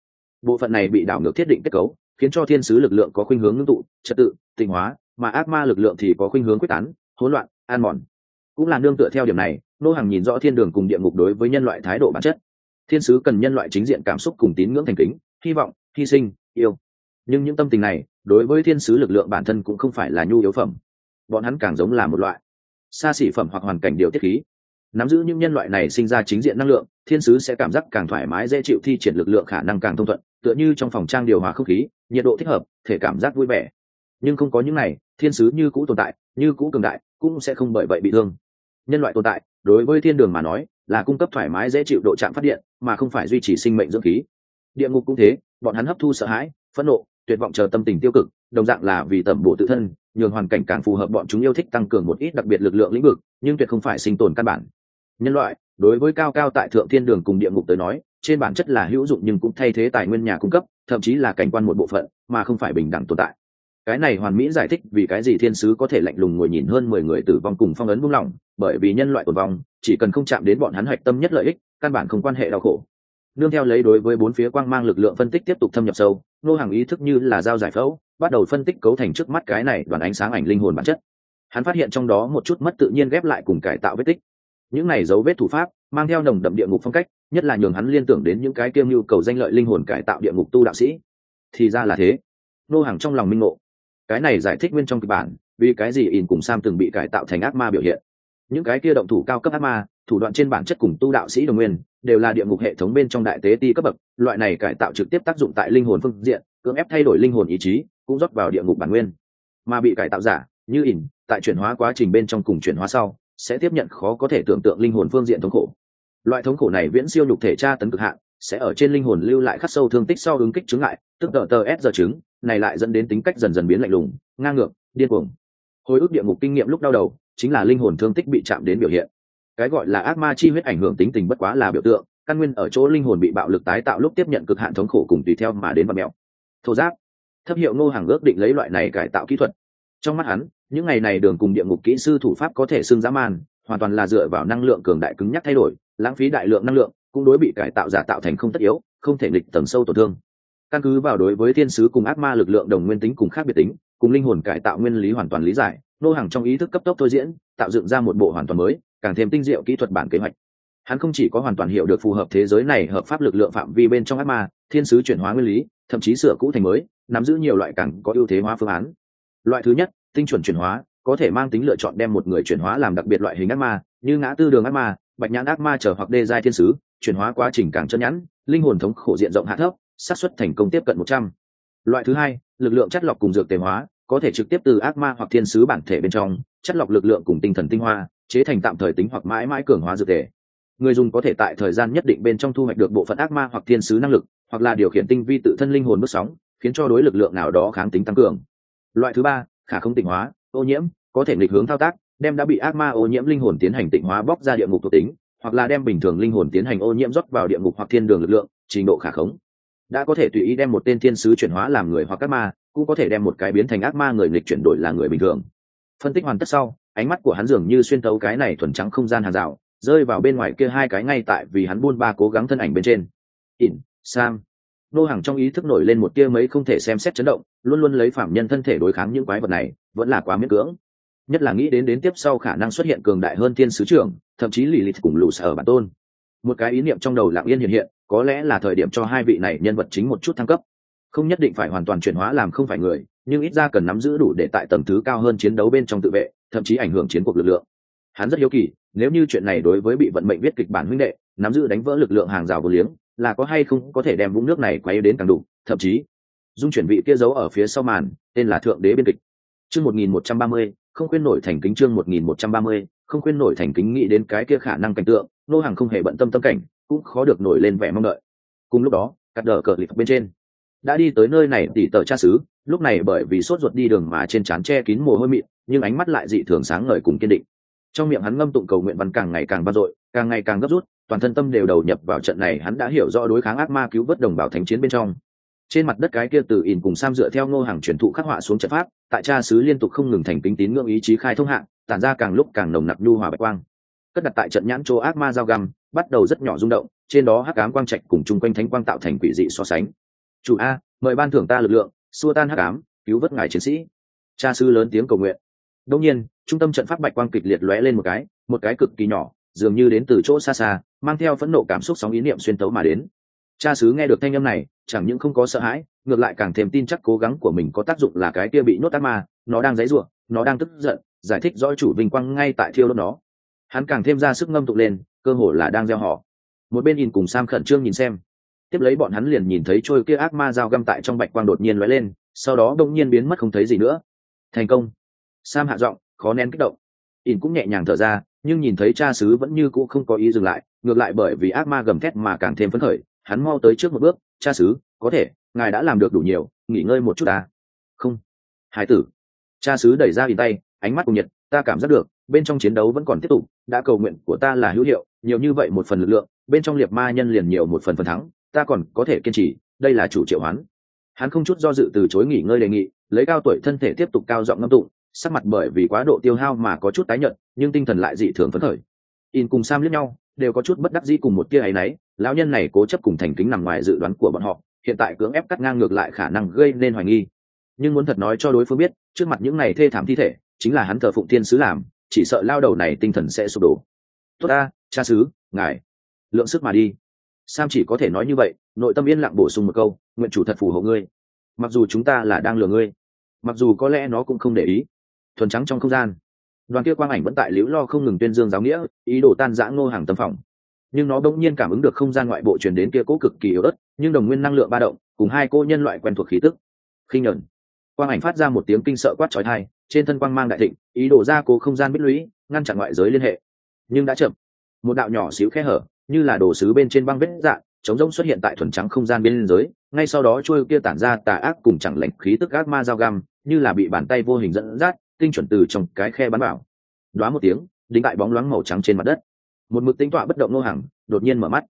Bộ phận này bị đảo ngược thiết định kết cấu, khiến cho thiên sứ lực lượng có khuynh hướng ngưng tụ, trật tự, tịnh hóa, mà ác ma lực lượng thì có khuynh hướng quyết tán, hỗn loạn an mòn. Cũng là nương tựa theo điểm này, nô hàng nhìn rõ thiên đường cùng địa ngục đối với nhân loại thái độ bản chất. Thiên sứ cần nhân loại chính diện cảm xúc cùng tín ngưỡng thành kính, hy vọng, hy sinh, yêu nhưng những tâm tình này, đối với thiên sứ lực lượng bản thân cũng không phải là nhu yếu phẩm. Bọn hắn càng giống là một loại xa xỉ phẩm hoặc hoàn cảnh điều tiết khí. Nắm giữ những nhân loại này sinh ra chính diện năng lượng, thiên sứ sẽ cảm giác càng thoải mái, dễ chịu thi triển lực lượng khả năng càng thông thuận, tựa như trong phòng trang điều hòa không khí, nhiệt độ thích hợp, thể cảm giác vui vẻ. Nhưng không có những này, thiên sứ như cũ tồn tại, như cũ cường đại, cũng sẽ không bởi vậy bị thương. Nhân loại tồn tại, đối với thiên đường mà nói, là cung cấp thoải mái, dễ chịu độ chạm phát điện, mà không phải duy trì sinh mệnh dưỡng khí. Địa ngục cũng thế, bọn hắn hấp thu sợ hãi, phẫn nộ tuyệt vọng chờ tâm tình tiêu cực, đồng dạng là vì tẩm bổ tự thân, nhường hoàn cảnh càng phù hợp bọn chúng yêu thích tăng cường một ít đặc biệt lực lượng lĩnh vực, nhưng tuyệt không phải sinh tồn căn bản. Nhân loại, đối với cao cao tại thượng thiên đường cùng địa ngục tới nói, trên bản chất là hữu dụng nhưng cũng thay thế tài nguyên nhà cung cấp, thậm chí là cảnh quan một bộ phận, mà không phải bình đẳng tồn tại. Cái này hoàn mỹ giải thích vì cái gì thiên sứ có thể lạnh lùng ngồi nhìn hơn mười người tử vong cùng phong ấn buông lỏng, bởi vì nhân loại tồn vong, chỉ cần không chạm đến bọn hắn hạch tâm nhất lợi ích, căn bản không quan hệ đau khổ nương theo lấy đối với bốn phía quang mang lực lượng phân tích tiếp tục thâm nhập sâu, nô hàng ý thức như là dao giải phẫu, bắt đầu phân tích cấu thành trước mắt cái này đoàn ánh sáng ảnh linh hồn bản chất. Hắn phát hiện trong đó một chút mất tự nhiên ghép lại cùng cải tạo vết tích. Những này dấu vết thủ pháp mang theo nồng đậm địa ngục phong cách, nhất là nhường hắn liên tưởng đến những cái kiêm nhu cầu danh lợi linh hồn cải tạo địa ngục tu đạo sĩ. Thì ra là thế. Nô hàng trong lòng minh ngộ. Cái này giải thích nguyên trong kịch bản, vì cái gì in cùng sam từng bị cải tạo thành ác ma biểu hiện. Những cái kia động thủ cao cấp ác ma thủ đoạn trên bản chất cùng tu đạo sĩ đồng nguyên, đều là địa ngục hệ thống bên trong đại tế ti cấp bậc, loại này cải tạo trực tiếp tác dụng tại linh hồn phương diện, cưỡng ép thay đổi linh hồn ý chí, cũng rót vào địa ngục bản nguyên. Mà bị cải tạo giả, như ỉn, tại chuyển hóa quá trình bên trong cùng chuyển hóa sau, sẽ tiếp nhận khó có thể tưởng tượng linh hồn phương diện thống khổ. Loại thống khổ này viễn siêu nhục thể tra tấn cực hạn, sẽ ở trên linh hồn lưu lại khắc sâu thương tích sau ứng kích chứng lại, tức tờ tờ s giờ chứng, này lại dẫn đến tính cách dần dần biến lạnh lùng, ngang ngược, điên cuồng. Hồi ức địa ngục kinh nghiệm lúc đau đầu, chính là linh hồn thương tích bị chạm đến biểu hiện cái gọi là ác ma chi huyết ảnh hưởng tính tình bất quá là biểu tượng, căn nguyên ở chỗ linh hồn bị bạo lực tái tạo lúc tiếp nhận cực hạn thống khổ cùng tùy theo mà đến và mẹo thô giáp. Thấp hiệu ngô hàng ước định lấy loại này cải tạo kỹ thuật. Trong mắt hắn, những ngày này đường cùng địa ngục kỹ sư thủ pháp có thể xưng dã man, hoàn toàn là dựa vào năng lượng cường đại cứng nhắc thay đổi, lãng phí đại lượng năng lượng, cũng đối bị cải tạo giả tạo thành không tất yếu, không thể nghịch tầng sâu tổn thương. Căn cứ vào đối với thiên sứ cùng ác ma lực lượng đồng nguyên tính cùng khác biệt tính, cùng linh hồn cải tạo nguyên lý hoàn toàn lý giải nô hàng trong ý thức cấp tốc thôi diễn, tạo dựng ra một bộ hoàn toàn mới càng thêm tinh diệu kỹ thuật bản kế hoạch. Hắn không chỉ có hoàn toàn hiểu được phù hợp thế giới này hợp pháp lực lượng phạm vi bên trong ác ma, thiên sứ chuyển hóa nguyên lý, thậm chí sửa cũ thành mới, nắm giữ nhiều loại càng có ưu thế hóa phương án. Loại thứ nhất, tinh chuẩn chuyển hóa, có thể mang tính lựa chọn đem một người chuyển hóa làm đặc biệt loại hình ác ma, như ngã tư đường ác ma, bạch nhãn ác ma trở hoặc đê giai thiên sứ, chuyển hóa quá trình càng chân nhẵn, linh hồn thống khổ diện rộng hạ thấp, xác suất thành công tiếp cận một trăm. Loại thứ hai, lực lượng chất lọc cùng dược tề hóa, có thể trực tiếp từ ác ma hoặc thiên sứ bản thể bên trong, chất lọc lực lượng cùng tinh thần tinh hoa chế thành tạm thời tính hoặc mãi mãi cường hóa dược thể. Người dùng có thể tại thời gian nhất định bên trong thu hoạch được bộ phận ác ma hoặc thiên sứ năng lực, hoặc là điều khiển tinh vi tự thân linh hồn bước sóng, khiến cho đối lực lượng nào đó kháng tính tăng cường. Loại thứ ba, khả không tịnh hóa, ô nhiễm, có thể nghịch hướng thao tác, đem đã bị ác ma ô nhiễm linh hồn tiến hành tịnh hóa bóc ra địa ngục thuộc tính, hoặc là đem bình thường linh hồn tiến hành ô nhiễm rót vào địa ngục hoặc thiên đường lực lượng, trình độ khả khống. Đã có thể tùy ý đem một tên thiên sứ chuyển hóa làm người hoặc ác ma, cũng có thể đem một cái biến thành ác ma người nghịch chuyển đổi là người bình thường. Phân tích hoàn tất sau ánh mắt của hắn dường như xuyên tấu cái này thuần trắng không gian hàng rào, rơi vào bên ngoài kia hai cái ngay tại vì hắn buôn ba cố gắng thân ảnh bên trên. Ỉn, sam. Nô hàng trong ý thức nổi lên một tia mấy không thể xem xét chấn động, luôn luôn lấy phạm nhân thân thể đối kháng những quái vật này, vẫn là quá miễn cưỡng. Nhất là nghĩ đến đến tiếp sau khả năng xuất hiện cường đại hơn thiên sứ trưởng, thậm chí lì lịt cùng lù sở bản tôn. Một cái ý niệm trong đầu lặng yên hiện hiện, có lẽ là thời điểm cho hai vị này nhân vật chính một chút thăng cấp. Không nhất định phải hoàn toàn chuyển hóa làm không phải người nhưng ít ra cần nắm giữ đủ để tại tầm thứ cao hơn chiến đấu bên trong tự vệ, thậm chí ảnh hưởng chiến cuộc lực lượng. Hắn rất hiếu kỳ, nếu như chuyện này đối với bị vận mệnh viết kịch bản huynh đệ, nắm giữ đánh vỡ lực lượng hàng rào vô liếng, là có hay không có thể đem vũng nước này quay đến càng đủ, thậm chí, dung chuyển vị kia giấu ở phía sau màn, tên là thượng đế biên kịch. Chương một nghìn một trăm ba mươi, không khuyên nổi thành kính chương một nghìn một trăm ba mươi, không khuyên nổi thành kính nghĩ đến cái kia khả năng cảnh tượng nô hàng không hề bận tâm tâm cảnh, cũng khó được nổi lên vẻ mong đợi. Cùng lúc đó, cắt đờ cờ lịch bên trên đã đi tới nơi này tỉ tờ cha xứ, lúc này bởi vì sốt ruột đi đường mà trên trán che kín mồ hôi mịn, nhưng ánh mắt lại dị thường sáng ngời cùng kiên định. Trong miệng hắn ngâm tụng cầu nguyện văn càng ngày càng vang dội, càng ngày càng gấp rút, toàn thân tâm đều đầu nhập vào trận này hắn đã hiểu rõ đối kháng ác ma cứu vớt đồng bào thánh chiến bên trong. Trên mặt đất cái kia từ ỉn cùng sam dựa theo ngô hàng truyền thụ khắc họa xuống trận pháp, tại cha xứ liên tục không ngừng thành kính tín ngưỡng ý chí khai thông hạng, tản ra càng lúc càng nồng nặc nhu hòa bạch quang. Cất đặt tại trận nhãn chỗ ác ma giao găm, bắt đầu rất nhỏ rung động, trên đó hắc ám quang trạch cùng chung quanh thánh quang tạo thành quỷ dị so sánh chủ a, mời ban thưởng ta lực lượng, xua tan hắc ám, cứu vớt ngài chiến sĩ. Cha sư lớn tiếng cầu nguyện. Đông nhiên, trung tâm trận pháp bạch quang kịch liệt lóe lên một cái một cái cực kỳ nhỏ, dường như đến từ chỗ xa xa, mang theo phẫn nộ cảm xúc sóng ý niệm xuyên tấu mà đến. Cha sứ nghe được thanh âm này, chẳng những không có sợ hãi, ngược lại càng thêm tin chắc cố gắng của mình có tác dụng là cái kia bị nhốt ác ma, nó đang dãy ruộng nó đang tức giận, giải thích rõ chủ vinh quang ngay tại thiêu đốt nó. Hắn càng thêm ra sức ngâm tụng lên, cơ hồ là đang gieo họ. Một bên nhìn cùng sam khẩn trương nhìn xem tiếp lấy bọn hắn liền nhìn thấy trôi kia ác ma dao găm tại trong bạch quang đột nhiên lóe lên sau đó đông nhiên biến mất không thấy gì nữa. Thành công. Sam hạ giọng khó nén kích động. Ỉn cũng nhẹ nhàng thở ra nhưng nhìn thấy cha sứ vẫn như cũ không có ý dừng lại ngược lại bởi vì ác ma gầm thét mà càng thêm phấn khởi hắn mau tới trước một bước cha sứ, có thể ngài đã làm được đủ nhiều nghỉ ngơi một chút ta. Không. Hải tử. Cha sứ đẩy ra ỉn tay ánh mắt cùng nhiệt ta cảm giác được bên trong chiến đấu vẫn còn tiếp tục đã cầu nguyện của ta là hữu hiệu nhiều như vậy một phần lực lượng bên trong liệt ma nhân liền nhiều một phần phần thắng ta còn có thể kiên trì, đây là chủ triệu hoán. Hắn không chút do dự từ chối nghỉ ngơi đề nghị, lấy cao tuổi thân thể tiếp tục cao giọng ngâm tụng, sắc mặt bởi vì quá độ tiêu hao mà có chút tái nhợt, nhưng tinh thần lại dị thường phấn khởi. In cùng sam liếc nhau, đều có chút bất đắc dĩ cùng một tia ấy nấy lão nhân này cố chấp cùng thành kính nằm ngoài dự đoán của bọn họ, hiện tại cưỡng ép cắt ngang ngược lại khả năng gây nên hoài nghi. Nhưng muốn thật nói cho đối phương biết, trước mặt những này thê thảm thi thể, chính là hắn thờ phụng thiên sứ làm, chỉ sợ lao đầu này tinh thần sẽ sụp đổ. Tốt ta, cha sứ ngài, lượng sức mà đi sam chỉ có thể nói như vậy, nội tâm yên lặng bổ sung một câu, nguyện chủ thật phù hộ ngươi. Mặc dù chúng ta là đang lừa ngươi, mặc dù có lẽ nó cũng không để ý. Thuần trắng trong không gian. Đoàn kia quang ảnh vẫn tại liễu lo không ngừng tuyên dương giáo nghĩa, ý đồ tan giã ngô hàng tâm phòng. Nhưng nó bỗng nhiên cảm ứng được không gian ngoại bộ truyền đến kia cố cực kỳ yếu ớt, nhưng đồng nguyên năng lượng ba động, cùng hai cô nhân loại quen thuộc khí tức. Khi nhờn quang ảnh phát ra một tiếng kinh sợ quát trói thai trên thân quang mang đại thịnh, ý đồ ra cố không gian bích lũy, ngăn chặn ngoại giới liên hệ. Nhưng đã chậm. Một đạo nhỏ xíu khe hở như là đồ sứ bên trên băng vết dạng chống rỗng xuất hiện tại thuần trắng không gian bên giới, ngay sau đó trôi kia tản ra tà ác cùng chẳng lệnh khí tức ác ma dao găm, như là bị bàn tay vô hình dẫn dắt, tinh chuẩn từ trong cái khe bắn vào. Đoá một tiếng, đính tại bóng loáng màu trắng trên mặt đất. Một mực tính tọa bất động nô hàng, đột nhiên mở mắt.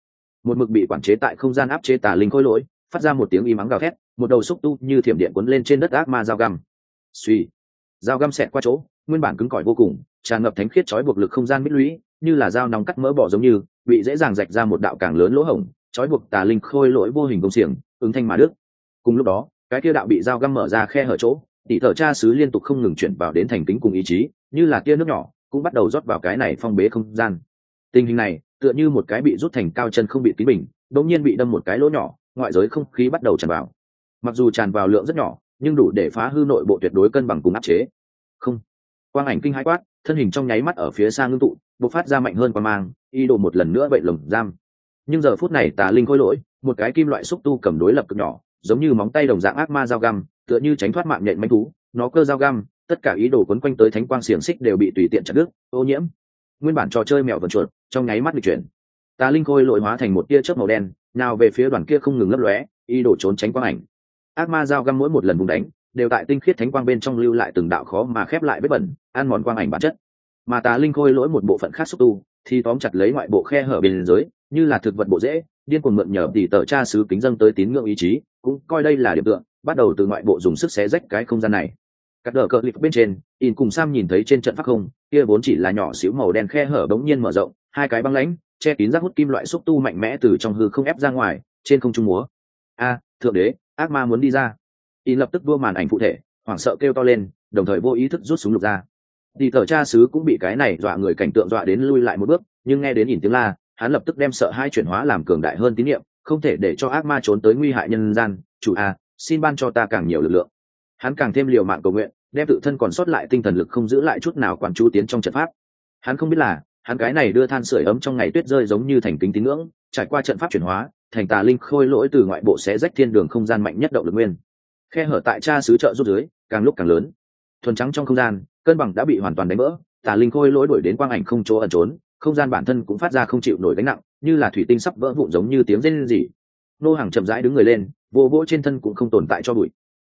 Một mực bị quản chế tại không gian áp chế tà linh khôi lỗi, phát ra một tiếng y mắng gào thét, một đầu xúc tu như thiểm điện cuốn lên trên đất ác ma dao găm. Suy dao găm xẹt qua chỗ, nguyên bản cứng cỏi vô cùng, tràn ngập thánh khiết trói buộc lực không gian mít lũy như là dao nóng cắt mỡ bỏ giống như, bị dễ dàng rạch ra một đạo càng lớn lỗ hổng, trói buộc tà linh khôi lỗi vô hình công xiềng, ứng thanh mà đức cùng lúc đó, cái kia đạo bị dao găm mở ra khe hở chỗ tỷ thợ cha sứ liên tục không ngừng chuyển vào đến thành kính cùng ý chí, như là tia nước nhỏ, cũng bắt đầu rót vào cái này phong bế không gian. Tình hình này, tựa như một cái bị rút thành cao chân không bị kín bình, đột nhiên bị đâm một cái lỗ nhỏ, ngoại giới không khí bắt đầu tràn vào. Mặc dù tràn vào lượng rất nhỏ, nhưng đủ để phá hư nội bộ tuyệt đối cân bằng cùng áp chế. Không. Quang ảnh kinh hãi quát, thân hình trong nháy mắt ở phía xa ngưng tụ bộc phát ra mạnh hơn qua mang, y đồ một lần nữa vậy lồng giam. Nhưng giờ phút này tà linh khôi lỗi, một cái kim loại xúc tu cầm đối lập cực nhỏ, giống như móng tay đồng dạng ác ma dao găm, tựa như tránh thoát mạng nhện manh thú, nó cơ dao găm, tất cả ý đồ quấn quanh tới thánh quang xiềng xích đều bị tùy tiện chặt đứt, ô nhiễm. Nguyên bản trò chơi mèo vần chuột, trong nháy mắt bị chuyển. Tà linh khôi lội hóa thành một tia chớp màu đen, nào về phía đoàn kia không ngừng lấp lóe ý đồ trốn tránh quang ảnh. Ác ma dao găm mỗi một lần vùng đánh, đều tại tinh khiết thánh quang bên trong lưu lại từng đạo khó mà khép lại vết bẩn, ăn mòn quang ảnh bản chất mà tà linh khôi lỗi một bộ phận khác xúc tu, thì tóm chặt lấy ngoại bộ khe hở bên dưới, như là thực vật bộ dễ điên cuồng mượn nhờ tỉ tờ cha sứ kính dâng tới tín ngưỡng ý chí, cũng coi đây là điểm tượng bắt đầu từ ngoại bộ dùng sức xé rách cái không gian này. Cắt đờ cờ lip bên trên, in cùng sam nhìn thấy trên trận pháp không, kia vốn chỉ là nhỏ xíu màu đen khe hở bỗng nhiên mở rộng, hai cái băng lãnh, che kín rác hút kim loại xúc tu mạnh mẽ từ trong hư không ép ra ngoài, trên không trung múa. A, thượng đế, ác ma muốn đi ra. In lập tức đua màn ảnh phụ thể, hoảng sợ kêu to lên, đồng thời vô ý thức rút súng lục ra thì thợ cha sứ cũng bị cái này dọa người cảnh tượng dọa đến lui lại một bước, nhưng nghe đến nhìn tiếng la, hắn lập tức đem sợ hai chuyển hóa làm cường đại hơn tín nhiệm không thể để cho ác ma trốn tới nguy hại nhân gian, chủ a xin ban cho ta càng nhiều lực lượng. Hắn càng thêm liều mạng cầu nguyện, đem tự thân còn sót lại tinh thần lực không giữ lại chút nào quản chú tiến trong trận pháp. Hắn không biết là, hắn cái này đưa than sưởi ấm trong ngày tuyết rơi giống như thành kính tín ngưỡng, trải qua trận pháp chuyển hóa, thành tà linh khôi lỗi từ ngoại bộ sẽ rách thiên đường không gian mạnh nhất động lực nguyên. Khe hở tại cha sứ trợ rút dưới, càng lúc càng lớn. Thuần trắng trong không gian cân bằng đã bị hoàn toàn đánh vỡ, tà linh khôi lỗi đổi đến quang ảnh không chỗ ẩn trốn, không gian bản thân cũng phát ra không chịu nổi gánh nặng, như là thủy tinh sắp vỡ vụn giống như tiếng rên rỉ. Nô hàng chậm rãi đứng người lên, vô vỗ trên thân cũng không tồn tại cho bụi.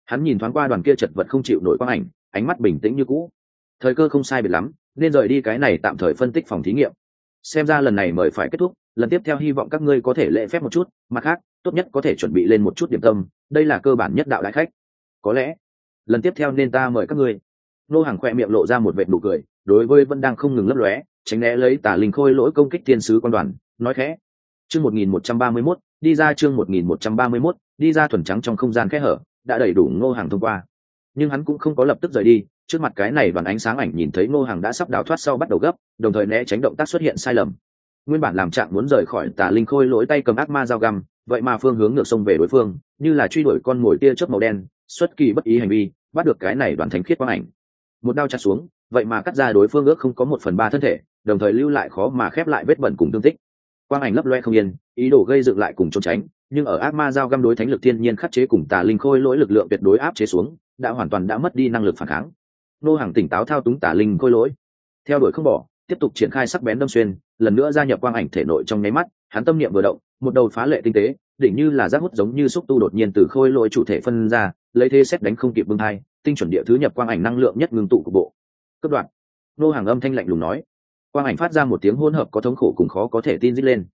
Hắn nhìn thoáng qua đoàn kia chật vật không chịu nổi quang ảnh, ánh mắt bình tĩnh như cũ. Thời cơ không sai biệt lắm, nên rời đi cái này tạm thời phân tích phòng thí nghiệm. Xem ra lần này mời phải kết thúc, lần tiếp theo hy vọng các ngươi có thể lễ phép một chút, mặt khác, tốt nhất có thể chuẩn bị lên một chút điểm tâm, đây là cơ bản nhất đạo đại khách. Có lẽ, lần tiếp theo nên ta mời các ngươi nô hàng khoe miệng lộ ra một vệt nụ cười, đối với vẫn đang không ngừng lấp lóe, tránh né lấy tả linh khôi lỗi công kích thiên sứ quan đoàn, nói khẽ. Chương một nghìn một trăm ba mươi mốt, đi ra chương một nghìn một trăm ba mươi mốt, đi ra thuần trắng trong không gian khẽ hở, đã đầy đủ ngô hàng thông qua. Nhưng hắn cũng không có lập tức rời đi, trước mặt cái này đoàn ánh sáng ảnh nhìn thấy ngô hàng đã sắp đào thoát sau bắt đầu gấp, đồng thời né tránh động tác xuất hiện sai lầm. Nguyên bản làm trạng muốn rời khỏi tà linh khôi lỗi tay cầm ác ma dao găm, vậy mà phương hướng ngược sông về đối phương, như là truy đuổi con mồi tia chớp màu đen, xuất kỳ bất ý hành vi, bắt được cái này đoàn thánh khiết quang ảnh một đao chặt xuống, vậy mà cắt ra đối phương ước không có một phần ba thân thể, đồng thời lưu lại khó mà khép lại vết bẩn cùng tương tích. Quang ảnh lấp loe không yên, ý đồ gây dựng lại cùng trốn tránh, nhưng ở ác ma giao găm đối thánh lực thiên nhiên khắc chế cùng tà linh khôi lỗi lực lượng tuyệt đối áp chế xuống, đã hoàn toàn đã mất đi năng lực phản kháng. Nô hàng tỉnh táo thao túng tà linh khôi lỗi. Theo đuổi không bỏ, tiếp tục triển khai sắc bén đâm xuyên, lần nữa gia nhập quang ảnh thể nội trong nháy mắt, hắn tâm niệm vừa động, một đầu phá lệ tinh tế, đỉnh như là rác hút giống như xúc tu đột nhiên từ khôi lỗi chủ thể phân ra, lấy thế xét đánh không kịp bưng thai tinh chuẩn địa thứ nhập quang ảnh năng lượng nhất ngưng tụ của bộ. Cấp đoạn. Nô hàng âm thanh lạnh lùng nói. Quang ảnh phát ra một tiếng hỗn hợp có thống khổ cùng khó có thể tin dít lên.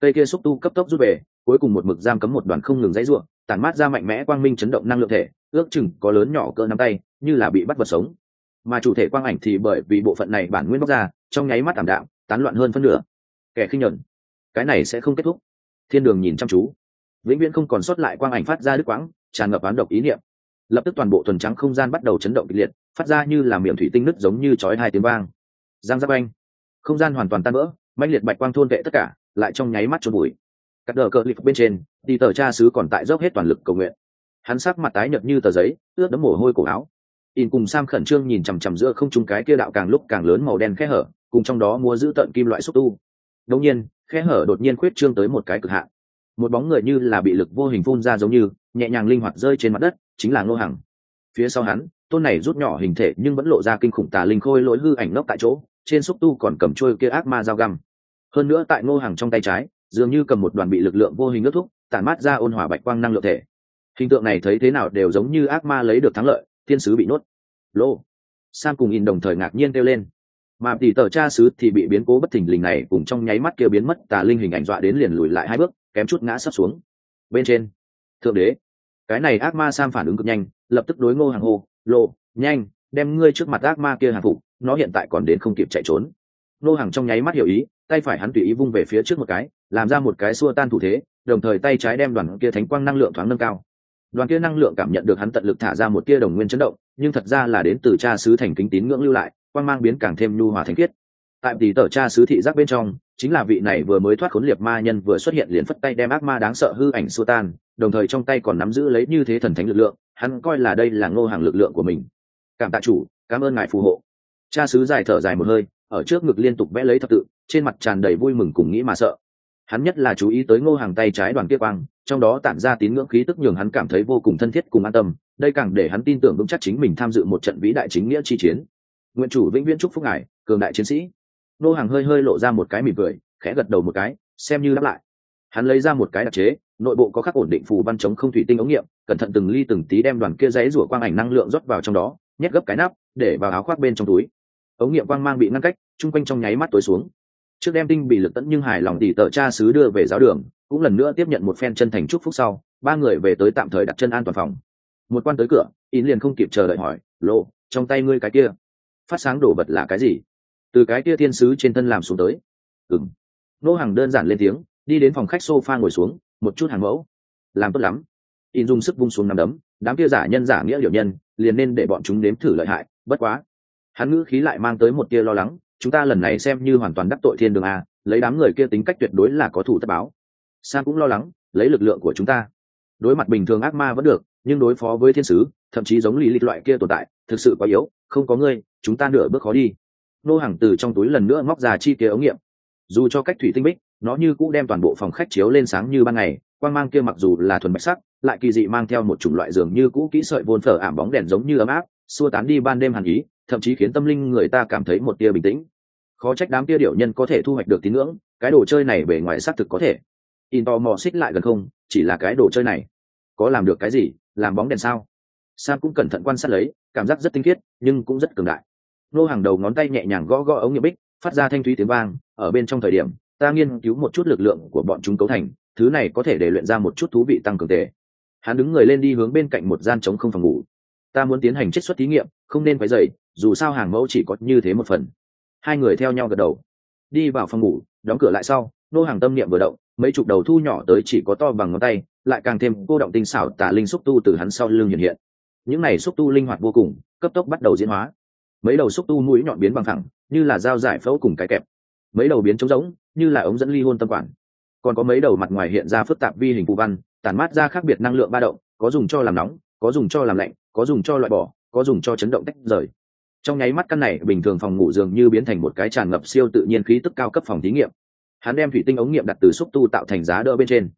Cây kia xúc tu cấp tốc rút về, cuối cùng một mực giam cấm một đoàn không ngừng dãy ruộng tản mát ra mạnh mẽ quang minh chấn động năng lượng thể, ước chừng có lớn nhỏ cỡ nắm tay, như là bị bắt vật sống. Mà chủ thể quang ảnh thì bởi vì bộ phận này bản nguyên bóc ra, trong nháy mắt ảm đạm, tán loạn hơn phân nửa. Kẻ khinh nhuận cái này sẽ không kết thúc. Thiên đường nhìn chăm chú. Vĩnh viễn không còn sót lại quang ảnh phát ra đứt quãng, tràn ngập án độc ý niệm lập tức toàn bộ thuần trắng không gian bắt đầu chấn động kịch liệt, phát ra như là miệng thủy tinh nứt giống như chói hai tiếng vang. Giang giáp anh không gian hoàn toàn tan vỡ mạnh liệt bạch quang thôn vệ tất cả, lại trong nháy mắt trôn bụi cắt đờ cờ lip bên trên đi tờ cha sứ còn tại dốc hết toàn lực cầu nguyện. Hắn sắc mặt tái nhợt như tờ giấy, ướt đẫm mồ hôi cổ áo. In cùng sam khẩn trương nhìn chằm chằm giữa không trung cái kia đạo càng lúc càng lớn màu đen khe hở, cùng trong đó mua giữ tận kim loại xúc tu. Đột nhiên, khe hở đột nhiên khuyết trương tới một cái cực hạn một bóng người như là bị lực vô hình phun ra giống như, nhẹ nhàng linh hoạt rơi trên mặt đất, chính là ngô hằng. Phía sau hắn, tôn này rút nhỏ hình thể nhưng vẫn lộ ra kinh khủng tà linh khôi lỗi hư ảnh nóc tại chỗ, trên xúc tu còn cầm trôi kia ác ma dao găm. Hơn nữa tại ngô hằng trong tay trái, dường như cầm một đoàn bị lực lượng vô hình ước thúc, tản mát ra ôn hòa bạch quang năng lượng thể. Hình tượng này thấy thế nào đều giống như ác ma lấy được thắng lợi, thiên sứ bị nuốt. Lô. Sam cùng in đồng thời ngạc nhiên kêu lên. Mà tỷ tờ cha sứ thì bị biến cố bất thình lình này cùng trong nháy mắt kia biến mất, tà linh hình ảnh dọa đến liền lùi lại hai bước kém chút ngã sắp xuống. Bên trên, thượng đế, cái này ác ma sam phản ứng cực nhanh, lập tức đối ngô hàng hô, lộ, nhanh, đem ngươi trước mặt ác ma kia hàng phục, nó hiện tại còn đến không kịp chạy trốn. Ngô hàng trong nháy mắt hiểu ý, tay phải hắn tùy ý vung về phía trước một cái, làm ra một cái xua tan thủ thế, đồng thời tay trái đem đoàn kia thánh quang năng lượng thoáng nâng cao. Đoàn kia năng lượng cảm nhận được hắn tận lực thả ra một tia đồng nguyên chấn động, nhưng thật ra là đến từ cha sứ thành kính tín ngưỡng lưu lại, quang mang biến càng thêm nhu hòa thánh khiết. Tại tỷ tờ cha sứ thị giác bên trong chính là vị này vừa mới thoát khốn liệt ma nhân vừa xuất hiện liền phất tay đem ác ma đáng sợ hư ảnh xua tan, đồng thời trong tay còn nắm giữ lấy như thế thần thánh lực lượng, hắn coi là đây là ngô hàng lực lượng của mình. Cảm tạ chủ, cảm ơn ngài phù hộ. Cha sứ dài thở dài một hơi, ở trước ngực liên tục vẽ lấy thập tự, trên mặt tràn đầy vui mừng cùng nghĩ mà sợ. Hắn nhất là chú ý tới ngô hàng tay trái đoàn kia quang, trong đó tản ra tín ngưỡng khí tức nhường hắn cảm thấy vô cùng thân thiết cùng an tâm, đây càng để hắn tin tưởng vững chắc chính mình tham dự một trận vĩ đại chính nghĩa chi chiến. Nguyện chủ vĩnh viễn chúc phúc ngài, cường đại chiến sĩ nô hàng hơi hơi lộ ra một cái mỉm cười, khẽ gật đầu một cái, xem như đáp lại. Hắn lấy ra một cái đặc chế, nội bộ có khắc ổn định phù văn chống không thủy tinh ống nghiệm, cẩn thận từng ly từng tí đem đoàn kia giấy rủa quang ảnh năng lượng rót vào trong đó, nhét gấp cái nắp, để vào áo khoác bên trong túi. Ống nghiệm quang mang bị ngăn cách, chung quanh trong nháy mắt tối xuống. Trước đem tinh bị lực tẫn nhưng hài lòng tỉ tợ cha sứ đưa về giáo đường, cũng lần nữa tiếp nhận một phen chân thành chúc phúc sau, ba người về tới tạm thời đặt chân an toàn phòng. Một quan tới cửa in liền không kịp chờ đợi hỏi, lộ, trong tay ngươi cái kia, phát sáng đổ vật là cái gì? Từ cái kia thiên sứ trên thân làm xuống tới. Ừng nô hàng đơn giản lên tiếng, đi đến phòng khách sofa ngồi xuống, một chút hàng mẫu. Làm tốt lắm. In dùng sức vung xuống nằm đấm, đám kia giả nhân giả nghĩa hiểu nhân, liền nên để bọn chúng đếm thử lợi hại, bất quá. Hắn ngữ khí lại mang tới một tia lo lắng, chúng ta lần này xem như hoàn toàn đắc tội thiên đường a, lấy đám người kia tính cách tuyệt đối là có thủ tất báo. Sam cũng lo lắng, lấy lực lượng của chúng ta. Đối mặt bình thường ác ma vẫn được, nhưng đối phó với thiên sứ, thậm chí giống lý lịch loại kia tồn tại, thực sự quá yếu, không có ngươi, chúng ta nửa bước khó đi nô hàng từ trong túi lần nữa móc ra chi kia ống nghiệm. Dù cho cách thủy tinh bích, nó như cũ đem toàn bộ phòng khách chiếu lên sáng như ban ngày, quang mang kia mặc dù là thuần bạch sắc, lại kỳ dị mang theo một chủng loại giường như cũ kỹ sợi vôn phở ảm bóng đèn giống như ấm áp, xua tán đi ban đêm hàn ý, thậm chí khiến tâm linh người ta cảm thấy một tia bình tĩnh. Khó trách đám tia điệu nhân có thể thu hoạch được tín ngưỡng, cái đồ chơi này bề ngoài xác thực có thể. In to mò xích lại gần không, chỉ là cái đồ chơi này. Có làm được cái gì? Làm bóng đèn sao? Sam cũng cẩn thận quan sát lấy, cảm giác rất tinh khiết, nhưng cũng rất cường đại nô hàng đầu ngón tay nhẹ nhàng gõ gõ ống nghiệm bích, phát ra thanh thúy tiếng vang, ở bên trong thời điểm, ta nghiên cứu một chút lực lượng của bọn chúng cấu thành, thứ này có thể để luyện ra một chút thú vị tăng cường tề. Hắn đứng người lên đi hướng bên cạnh một gian trống không phòng ngủ. Ta muốn tiến hành chiết xuất thí nghiệm, không nên phải dậy dù sao hàng mẫu chỉ có như thế một phần. Hai người theo nhau gật đầu. Đi vào phòng ngủ, đóng cửa lại sau, nô hàng tâm niệm vừa động, mấy chục đầu thu nhỏ tới chỉ có to bằng ngón tay, lại càng thêm cô động tinh xảo tả linh xúc tu từ hắn sau lưng hiện hiện. Những này xúc tu linh hoạt vô cùng, cấp tốc bắt đầu diễn hóa mấy đầu xúc tu mũi nhọn biến bằng thẳng như là dao giải phẫu cùng cái kẹp. Mấy đầu biến trống rỗng, như là ống dẫn ly hôn tâm quản. Còn có mấy đầu mặt ngoài hiện ra phức tạp vi hình phù văn, tản mát ra khác biệt năng lượng ba động, có dùng cho làm nóng, có dùng cho làm lạnh, có dùng cho loại bỏ, có dùng cho chấn động tách rời. Trong nháy mắt căn này, bình thường phòng ngủ dường như biến thành một cái tràn ngập siêu tự nhiên khí tức cao cấp phòng thí nghiệm. Hắn đem thủy tinh ống nghiệm đặt từ xúc tu tạo thành giá đỡ bên trên.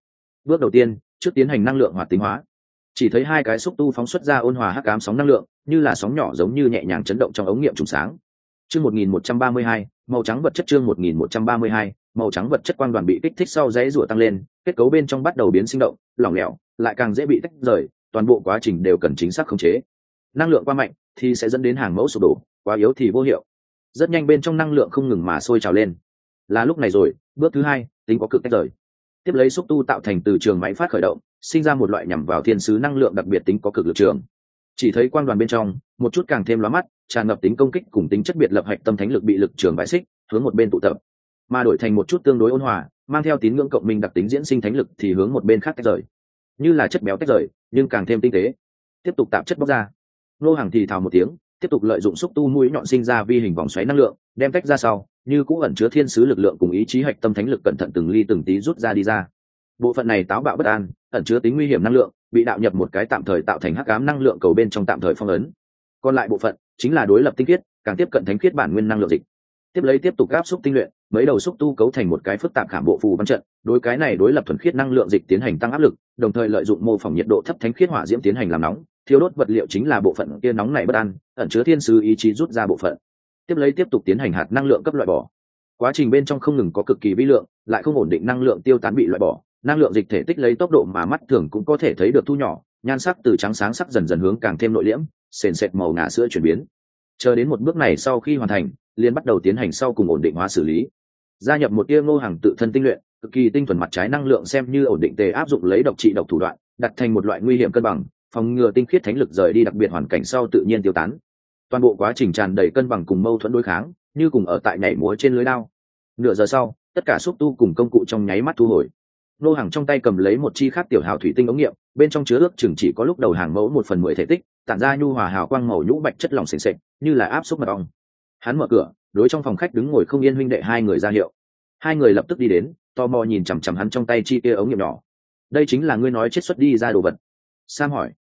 Bước đầu tiên, trước tiến hành năng lượng hoạt tính hóa chỉ thấy hai cái xúc tu phóng xuất ra ôn hòa hắc ám sóng năng lượng như là sóng nhỏ giống như nhẹ nhàng chấn động trong ống nghiệm trùng sáng. Chương 1132, màu trắng vật chất chương 1132, màu trắng vật chất quang đoàn bị kích thích sau dãy rủa tăng lên kết cấu bên trong bắt đầu biến sinh động lỏng lẻo lại càng dễ bị tách rời toàn bộ quá trình đều cần chính xác khống chế. Năng lượng quá mạnh thì sẽ dẫn đến hàng mẫu sụp đổ quá yếu thì vô hiệu. Rất nhanh bên trong năng lượng không ngừng mà sôi trào lên. Là lúc này rồi bước thứ hai tính có cực tách rời tiếp lấy xúc tu tạo thành từ trường máy phát khởi động, sinh ra một loại nhằm vào thiên sứ năng lượng đặc biệt tính có cực lực trường. Chỉ thấy quang đoàn bên trong, một chút càng thêm lóa mắt, tràn ngập tính công kích cùng tính chất biệt lập hạch tâm thánh lực bị lực trường bãi xích, hướng một bên tụ tập. Mà đổi thành một chút tương đối ôn hòa, mang theo tín ngưỡng cộng minh đặc tính diễn sinh thánh lực thì hướng một bên khác tách rời. Như là chất béo tách rời, nhưng càng thêm tinh tế. Tiếp tục tạp chất bóc ra. Nô hàng thì thào một tiếng, tiếp tục lợi dụng xúc tu mũi nhọn sinh ra vi hình vòng xoáy năng lượng, đem tách ra sau như cũng ẩn chứa thiên sứ lực lượng cùng ý chí hạch tâm thánh lực cẩn thận từng ly từng tí rút ra đi ra. Bộ phận này táo bạo bất an, ẩn chứa tính nguy hiểm năng lượng, bị đạo nhập một cái tạm thời tạo thành hắc ám năng lượng cầu bên trong tạm thời phong ấn. Còn lại bộ phận chính là đối lập tinh khiết, càng tiếp cận thánh khiết bản nguyên năng lượng dịch. Tiếp lấy tiếp tục áp xúc tinh luyện, mấy đầu xúc tu cấu thành một cái phức tạp khảm bộ phù văn trận, đối cái này đối lập thuần khiết năng lượng dịch tiến hành tăng áp lực, đồng thời lợi dụng mô phỏng nhiệt độ thấp thánh khiết hỏa diễm tiến hành làm nóng. Thiếu đốt vật liệu chính là bộ phận kia nóng này bất an, ẩn chứa thiên sứ ý chí rút ra bộ phận tiếp lấy tiếp tục tiến hành hạt năng lượng cấp loại bỏ. Quá trình bên trong không ngừng có cực kỳ vi lượng, lại không ổn định năng lượng tiêu tán bị loại bỏ. Năng lượng dịch thể tích lấy tốc độ mà mắt thường cũng có thể thấy được thu nhỏ, nhan sắc từ trắng sáng sắc dần dần hướng càng thêm nội liễm, sền sệt màu ngà sữa chuyển biến. Chờ đến một bước này sau khi hoàn thành liên bắt đầu tiến hành sau cùng ổn định hóa xử lý. Gia nhập một tia ngô hàng tự thân tinh luyện, cực kỳ tinh thuần mặt trái năng lượng xem như ổn định tề áp dụng lấy độc trị độc thủ đoạn, đặt thành một loại nguy hiểm cân bằng, phòng ngừa tinh khiết thánh lực rời đi đặc biệt hoàn cảnh sau tự nhiên tiêu tán toàn bộ quá trình tràn đầy cân bằng cùng mâu thuẫn đối kháng, như cùng ở tại nhảy múa trên lưới đao. Nửa giờ sau, tất cả xúc tu cùng công cụ trong nháy mắt thu hồi. Nô hàng trong tay cầm lấy một chi khác tiểu hào thủy tinh ống nghiệm, bên trong chứa ước chừng chỉ có lúc đầu hàng mẫu một phần mười thể tích, tản ra nhu hòa hào quang màu nhũ bạch chất lỏng sền sệt, như là áp xúc mật ong. Hắn mở cửa, đối trong phòng khách đứng ngồi không yên huynh đệ hai người ra hiệu. Hai người lập tức đi đến, tò mò nhìn chằm chằm hắn trong tay chi kia ống nghiệm nhỏ. Đây chính là ngươi nói chết xuất đi ra đồ vật. Sam hỏi.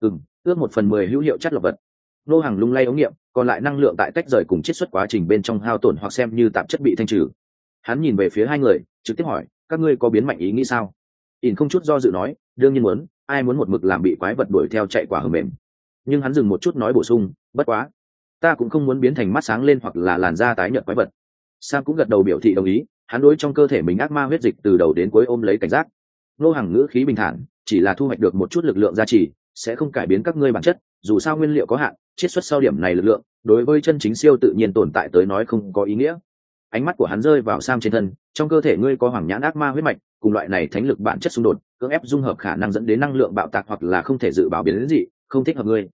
Ừ m ước một phần mười hữu hiệu chất lọc vật nô hàng lung lay ống nghiệm, còn lại năng lượng tại tách rời cùng chiết xuất quá trình bên trong hao tổn hoặc xem như tạp chất bị thanh trừ. Hắn nhìn về phía hai người, trực tiếp hỏi, các ngươi có biến mạnh ý nghĩ sao? Ỉn không chút do dự nói, đương nhiên muốn, ai muốn một mực làm bị quái vật đuổi theo chạy quả hầm mềm. Nhưng hắn dừng một chút nói bổ sung, bất quá, ta cũng không muốn biến thành mắt sáng lên hoặc là làn da tái nhợt quái vật. Sam cũng gật đầu biểu thị đồng ý, hắn đối trong cơ thể mình ác ma huyết dịch từ đầu đến cuối ôm lấy cảnh giác. Nô hàng ngữ khí bình thản, chỉ là thu hoạch được một chút lực lượng gia trì, sẽ không cải biến các ngươi bản chất dù sao nguyên liệu có hạn, chiết xuất sau điểm này lực lượng, đối với chân chính siêu tự nhiên tồn tại tới nói không có ý nghĩa. Ánh mắt của hắn rơi vào sam trên thân, trong cơ thể ngươi có hoàng nhãn ác ma huyết mạch, cùng loại này thánh lực bản chất xung đột, cưỡng ép dung hợp khả năng dẫn đến năng lượng bạo tạc hoặc là không thể dự báo biến đến gì không thích hợp ngươi.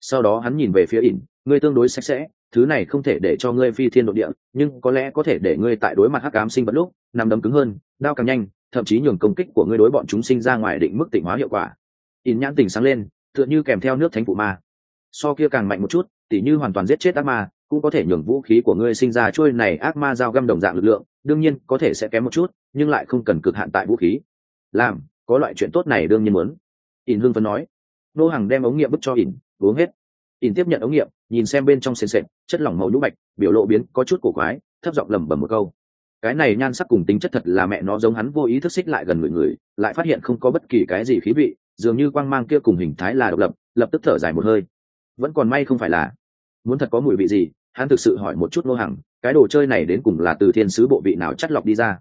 Sau đó hắn nhìn về phía ỉn, ngươi tương đối sạch sẽ, thứ này không thể để cho ngươi phi thiên nội địa, nhưng có lẽ có thể để ngươi tại đối mặt hắc ám sinh vật lúc, nằm đấm cứng hơn, đao càng nhanh, thậm chí nhường công kích của ngươi đối bọn chúng sinh ra ngoài định mức tỉnh hóa hiệu quả. Ỉn nhãn tỉnh sáng lên tựa như kèm theo nước thánh phụ ma. So kia càng mạnh một chút, tỉ như hoàn toàn giết chết ác ma, cũng có thể nhường vũ khí của ngươi sinh ra trôi này ác ma giao găm đồng dạng lực lượng, đương nhiên có thể sẽ kém một chút, nhưng lại không cần cực hạn tại vũ khí. Làm, có loại chuyện tốt này đương nhiên muốn. Ỉn hương phấn nói. Nô hàng đem ống nghiệm bức cho ỉn uống hết. Ỉn tiếp nhận ống nghiệm, nhìn xem bên trong sền sệt, chất lỏng màu nhũ bạch, biểu lộ biến, có chút cổ quái, thấp giọng lẩm bẩm một câu. Cái này nhan sắc cùng tính chất thật là mẹ nó giống hắn vô ý thức xích lại gần người người, lại phát hiện không có bất kỳ cái gì khí vị dường như quang mang kia cùng hình thái là độc lập lập tức thở dài một hơi. Vẫn còn may không phải là. Muốn thật có mùi vị gì, hắn thực sự hỏi một chút ngô hằng, cái đồ chơi này đến cùng là từ thiên sứ bộ vị nào chắt lọc đi ra.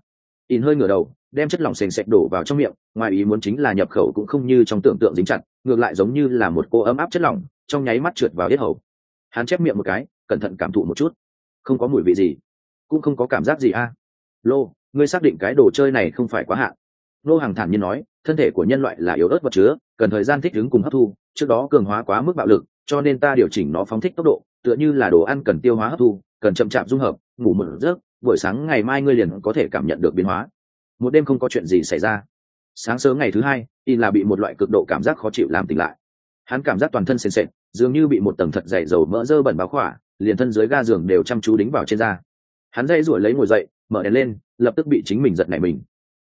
In hơi ngửa đầu, đem chất lỏng sền sệt đổ vào trong miệng, ngoài ý muốn chính là nhập khẩu cũng không như trong tưởng tượng dính chặt, ngược lại giống như là một cô ấm áp chất lỏng, trong nháy mắt trượt vào yết hầu. Hắn chép miệng một cái, cẩn thận cảm thụ một chút. Không có mùi vị gì, cũng không có cảm giác gì a. Lô, ngươi xác định cái đồ chơi này không phải quá hạn lô hàng thản nhiên nói thân thể của nhân loại là yếu ớt vật chứa, cần thời gian thích ứng cùng hấp thu, trước đó cường hóa quá mức bạo lực, cho nên ta điều chỉnh nó phóng thích tốc độ, tựa như là đồ ăn cần tiêu hóa hấp thu, cần chậm chạp dung hợp, ngủ một giấc, buổi sáng ngày mai ngươi liền có thể cảm nhận được biến hóa. Một đêm không có chuyện gì xảy ra. Sáng sớm ngày thứ hai, in là bị một loại cực độ cảm giác khó chịu làm tỉnh lại. Hắn cảm giác toàn thân sền sệt, dường như bị một tầng thật dày dầu mỡ dơ bẩn báo khỏa, liền thân dưới ga giường đều chăm chú đính vào trên da. Hắn dây ruổi lấy ngồi dậy, mở đèn lên, lập tức bị chính mình giật nảy mình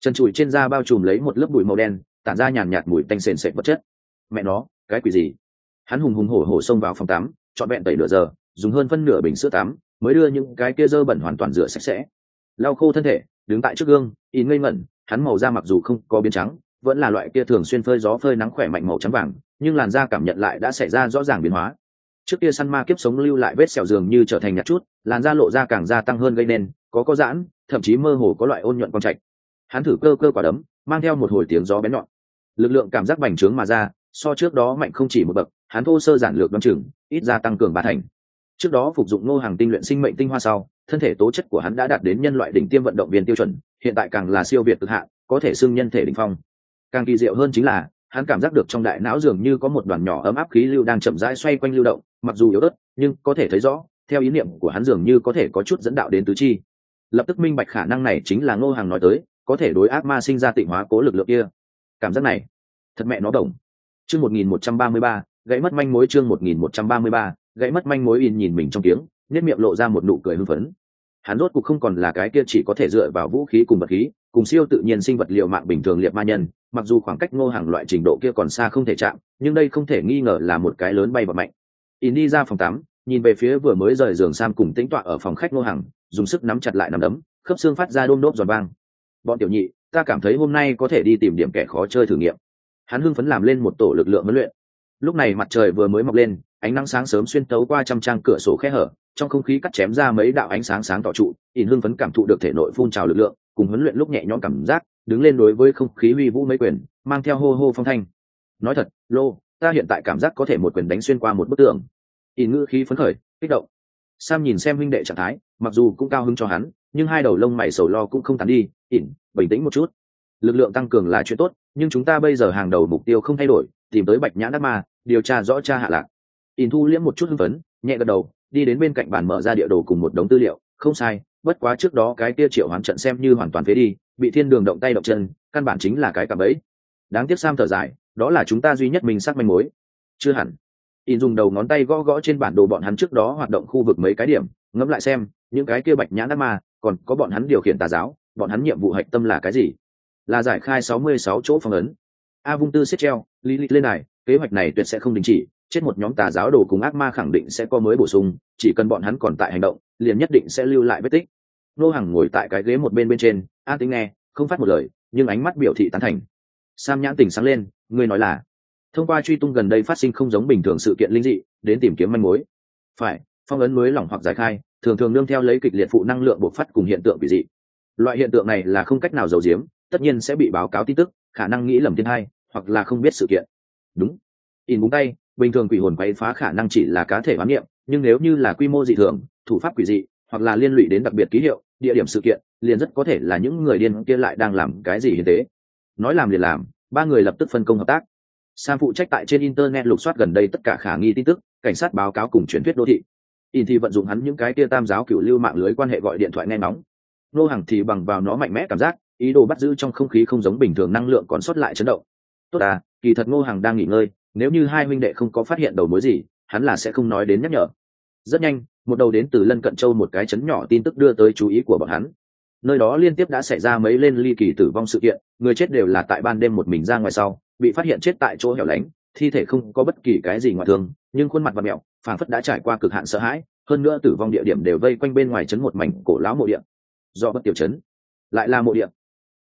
chân trụi trên da bao trùm lấy một lớp bụi màu đen, tản ra nhàn nhạt mùi tanh sền sệt vật chất. Mẹ nó, cái quỷ gì? Hắn hùng hùng hổ hổ xông vào phòng tắm, trọn vẹn tẩy nửa giờ, dùng hơn phân nửa bình sữa tắm, mới đưa những cái kia dơ bẩn hoàn toàn rửa sạch sẽ. Lau khô thân thể, đứng tại trước gương in ngây ngẩn, hắn màu da mặc dù không có biến trắng, vẫn là loại kia thường xuyên phơi gió phơi nắng khỏe mạnh màu trắng vàng, nhưng làn da cảm nhận lại đã xảy ra rõ ràng biến hóa. Trước kia săn ma kiếp sống lưu lại vết sẹo dường như trở thành nhạt chút, làn da lộ ra càng gia tăng hơn gây nên, có có giãn, thậm chí mơ hồ có loại ôn nhuận quang trạch hắn thử cơ cơ quả đấm mang theo một hồi tiếng gió bén nhọn. Lực lượng cảm giác bành trướng mà ra so trước đó mạnh không chỉ một bậc hắn thô sơ giản lược đoan chừng ít ra tăng cường ba thành. Trước đó phục dụng Ngô hàng tinh luyện sinh mệnh tinh hoa sau thân thể tố chất của hắn đã đạt đến nhân loại đỉnh tiêm vận động viên tiêu chuẩn hiện tại càng là siêu việt cực hạ, có thể xưng nhân thể đỉnh phong. Càng kỳ diệu hơn chính là hắn cảm giác được trong đại não dường như có một đoàn nhỏ ấm áp khí lưu đang chậm rãi xoay quanh lưu động mặc dù yếu ớt nhưng có thể thấy rõ theo ý niệm của hắn dường như có thể có chút dẫn đạo đến tứ chi. Lập tức minh bạch khả năng này chính là ngô hàng nói tới có thể đối ác ma sinh ra tịnh hóa cố lực lượng kia. Cảm giác này, thật mẹ nó đồng. Chương một nghìn một trăm ba mươi ba, gãy mất manh mối chương một nghìn một trăm ba mươi ba, gãy mất manh mối in nhìn mình trong tiếng nếp miệng lộ ra một nụ cười hưng phấn. Hắn rốt cuộc không còn là cái kia chỉ có thể dựa vào vũ khí cùng vật khí, cùng siêu tự nhiên sinh vật liệu mạng bình thường liệt ma nhân, mặc dù khoảng cách ngô hàng loại trình độ kia còn xa không thể chạm, nhưng đây không thể nghi ngờ là một cái lớn bay và mạnh. In đi ra phòng tắm, nhìn về phía vừa mới rời giường sam cùng tĩnh tọa ở phòng khách ngô hàng, dùng sức nắm chặt lại nằm đấm, khớp xương phát ra đôm đốp giòn vang bọn tiểu nhị, ta cảm thấy hôm nay có thể đi tìm điểm kẻ khó chơi thử nghiệm. Hắn hưng phấn làm lên một tổ lực lượng huấn luyện. Lúc này mặt trời vừa mới mọc lên, ánh nắng sáng sớm xuyên tấu qua trăm trang cửa sổ khe hở, trong không khí cắt chém ra mấy đạo ánh sáng sáng tỏ trụ, ỉn hưng phấn cảm thụ được thể nội phun trào lực lượng, cùng huấn luyện lúc nhẹ nhõm cảm giác, đứng lên đối với không khí huy vũ mấy quyền, mang theo hô hô phong thanh. Nói thật, lô, ta hiện tại cảm giác có thể một quyền đánh xuyên qua một bức tường. Ỉn ngữ khí phấn khởi, kích động. Sam nhìn xem huynh đệ trạng thái, mặc dù cũng cao hứng cho hắn nhưng hai đầu lông mày sầu lo cũng không tán đi, ỉn, bình tĩnh một chút. Lực lượng tăng cường là chuyện tốt, nhưng chúng ta bây giờ hàng đầu mục tiêu không thay đổi, tìm tới bạch nhã đắc ma, điều tra rõ cha hạ lạc. Ỉn thu liễm một chút hưng phấn, nhẹ gật đầu, đi đến bên cạnh bàn mở ra địa đồ cùng một đống tư liệu. Không sai, bất quá trước đó cái kia triệu hoán trận xem như hoàn toàn phế đi, bị thiên đường động tay động chân, căn bản chính là cái cặp ấy đáng tiếc sam thở dài, đó là chúng ta duy nhất mình xác manh mối. Chưa hẳn. In dùng đầu ngón tay gõ gõ trên bản đồ bọn hắn trước đó hoạt động khu vực mấy cái điểm, ngẫm lại xem, những cái kia bạch nhãn ác ma còn có bọn hắn điều khiển tà giáo, bọn hắn nhiệm vụ hạch tâm là cái gì? Là giải khai sáu mươi sáu chỗ phong ấn. A vung tư xếp treo, lý lịch lên này, kế hoạch này tuyệt sẽ không đình chỉ, chết một nhóm tà giáo đồ cùng ác ma khẳng định sẽ có mới bổ sung, chỉ cần bọn hắn còn tại hành động, liền nhất định sẽ lưu lại vết tích. Nô hàng ngồi tại cái ghế một bên bên trên, a tính nghe, không phát một lời, nhưng ánh mắt biểu thị tán thành. Sam nhãn tỉnh sáng lên, ngươi nói là? Thông qua truy tung gần đây phát sinh không giống bình thường sự kiện linh dị, đến tìm kiếm manh mối. Phải, phong ấn mới lỏng hoặc giải khai thường thường nương theo lấy kịch liệt phụ năng lượng bộc phát cùng hiện tượng bị dị. Loại hiện tượng này là không cách nào giấu giếm, tất nhiên sẽ bị báo cáo tin tức, khả năng nghĩ lầm thiên hai hoặc là không biết sự kiện. Đúng. In búng tay, bình thường quỷ hồn quay phá khả năng chỉ là cá thể bám niệm, nhưng nếu như là quy mô dị thường, thủ pháp quỷ dị, hoặc là liên lụy đến đặc biệt ký hiệu, địa điểm sự kiện, liền rất có thể là những người điên kia lại đang làm cái gì hiến thế nói làm liền làm, ba người lập tức phân công hợp tác. Sam phụ trách tại trên internet lục soát gần đây tất cả khả nghi tin tức, cảnh sát báo cáo cùng truyền thuyết đô thị ỉn thì vận dụng hắn những cái kia tam giáo cựu lưu mạng lưới quan hệ gọi điện thoại nghe nóng nô hàng thì bằng vào nó mạnh mẽ cảm giác, ý đồ bắt giữ trong không khí không giống bình thường năng lượng còn sót lại chấn động. Tốt à kỳ thật ngô hàng đang nghỉ ngơi, nếu như hai huynh đệ không có phát hiện đầu mối gì, hắn là sẽ không nói đến nhắc nhở. Rất nhanh, một đầu đến từ lân cận châu một cái chấn nhỏ tin tức đưa tới chú ý của bọn hắn. Nơi đó liên tiếp đã xảy ra mấy lên ly kỳ tử vong sự kiện, người chết đều là tại ban đêm một mình ra ngoài sau, bị phát hiện chết tại chỗ hẻo lánh, thi thể không có bất kỳ cái gì ngoại thương, nhưng khuôn mặt và mẹo phảng phất đã trải qua cực hạn sợ hãi, hơn nữa tử vong địa điểm đều vây quanh bên ngoài chấn một mảnh cổ lão mộ địa. Do bất tiểu chấn lại là mộ địa.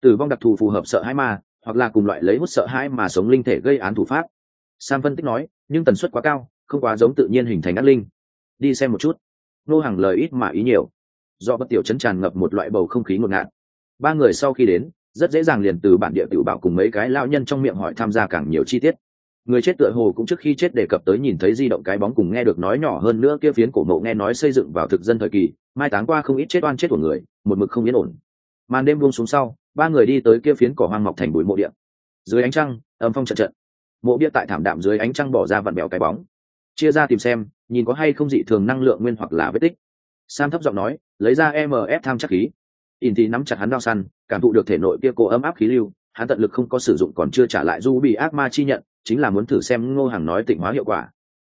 Tử vong đặc thù phù hợp sợ hãi ma, hoặc là cùng loại lấy hút sợ hãi mà sống linh thể gây án thủ pháp. Sam phân tích nói, nhưng tần suất quá cao, không quá giống tự nhiên hình thành ác linh. Đi xem một chút. Nô hàng lời ít mà ý nhiều. Do bất tiểu chấn tràn ngập một loại bầu không khí ngột ngạt. Ba người sau khi đến, rất dễ dàng liền từ bản địa tiểu bảo cùng mấy cái lao nhân trong miệng hỏi tham gia càng nhiều chi tiết người chết tựa hồ cũng trước khi chết đề cập tới nhìn thấy di động cái bóng cùng nghe được nói nhỏ hơn nữa kia phiến cổ mộ nghe nói xây dựng vào thực dân thời kỳ, mai táng qua không ít chết oan chết của người, một mực không yên ổn. Màn đêm buông xuống sau, ba người đi tới kia phiến cỏ hoang mọc thành bụi mộ điện dưới ánh trăng, âm phong trận trận mộ bia tại thảm đạm dưới ánh trăng bỏ ra vặn bèo cái bóng. Chia ra tìm xem, nhìn có hay không dị thường năng lượng nguyên hoặc là vết tích. Sam thấp giọng nói, lấy ra mf tham chắc khí. In thì nắm chặt hắn đao săn, cảm thụ được thể nội kia cổ ấm áp khí lưu, hắn tận lực không có sử dụng còn chưa trả lại du bị ác ma chi nhận chính là muốn thử xem ngô hàng nói tịnh hóa hiệu quả.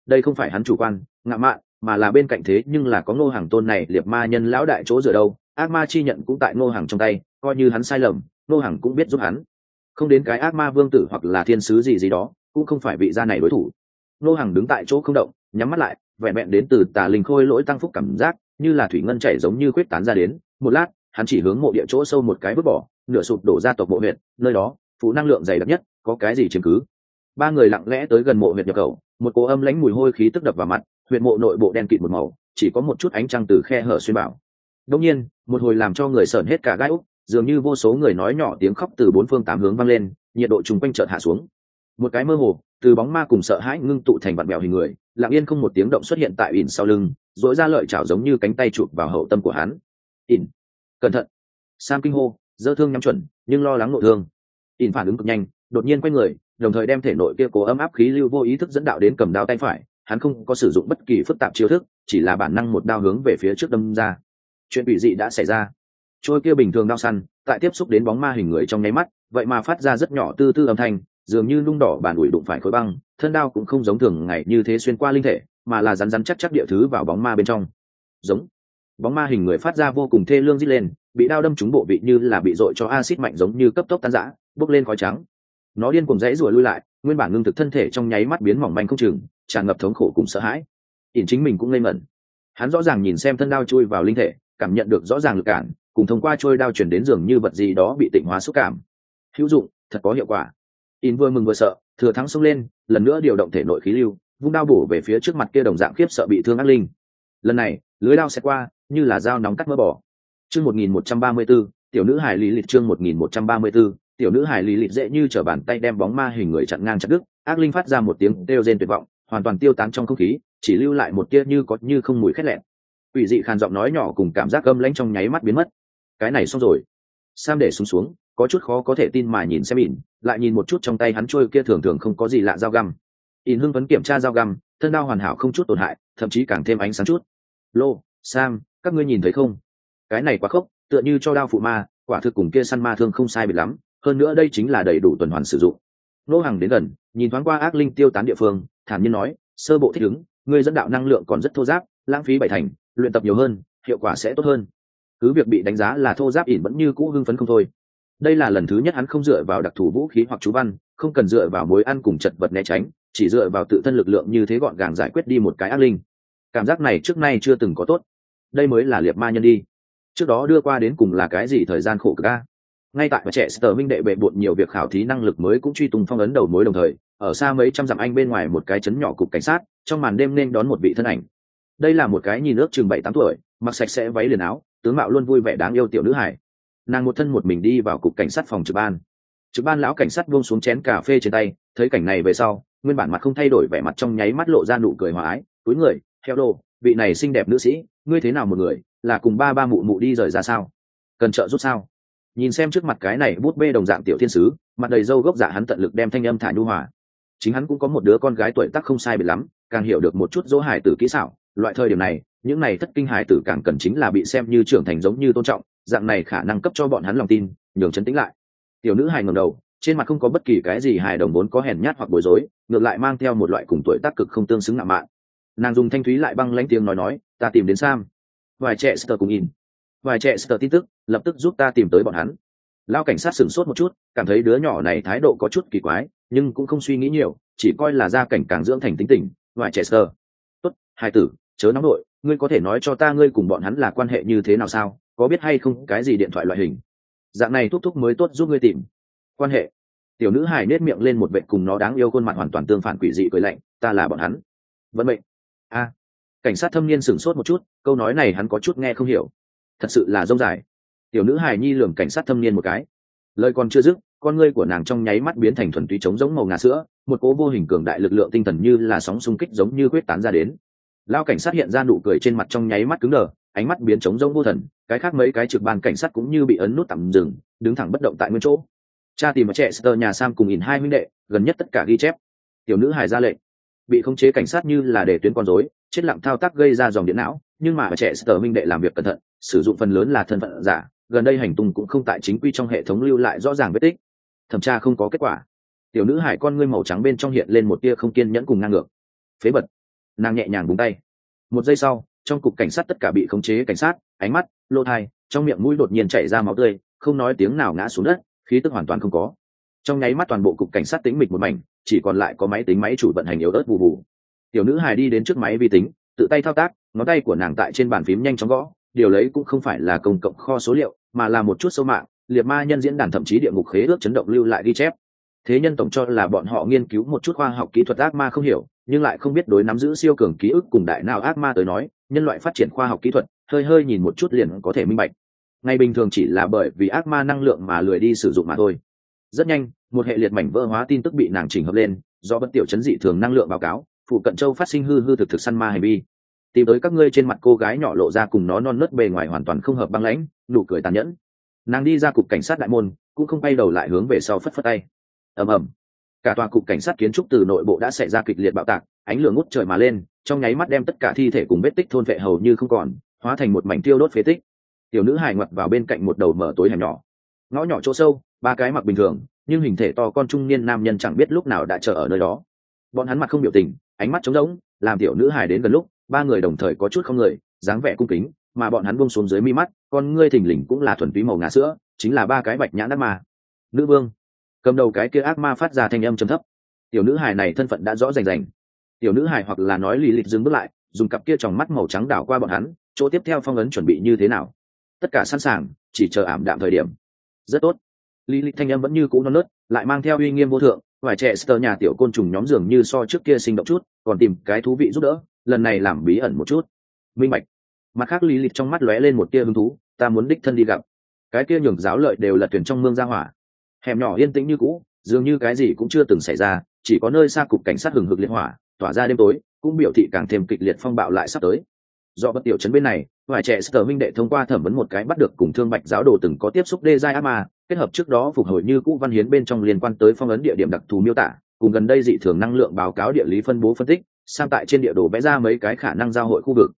Đây không phải hắn chủ quan, ngạ mạn, mà là bên cạnh thế nhưng là có ngô hàng tôn này, liệt ma nhân lão đại chỗ dựa đâu, ác ma chi nhận cũng tại ngô hàng trong tay, coi như hắn sai lầm, ngô hàng cũng biết giúp hắn. Không đến cái ác ma vương tử hoặc là thiên sứ gì gì đó, cũng không phải vị gia này đối thủ. Ngô hàng đứng tại chỗ không động, nhắm mắt lại, vẹn vẹn đến từ tà linh khôi lỗi tăng phúc cảm giác, như là thủy ngân chảy giống như khuyết tán ra đến. Một lát, hắn chỉ hướng mộ địa chỗ sâu một cái vứt bỏ, nửa sụp đổ ra tộc mộ huyện nơi đó, phụ năng lượng dày đặc nhất, có cái gì chứng cứ? Ba người lặng lẽ tới gần mộ huyện nhập khẩu, một cỗ âm lãnh mùi hôi khí tức đập vào mặt huyện mộ nội bộ đen kịt một màu, chỉ có một chút ánh trăng từ khe hở xuyên bảo đông nhiên, một hồi làm cho người sởn hết cả gai úc, dường như vô số người nói nhỏ tiếng khóc từ bốn phương tám hướng vang lên, nhiệt độ chung quanh chợt hạ xuống. Một cái mơ hồ, từ bóng ma cùng sợ hãi ngưng tụ thành vạt mèo hình người, lặng yên không một tiếng động xuất hiện tại ỉn sau lưng dỗi ra lợi chảo giống như cánh tay chụp vào hậu tâm của hắn. Ỉn, cẩn thận. Sam kinh hô, dơ thương nhắm chuẩn, nhưng lo lắng nội thương. Ỉn phản ứng cực nhanh, đột nhiên quay người đồng thời đem thể nội kia cố ấm áp khí lưu vô ý thức dẫn đạo đến cầm đao tay phải, hắn không có sử dụng bất kỳ phức tạp chiêu thức, chỉ là bản năng một đao hướng về phía trước đâm ra. Chuyện bị dị đã xảy ra. Trôi kia bình thường đao săn, tại tiếp xúc đến bóng ma hình người trong nháy mắt, vậy mà phát ra rất nhỏ tư tư âm thanh, dường như nung đỏ bàn ủi đụng phải khối băng, thân đao cũng không giống thường ngày như thế xuyên qua linh thể, mà là rắn rắn chắc chắc địa thứ vào bóng ma bên trong. Giống. Bóng ma hình người phát ra vô cùng thê lương dít lên, bị đao đâm trúng bộ vị như là bị dội cho acid mạnh giống như cấp tốc tan rã, bốc lên khói trắng nó điên cùng rẽ rùa lui lại, nguyên bản ngưng thực thân thể trong nháy mắt biến mỏng manh không chừng, tràn ngập thống khổ cùng sợ hãi. Ỉn chính mình cũng ngây mẩn hắn rõ ràng nhìn xem thân đao chui vào linh thể, cảm nhận được rõ ràng lực cản, cùng thông qua trôi đao chuyển đến giường như vật gì đó bị tịnh hóa xúc cảm. Hữu dụng, thật có hiệu quả. In vừa mừng vừa sợ, thừa thắng xông lên, lần nữa điều động thể nội khí lưu, vung đao bổ về phía trước mặt kia đồng dạng khiếp sợ bị thương ác linh. Lần này, lưới đao xẹt qua, như là dao nóng cắt mỡ bỏ chương một nghìn một trăm ba mươi b tiểu nữ hải lý lịch chương một nghìn một trăm ba mươi b tiểu nữ hải lì lịt dễ như t bàn tay đem bóng ma hình người chặn ngang chặt đứt, ác linh phát ra một tiếng đều rên tuyệt vọng, hoàn toàn tiêu tán trong không khí, chỉ lưu lại một tia như có như không mùi khét lẹn. Ủy dị khàn giọng nói nhỏ cùng cảm giác gâm lãnh trong nháy mắt biến mất. Cái này xong rồi. Sam để xuống xuống, có chút khó có thể tin mà nhìn xem ỉn, lại nhìn một chút trong tay hắn trôi kia thường thường không có gì lạ dao găm. Ỉn hưng vấn kiểm tra dao găm, thân đao hoàn hảo không chút tổn hại, thậm chí càng thêm ánh sáng chút. Lô, sam, các ngươi nhìn thấy không? Cái này quá khốc, tựa như cho đao phụ ma, quả thực cùng kia săn ma thương không sai biệt lắm hơn nữa đây chính là đầy đủ tuần hoàn sử dụng. Nô hàng đến gần, nhìn thoáng qua ác linh tiêu tán địa phương, thản nhiên nói, sơ bộ thích ứng, ngươi dẫn đạo năng lượng còn rất thô giáp, lãng phí bảy thành, luyện tập nhiều hơn, hiệu quả sẽ tốt hơn. Cứ việc bị đánh giá là thô giáp ỉn vẫn như cũ hưng phấn không thôi. Đây là lần thứ nhất hắn không dựa vào đặc thù vũ khí hoặc chú văn, không cần dựa vào mối ăn cùng chật vật né tránh, chỉ dựa vào tự thân lực lượng như thế gọn gàng giải quyết đi một cái ác linh. Cảm giác này trước nay chưa từng có tốt. Đây mới là liệt ma nhân đi. Trước đó đưa qua đến cùng là cái gì thời gian khổ cực ca ngay tại trẻ sở minh đệ bệ bộn nhiều việc khảo thí năng lực mới cũng truy tung phong ấn đầu mối đồng thời, ở xa mấy trăm dặm anh bên ngoài một cái chấn nhỏ cục cảnh sát, trong màn đêm nên đón một vị thân ảnh. Đây là một cái nhìn ước chừng bảy tám tuổi, mặc sạch sẽ váy liền áo, tướng mạo luôn vui vẻ đáng yêu tiểu nữ hải nàng một thân một mình đi vào cục cảnh sát phòng trực ban. Trực ban lão cảnh sát buông xuống chén cà phê trên tay, thấy cảnh này về sau, nguyên bản mặt không thay đổi vẻ mặt trong nháy mắt lộ ra nụ cười hòa ái, túi người theo đồ, vị này xinh đẹp nữ sĩ, ngươi thế nào một người, là cùng ba ba mụ mụ đi rời ra sao? Cần trợ giúp sao? Nhìn xem trước mặt cái này bút bê đồng dạng tiểu thiên sứ, mặt đầy râu gốc giả hắn tận lực đem thanh âm thả nhu hòa. Chính hắn cũng có một đứa con gái tuổi tác không sai biệt lắm, càng hiểu được một chút dỗ hải tử kỹ xảo. Loại thời điểm này, những này thất kinh hải tử càng cần chính là bị xem như trưởng thành giống như tôn trọng, dạng này khả năng cấp cho bọn hắn lòng tin, nhường chấn tĩnh lại. Tiểu nữ hài ngầm đầu, trên mặt không có bất kỳ cái gì hài đồng vốn có hèn nhát hoặc bối rối, ngược lại mang theo một loại cùng tuổi tác cực không tương xứng ngạo mạn. Nàng dùng thanh thúy lại băng lanh tiếng nói nói, ta tìm đến sam. Vài trẻ sơ cùng in vài trẻ sờ tin tức, lập tức giúp ta tìm tới bọn hắn. Lao cảnh sát sửng sốt một chút, cảm thấy đứa nhỏ này thái độ có chút kỳ quái, nhưng cũng không suy nghĩ nhiều, chỉ coi là gia cảnh càng dưỡng thành tính tình, vài trẻ sơ tốt, hai tử, chớ nóng đội ngươi có thể nói cho ta ngươi cùng bọn hắn là quan hệ như thế nào sao, có biết hay không cái gì điện thoại loại hình? Dạng này thúc thúc mới tốt giúp ngươi tìm. Quan hệ? Tiểu nữ hải nết miệng lên một vệ cùng nó đáng yêu khuôn mặt hoàn toàn tương phản quỷ dị cười lạnh, ta là bọn hắn. Vận mệnh. A. Cảnh sát thâm niên sửng sốt một chút, câu nói này hắn có chút nghe không hiểu thật sự là dông dài. Tiểu nữ hài nhi lường cảnh sát thâm niên một cái. Lời còn chưa dứt, con ngươi của nàng trong nháy mắt biến thành thuần túy trống giống màu ngà sữa, một cố vô hình cường đại lực lượng tinh thần như là sóng xung kích giống như quyết tán ra đến. Lao cảnh sát hiện ra nụ cười trên mặt trong nháy mắt cứng đờ, ánh mắt biến trống giống vô thần, cái khác mấy cái trực ban cảnh sát cũng như bị ấn nút tạm dừng, đứng thẳng bất động tại nguyên chỗ. Cha tìm một trẻ sơ nhà sam cùng in hai huynh đệ, gần nhất tất cả ghi chép. Tiểu nữ hài ra lệnh. Bị khống chế cảnh sát như là để tuyến con rối, chết lặng thao tác gây ra dòng điện não, nhưng mà trẻ sơ minh đệ làm việc cẩn thận sử dụng phần lớn là thân phận giả, gần đây hành tung cũng không tại chính quy trong hệ thống lưu lại rõ ràng vết tích. Thẩm tra không có kết quả. Tiểu nữ hải con ngươi màu trắng bên trong hiện lên một tia không kiên nhẫn cùng ngang ngược. Phế bật nàng nhẹ nhàng búng tay. Một giây sau, trong cục cảnh sát tất cả bị khống chế cảnh sát, ánh mắt lô thai, trong miệng mũi đột nhiên chảy ra máu tươi, không nói tiếng nào ngã xuống đất, khí tức hoàn toàn không có. Trong nháy mắt toàn bộ cục cảnh sát tĩnh mịch một mảnh, chỉ còn lại có máy tính máy chủ vận hành yếu ớt bù bù. Tiểu nữ hài đi đến trước máy vi tính, tự tay thao tác, ngón tay của nàng tại trên bàn phím nhanh chóng gõ điều lấy cũng không phải là công cộng kho số liệu, mà là một chút sâu mạng, liệt ma nhân diễn đàn thậm chí địa ngục khế ước chấn động lưu lại ghi chép. Thế nhân tổng cho là bọn họ nghiên cứu một chút khoa học kỹ thuật ác ma không hiểu, nhưng lại không biết đối nắm giữ siêu cường ký ức cùng đại nào ác ma tới nói, nhân loại phát triển khoa học kỹ thuật, hơi hơi nhìn một chút liền có thể minh bạch. Ngày bình thường chỉ là bởi vì ác ma năng lượng mà lười đi sử dụng mà thôi. Rất nhanh, một hệ liệt mảnh vỡ hóa tin tức bị nàng chỉnh hợp lên, do bất tiểu chấn dị thường năng lượng báo cáo, phụ cận châu phát sinh hư hư thực thực săn ma hành vi tìm tới các ngươi trên mặt cô gái nhỏ lộ ra cùng nó non nớt bề ngoài hoàn toàn không hợp băng lãnh, nụ cười tàn nhẫn. Nàng đi ra cục cảnh sát đại môn, cũng không bay đầu lại hướng về sau phất phất tay. Ầm ầm. Cả tòa cục cảnh sát kiến trúc từ nội bộ đã xảy ra kịch liệt bạo tạc, ánh lửa ngút trời mà lên, trong nháy mắt đem tất cả thi thể cùng vết tích thôn vệ hầu như không còn, hóa thành một mảnh tiêu đốt phế tích. Tiểu nữ hài ngoặt vào bên cạnh một đầu mở tối hẻm nhỏ. Ngõ nhỏ chỗ sâu, ba cái mặc bình thường, nhưng hình thể to con trung niên nam nhân chẳng biết lúc nào đã chờ ở nơi đó. Bọn hắn mặt không biểu tình, ánh mắt trống rỗng, làm tiểu nữ hài đến gần lúc ba người đồng thời có chút không người, dáng vẻ cung kính, mà bọn hắn buông xuống dưới mi mắt, con ngươi thình lình cũng là thuần túy màu ngà sữa, chính là ba cái bạch nhãn ác ma. Nữ vương, cầm đầu cái kia ác ma phát ra thanh âm trầm thấp. Tiểu nữ hài này thân phận đã rõ rành rành. Tiểu nữ hài hoặc là nói lì lịch dừng bước lại, dùng cặp kia tròng mắt màu trắng đảo qua bọn hắn, chỗ tiếp theo phong ấn chuẩn bị như thế nào? Tất cả sẵn sàng, chỉ chờ ảm đạm thời điểm. Rất tốt. Lý lịch thanh âm vẫn như cũ non nớt, lại mang theo uy nghiêm vô thượng, vài trẻ sờ nhà tiểu côn trùng nhóm dường như so trước kia sinh động chút, còn tìm cái thú vị giúp đỡ lần này làm bí ẩn một chút. Minh bạch. Mặt khác lý lịch trong mắt lóe lên một tia hứng thú, ta muốn đích thân đi gặp. Cái kia nhường giáo lợi đều là tuyển trong mương gia hỏa. Hẻm nhỏ yên tĩnh như cũ, dường như cái gì cũng chưa từng xảy ra, chỉ có nơi xa cục cảnh sát hừng hực liên hỏa, tỏa ra đêm tối, cũng biểu thị càng thêm kịch liệt phong bạo lại sắp tới. Do bất tiểu chấn bên này, vài trẻ sở minh đệ thông qua thẩm vấn một cái bắt được cùng thương bạch giáo đồ từng có tiếp xúc đê giai ác ma, kết hợp trước đó phục hồi như cũ văn hiến bên trong liên quan tới phong ấn địa điểm đặc thù miêu tả, cùng gần đây dị thường năng lượng báo cáo địa lý phân bố phân tích sang tại trên địa đồ vẽ ra mấy cái khả năng giao hội khu vực.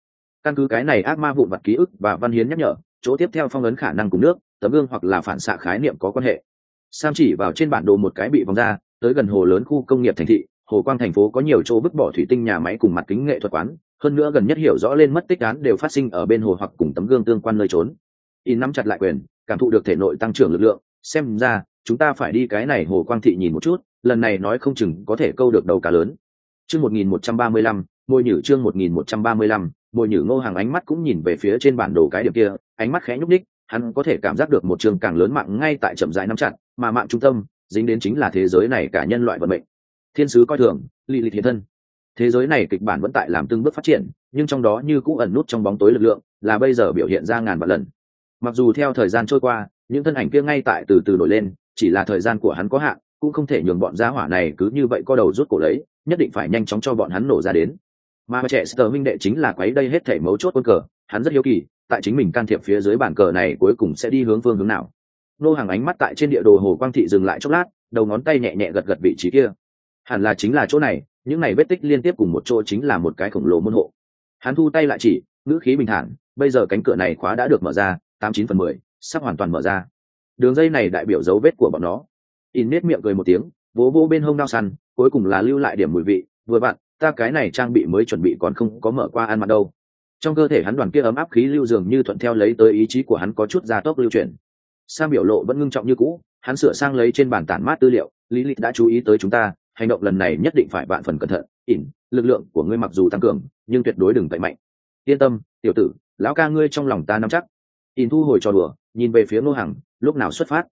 Căn cứ cái này ác ma vụn vặt ký ức và văn hiến nhắc nhở, chỗ tiếp theo phong ấn khả năng cùng nước, tấm gương hoặc là phản xạ khái niệm có quan hệ. Sam chỉ vào trên bản đồ một cái bị vòng ra, tới gần hồ lớn khu công nghiệp thành thị, hồ quang thành phố có nhiều chỗ vứt bỏ thủy tinh nhà máy cùng mặt kính nghệ thuật quán, hơn nữa gần nhất hiểu rõ lên mất tích án đều phát sinh ở bên hồ hoặc cùng tấm gương tương quan nơi trốn. In nắm chặt lại quyền, cảm thụ được thể nội tăng trưởng lực lượng, xem ra, chúng ta phải đi cái này hồ quang thị nhìn một chút, lần này nói không chừng có thể câu được đầu cá lớn chương một nghìn một trăm ba mươi lăm, môi nhử chương một nghìn một trăm ba mươi lăm, môi nhử ngô hàng ánh mắt cũng nhìn về phía trên bản đồ cái điểm kia, ánh mắt khẽ nhúc ních hắn có thể cảm giác được một trường càng lớn mạng ngay tại chậm rãi nắm chặt, mà mạng trung tâm dính đến chính là thế giới này cả nhân loại vận mệnh. Thiên sứ coi thường lì lì thiên thân. Thế giới này kịch bản vẫn tại làm từng bước phát triển, nhưng trong đó như cũng ẩn nút trong bóng tối lực lượng, là bây giờ biểu hiện ra ngàn vạn lần. Mặc dù theo thời gian trôi qua, những thân ảnh kia ngay tại từ từ nổi lên, chỉ là thời gian của hắn có hạn, cũng không thể nhường bọn gia hỏa này cứ như vậy co đầu rút cổ lấy nhất định phải nhanh chóng cho bọn hắn nổ ra đến. Mà trẻ sờ minh đệ chính là quấy đây hết thể mấu chốt quân cờ, hắn rất hiếu kỳ, tại chính mình can thiệp phía dưới bàn cờ này cuối cùng sẽ đi hướng phương hướng nào. Nô hàng ánh mắt tại trên địa đồ hồ quang thị dừng lại chốc lát, đầu ngón tay nhẹ nhẹ gật gật vị trí kia. Hẳn là chính là chỗ này, những này vết tích liên tiếp cùng một chỗ chính là một cái khổng lồ môn hộ. Hắn thu tay lại chỉ, ngữ khí bình thản, bây giờ cánh cửa này khóa đã được mở ra, tám chín phần mười, sắp hoàn toàn mở ra. Đường dây này đại biểu dấu vết của bọn nó. In nết miệng cười một tiếng, vỗ vỗ bên hông đao săn cuối cùng là lưu lại điểm mùi vị, vừa vặn, ta cái này trang bị mới chuẩn bị còn không có mở qua ăn mặt đâu. Trong cơ thể hắn đoàn kia ấm áp khí lưu dường như thuận theo lấy tới ý chí của hắn có chút gia tốc lưu chuyển. Sang biểu lộ vẫn ngưng trọng như cũ, hắn sửa sang lấy trên bản tản mát tư liệu, lý lịch đã chú ý tới chúng ta, hành động lần này nhất định phải bạn phần cẩn thận, ỉn, lực lượng của ngươi mặc dù tăng cường, nhưng tuyệt đối đừng tẩy mạnh. Yên tâm, tiểu tử, lão ca ngươi trong lòng ta nắm chắc. Ỉn thu hồi trò đùa, nhìn về phía ngô hằng, lúc nào xuất phát?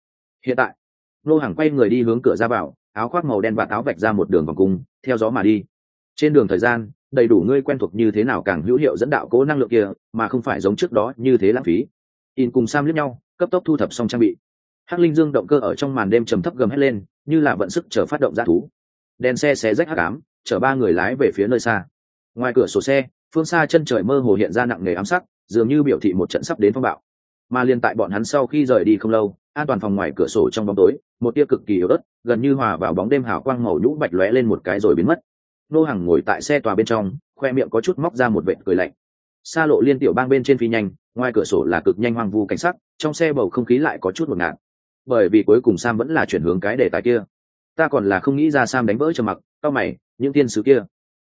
Hiện tại. Ngô hằng quay người đi hướng cửa ra vào áo khoác màu đen và áo vạch ra một đường vòng cung, theo gió mà đi. Trên đường thời gian, đầy đủ ngươi quen thuộc như thế nào càng hữu hiệu dẫn đạo cố năng lượng kia, mà không phải giống trước đó như thế lãng phí. In cùng sam liếc nhau, cấp tốc thu thập xong trang bị. Hắc linh dương động cơ ở trong màn đêm trầm thấp gầm hét lên, như là vận sức chờ phát động ra thú. Đèn xe xé rách hắc ám, chở ba người lái về phía nơi xa. Ngoài cửa sổ xe, phương xa chân trời mơ hồ hiện ra nặng nề ám sắc, dường như biểu thị một trận sắp đến phong bạo. Mà liên tại bọn hắn sau khi rời đi không lâu an toàn phòng ngoài cửa sổ trong bóng tối, một tia cực kỳ yếu ớt, gần như hòa vào bóng đêm hào quang màu nhũ bạch lóe lên một cái rồi biến mất. Nô hàng ngồi tại xe tòa bên trong, khoe miệng có chút móc ra một vệt cười lạnh. Xa lộ liên tiểu bang bên trên phi nhanh, ngoài cửa sổ là cực nhanh hoang vu cảnh sắc, trong xe bầu không khí lại có chút một ngạt. Bởi vì cuối cùng sam vẫn là chuyển hướng cái đề tài kia. Ta còn là không nghĩ ra sam đánh vỡ trầm mặc, cao mày, những thiên sứ kia.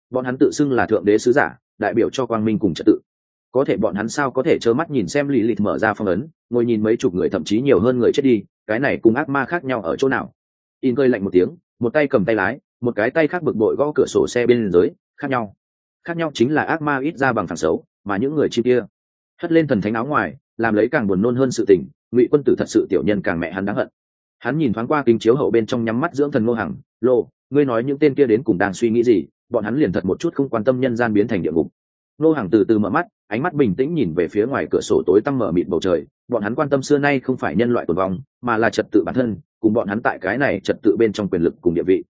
Bọn hắn tự xưng là thượng đế sứ giả, đại biểu cho quang minh cùng trật tự có thể bọn hắn sao có thể trơ mắt nhìn xem lì lịch mở ra phong ấn, ngồi nhìn mấy chục người thậm chí nhiều hơn người chết đi, cái này cùng ác ma khác nhau ở chỗ nào? In cơi lạnh một tiếng, một tay cầm tay lái, một cái tay khác bực bội gõ cửa sổ xe bên dưới, khác nhau. Khác nhau chính là ác ma ít ra bằng thằng xấu, mà những người chi kia. Hất lên thần thánh áo ngoài, làm lấy càng buồn nôn hơn sự tình, ngụy quân tử thật sự tiểu nhân càng mẹ hắn đáng hận. Hắn nhìn thoáng qua kính chiếu hậu bên trong nhắm mắt dưỡng thần ngô hằng, lô, ngươi nói những tên kia đến cùng đang suy nghĩ gì? Bọn hắn liền thật một chút không quan tâm nhân gian biến thành địa ngục. Nô hằng từ từ mở mắt, ánh mắt bình tĩnh nhìn về phía ngoài cửa sổ tối tăm mở mịt bầu trời. Bọn hắn quan tâm xưa nay không phải nhân loại tồn vong, mà là trật tự bản thân, cùng bọn hắn tại cái này trật tự bên trong quyền lực cùng địa vị.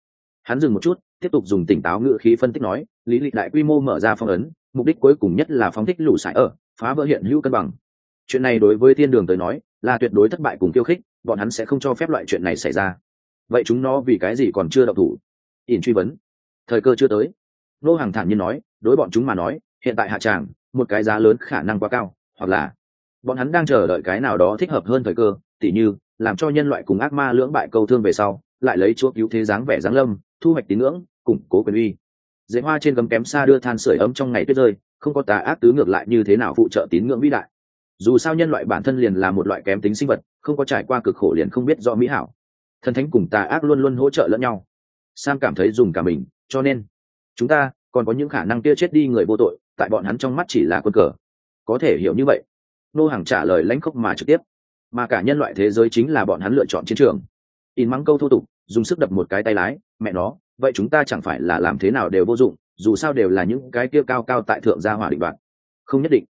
Hắn dừng một chút, tiếp tục dùng tỉnh táo ngữ khí phân tích nói, lý lịch đại quy mô mở ra phong ấn, mục đích cuối cùng nhất là phóng thích lũ sải ở, phá vỡ hiện hữu cân bằng. Chuyện này đối với thiên đường tới nói, là tuyệt đối thất bại cùng khiêu khích, bọn hắn sẽ không cho phép loại chuyện này xảy ra. Vậy chúng nó vì cái gì còn chưa đậu thủ? Ỉn truy vấn. Thời cơ chưa tới. Nô hàng thản nhiên nói, đối bọn chúng mà nói hiện tại hạ tràng, một cái giá lớn khả năng quá cao, hoặc là bọn hắn đang chờ đợi cái nào đó thích hợp hơn thời cơ, tỉ như, làm cho nhân loại cùng ác ma lưỡng bại câu thương về sau, lại lấy chúa cứu thế dáng vẻ dáng lâm, thu hoạch tín ngưỡng, củng cố quyền uy. Dễ hoa trên gấm kém xa đưa than sưởi ấm trong ngày tuyết rơi, không có tà ác tứ ngược lại như thế nào phụ trợ tín ngưỡng vĩ đại. Dù sao nhân loại bản thân liền là một loại kém tính sinh vật, không có trải qua cực khổ liền không biết rõ mỹ hảo. Thần thánh cùng tà ác luôn luôn hỗ trợ lẫn nhau. Sam cảm thấy dùng cả mình, cho nên, chúng ta còn có những khả năng kia chết đi người vô tội tại bọn hắn trong mắt chỉ là quân cờ. Có thể hiểu như vậy. Nô hàng trả lời lãnh khốc mà trực tiếp. Mà cả nhân loại thế giới chính là bọn hắn lựa chọn chiến trường. In mắng câu thô tục, dùng sức đập một cái tay lái, mẹ nó, vậy chúng ta chẳng phải là làm thế nào đều vô dụng, dù sao đều là những cái kia cao cao tại thượng gia hỏa định đoạn không nhất định.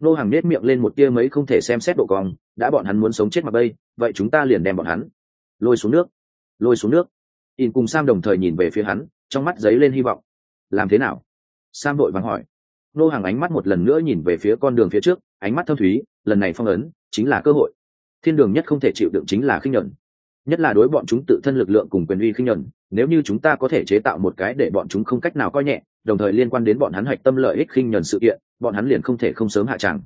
Nô hàng nết miệng lên một tia mấy không thể xem xét độ cong, đã bọn hắn muốn sống chết mà bây, vậy chúng ta liền đem bọn hắn lôi xuống nước. Lôi xuống nước? In cùng sam đồng thời nhìn về phía hắn, trong mắt giấy lên hy vọng. Làm thế nào? Sam đội vàng hỏi nô hàng ánh mắt một lần nữa nhìn về phía con đường phía trước, ánh mắt thâm thúy, lần này phong ấn chính là cơ hội. Thiên đường nhất không thể chịu đựng chính là khinh nhuận. Nhất là đối bọn chúng tự thân lực lượng cùng quyền uy khinh nhuận, nếu như chúng ta có thể chế tạo một cái để bọn chúng không cách nào coi nhẹ, đồng thời liên quan đến bọn hắn hạch tâm lợi ích khinh nhuận sự kiện, bọn hắn liền không thể không sớm hạ tràng.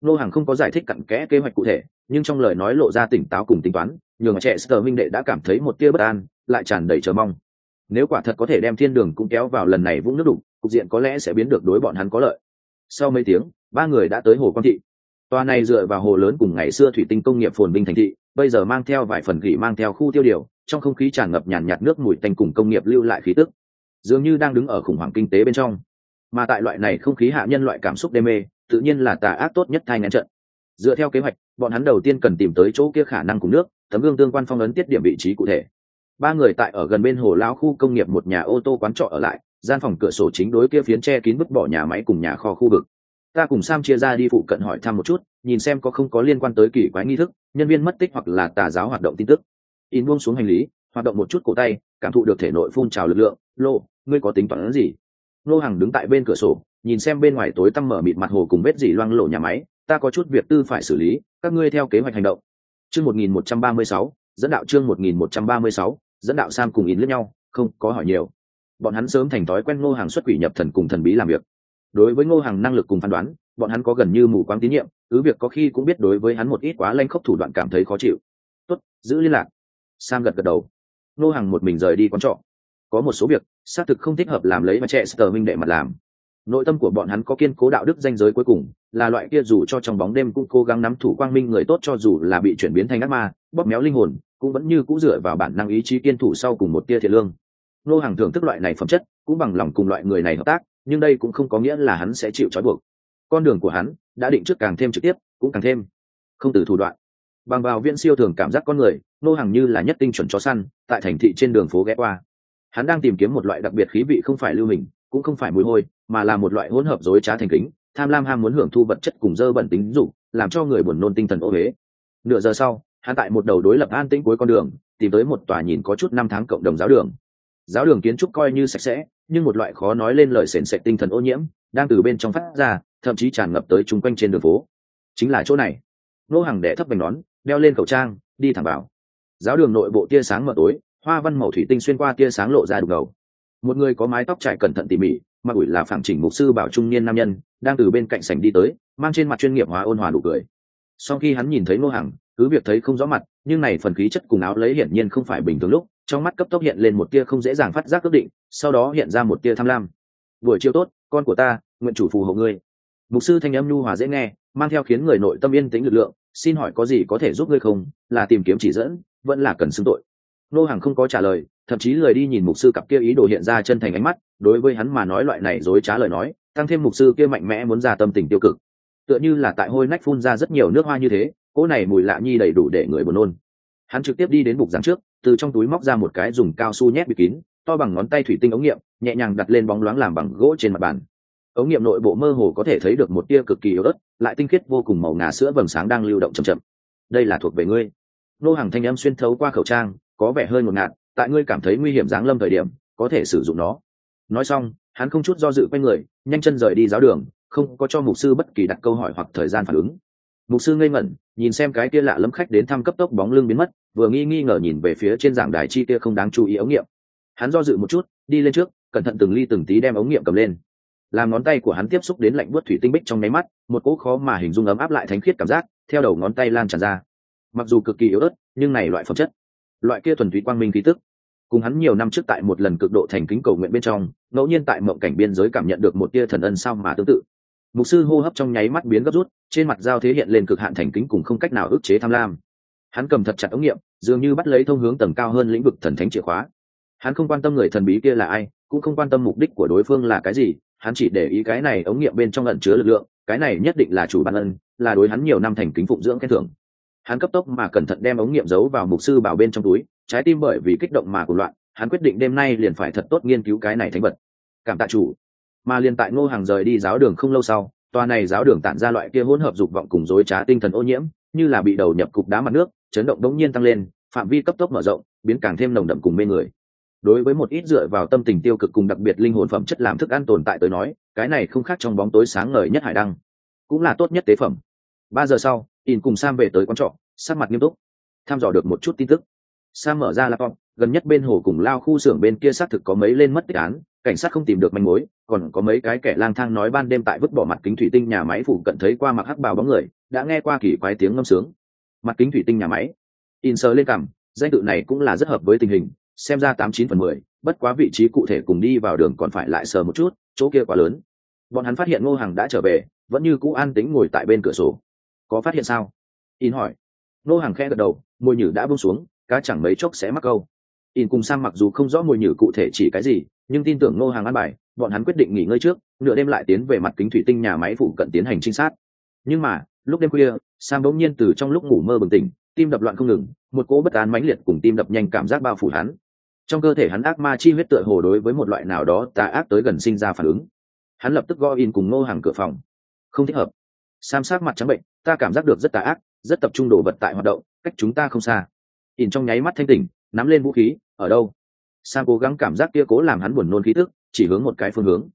Nô hàng không có giải thích cặn kẽ kế hoạch cụ thể, nhưng trong lời nói lộ ra tỉnh táo cùng tính toán, nhường trẻ sờ minh đệ đã cảm thấy một tia bất an, lại tràn đầy chờ mong. Nếu quả thật có thể đem thiên đường cũng kéo vào lần này vũng nước đục cục diện có lẽ sẽ biến được đối bọn hắn có lợi. Sau mấy tiếng, ba người đã tới hồ quang thị. Tòa này dựa vào hồ lớn cùng ngày xưa thủy tinh công nghiệp phồn binh thành thị, bây giờ mang theo vài phần gỉ mang theo khu tiêu điều, trong không khí tràn ngập nhàn nhạt nước mùi tanh cùng công nghiệp lưu lại khí tức. Dường như đang đứng ở khủng hoảng kinh tế bên trong. Mà tại loại này không khí hạ nhân loại cảm xúc đê mê, tự nhiên là tà ác tốt nhất thai ngăn trận. Dựa theo kế hoạch, bọn hắn đầu tiên cần tìm tới chỗ kia khả năng cùng nước, tấm gương tương quan phong ấn tiết điểm vị trí cụ thể. Ba người tại ở gần bên hồ lao khu công nghiệp một nhà ô tô quán trọ ở lại gian phòng cửa sổ chính đối kia phiến che kín bức bỏ nhà máy cùng nhà kho khu vực. Ta cùng sam chia ra đi phụ cận hỏi thăm một chút, nhìn xem có không có liên quan tới kỳ quái nghi thức, nhân viên mất tích hoặc là tà giáo hoạt động tin tức. In buông xuống hành lý, hoạt động một chút cổ tay, cảm thụ được thể nội phun trào lực lượng. Lô, ngươi có tính toán gì? Lô hằng đứng tại bên cửa sổ, nhìn xem bên ngoài tối tăm mở mịt mặt hồ cùng vết dỉ loang lộ nhà máy, ta có chút việc tư phải xử lý, các ngươi theo kế hoạch hành động. Chương một nghìn một trăm ba mươi sáu, dẫn đạo chương một nghìn một trăm ba mươi sáu, dẫn đạo sam cùng in lẫn nhau, không, có hỏi nhiều bọn hắn sớm thành thói quen ngô hàng xuất quỷ nhập thần cùng thần bí làm việc. Đối với ngô hàng năng lực cùng phán đoán, bọn hắn có gần như mù quáng tín nhiệm, cứ việc có khi cũng biết đối với hắn một ít quá lanh khốc thủ đoạn cảm thấy khó chịu. Tốt, giữ liên lạc. Sam gật gật đầu. Ngô hàng một mình rời đi quán trọ. Có một số việc, xác thực không thích hợp làm lấy mà trẻ sờ minh đệ mặt làm. Nội tâm của bọn hắn có kiên cố đạo đức danh giới cuối cùng, là loại kia dù cho trong bóng đêm cũng cố gắng nắm thủ quang minh người tốt cho dù là bị chuyển biến thành ác ma, bóp méo linh hồn, cũng vẫn như cũ dựa vào bản năng ý chí kiên thủ sau cùng một tia thiệt lương nô hàng thưởng thức loại này phẩm chất, cũng bằng lòng cùng loại người này hợp tác, nhưng đây cũng không có nghĩa là hắn sẽ chịu trói buộc. Con đường của hắn đã định trước càng thêm trực tiếp, cũng càng thêm không từ thủ đoạn. Bằng vào viên siêu thường cảm giác con người, nô hàng như là nhất tinh chuẩn chó săn, tại thành thị trên đường phố ghé qua. Hắn đang tìm kiếm một loại đặc biệt khí vị không phải lưu hình, cũng không phải mùi hôi, mà là một loại hỗn hợp dối trá thành kính, tham lam ham muốn hưởng thu vật chất cùng dơ bẩn tính dục, làm cho người buồn nôn tinh thần ô huế nửa giờ sau, hắn tại một đầu đối lập an tĩnh cuối con đường, tìm tới một tòa nhìn có chút năm tháng cộng đồng giáo đường giáo đường kiến trúc coi như sạch sẽ, nhưng một loại khó nói lên lời sền sệt tinh thần ô nhiễm đang từ bên trong phát ra, thậm chí tràn ngập tới chung quanh trên đường phố. Chính là chỗ này. Nô hàng đẻ thấp bành nón, đeo lên khẩu trang, đi thẳng vào. Giáo đường nội bộ tia sáng mờ tối, hoa văn màu thủy tinh xuyên qua tia sáng lộ ra đục ngầu. Một người có mái tóc trải cẩn thận tỉ mỉ mặc ủi là phản chỉnh mục sư bảo trung niên nam nhân, đang từ bên cạnh sảnh đi tới, mang trên mặt chuyên nghiệp hóa ôn hòa đủ cười. Sau khi hắn nhìn thấy ngô hằng, cứ việc thấy không rõ mặt, nhưng này phần khí chất cùng áo lấy hiển nhiên không phải bình thường lúc trong mắt cấp tốc hiện lên một tia không dễ dàng phát giác quyết định, sau đó hiện ra một tia tham lam. Buổi chiều tốt, con của ta, nguyện chủ phù hộ ngươi. Mục sư thanh âm nhu hòa dễ nghe, mang theo khiến người nội tâm yên tĩnh lực lượng, xin hỏi có gì có thể giúp ngươi không? Là tìm kiếm chỉ dẫn, vẫn là cần xưng tội? Nô hàng không có trả lời, thậm chí lời đi nhìn mục sư cặp kia ý đồ hiện ra chân thành ánh mắt, đối với hắn mà nói loại này dối trá lời nói, tăng thêm mục sư kia mạnh mẽ muốn ra tâm tình tiêu cực. Tựa như là tại hôi nách phun ra rất nhiều nước hoa như thế, cỗ này mùi lạ nhi đầy đủ để người buồn nôn. Hắn trực tiếp đi đến bục giảng trước từ trong túi móc ra một cái dùng cao su nhét bịt kín, to bằng ngón tay thủy tinh ống nghiệm, nhẹ nhàng đặt lên bóng loáng làm bằng gỗ trên mặt bàn. Ống nghiệm nội bộ mơ hồ có thể thấy được một tia cực kỳ yếu ớt, lại tinh khiết vô cùng màu ngà sữa vầng sáng đang lưu động chậm chậm. Đây là thuộc về ngươi. Nô hàng thanh âm xuyên thấu qua khẩu trang, có vẻ hơi ngột ngạt, tại ngươi cảm thấy nguy hiểm giáng lâm thời điểm, có thể sử dụng nó. Nói xong, hắn không chút do dự quay người, nhanh chân rời đi giáo đường, không có cho mục sư bất kỳ đặt câu hỏi hoặc thời gian phản ứng mục sư ngây ngẩn, nhìn xem cái kia lạ lẫm khách đến thăm cấp tốc bóng lưng biến mất, vừa nghi nghi ngờ nhìn về phía trên giảng đài chi kia không đáng chú ý ống nghiệm. Hắn do dự một chút, đi lên trước, cẩn thận từng ly từng tí đem ống nghiệm cầm lên. Làm ngón tay của hắn tiếp xúc đến lạnh buốt thủy tinh bích trong máy mắt, một cỗ khó mà hình dung ấm áp lại thánh khiết cảm giác, theo đầu ngón tay lan tràn ra. Mặc dù cực kỳ yếu ớt, nhưng này loại phẩm chất, loại kia thuần túy quang minh khí tức, cùng hắn nhiều năm trước tại một lần cực độ thành kính cầu nguyện bên trong, ngẫu nhiên tại mộng cảnh biên giới cảm nhận được một tia thần ân sao mà tương tự mục sư hô hấp trong nháy mắt biến gấp rút, trên mặt giao thế hiện lên cực hạn thành kính cùng không cách nào ức chế tham lam. Hắn cầm thật chặt ống nghiệm, dường như bắt lấy thông hướng tầng cao hơn lĩnh vực thần thánh chìa khóa. Hắn không quan tâm người thần bí kia là ai, cũng không quan tâm mục đích của đối phương là cái gì, hắn chỉ để ý cái này ống nghiệm bên trong lẩn chứa lực lượng, cái này nhất định là chủ bản ân là đối hắn nhiều năm thành kính phụng dưỡng khen thưởng. Hắn cấp tốc mà cẩn thận đem ống nghiệm giấu vào mục sư bảo bên trong túi, trái tim bởi vì kích động mà của loạn, hắn quyết định đêm nay liền phải thật tốt nghiên cứu cái này thánh vật. Cảm tạ chủ mà liền tại ngô hàng rời đi giáo đường không lâu sau, tòa này giáo đường tản ra loại kia hỗn hợp dục vọng cùng dối trá tinh thần ô nhiễm, như là bị đầu nhập cục đá mặt nước, chấn động đống nhiên tăng lên, phạm vi cấp tốc mở rộng, biến càng thêm nồng đậm cùng mê người. Đối với một ít dựa vào tâm tình tiêu cực cùng đặc biệt linh hồn phẩm chất làm thức ăn tồn tại tới nói, cái này không khác trong bóng tối sáng ngời nhất hải đăng, cũng là tốt nhất tế phẩm. Ba giờ sau, in cùng sam về tới quán trọ, sắc mặt nghiêm túc tham dò được một chút tin tức. Sam mở ra laptop, gần nhất bên hồ cùng lao khu xưởng bên kia xác thực có mấy lên mất tích án cảnh sát không tìm được manh mối, còn có mấy cái kẻ lang thang nói ban đêm tại vứt bỏ mặt kính thủy tinh nhà máy phủ cận thấy qua mặc hắc bào bóng người, đã nghe qua kỳ quái tiếng ngâm sướng. Mặt kính thủy tinh nhà máy. In sờ lên cằm, danh tự này cũng là rất hợp với tình hình, xem ra tám chín phần mười, bất quá vị trí cụ thể cùng đi vào đường còn phải lại sờ một chút, chỗ kia quá lớn. Bọn hắn phát hiện ngô hàng đã trở về, vẫn như cũ an tính ngồi tại bên cửa sổ. Có phát hiện sao? In hỏi. Ngô hàng khe gật đầu, môi nhử đã bông xuống, cá chẳng mấy chốc sẽ mắc câu in cùng sang mặc dù không rõ mùi nhử cụ thể chỉ cái gì, nhưng tin tưởng ngô hàng an bài, bọn hắn quyết định nghỉ ngơi trước, nửa đêm lại tiến về mặt kính thủy tinh nhà máy phụ cận tiến hành trinh sát. Nhưng mà, lúc đêm khuya, sam bỗng nhiên từ trong lúc ngủ mơ bừng tỉnh, tim đập loạn không ngừng, một cỗ bất an mãnh liệt cùng tim đập nhanh cảm giác bao phủ hắn. Trong cơ thể hắn ác ma chi huyết tựa hồ đối với một loại nào đó tà ác tới gần sinh ra phản ứng. Hắn lập tức gọi in cùng ngô hàng cửa phòng. Không thích hợp. Sam sát mặt trắng bệnh, ta cảm giác được rất tà ác, rất tập trung đồ vật tại hoạt động, cách chúng ta không xa. In trong nháy mắt thanh tỉnh, nắm lên vũ khí ở đâu? Sam cố gắng cảm giác kia cố làm hắn buồn nôn khí tức, chỉ hướng một cái phương hướng.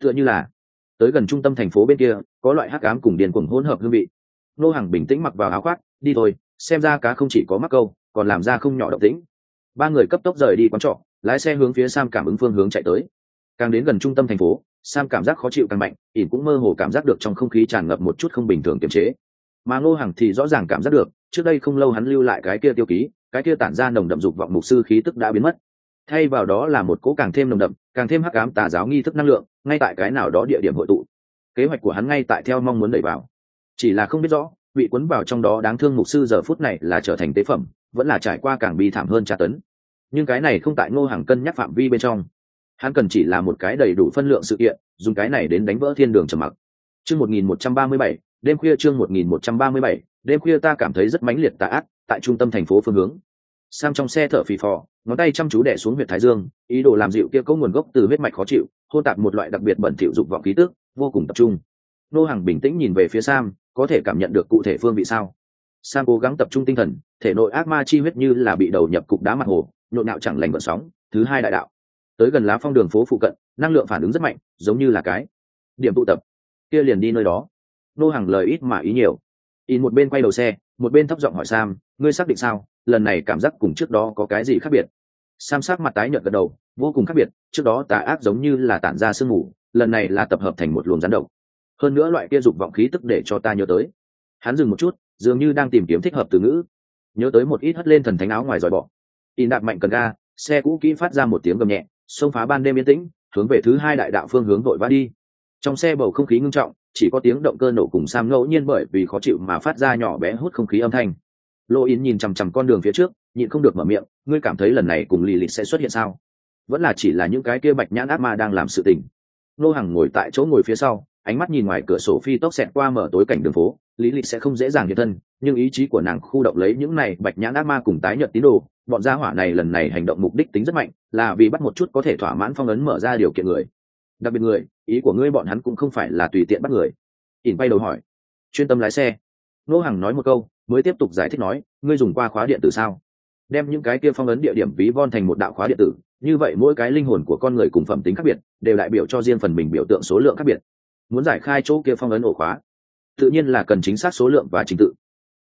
Tựa như là tới gần trung tâm thành phố bên kia, có loại hắc ám cùng điền cuồng hỗn hợp hương vị. Nô hàng bình tĩnh mặc vào áo khoác, đi thôi, xem ra cá không chỉ có mắc câu, còn làm ra không nhỏ động tĩnh. Ba người cấp tốc rời đi quán trọ, lái xe hướng phía sam cảm ứng phương hướng chạy tới. Càng đến gần trung tâm thành phố, sam cảm giác khó chịu càng mạnh, ỉn cũng mơ hồ cảm giác được trong không khí tràn ngập một chút không bình thường kiềm chế. Mà ngô hằng thì rõ ràng cảm giác được, trước đây không lâu hắn lưu lại cái kia tiêu ký cái kia tản ra nồng đậm dục vọng mục sư khí tức đã biến mất. Thay vào đó là một cỗ càng thêm nồng đậm, càng thêm hắc ám tà giáo nghi thức năng lượng, ngay tại cái nào đó địa điểm hội tụ. Kế hoạch của hắn ngay tại theo mong muốn đẩy vào. Chỉ là không biết rõ, bị cuốn vào trong đó đáng thương mục sư giờ phút này là trở thành tế phẩm, vẫn là trải qua càng bi thảm hơn tra tấn. Nhưng cái này không tại ngô hàng cân nhắc phạm vi bên trong. Hắn cần chỉ là một cái đầy đủ phân lượng sự kiện, dùng cái này đến đánh vỡ thiên đường trầm mặc. Chương một nghìn một trăm ba mươi bảy, đêm khuya chương một nghìn một trăm ba mươi bảy đêm khuya ta cảm thấy rất mãnh liệt tà ác, tại trung tâm thành phố phương hướng. Sam trong xe thở phì phò, ngón tay chăm chú đẻ xuống huyệt thái dương, ý đồ làm dịu kia có nguồn gốc từ huyết mạch khó chịu, hô tạp một loại đặc biệt bẩn thỉu dục vọng khí tức, vô cùng tập trung. Nô hàng bình tĩnh nhìn về phía sam, có thể cảm nhận được cụ thể phương vị sao? Sam cố gắng tập trung tinh thần, thể nội ác ma chi huyết như là bị đầu nhập cục đá mặt hồ, nhộn nạo chẳng lành vận sóng, thứ hai đại đạo. Tới gần lá phong đường phố phụ cận, năng lượng phản ứng rất mạnh, giống như là cái điểm tụ tập. Kia liền đi nơi đó. Nô hàng lời ít mà ý nhiều in một bên quay đầu xe, một bên thấp giọng hỏi sam, ngươi xác định sao? Lần này cảm giác cùng trước đó có cái gì khác biệt? Sam sắc mặt tái nhợt gật đầu, vô cùng khác biệt, trước đó tà ác giống như là tản ra sương mù, lần này là tập hợp thành một luồng rắn độc. Hơn nữa loại kia dục vọng khí tức để cho ta nhớ tới. Hắn dừng một chút, dường như đang tìm kiếm thích hợp từ ngữ. Nhớ tới một ít hất lên thần thánh áo ngoài dòi bọ. In đạp mạnh cần ga, xe cũ kỹ phát ra một tiếng gầm nhẹ xông phá ban đêm yên tĩnh, hướng về thứ hai đại đạo phương hướng vội vã đi. Trong xe bầu không khí ngưng trọng chỉ có tiếng động cơ nổ cùng sam ngẫu nhiên bởi vì khó chịu mà phát ra nhỏ bé hút không khí âm thanh. Lô in nhìn chằm chằm con đường phía trước, nhịn không được mở miệng, ngươi cảm thấy lần này cùng lì lịch sẽ xuất hiện sao? Vẫn là chỉ là những cái kia bạch nhãn ác ma đang làm sự tình. Nô hằng ngồi tại chỗ ngồi phía sau, ánh mắt nhìn ngoài cửa sổ phi tốc xẹt qua mở tối cảnh đường phố lý lịch sẽ không dễ dàng hiện thân, nhưng ý chí của nàng khu động lấy những này bạch nhãn ác ma cùng tái nhợt tín đồ, bọn gia hỏa này lần này hành động mục đích tính rất mạnh, là vì bắt một chút có thể thỏa mãn phong ấn mở ra điều kiện người. Đặc biệt người ý của ngươi bọn hắn cũng không phải là tùy tiện bắt người. Ỉn bay đầu hỏi. Chuyên tâm lái xe. Nô hằng nói một câu, mới tiếp tục giải thích nói, ngươi dùng qua khóa điện tử sao? Đem những cái kia phong ấn địa điểm ví von thành một đạo khóa điện tử, như vậy mỗi cái linh hồn của con người cùng phẩm tính khác biệt, đều đại biểu cho riêng phần mình biểu tượng số lượng khác biệt. Muốn giải khai chỗ kia phong ấn ổ khóa, tự nhiên là cần chính xác số lượng và trình tự.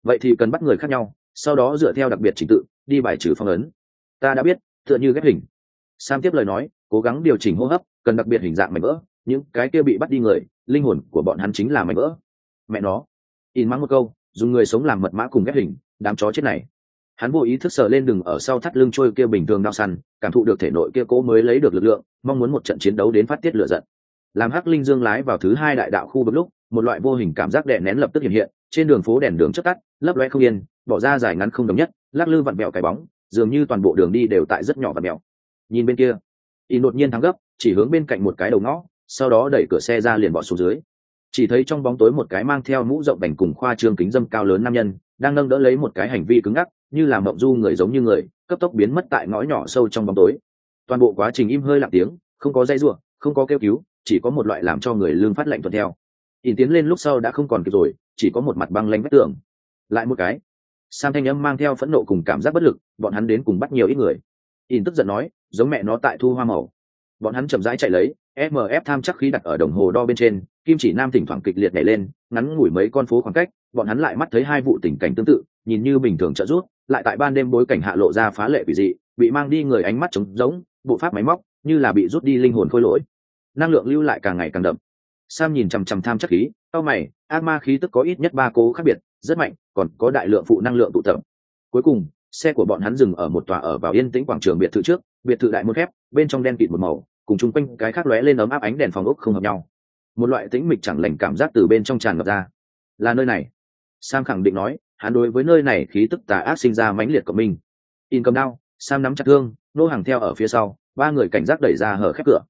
Vậy thì cần bắt người khác nhau, sau đó dựa theo đặc biệt trình tự, đi bài trừ phong ấn. Ta đã biết, tựa như ghép hình. Sam tiếp lời nói, cố gắng điều chỉnh hô hấp, cần đặc biệt hình dạng mảnh vỡ những cái kia bị bắt đi người, linh hồn của bọn hắn chính là mảnh vỡ. Mẹ nó. In mắng một câu, dùng người sống làm mật mã cùng ghép hình, đám chó chết này. Hắn vô ý thức sờ lên đừng ở sau thắt lưng trôi kia bình thường đau săn, cảm thụ được thể nội kia cố mới lấy được lực lượng, mong muốn một trận chiến đấu đến phát tiết lửa giận. Làm hắc linh dương lái vào thứ hai đại đạo khu vực lúc, một loại vô hình cảm giác đè nén lập tức hiện hiện, trên đường phố đèn đường chất tắt, lấp loe không yên, bỏ ra dài ngắn không đồng nhất, lắc lư vặn mẹo cái bóng, dường như toàn bộ đường đi đều tại rất nhỏ vặn mẹo nhìn bên kia y đột nhiên thắng gấp, chỉ hướng bên cạnh một cái đầu ngõ sau đó đẩy cửa xe ra liền bỏ xuống dưới. Chỉ thấy trong bóng tối một cái mang theo mũ rộng bành cùng khoa trương kính dâm cao lớn nam nhân, đang nâng đỡ lấy một cái hành vi cứng ngắc, như là mộng du người giống như người, cấp tốc biến mất tại ngõ nhỏ sâu trong bóng tối. Toàn bộ quá trình im hơi lặng tiếng, không có dây ruộng không có kêu cứu, chỉ có một loại làm cho người lương phát lệnh thuận theo. Ỉn tiến lên lúc sau đã không còn kịp rồi, chỉ có một mặt băng lanh vách tường. Lại một cái. Sam thanh âm mang theo phẫn nộ cùng cảm giác bất lực, bọn hắn đến cùng bắt nhiều ít người. Ỉn tức giận nói, giống mẹ nó tại thu hoa màu. Bọn hắn chậm rãi chạy lấy mf tham chắc khí đặt ở đồng hồ đo bên trên kim chỉ nam thỉnh thoảng kịch liệt nhảy lên ngắn ngủi mấy con phố khoảng cách bọn hắn lại mắt thấy hai vụ tình cảnh tương tự nhìn như bình thường trợ rút lại tại ban đêm bối cảnh hạ lộ ra phá lệ quỷ dị bị mang đi người ánh mắt trống giống bộ pháp máy móc như là bị rút đi linh hồn khôi lỗi. Năng lượng lưu lại càng ngày càng đậm. Sam nhìn chằm chằm tham chắc khí tao mày ác ma khí tức có ít nhất ba cố khác biệt rất mạnh còn có đại lượng phụ năng lượng tụ tập. Cuối cùng xe của bọn hắn dừng ở một tòa ở vào yên tĩnh quảng trường biệt thự trước biệt thự đại môn khép, bên trong đen kịt một màu cùng chung quanh cái khác lóe lên ấm áp ánh đèn phòng ốc không hợp nhau. Một loại tĩnh mịch chẳng lành cảm giác từ bên trong tràn ngập ra. Là nơi này. Sam khẳng định nói, hắn đối với nơi này khí tức tà ác sinh ra mãnh liệt của mình. In cầm đao, sam nắm chặt thương, nô hàng theo ở phía sau, ba người cảnh giác đẩy ra hở khép cửa.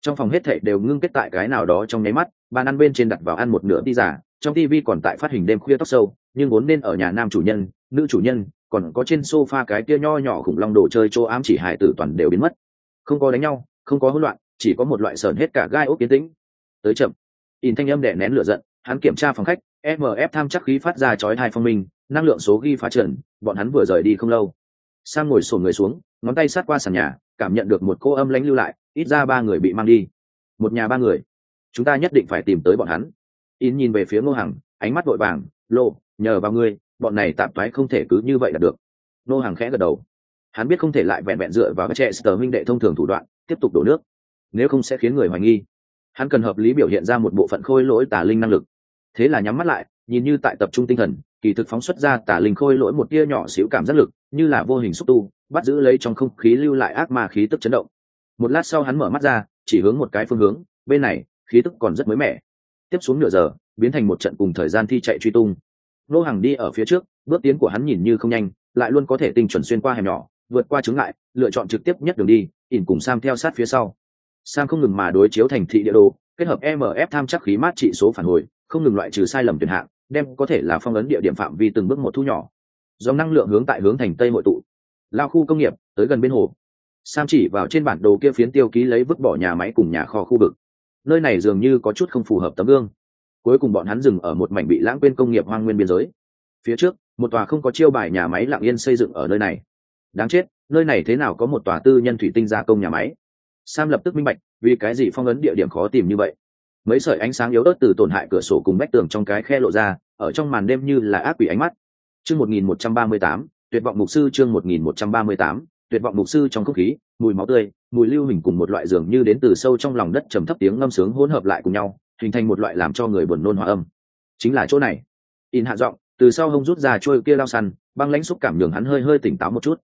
Trong phòng hết thảy đều ngưng kết tại cái nào đó trong nháy mắt, bàn ăn bên trên đặt vào ăn một nửa đi giả trong tv còn tại phát hình đêm khuya tóc sâu, nhưng vốn nên ở nhà nam chủ nhân, nữ chủ nhân, còn có trên sofa cái kia nho nhỏ khủng long đồ chơi chỗ ám chỉ hải tử toàn đều biến mất. Không có đánh nhau không có hỗn loạn, chỉ có một loại sờn hết cả gai ốc kiến tĩnh. Tới chậm. In thanh âm đè nén lửa giận, hắn kiểm tra phòng khách mf tham chắc khí phát ra chói hai phong minh, năng lượng số ghi phá trần bọn hắn vừa rời đi không lâu. Sam ngồi sổn người xuống, ngón tay sát qua sàn nhà, cảm nhận được một cô âm lãnh lưu lại, ít ra ba người bị mang đi. Một nhà ba người. Chúng ta nhất định phải tìm tới bọn hắn. In nhìn về phía ngô hằng, ánh mắt vội vàng lộ nhờ vào ngươi, bọn này tạm thoái không thể cứ như vậy là được. Ngô hằng khẽ gật đầu. Hắn biết không thể lại vẹn vẹn dựa vào các trẻ sờ minh đệ thông thường thủ đoạn tiếp tục đổ nước. Nếu không sẽ khiến người hoài nghi. Hắn cần hợp lý biểu hiện ra một bộ phận khôi lỗi tà linh năng lực. Thế là nhắm mắt lại, nhìn như tại tập trung tinh thần, kỳ thực phóng xuất ra tà linh khôi lỗi một tia nhỏ xíu cảm giác lực, như là vô hình xúc tu, bắt giữ lấy trong không khí lưu lại ác ma khí tức chấn động. Một lát sau hắn mở mắt ra, chỉ hướng một cái phương hướng, bên này, khí tức còn rất mới mẻ. Tiếp xuống nửa giờ, biến thành một trận cùng thời gian thi chạy truy tung. Nô hàng đi ở phía trước, bước tiến của hắn nhìn như không nhanh, lại luôn có thể tinh chuẩn xuyên qua hẻm nhỏ vượt qua chứng ngại, lựa chọn trực tiếp nhất đường đi, ỉn cùng sam theo sát phía sau. Sam không ngừng mà đối chiếu thành thị địa đồ, kết hợp mf tham chắc khí mát trị số phản hồi, không ngừng loại trừ sai lầm tuyển hạng, đem có thể là phong ấn địa điểm phạm vi từng bước một thu nhỏ. Dòng năng lượng hướng tại hướng thành tây hội tụ. Lao khu công nghiệp, tới gần bên hồ. Sam chỉ vào trên bản đồ kia phiến tiêu ký lấy vứt bỏ nhà máy cùng nhà kho khu vực. Nơi này dường như có chút không phù hợp tấm gương. Cuối cùng bọn hắn dừng ở một mảnh bị lãng quên công nghiệp hoang nguyên biên giới. Phía trước, một tòa không có chiêu bài nhà máy lạng yên xây dựng ở nơi này đáng chết, nơi này thế nào có một tòa tư nhân thủy tinh gia công nhà máy? Sam lập tức minh bạch, vì cái gì phong ấn địa điểm khó tìm như vậy? Mấy sợi ánh sáng yếu ớt từ tổn hại cửa sổ cùng vách tường trong cái khe lộ ra, ở trong màn đêm như là ác quỷ ánh mắt. Chương một nghìn một trăm ba mươi tám, tuyệt vọng mục sư chương một nghìn một trăm ba mươi tám, tuyệt vọng mục sư trong không khí, mùi máu tươi, mùi lưu hình cùng một loại dường như đến từ sâu trong lòng đất trầm thấp tiếng ngâm sướng hỗn hợp lại cùng nhau, hình thành một loại làm cho người buồn nôn hòa âm. Chính là chỗ này. In hạ giọng, từ sau hông rút ra trôi kia lao săn, băng lãnh xúc cảm nhường hắn hơi hơi tỉnh táo một chút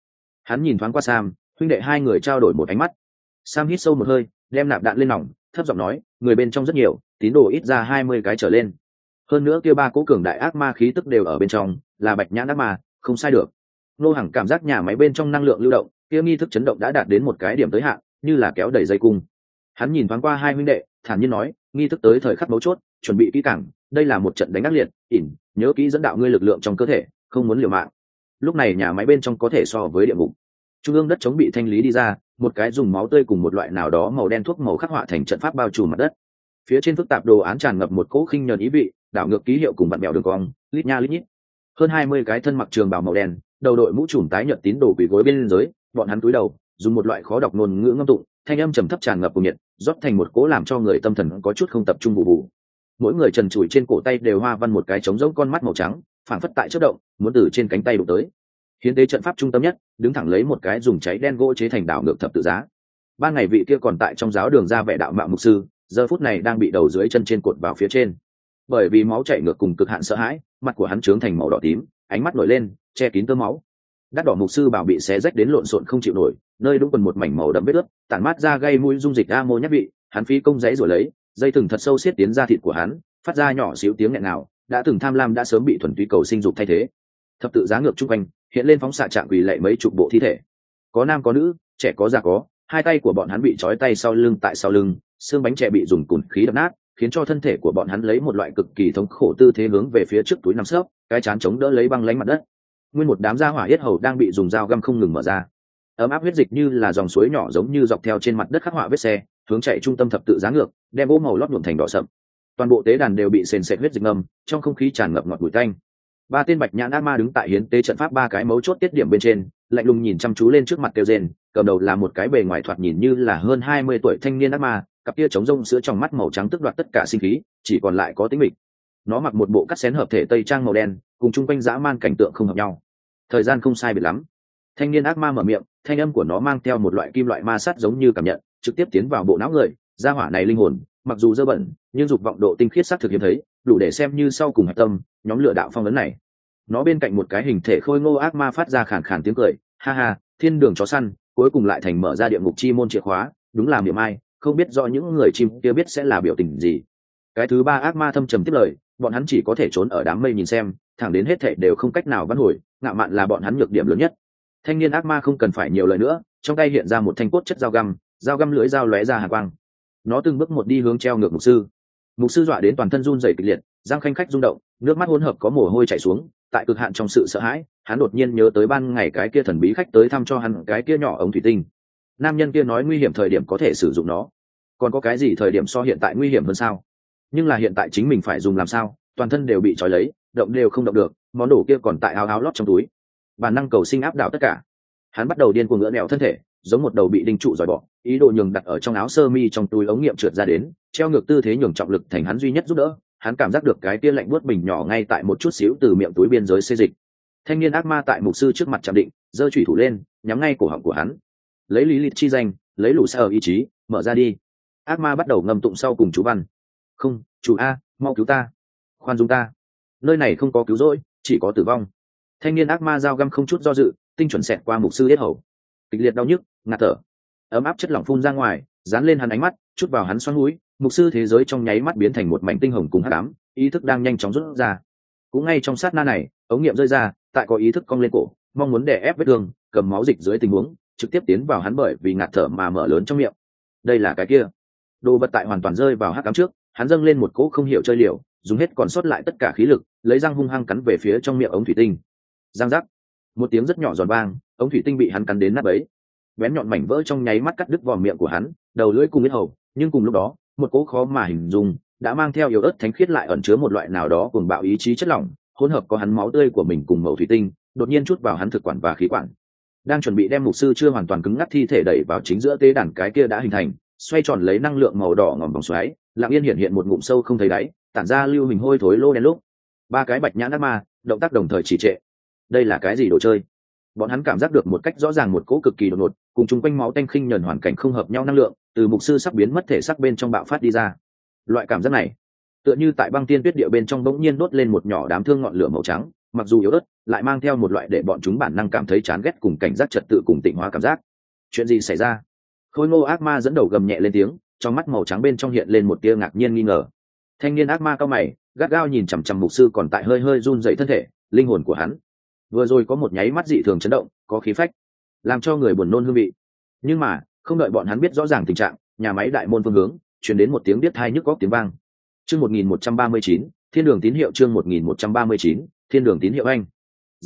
hắn nhìn thoáng qua sam, huynh đệ hai người trao đổi một ánh mắt. Sam hít sâu một hơi, đem nạp đạn lên nòng, thấp giọng nói, người bên trong rất nhiều, tín đồ ít ra hai mươi cái trở lên. Hơn nữa kia ba cố cường đại ác ma khí tức đều ở bên trong, là bạch nhãn ác ma, không sai được. Nô hàng cảm giác nhà máy bên trong năng lượng lưu động, kia nghi thức chấn động đã đạt đến một cái điểm tới hạn, như là kéo đầy dây cung. Hắn nhìn thoáng qua hai huynh đệ, thản nhiên nói, nghi thức tới thời khắc mấu chốt, chuẩn bị kỹ càng, đây là một trận đánh ác liệt, ỉn, nhớ kỹ dẫn đạo ngươi lực lượng trong cơ thể, không muốn liều mạng lúc này nhà máy bên trong có thể so với địa ngục. Trung ương đất chống bị thanh lý đi ra, một cái dùng máu tươi cùng một loại nào đó màu đen thuốc màu khắc họa thành trận pháp bao trùm mặt đất. Phía trên phức tạp đồ án tràn ngập một cỗ khinh nhờn ý vị, đảo ngược ký hiệu cùng bạn mèo đường cong, lít nha lít nhít. Hơn hai mươi cái thân mặc trường bào màu đen, đầu đội mũ trùm tái nhợt tín đồ bị gối bên dưới, bọn hắn cúi đầu, dùng một loại khó đọc ngôn ngữ ngâm tụng, thanh âm trầm thấp tràn ngập cùng nhiệt, rót thành một cỗ làm cho người tâm thần có chút không tập trung vụ vụ. Mỗi người trần trụi trên cổ tay đều hoa văn một cái trống rỗng con mắt màu trắng phảng phất tại chất động, muốn từ trên cánh tay đụng tới. Hiến tế trận pháp trung tâm nhất, đứng thẳng lấy một cái dùng cháy đen gỗ chế thành đảo ngược thập tự giá. Ban ngày vị kia còn tại trong giáo đường ra vẻ đạo mạo mục sư, giờ phút này đang bị đầu dưới chân trên cột vào phía trên. Bởi vì máu chảy ngược cùng cực hạn sợ hãi, mặt của hắn trướng thành màu đỏ tím, ánh mắt nổi lên, che kín tơ máu. Đắt đỏ mục sư bảo bị xé rách đến lộn xộn không chịu nổi, nơi đúng quần một mảnh màu đậm vết ướt, tản mát ra gây mũi dung dịch a mô nhắc vị, hắn phí công giấy rồi lấy, dây thừng thật sâu xiết tiến ra thịt của hắn, phát ra nhỏ xíu tiếng nghẹn nào đã từng tham lam đã sớm bị thuần túy cầu sinh dục thay thế. Thập tự giá ngược chung quanh, hiện lên phóng xạ trạng quỳ lệ mấy chục bộ thi thể. Có nam có nữ, trẻ có già có, hai tay của bọn hắn bị trói tay sau lưng tại sau lưng, xương bánh trẻ bị dùng cùn khí đập nát, khiến cho thân thể của bọn hắn lấy một loại cực kỳ thống khổ tư thế hướng về phía trước túi nằm sấp, cái chán chống đỡ lấy băng lánh mặt đất. Nguyên một đám da hỏa yết hầu đang bị dùng dao găm không ngừng mở ra. Ấm áp huyết dịch như là dòng suối nhỏ giống như dọc theo trên mặt đất khắc họa vết xe, hướng chạy trung tâm thập tự giá ngược, đem ô màu lót nhuộm thành đỏ sậm toàn bộ tế đàn đều bị sền sệt huyết dịch ngầm, trong không khí tràn ngập ngọt bụi tanh. Ba tên bạch nhãn ác ma đứng tại hiến tế trận pháp ba cái mấu chốt tiết điểm bên trên, lạnh lùng nhìn chăm chú lên trước mặt tiêu rên cầm đầu là một cái bề ngoài thoạt nhìn như là hơn hai mươi tuổi thanh niên ác ma, cặp kia trống rông sữa trong mắt màu trắng tức đoạt tất cả sinh khí, chỉ còn lại có tính mịch. Nó mặc một bộ cắt xén hợp thể tây trang màu đen, cùng chung quanh dã man cảnh tượng không hợp nhau. Thời gian không sai biệt lắm. Thanh niên ác ma mở miệng, thanh âm của nó mang theo một loại kim loại ma sắt giống như cảm nhận, trực tiếp tiến vào bộ não người ra hỏa này linh hồn, mặc dù dơ bẩn nhưng dục vọng độ tinh khiết xác thực hiếm thấy, đủ để xem như sau cùng hạch tâm, nhóm lựa đạo phong ấn này. Nó bên cạnh một cái hình thể khôi ngô ác ma phát ra khàn khàn tiếng cười, ha ha, thiên đường chó săn, cuối cùng lại thành mở ra địa ngục chi môn chìa khóa, đúng là miệng ai, không biết do những người chim kia biết sẽ là biểu tình gì. Cái thứ ba ác ma thâm trầm tiếp lời, bọn hắn chỉ có thể trốn ở đám mây nhìn xem, thẳng đến hết thệ đều không cách nào bắt hồi, ngạo mạn là bọn hắn nhược điểm lớn nhất. Thanh niên ác ma không cần phải nhiều lời nữa, trong tay hiện ra một thanh cốt chất dao găm dao găm lưỡi dao lóe ra hạ quang. Nó từng bước một đi hướng treo ngược mục sư mục sư dọa đến toàn thân run rẩy kịch liệt, giang khanh khách rung động, nước mắt hỗn hợp có mồ hôi chảy xuống, tại cực hạn trong sự sợ hãi, hắn đột nhiên nhớ tới ban ngày cái kia thần bí khách tới thăm cho hắn cái kia nhỏ ống thủy tinh. Nam nhân kia nói nguy hiểm thời điểm có thể sử dụng nó. Còn có cái gì thời điểm so hiện tại nguy hiểm hơn sao? Nhưng là hiện tại chính mình phải dùng làm sao? Toàn thân đều bị trói lấy, động đều không động được, món đồ kia còn tại áo áo lót trong túi. Bản năng cầu sinh áp đảo tất cả. Hắn bắt đầu điên cuồng ngỡ nẹo thân thể giống một đầu bị đinh trụ dòi bỏ, ý đồ nhường đặt ở trong áo sơ mi trong túi ống nghiệm trượt ra đến, treo ngược tư thế nhường trọng lực thành hắn duy nhất giúp đỡ, hắn cảm giác được cái tia lạnh buốt bình nhỏ ngay tại một chút xíu từ miệng túi biên giới xê dịch. Thanh niên ác ma tại mục sư trước mặt chạm định, giơ chủy thủ lên, nhắm ngay cổ họng của hắn. Lấy lý lịch chi danh, lấy lũ xa ở ý chí, mở ra đi. Ác ma bắt đầu ngâm tụng sau cùng chú văn. Không chủ a, mau cứu ta. Khoan dung ta. Nơi này không có cứu rỗi, chỉ có tử vong. Thanh niên ác ma dao găm không chút do dự, tinh chuẩn xẹt qua mục sư yết hầu. Kịch liệt đau nhức ngạt thở. Ấm áp chất lỏng phun ra ngoài, dán lên hắn ánh mắt, chút vào hắn xoắn mũi, mục sư thế giới trong nháy mắt biến thành một mảnh tinh hồng cùng hắc ám, ý thức đang nhanh chóng rút ra. Cũng ngay trong sát na này, ống nghiệm rơi ra, tại có ý thức cong lên cổ, mong muốn đè ép vết thương, cầm máu dịch dưới tình huống, trực tiếp tiến vào hắn bởi vì ngạt thở mà mở lớn trong miệng. Đây là cái kia. Đồ vật tại hoàn toàn rơi vào hắc cám trước, hắn dâng lên một cỗ không hiểu chơi liều, dùng hết còn sót lại tất cả khí lực, lấy răng hung hăng cắn về phía trong miệng ống thủy tinh. Giang giác một tiếng rất nhỏ giòn vang, ống thủy tinh bị hắn cắn đến nắp ấy bén nhọn mảnh vỡ trong nháy mắt cắt đứt vòm miệng của hắn, đầu lưỡi cùng biết hầu. Nhưng cùng lúc đó, một cỗ khó mà hình dung đã mang theo yếu ớt thánh khiết lại ẩn chứa một loại nào đó cùng bạo ý chí chất lỏng, hỗn hợp có hắn máu tươi của mình cùng màu thủy tinh, đột nhiên chút vào hắn thực quản và khí quản. Đang chuẩn bị đem mục sư chưa hoàn toàn cứng ngắc thi thể đẩy vào chính giữa tế đàn cái kia đã hình thành, xoay tròn lấy năng lượng màu đỏ ngòm vòng xoáy, lặng yên hiện hiện một ngụm sâu không thấy đáy, tản ra lưu hình hôi thối lô đen lúc. Ba cái bạch nhãn ác ma, động tác đồng thời chỉ trệ. Đây là cái gì đồ chơi? Bọn hắn cảm giác được một cách rõ ràng một cỗ cực kỳ đột ngột cùng chung quanh máu tanh khinh nhờn hoàn cảnh không hợp nhau năng lượng, từ mục sư sắp biến mất thể sắc bên trong bạo phát đi ra. Loại cảm giác này, tựa như tại băng tiên tuyết địa bên trong bỗng nhiên đốt lên một nhỏ đám thương ngọn lửa màu trắng, mặc dù yếu ớt, lại mang theo một loại để bọn chúng bản năng cảm thấy chán ghét cùng cảnh giác trật tự cùng tịnh hóa cảm giác. Chuyện gì xảy ra? Khôi ngô ác ma dẫn đầu gầm nhẹ lên tiếng, trong mắt màu trắng bên trong hiện lên một tia ngạc nhiên nghi ngờ. Thanh niên ác ma cao mày, gắt gao nhìn chằm chằm mục sư còn tại hơi hơi run dậy thân thể, linh hồn của hắn. Vừa rồi có một nháy mắt dị thường chấn động, có khí phách làm cho người buồn nôn hương vị. Nhưng mà, không đợi bọn hắn biết rõ ràng tình trạng, nhà máy đại môn phương hướng chuyển đến một tiếng biết thai nhức góc tiếng vang. Chương một nghìn một trăm ba mươi chín, thiên đường tín hiệu chương một nghìn một trăm ba mươi chín, thiên đường tín hiệu anh.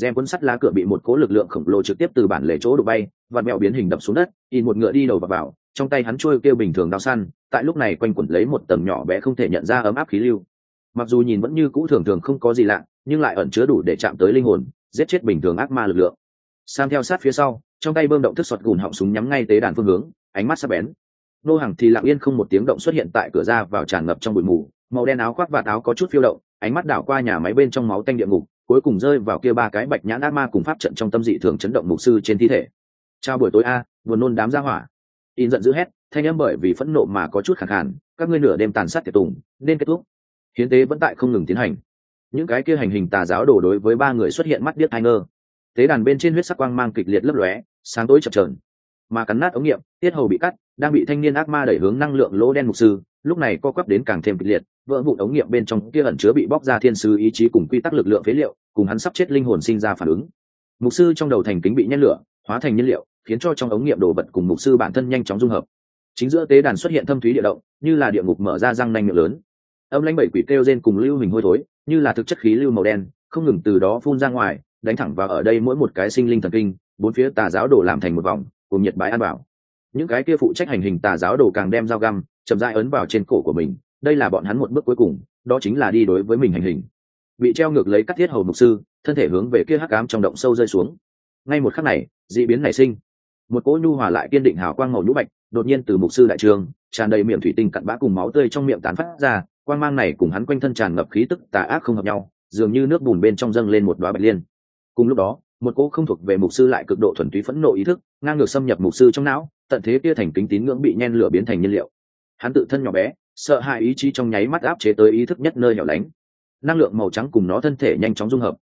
Gem cuốn sắt lá cửa bị một cố lực lượng khổng lồ trực tiếp từ bản lề chỗ đụng bay và mẹo biến hình đập xuống đất, in một ngựa đi đầu và vào, trong tay hắn trôi kêu bình thường đao săn, tại lúc này quanh quẩn lấy một tầng nhỏ bé không thể nhận ra ấm áp khí lưu. Mặc dù nhìn vẫn như cũ thường thường không có gì lạ, nhưng lại ẩn chứa đủ để chạm tới linh hồn, giết chết bình thường ác ma lực lượng. Sam theo sát phía sau trong tay bơm động thức sọt gùn họng súng nhắm ngay tế đàn phương hướng, ánh mắt sắp bén. Nô hàng thì lặng yên không một tiếng động xuất hiện tại cửa ra vào tràn ngập trong bụi mù, màu đen áo khoác và áo có chút phiêu động, ánh mắt đảo qua nhà máy bên trong máu tanh địa ngục, cuối cùng rơi vào kia ba cái bạch nhãn ác ma cùng pháp trận trong tâm dị thường chấn động mục sư trên thi thể. Chào buổi tối a, buồn nôn đám ra hỏa. In giận dữ hét, thanh âm bởi vì phẫn nộ mà có chút khẳng khàn, các ngươi nửa đêm tàn sát tiệc tùng, nên kết thúc. Hiến tế vẫn tại không ngừng tiến hành. Những cái kia hành hình tà giáo đổ đối với ba người xuất hiện mắt điếc hai ngơ tế đàn bên trên huyết sắc quang mang kịch liệt lấp lóe, sáng tối chập trờn mà cắn nát ống nghiệm, tiết hầu bị cắt, đang bị thanh niên ác ma đẩy hướng năng lượng lỗ đen mục sư, lúc này co quắp đến càng thêm kịch liệt, vỡ vụn ống nghiệm bên trong kia ẩn chứa bị bóc ra thiên sứ ý chí cùng quy tắc lực lượng phế liệu, cùng hắn sắp chết linh hồn sinh ra phản ứng. Mục sư trong đầu thành kính bị nhét lửa, hóa thành nhiên liệu, khiến cho trong ống nghiệm đồ vật cùng mục sư bản thân nhanh chóng dung hợp. Chính giữa tế đàn xuất hiện thâm thúy địa động, như là địa ngục mở ra răng nanh miệng lớn. Âm lãnh bảy quỷ kêu rên cùng lưu hình hôi thối, như là thực chất khí lưu màu đen, không ngừng từ đó phun ra ngoài đánh thẳng vào ở đây mỗi một cái sinh linh thần kinh, bốn phía tà giáo đồ làm thành một vòng, cùng nhiệt bái an bảo những cái kia phụ trách hành hình tà giáo đồ càng đem dao găm, chậm rãi ấn vào trên cổ của mình, đây là bọn hắn một bước cuối cùng, đó chính là đi đối với mình hành hình. Bị treo ngược lấy cắt thiết hầu mục sư, thân thể hướng về kia hắc ám trong động sâu rơi xuống. Ngay một khắc này d ị biến nảy sinh. Một cỗ nhu hòa lại kiên định hào quang màu nhũ bạch, đột nhiên từ mục sư đại trường, tràn đầy miệng thủy tinh cặn bã cùng máu tươi trong miệng tán phát ra, quang mang này cùng hắn quanh thân tràn ngập khí tức tà ác không hợp nhau, dường như nước bùn bên trong dâng lên một đoá bạch liên cùng lúc đó, một cỗ không thuộc về mục sư lại cực độ thuần túy phẫn nộ ý thức, ngang ngược xâm nhập mục sư trong não, tận thế kia thành kính tín ngưỡng bị nhen lửa biến thành nhiên liệu. Hắn tự thân nhỏ bé, sợ hãi ý chí trong nháy mắt áp chế tới ý thức nhất nơi nhỏ lánh. Năng lượng màu trắng cùng nó thân thể nhanh chóng dung hợp.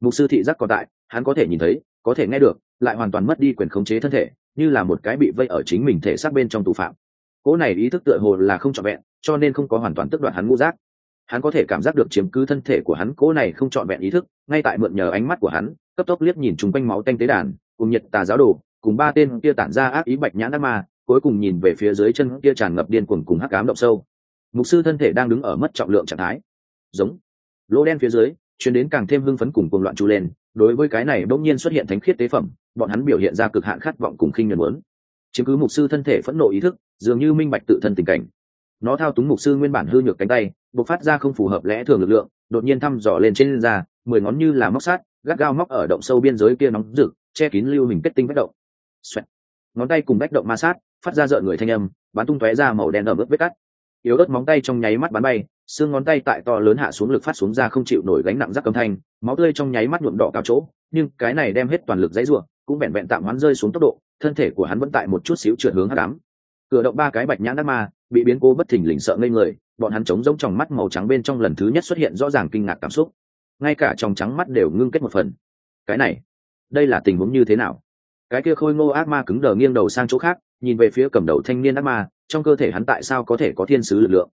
Mục sư thị giác còn tại, hắn có thể nhìn thấy, có thể nghe được, lại hoàn toàn mất đi quyền khống chế thân thể, như là một cái bị vây ở chính mình thể xác bên trong tù phạm. Cỗ này ý thức tựa hồ là không trọn vẹn, cho nên không có hoàn toàn tức đoạn hắn ngũ giác hắn có thể cảm giác được chiếm cứ thân thể của hắn, cố này không trọn vẹn ý thức, ngay tại mượn nhờ ánh mắt của hắn, cấp tốc liếc nhìn chung quanh máu tanh tế đàn, cùng nhiệt tà giáo đồ, cùng ba tên kia tản ra ác ý bạch nhãn ác ma, cuối cùng nhìn về phía dưới chân kia tràn ngập điên cuồng cùng hắc ám động sâu. Mục sư thân thể đang đứng ở mất trọng lượng trạng thái. Giống. Lỗ đen phía dưới chuyển đến càng thêm hưng phấn cùng cuồng loạn chu lên, đối với cái này bỗng nhiên xuất hiện thánh khiết tế phẩm, bọn hắn biểu hiện ra cực hạn khát vọng cùng khinh nhuần muốn. Chứng cứ mục sư thân thể phẫn nộ ý thức, dường như minh bạch tự thân tình cảnh nó thao túng mục sư nguyên bản hư nhược cánh tay, bộc phát ra không phù hợp lẽ thường lực lượng, đột nhiên thăm dò lên trên da, mười ngón như là móc sát gắt gao móc ở động sâu biên giới kia nóng rực, che kín lưu hình kết tinh bất động. Xoẹt. ngón tay cùng bách động ma sát, phát ra rợn người thanh âm, bắn tung tóe ra màu đen ẩm ướt vết cắt. Yếu ớt móng tay trong nháy mắt bắn bay, xương ngón tay tại to lớn hạ xuống lực phát xuống ra không chịu nổi gánh nặng rắc âm thanh, máu tươi trong nháy mắt nhuộm đỏ cao chỗ, nhưng cái này đem hết toàn lực dãy ruộng cũng vẹn vẹn tạm hoán rơi xuống tốc độ, thân thể của hắn vẫn tại một chút xíu trượt hướng hạ đám cửa động ba cái bạch nhãn đắc ma bị biến cố bất thình lình sợ ngây người, bọn hắn trống rỗng trong mắt màu trắng bên trong lần thứ nhất xuất hiện rõ ràng kinh ngạc cảm xúc. Ngay cả trong trắng mắt đều ngưng kết một phần. Cái này, đây là tình huống như thế nào? Cái kia khôi ngô ác ma cứng đờ nghiêng đầu sang chỗ khác, nhìn về phía cầm đầu thanh niên ác ma, trong cơ thể hắn tại sao có thể có thiên sứ lực lượng?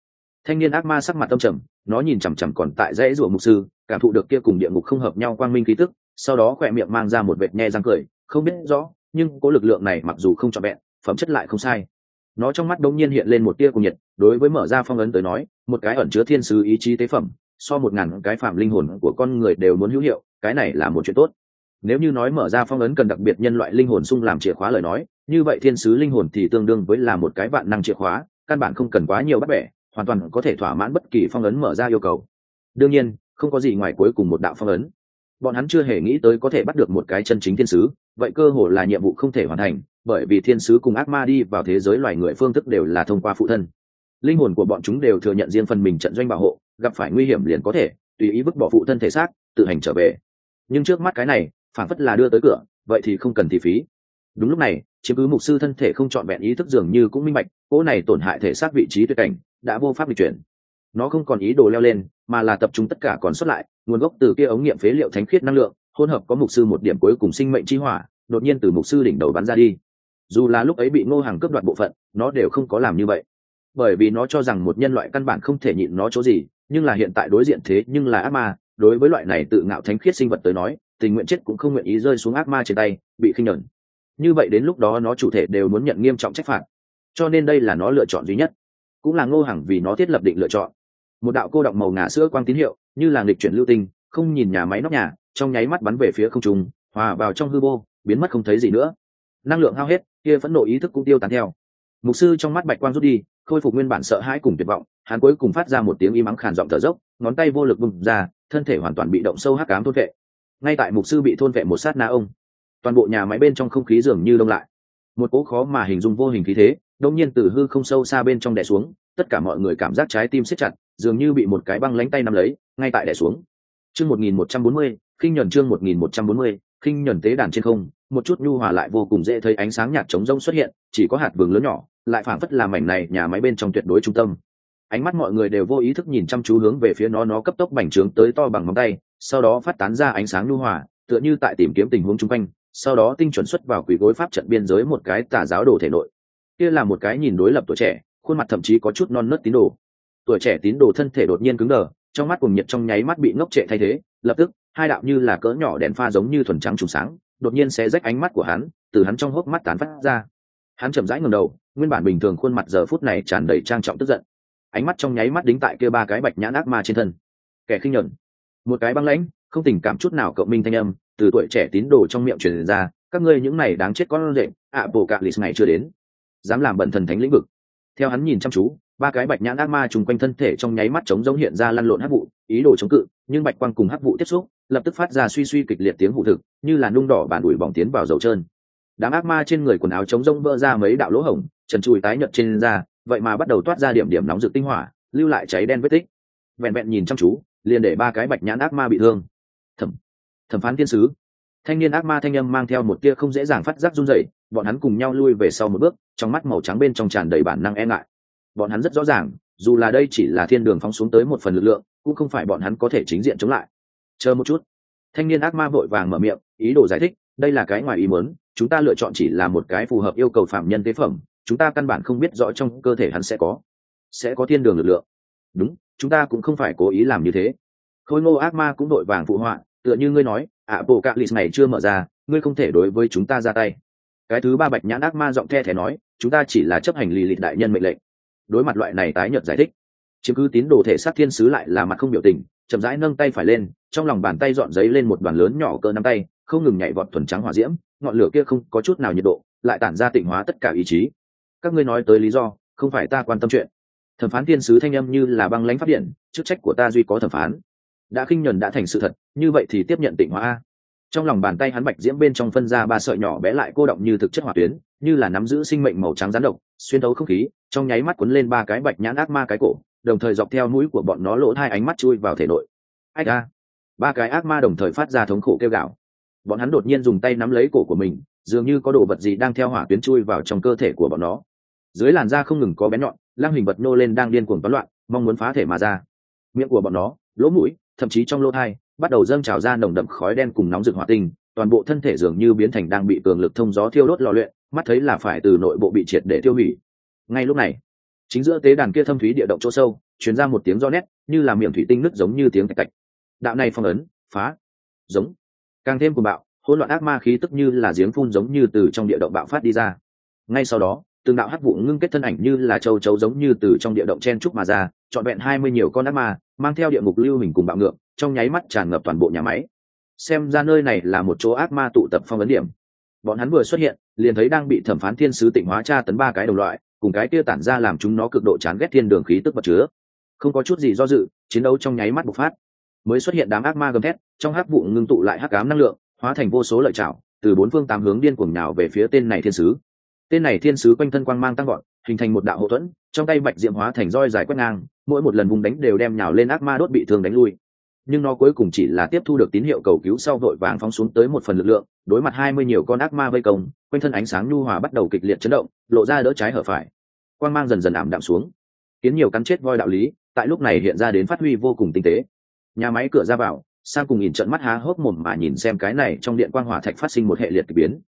Thanh niên ác ma sắc mặt tâm trầm, nó nhìn chằm chằm còn tại dãy rủa mục sư, cảm thụ được kia cùng địa ngục không hợp nhau quang minh ký tức, sau đó khỏe miệng mang ra một vệt nhe răng cười, không biết rõ, nhưng có lực lượng này mặc dù không trọn vẹn, phẩm chất lại không sai nó trong mắt đông nhiên hiện lên một tia cùng nhiệt, đối với mở ra phong ấn tới nói, một cái ẩn chứa thiên sứ ý chí tế phẩm, so một ngàn cái phạm linh hồn của con người đều muốn hữu hiệu, cái này là một chuyện tốt. Nếu như nói mở ra phong ấn cần đặc biệt nhân loại linh hồn sung làm chìa khóa lời nói, như vậy thiên sứ linh hồn thì tương đương với là một cái vạn năng chìa khóa, căn bản không cần quá nhiều bắt bẻ, hoàn toàn có thể thỏa mãn bất kỳ phong ấn mở ra yêu cầu. Đương nhiên, không có gì ngoài cuối cùng một đạo phong ấn. Bọn hắn chưa hề nghĩ tới có thể bắt được một cái chân chính thiên sứ, vậy cơ hồ là nhiệm vụ không thể hoàn thành bởi vì thiên sứ cùng ác ma đi vào thế giới loài người phương thức đều là thông qua phụ thân. Linh hồn của bọn chúng đều thừa nhận riêng phần mình trận doanh bảo hộ, gặp phải nguy hiểm liền có thể, tùy ý vứt bỏ phụ thân thể xác, tự hành trở về. Nhưng trước mắt cái này, phản phất là đưa tới cửa, vậy thì không cần thì phí. Đúng lúc này, chiếm cứ mục sư thân thể không trọn vẹn ý thức dường như cũng minh bạch, cỗ này tổn hại thể xác vị trí tuyệt cảnh, đã vô pháp di chuyển. Nó không còn ý đồ leo lên, mà là tập trung tất cả còn xuất lại, nguồn gốc từ kia ống nghiệm phế liệu thánh khiết năng lượng, hỗn hợp có mục sư một điểm cuối cùng sinh mệnh chi hỏa, đột nhiên từ mục sư đỉnh đầu bắn ra đi dù là lúc ấy bị ngô hàng cướp đoạt bộ phận, nó đều không có làm như vậy. Bởi vì nó cho rằng một nhân loại căn bản không thể nhịn nó chỗ gì, nhưng là hiện tại đối diện thế nhưng là ác ma, đối với loại này tự ngạo thánh khiết sinh vật tới nói, tình nguyện chết cũng không nguyện ý rơi xuống ác ma trên tay, bị khinh nhẫn. Như vậy đến lúc đó nó chủ thể đều muốn nhận nghiêm trọng trách phạt. Cho nên đây là nó lựa chọn duy nhất. Cũng là ngô hàng vì nó thiết lập định lựa chọn. Một đạo cô động màu ngà sữa quang tín hiệu, như là nghịch chuyển lưu tinh, không nhìn nhà máy nóc nhà, trong nháy mắt bắn về phía không trung, hòa vào trong hư vô, biến mất không thấy gì nữa. Năng lượng hao hết kia phẫn nộ ý thức cũng tiêu tán theo. Mục sư trong mắt bạch quang rút đi, khôi phục nguyên bản sợ hãi cùng tuyệt vọng, hắn cuối cùng phát ra một tiếng im mắng khàn giọng thở dốc, ngón tay vô lực bùng ra, thân thể hoàn toàn bị động sâu hắc cám thôn vệ. Ngay tại mục sư bị thôn vệ một sát na ông, toàn bộ nhà máy bên trong không khí dường như đông lại. Một cỗ khó mà hình dung vô hình khí thế đông nhiên từ hư không sâu xa bên trong đè xuống, tất cả mọi người cảm giác trái tim siết chặt, dường như bị một cái băng lánh tay nắm lấy, ngay tại đè xuống. Chương một nghìn một trăm bốn mươi, khinh nhuần chương một nghìn một trăm bốn mươi, khinh nhuần tế đàn trên không một chút nhu hòa lại vô cùng dễ thấy ánh sáng nhạt trống rông xuất hiện, chỉ có hạt vườn lớn nhỏ, lại phảng phất làm mảnh này nhà máy bên trong tuyệt đối trung tâm. Ánh mắt mọi người đều vô ý thức nhìn chăm chú hướng về phía nó nó cấp tốc bành trướng tới to bằng ngón tay, sau đó phát tán ra ánh sáng nhu hòa, tựa như tại tìm kiếm tình huống chung quanh, sau đó tinh chuẩn xuất vào quỷ gối pháp trận biên giới một cái tà giáo đồ thể nội. Kia là một cái nhìn đối lập tuổi trẻ, khuôn mặt thậm chí có chút non nớt tín đồ. Tuổi trẻ tín đồ thân thể đột nhiên cứng đờ, trong mắt cùng nhiệt trong nháy mắt bị ngốc trệ thay thế, lập tức, hai đạo như là cỡ nhỏ đèn pha giống như thuần trắng trùng sáng đột nhiên sẽ rách ánh mắt của hắn từ hắn trong hốc mắt tán phát ra. Hắn chậm rãi ngầm đầu nguyên bản bình thường khuôn mặt giờ phút này tràn đầy trang trọng tức giận. Ánh mắt trong nháy mắt đính tại kia ba cái bạch nhãn ác ma trên thân. Kẻ khinh nhẫn, một cái băng lãnh không tình cảm chút nào cộng minh thanh âm từ tuổi trẻ tín đồ trong miệng truyền ra các ngươi những này đáng chết con rệ ạ bộ cạ lì này chưa đến. Dám làm bận thần thánh lĩnh vực. Theo hắn nhìn chăm chú ba cái bạch nhãn ác ma trùng quanh thân thể trong nháy mắt chống giống hiện ra lăn lộn hắc vụ, ý đồ chống cự, nhưng bạch quang cùng hắc vụ tiếp xúc, lập tức phát ra suy suy kịch liệt tiếng hụ thực, như là nung đỏ bàn ủi bỏng tiến vào dầu trơn. Đám ác ma trên người quần áo chống rông vỡ ra mấy đạo lỗ hổng, trần trụi tái nhợt trên da, vậy mà bắt đầu toát ra điểm điểm nóng rực tinh hỏa, lưu lại cháy đen vết tích. Vẹn vẹn nhìn chăm chú, liền để ba cái bạch nhãn ác ma bị thương. Thẩm thẩm phán tiên sứ. Thanh niên ác ma thanh âm mang theo một tia không dễ dàng phát giác run rẩy, bọn hắn cùng nhau lui về sau một bước, trong mắt màu trắng bên trong tràn đầy bản năng e ngại bọn hắn rất rõ ràng, dù là đây chỉ là thiên đường phóng xuống tới một phần lực lượng, cũng không phải bọn hắn có thể chính diện chống lại. Chờ một chút. Thanh niên ác ma vội vàng mở miệng, ý đồ giải thích, đây là cái ngoài ý muốn, chúng ta lựa chọn chỉ là một cái phù hợp yêu cầu phạm nhân tế phẩm, chúng ta căn bản không biết rõ trong cơ thể hắn sẽ có sẽ có thiên đường lực lượng. Đúng, chúng ta cũng không phải cố ý làm như thế. Khôi ngô ác ma cũng đội vàng phụ họa, tựa như ngươi nói, ạ, bộ cạ lì này chưa mở ra, ngươi không thể đối với chúng ta ra tay. Cái thứ ba bạch nhãn ác ma giọng the thẻ nói, chúng ta chỉ là chấp hành lì lịch đại nhân mệnh lệnh đối mặt loại này tái nhợt giải thích. Chiếm cứ tín đồ thể sát thiên sứ lại là mặt không biểu tình, chậm rãi nâng tay phải lên, trong lòng bàn tay dọn giấy lên một đoàn lớn nhỏ cỡ nắm tay, không ngừng nhảy vọt thuần trắng hỏa diễm, ngọn lửa kia không có chút nào nhiệt độ, lại tản ra tịnh hóa tất cả ý chí. Các ngươi nói tới lý do, không phải ta quan tâm chuyện. Thẩm phán thiên sứ thanh âm như là băng lãnh phát điện, chức trách của ta duy có thẩm phán. Đã khinh nhuần đã thành sự thật, như vậy thì tiếp nhận tịnh hóa a. Trong lòng bàn tay hắn bạch diễm bên trong phân ra ba sợi nhỏ bé lại cô động như thực chất hỏa tuyến, như là nắm giữ sinh mệnh màu trắng rán độc xuyên thấu không khí, trong nháy mắt cuốn lên ba cái bạch nhãn ác ma cái cổ, đồng thời dọc theo mũi của bọn nó lỗ hai ánh mắt chui vào thể nội. Ách a ba cái ác ma đồng thời phát ra thống khổ kêu gạo bọn hắn đột nhiên dùng tay nắm lấy cổ của mình, dường như có đồ vật gì đang theo hỏa tuyến chui vào trong cơ thể của bọn nó. Dưới làn da không ngừng có bén nhọn lang hình vật nô lên đang điên cuồng toán loạn, mong muốn phá thể mà ra. Miệng của bọn nó, lỗ mũi, thậm chí trong lỗ thai, bắt đầu dâng trào ra nồng đậm khói đen cùng nóng rực hỏa tinh, toàn bộ thân thể dường như biến thành đang bị cường lực thông gió thiêu đốt lò luyện mắt thấy là phải từ nội bộ bị triệt để tiêu hủy. Ngay lúc này, chính giữa tế đàn kia thâm thúy địa động chỗ sâu chuyển ra một tiếng do nét, như là miệng thủy tinh nứt giống như tiếng tạch tạch. Đạo này phong ấn, phá, giống. Càng thêm cuồng bạo, hỗn loạn ác ma khí tức như là giếng phun giống như từ trong địa động bạo phát đi ra. Ngay sau đó, từng đạo hắc vụ ngưng kết thân ảnh như là châu chấu giống như từ trong địa động chen trúc mà ra, trọn vẹn hai mươi nhiều con ác ma, mang theo địa ngục lưu hình cùng bạo ngược, trong nháy mắt tràn ngập toàn bộ nhà máy. Xem ra nơi này là một chỗ ác ma tụ tập phong ấn điểm bọn hắn vừa xuất hiện, liền thấy đang bị thẩm phán thiên sứ tịnh hóa tra tấn ba cái đồng loại, cùng cái kia tản ra làm chúng nó cực độ chán ghét thiên đường khí tức vật chứa. Không có chút gì do dự, chiến đấu trong nháy mắt bộc phát. Mới xuất hiện đám ác ma gầm thét, trong hắc vụ ngưng tụ lại hắc ám năng lượng, hóa thành vô số lợi chảo từ bốn phương tám hướng điên cuồng nhào về phía tên này thiên sứ. Tên này thiên sứ quanh thân quang mang tăng gọn hình thành một đạo hậu thuẫn, trong tay bạch diệm hóa thành roi dài quét ngang, mỗi một lần vùng đánh đều đem nhào lên ác ma đốt bị thương đánh lui nhưng nó cuối cùng chỉ là tiếp thu được tín hiệu cầu cứu sau vội vàng phóng xuống tới một phần lực lượng, đối mặt hai mươi nhiều con ác ma vây công, quanh thân ánh sáng nhu hòa bắt đầu kịch liệt chấn động, lộ ra đỡ trái hở phải. Quang mang dần dần ảm đạm xuống. Khiến nhiều cắn chết voi đạo lý, tại lúc này hiện ra đến phát huy vô cùng tinh tế. Nhà máy cửa ra vào, sang cùng nhìn trận mắt há hốc mồm mà nhìn xem cái này trong điện quang hỏa thạch phát sinh một hệ liệt kỳ biến.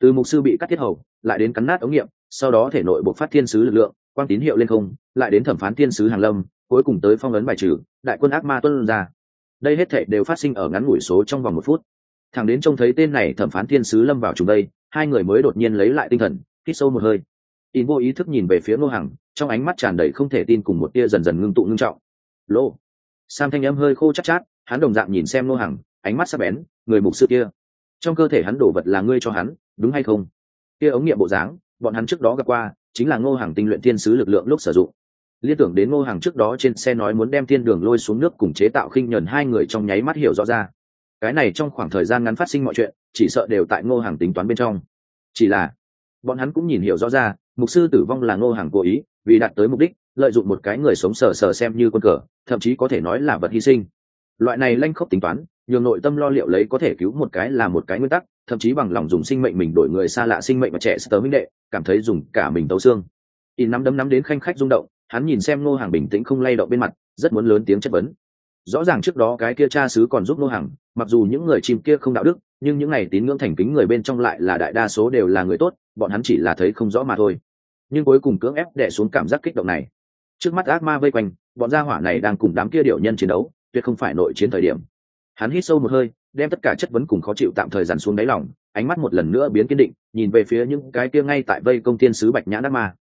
Từ mục sư bị cắt thiết hầu, lại đến cắn nát ống nghiệm, sau đó thể nội buộc phát thiên sứ lực lượng, quang tín hiệu lên không, lại đến thẩm phán thiên sứ hàng lâm, cuối cùng tới phong ấn bài trừ, đại quân ác ma tuân ra đây hết thể đều phát sinh ở ngắn ngủi số trong vòng một phút. Thằng đến trông thấy tên này thẩm phán thiên sứ lâm vào chúng đây hai người mới đột nhiên lấy lại tinh thần hít sâu một hơi. In vô ý thức nhìn về phía ngô hằng trong ánh mắt tràn đầy không thể tin cùng một tia dần dần ngưng tụ ngưng trọng. Lô. Sam thanh âm hơi khô chắc chát, chát hắn đồng dạng nhìn xem ngô hằng ánh mắt sắc bén người mục sư kia. Trong cơ thể hắn đổ vật là ngươi cho hắn đúng hay không? Kia ống nghiệm bộ dáng bọn hắn trước đó gặp qua chính là ngô hàng tinh luyện thiên sứ lực lượng lúc sử dụng liên tưởng đến ngô hàng trước đó trên xe nói muốn đem thiên đường lôi xuống nước cùng chế tạo khinh nhờn hai người trong nháy mắt hiểu rõ ra. Cái này trong khoảng thời gian ngắn phát sinh mọi chuyện, chỉ sợ đều tại ngô hàng tính toán bên trong. Chỉ là, bọn hắn cũng nhìn hiểu rõ ra, mục sư tử vong là ngô hàng cố ý, vì đạt tới mục đích, lợi dụng một cái người sống sờ sờ xem như quân cờ, thậm chí có thể nói là vật hy sinh. Loại này lanh khốc tính toán, nhường nội tâm lo liệu lấy có thể cứu một cái là một cái nguyên tắc, thậm chí bằng lòng dùng sinh mệnh mình đổi người xa lạ sinh mệnh và trẻ sơ minh đệ, cảm thấy dùng cả mình tấu xương. In nắm đấm nắm đến khanh khách rung động hắn nhìn xem ngô hàng bình tĩnh không lay động bên mặt, rất muốn lớn tiếng chất vấn. Rõ ràng trước đó cái kia cha xứ còn giúp ngô hàng mặc dù những người chim kia không đạo đức, nhưng những này tín ngưỡng thành kính người bên trong lại là đại đa số đều là người tốt, bọn hắn chỉ là thấy không rõ mà thôi. Nhưng cuối cùng cưỡng ép đẻ xuống cảm giác kích động này. Trước mắt ác ma vây quanh, bọn gia hỏa này đang cùng đám kia điệu nhân chiến đấu, tuyệt không phải nội chiến thời điểm. Hắn hít sâu một hơi, đem tất cả chất vấn cùng khó chịu tạm thời dàn xuống đáy lòng, ánh mắt một lần nữa biến kiên định, nhìn về phía những cái kia ngay tại vây công tiên sứ bạch nhã đắc ma.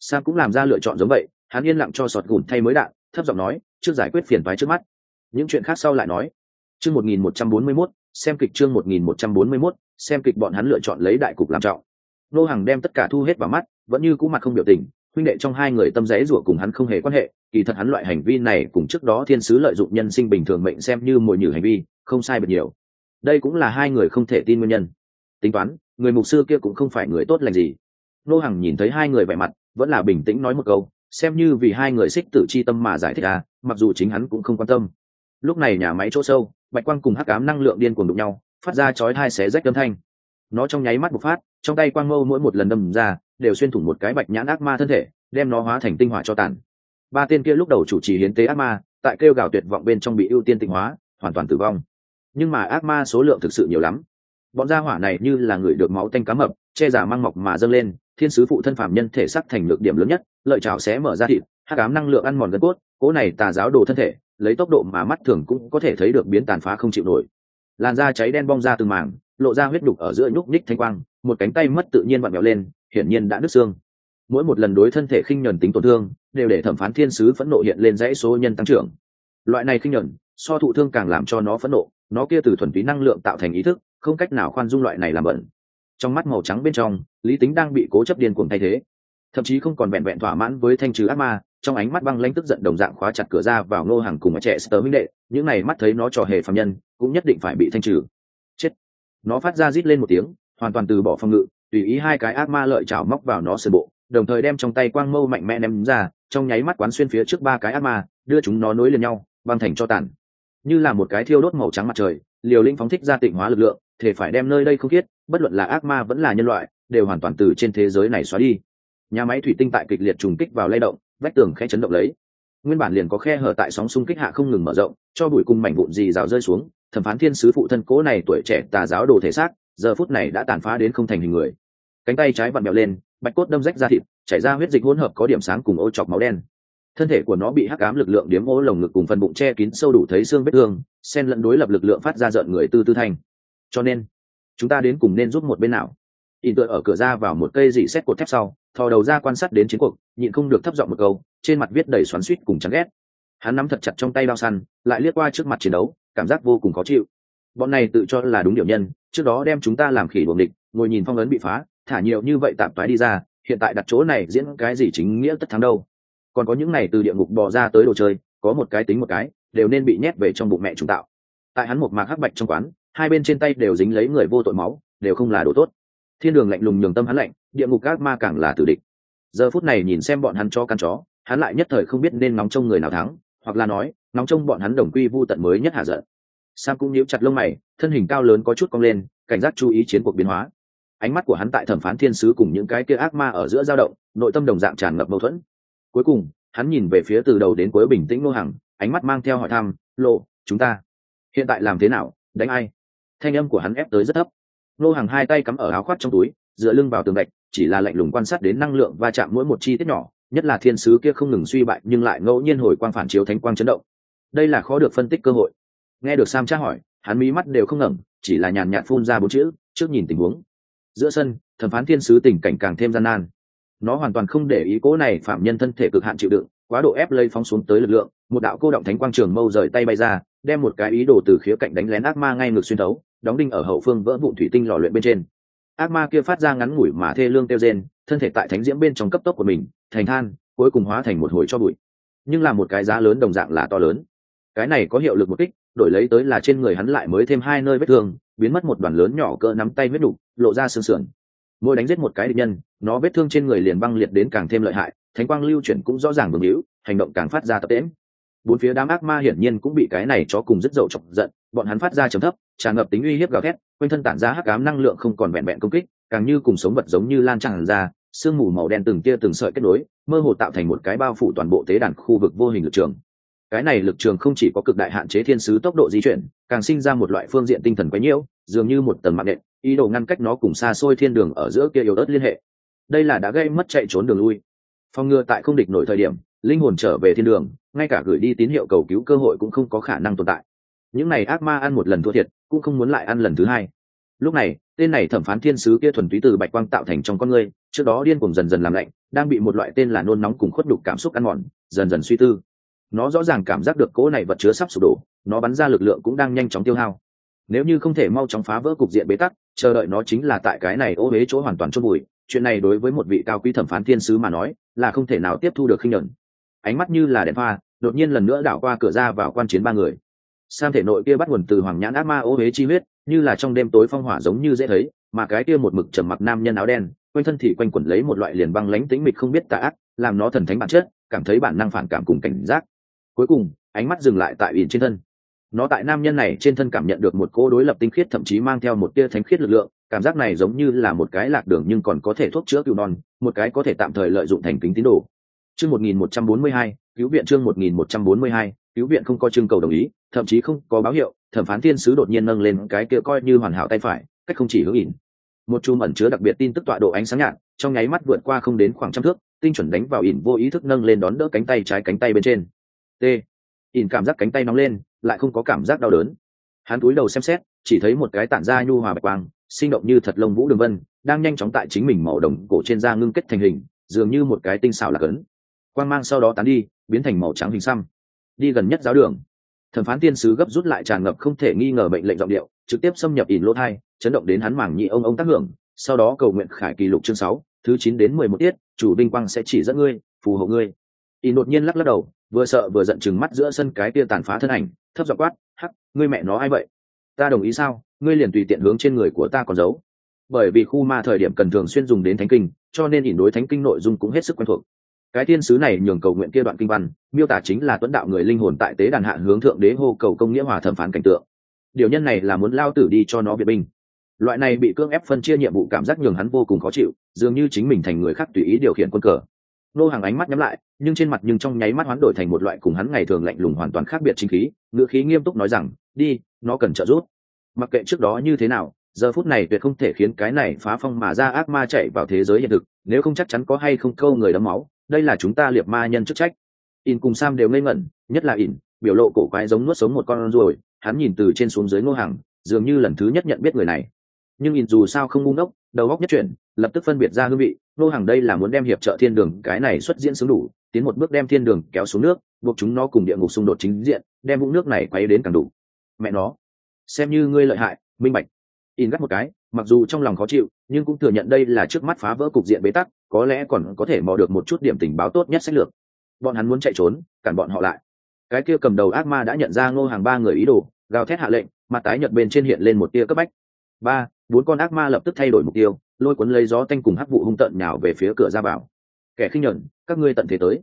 Sam cũng làm ra lựa chọn giống vậy hắn yên lặng cho sọt gùn thay mới đạn, thấp giọng nói, trước giải quyết phiền thoái trước mắt. Những chuyện khác sau lại nói. Chương một nghìn một trăm bốn mươi mốt, xem kịch chương một nghìn một trăm bốn mươi mốt, xem kịch bọn hắn lựa chọn lấy đại cục làm trọng. Nô hàng đem tất cả thu hết vào mắt, vẫn như cũ mặt không biểu tình, huynh đệ trong hai người tâm rẽ rủa cùng hắn không hề quan hệ, kỳ thật hắn loại hành vi này cùng trước đó thiên sứ lợi dụng nhân sinh bình thường mệnh xem như mồi nhử hành vi, không sai bật nhiều. Đây cũng là hai người không thể tin nguyên nhân. Tính toán, người mục sư kia cũng không phải người tốt lành gì. Nô hằng nhìn thấy hai người vẻ mặt, vẫn là bình tĩnh nói một câu xem như vì hai người xích tử chi tâm mà giải thích à mặc dù chính hắn cũng không quan tâm. Lúc này nhà máy chỗ sâu, bạch quang cùng hắc ám năng lượng điên cuồng đụng nhau, phát ra chói hai xé rách âm thanh. Nó trong nháy mắt bộc phát, trong tay quang mâu mỗi một lần đâm ra, đều xuyên thủng một cái bạch nhãn ác ma thân thể, đem nó hóa thành tinh hỏa cho tàn. Ba tên kia lúc đầu chủ trì hiến tế ác ma, tại kêu gào tuyệt vọng bên trong bị ưu tiên tinh hóa, hoàn toàn tử vong. Nhưng mà ác ma số lượng thực sự nhiều lắm. Bọn gia hỏa này như là người được máu tanh cá mập, che giả mang mọc mà dâng lên thiên sứ phụ thân phạm nhân thể sắc thành lược điểm lớn nhất, lợi chảo sẽ mở ra thịt, hắc ám năng lượng ăn mòn gân cốt cố này tà giáo đồ thân thể, lấy tốc độ mà mắt thường cũng có thể thấy được biến tàn phá không chịu nổi. Làn da cháy đen bong ra từng mảng, lộ ra huyết đục ở giữa nhúc nhích thanh quang, một cánh tay mất tự nhiên vặn vẹo lên, hiển nhiên đã nứt xương. Mỗi một lần đối thân thể khinh nhuần tính tổn thương, đều để thẩm phán thiên sứ phẫn nộ hiện lên dãy số nhân tăng trưởng. Loại này khinh nhuần, so thụ thương càng làm cho nó phẫn nộ, nó kia từ thuần túy năng lượng tạo thành ý thức, không cách nào khoan dung loại này làm bẩn trong mắt màu trắng bên trong, lý tính đang bị cố chấp điên cuồng thay thế. Thậm chí không còn vẹn vẹn thỏa mãn với thanh trừ ác ma, trong ánh mắt băng lanh tức giận đồng dạng khóa chặt cửa ra vào ngô hàng cùng trẻ sơ minh đệ. Những này mắt thấy nó trò hề phạm nhân, cũng nhất định phải bị thanh trừ chết. Nó phát ra rít lên một tiếng, hoàn toàn từ bỏ phòng ngự, tùy ý hai cái ác ma lợi chảo móc vào nó sườn bộ, đồng thời đem trong tay quang mâu mạnh mẽ ném ra, trong nháy mắt quán xuyên phía trước ba cái ác ma, đưa chúng nó nối liền nhau, băng thành cho tàn. Như là một cái thiêu đốt màu trắng mặt trời, liều linh phóng thích ra tịnh hóa lực lượng thể phải đem nơi đây không thiết bất luận là ác ma vẫn là nhân loại, đều hoàn toàn từ trên thế giới này xóa đi. Nhà máy thủy tinh tại kịch liệt trùng kích vào lay động, vách tường khe chấn động lấy. Nguyên bản liền có khe hở tại sóng xung kích hạ không ngừng mở rộng, cho bụi cung mảnh vụn gì rào rơi xuống, thẩm phán thiên sứ phụ thân cố này tuổi trẻ tà giáo đồ thể xác, giờ phút này đã tàn phá đến không thành hình người. Cánh tay trái vặn mèo lên, bạch cốt đâm rách ra thịt, chảy ra huyết dịch hỗn hợp có điểm sáng cùng ô chọc máu đen. Thân thể của nó bị hắc ám lực lượng điếm ô lồng ngực cùng phần bụng che kín sâu đủ thấy xương vết thương sen lẫn đối lập lực lượng phát ra rợn người tư tư thành cho nên chúng ta đến cùng nên giúp một bên nào? Ỉn tựa ở cửa ra vào một cây dị xét cột thép sau, thò đầu ra quan sát đến chiến cuộc, nhịn không được thấp giọng một câu, trên mặt viết đầy xoắn suýt cùng chán ghét. Hắn nắm thật chặt trong tay bao săn, lại liếc qua trước mặt chiến đấu, cảm giác vô cùng khó chịu. Bọn này tự cho là đúng điều nhân, trước đó đem chúng ta làm khỉ buồng địch, ngồi nhìn phong ấn bị phá, thả nhiều như vậy tạm toái đi ra, hiện tại đặt chỗ này diễn cái gì chính nghĩa tất thắng đâu? Còn có những này từ địa ngục bò ra tới đồ chơi, có một cái tính một cái, đều nên bị nhét về trong bụng mẹ chúng tạo. Tại hắn một mạc hắc bạch trong quán hai bên trên tay đều dính lấy người vô tội máu, đều không là đồ tốt. Thiên đường lạnh lùng nhường tâm hắn lạnh, địa ngục các ma càng là tử địch. Giờ phút này nhìn xem bọn hắn cho căn chó, hắn lại nhất thời không biết nên nóng trông người nào thắng, hoặc là nói nóng trông bọn hắn đồng quy vu tận mới nhất hạ giận. Sam cũng nhíu chặt lông mày, thân hình cao lớn có chút cong lên, cảnh giác chú ý chiến cuộc biến hóa. Ánh mắt của hắn tại thẩm phán thiên sứ cùng những cái kia ác ma ở giữa dao động, nội tâm đồng dạng tràn ngập mâu thuẫn. Cuối cùng, hắn nhìn về phía từ đầu đến cuối bình tĩnh nô hàng ánh mắt mang theo hỏi thăm, lộ, chúng ta hiện tại làm thế nào? Đánh ai? Thanh âm của hắn ép tới rất thấp. Nô hàng hai tay cắm ở áo khoác trong túi, dựa lưng vào tường gạch, chỉ là lạnh lùng quan sát đến năng lượng va chạm mỗi một chi tiết nhỏ, nhất là thiên sứ kia không ngừng suy bại nhưng lại ngẫu nhiên hồi quang phản chiếu thánh quang chấn động. Đây là khó được phân tích cơ hội. Nghe được sam tra hỏi, hắn mí mắt đều không ngẩng, chỉ là nhàn nhạt phun ra bốn chữ, trước nhìn tình huống. Giữa sân, thẩm phán thiên sứ tình cảnh càng thêm gian nan. Nó hoàn toàn không để ý cố này phạm nhân thân thể cực hạn chịu đựng, quá độ ép lây phóng xuống tới lực lượng, một đạo cô động thánh quang trường mâu rời tay bay ra, đem một cái ý đồ từ khía cạnh đánh lén ác ma ngay ngược xuyên thấu đóng đinh ở hậu phương vỡ vụn thủy tinh lò luyện bên trên. Ác ma kia phát ra ngắn ngủi mà thê lương teo rên, thân thể tại thánh diễm bên trong cấp tốc của mình, thành than, cuối cùng hóa thành một hồi cho bụi. Nhưng là một cái giá lớn đồng dạng là to lớn. Cái này có hiệu lực một kích, đổi lấy tới là trên người hắn lại mới thêm hai nơi vết thương, biến mất một đoàn lớn nhỏ cỡ nắm tay vết đục, lộ ra xương sườn. Mỗi đánh giết một cái địch nhân, nó vết thương trên người liền băng liệt đến càng thêm lợi hại, thánh quang lưu chuyển cũng rõ ràng bừng hữu hành động càng phát ra tập tễm bốn phía đám ác ma hiển nhiên cũng bị cái này chó cùng rất dậu chọc giận, bọn hắn phát ra trầm thấp, tràn ngập tính uy hiếp gào thét, quanh thân tản ra hắc ám năng lượng không còn vẹn vẹn công kích, càng như cùng sống vật giống như lan tràn ra, sương mù màu đen từng tia từng sợi kết nối, mơ hồ tạo thành một cái bao phủ toàn bộ tế đàn khu vực vô hình lực trường. Cái này lực trường không chỉ có cực đại hạn chế thiên sứ tốc độ di chuyển, càng sinh ra một loại phương diện tinh thần quấy nhiễu, dường như một tầng mạng nện, ý đồ ngăn cách nó cùng xa xôi thiên đường ở giữa kia yếu ớt liên hệ. Đây là đã gây mất chạy trốn đường lui. Phòng ngừa tại không địch nổi thời điểm, linh hồn trở về thiên đường ngay cả gửi đi tín hiệu cầu cứu cơ hội cũng không có khả năng tồn tại. Những này ác ma ăn một lần thua thiệt, cũng không muốn lại ăn lần thứ hai. Lúc này, tên này thẩm phán thiên sứ kia thuần túy từ bạch quang tạo thành trong con người trước đó điên cùng dần dần làm lạnh, đang bị một loại tên là nôn nóng cùng khuất đục cảm xúc ăn mòn, dần dần suy tư. Nó rõ ràng cảm giác được cỗ này vật chứa sắp sụp đổ, nó bắn ra lực lượng cũng đang nhanh chóng tiêu hao. Nếu như không thể mau chóng phá vỡ cục diện bế tắc, chờ đợi nó chính là tại cái này ô huế chỗ hoàn toàn chốt bụi chuyện này đối với một vị cao quý thẩm phán thiên sứ mà nói, là không thể nào tiếp thu được khinh nhẫn ánh mắt như là đèn pha đột nhiên lần nữa đảo qua cửa ra vào quan chiến ba người. Sam thể nội kia bắt nguồn từ hoàng nhãn ác ma ô huế chi huyết, như là trong đêm tối phong hỏa giống như dễ thấy, mà cái kia một mực trầm mặc nam nhân áo đen, quanh thân thì quanh quẩn lấy một loại liền băng lánh tĩnh mịch không biết tà ác, làm nó thần thánh bản chất, cảm thấy bản năng phản cảm cùng cảnh giác. Cuối cùng, ánh mắt dừng lại tại ỉn trên thân. Nó tại nam nhân này trên thân cảm nhận được một cô đối lập tinh khiết thậm chí mang theo một tia thánh khiết lực lượng, cảm giác này giống như là một cái lạc đường nhưng còn có thể thuốc chữa cừu non, một cái có thể tạm thời lợi dụng thành kính tín đồ chương một nghìn một trăm bốn mươi hai, cứu viện chương một nghìn một trăm bốn mươi hai, cứu viện không có trưng cầu đồng ý, thậm chí không có báo hiệu, thẩm phán thiên sứ đột nhiên nâng lên cái kia coi như hoàn hảo tay phải, cách không chỉ hướng ỉn. Một chùm ẩn chứa đặc biệt tin tức tọa độ ánh sáng nhạt, trong nháy mắt vượt qua không đến khoảng trăm thước, tinh chuẩn đánh vào ỉn vô ý thức nâng lên đón đỡ cánh tay trái cánh tay bên trên. T. Ỉn cảm giác cánh tay nóng lên, lại không có cảm giác đau đớn. Hắn cúi đầu xem xét, chỉ thấy một cái tản ra nhu hòa bạch quang, sinh động như thật lông vũ đường vân, đang nhanh chóng tại chính mình màu đồng cổ trên da ngưng kết thành hình, dường như một cái tinh xảo lạc ấn quang mang sau đó tán đi, biến thành màu trắng hình xăm. Đi gần nhất giáo đường. Thẩm phán tiên sứ gấp rút lại tràn ngập không thể nghi ngờ mệnh lệnh giọng điệu, trực tiếp xâm nhập ỉn lỗ thai, chấn động đến hắn mảng nhị ông ông tác hưởng. Sau đó cầu nguyện khải kỳ lục chương sáu, thứ chín đến mười một tiết, chủ đinh quang sẽ chỉ dẫn ngươi, phù hộ ngươi. Ỉn đột nhiên lắc lắc đầu, vừa sợ vừa giận chừng mắt giữa sân cái kia tàn phá thân ảnh, thấp giọng quát, hắc, ngươi mẹ nó ai vậy? Ta đồng ý sao? Ngươi liền tùy tiện hướng trên người của ta còn giấu. Bởi vì khu ma thời điểm cần thường xuyên dùng đến thánh kinh, cho nên ỉn đối thánh kinh nội dung cũng hết sức quen thuộc cái thiên sứ này nhường cầu nguyện kia đoạn kinh văn, miêu tả chính là tuấn đạo người linh hồn tại tế đàn hạ hướng thượng đế hô cầu công nghĩa hòa thẩm phán cảnh tượng. Điều nhân này là muốn lao tử đi cho nó viện binh. Loại này bị cưỡng ép phân chia nhiệm vụ cảm giác nhường hắn vô cùng khó chịu, dường như chính mình thành người khác tùy ý điều khiển quân cờ. Nô hàng ánh mắt nhắm lại, nhưng trên mặt nhưng trong nháy mắt hoán đổi thành một loại cùng hắn ngày thường lạnh lùng hoàn toàn khác biệt chính khí, ngữ khí nghiêm túc nói rằng, đi, nó cần trợ giúp. Mặc kệ trước đó như thế nào, giờ phút này tuyệt không thể khiến cái này phá phong mà ra ác ma chạy vào thế giới hiện thực, nếu không chắc chắn có hay không câu người đấm máu đây là chúng ta liệt ma nhân chức trách. In cùng sam đều ngây ngẩn, nhất là in, biểu lộ cổ quái giống nuốt sống một con ruồi, hắn nhìn từ trên xuống dưới ngô hàng, dường như lần thứ nhất nhận biết người này. Nhưng nhìn dù sao không ngu ngốc, đầu góc nhất chuyển, lập tức phân biệt ra hương vị, Ngô hàng đây là muốn đem hiệp trợ thiên đường, cái này xuất diễn xứng đủ, tiến một bước đem thiên đường kéo xuống nước, buộc chúng nó cùng địa ngục xung đột chính diện, đem vũng nước này quay đến càng đủ. Mẹ nó, xem như ngươi lợi hại, minh bạch. In gắt một cái, mặc dù trong lòng khó chịu, nhưng cũng thừa nhận đây là trước mắt phá vỡ cục diện bế tắc có lẽ còn có thể mò được một chút điểm tình báo tốt nhất sách lược. Bọn hắn muốn chạy trốn, cản bọn họ lại. Cái kia cầm đầu ác ma đã nhận ra ngô hàng ba người ý đồ, gào thét hạ lệnh, mặt tái nhợt bên trên hiện lên một tia cấp bách. Ba, bốn con ác ma lập tức thay đổi mục tiêu, lôi cuốn lấy gió tanh cùng hắc vụ hung tận nhào về phía cửa ra vào. Kẻ khinh nhẫn, các ngươi tận thế tới.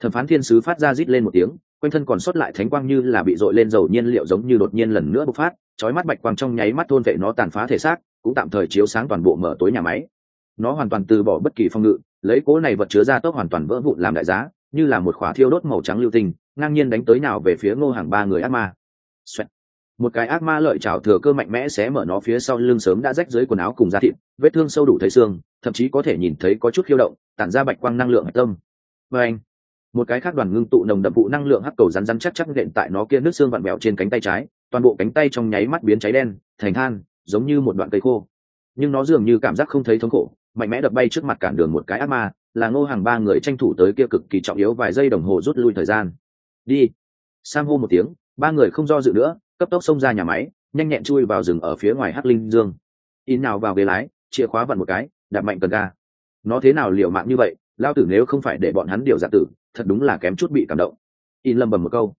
Thẩm phán thiên sứ phát ra rít lên một tiếng, quanh thân còn sót lại thánh quang như là bị dội lên dầu nhiên liệu giống như đột nhiên lần nữa bộc phát, chói mắt bạch quang trong nháy mắt thôn vệ nó tàn phá thể xác, cũng tạm thời chiếu sáng toàn bộ mở tối nhà máy nó hoàn toàn từ bỏ bất kỳ phong ngự, lấy cố này vật chứa ra tốc hoàn toàn vỡ vụn làm đại giá, như là một khỏa thiêu đốt màu trắng lưu tinh, ngang nhiên đánh tới nào về phía ngô hàng ba người ác ma. Xoẹt. một cái ác ma lợi chảo thừa cơ mạnh mẽ xé mở nó phía sau lưng sớm đã rách dưới quần áo cùng da thịt, vết thương sâu đủ thấy xương, thậm chí có thể nhìn thấy có chút khiêu động, tản ra bạch quang năng lượng hạch tâm. Và anh một cái khác đoàn ngưng tụ nồng đậm vụ năng lượng hắc cầu rắn rắn chắc chắc nện tại nó kia nước xương vặn bẹo trên cánh tay trái, toàn bộ cánh tay trong nháy mắt biến cháy đen, thành than, giống như một đoạn cây khô. Nhưng nó dường như cảm giác không thấy thống khổ mạnh mẽ đập bay trước mặt cản đường một cái ác ma, là ngô hàng ba người tranh thủ tới kia cực kỳ trọng yếu vài giây đồng hồ rút lui thời gian. Đi. Sam hô một tiếng, ba người không do dự nữa, cấp tốc xông ra nhà máy, nhanh nhẹn chui vào rừng ở phía ngoài hắc linh dương. In nào vào ghế lái, chìa khóa vặn một cái, đạp mạnh cần ga. Nó thế nào liều mạng như vậy lao tử nếu không phải để bọn hắn điều giả tử, thật đúng là kém chút bị cảm động. In lầm bầm một câu.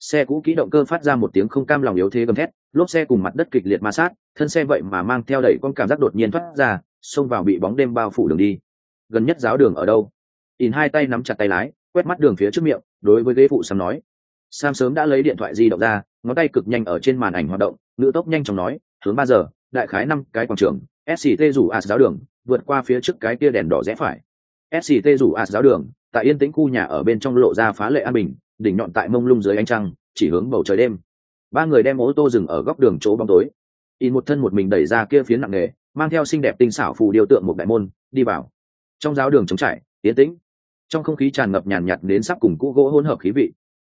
Xe cũ kỹ động cơ phát ra một tiếng không cam lòng yếu thế gầm thét, lốp xe cùng mặt đất kịch liệt ma sát, thân xe vậy mà mang theo đẩy con cảm giác đột nhiên thoát ra xông vào bị bóng đêm bao phủ đường đi. Gần nhất giáo đường ở đâu? In hai tay nắm chặt tay lái, quét mắt đường phía trước miệng, đối với ghế phụ sam nói. Sam sớm đã lấy điện thoại di động ra, ngón tay cực nhanh ở trên màn ảnh hoạt động ngữ tốc nhanh chóng nói, hướng ba giờ, đại khái năm cái quảng trường sct rủ as giáo đường, vượt qua phía trước cái kia đèn đỏ rẽ phải. Sct rủ as giáo đường, tại yên tĩnh khu nhà ở bên trong lộ ra phá lệ an bình, đỉnh nhọn tại mông lung dưới ánh trăng, chỉ hướng bầu trời đêm. Ba người đem ô tô dừng ở góc đường chỗ bóng tối. In một thân một mình đẩy ra kia phía nặng nề mang theo xinh đẹp tinh xảo phù điều tượng một đại môn, đi vào. Trong giáo đường trống trải tiến tĩnh. Trong không khí tràn ngập nhàn nhạt đến sắp cùng cũ gỗ hỗn hợp khí vị.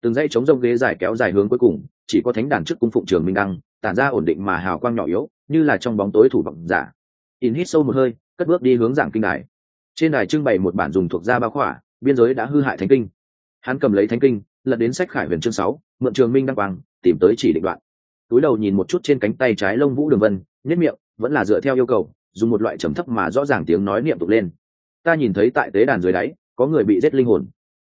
Từng dãy chống rông ghế dài kéo dài hướng cuối cùng, chỉ có thánh đàn trước cung phụng trường minh đăng, tản ra ổn định mà hào quang nhỏ yếu, như là trong bóng tối thủ vọng giả. In hít sâu một hơi, cất bước đi hướng giảng kinh đài. Trên đài trưng bày một bản dùng thuộc da bao khỏa, biên giới đã hư hại thánh kinh. Hắn cầm lấy thánh kinh, lật đến sách khải huyền chương sáu, mượn trường minh đăng quang, tìm tới chỉ định đoạn. Túi đầu nhìn một chút trên cánh tay trái lông vũ đường vân nhất miệng vẫn là dựa theo yêu cầu, dùng một loại trầm thấp mà rõ ràng tiếng nói niệm tục lên. Ta nhìn thấy tại tế đàn dưới đáy, có người bị giết linh hồn.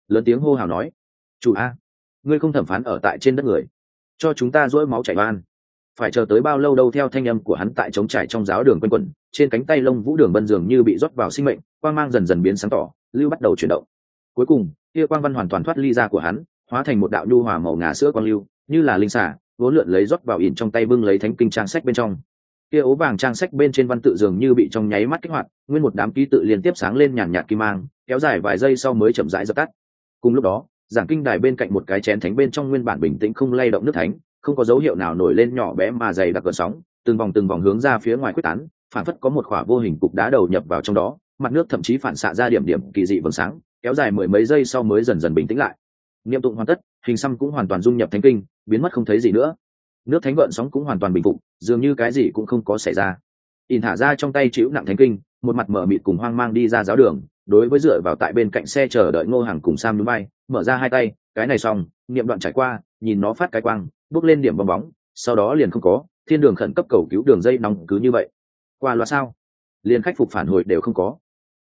Lớn tiếng hô hào nói, chủ a, ngươi không thẩm phán ở tại trên đất người, cho chúng ta dỗi máu chảy van phải chờ tới bao lâu đâu? Theo thanh âm của hắn tại trống trải trong giáo đường quanh quẩn, trên cánh tay lông vũ đường bân dường như bị rót vào sinh mệnh, quang mang dần dần biến sáng tỏ, lưu bắt đầu chuyển động. Cuối cùng, kia quang văn hoàn toàn thoát ly ra của hắn, hóa thành một đạo nhu hòa màu ngà sữa quang lưu, như là linh xả vốn lượn lấy rót vào ỉn trong tay bưng lấy thánh kinh trang sách bên trong kia ố vàng trang sách bên trên văn tự dường như bị trong nháy mắt kích hoạt, nguyên một đám ký tự liên tiếp sáng lên nhàn nhạt kim mang, kéo dài vài giây sau mới chậm rãi dập tắt. Cùng lúc đó, giảng kinh đài bên cạnh một cái chén thánh bên trong nguyên bản bình tĩnh không lay động nước thánh, không có dấu hiệu nào nổi lên nhỏ bé mà dày đặc cơn sóng, từng vòng từng vòng hướng ra phía ngoài quyết tán, phản phất có một khỏa vô hình cục đá đầu nhập vào trong đó, mặt nước thậm chí phản xạ ra điểm điểm kỳ dị vầng sáng, kéo dài mười mấy giây sau mới dần dần bình tĩnh lại. Niệm tụng hoàn tất, hình xăm cũng hoàn toàn dung nhập thánh kinh, biến mất không thấy gì nữa nước thánh gợn sóng cũng hoàn toàn bình phục, dường như cái gì cũng không có xảy ra. In thả ra trong tay chịu nặng thánh kinh, một mặt mở mịt cùng hoang mang đi ra giáo đường, đối với dựa vào tại bên cạnh xe chờ đợi ngô hàng cùng sam núi bay, mở ra hai tay, cái này xong, niệm đoạn trải qua, nhìn nó phát cái quang, bước lên điểm bong bóng, sau đó liền không có, thiên đường khẩn cấp cầu cứu đường dây nóng cứ như vậy. Qua loa sao? Liền khắc phục phản hồi đều không có.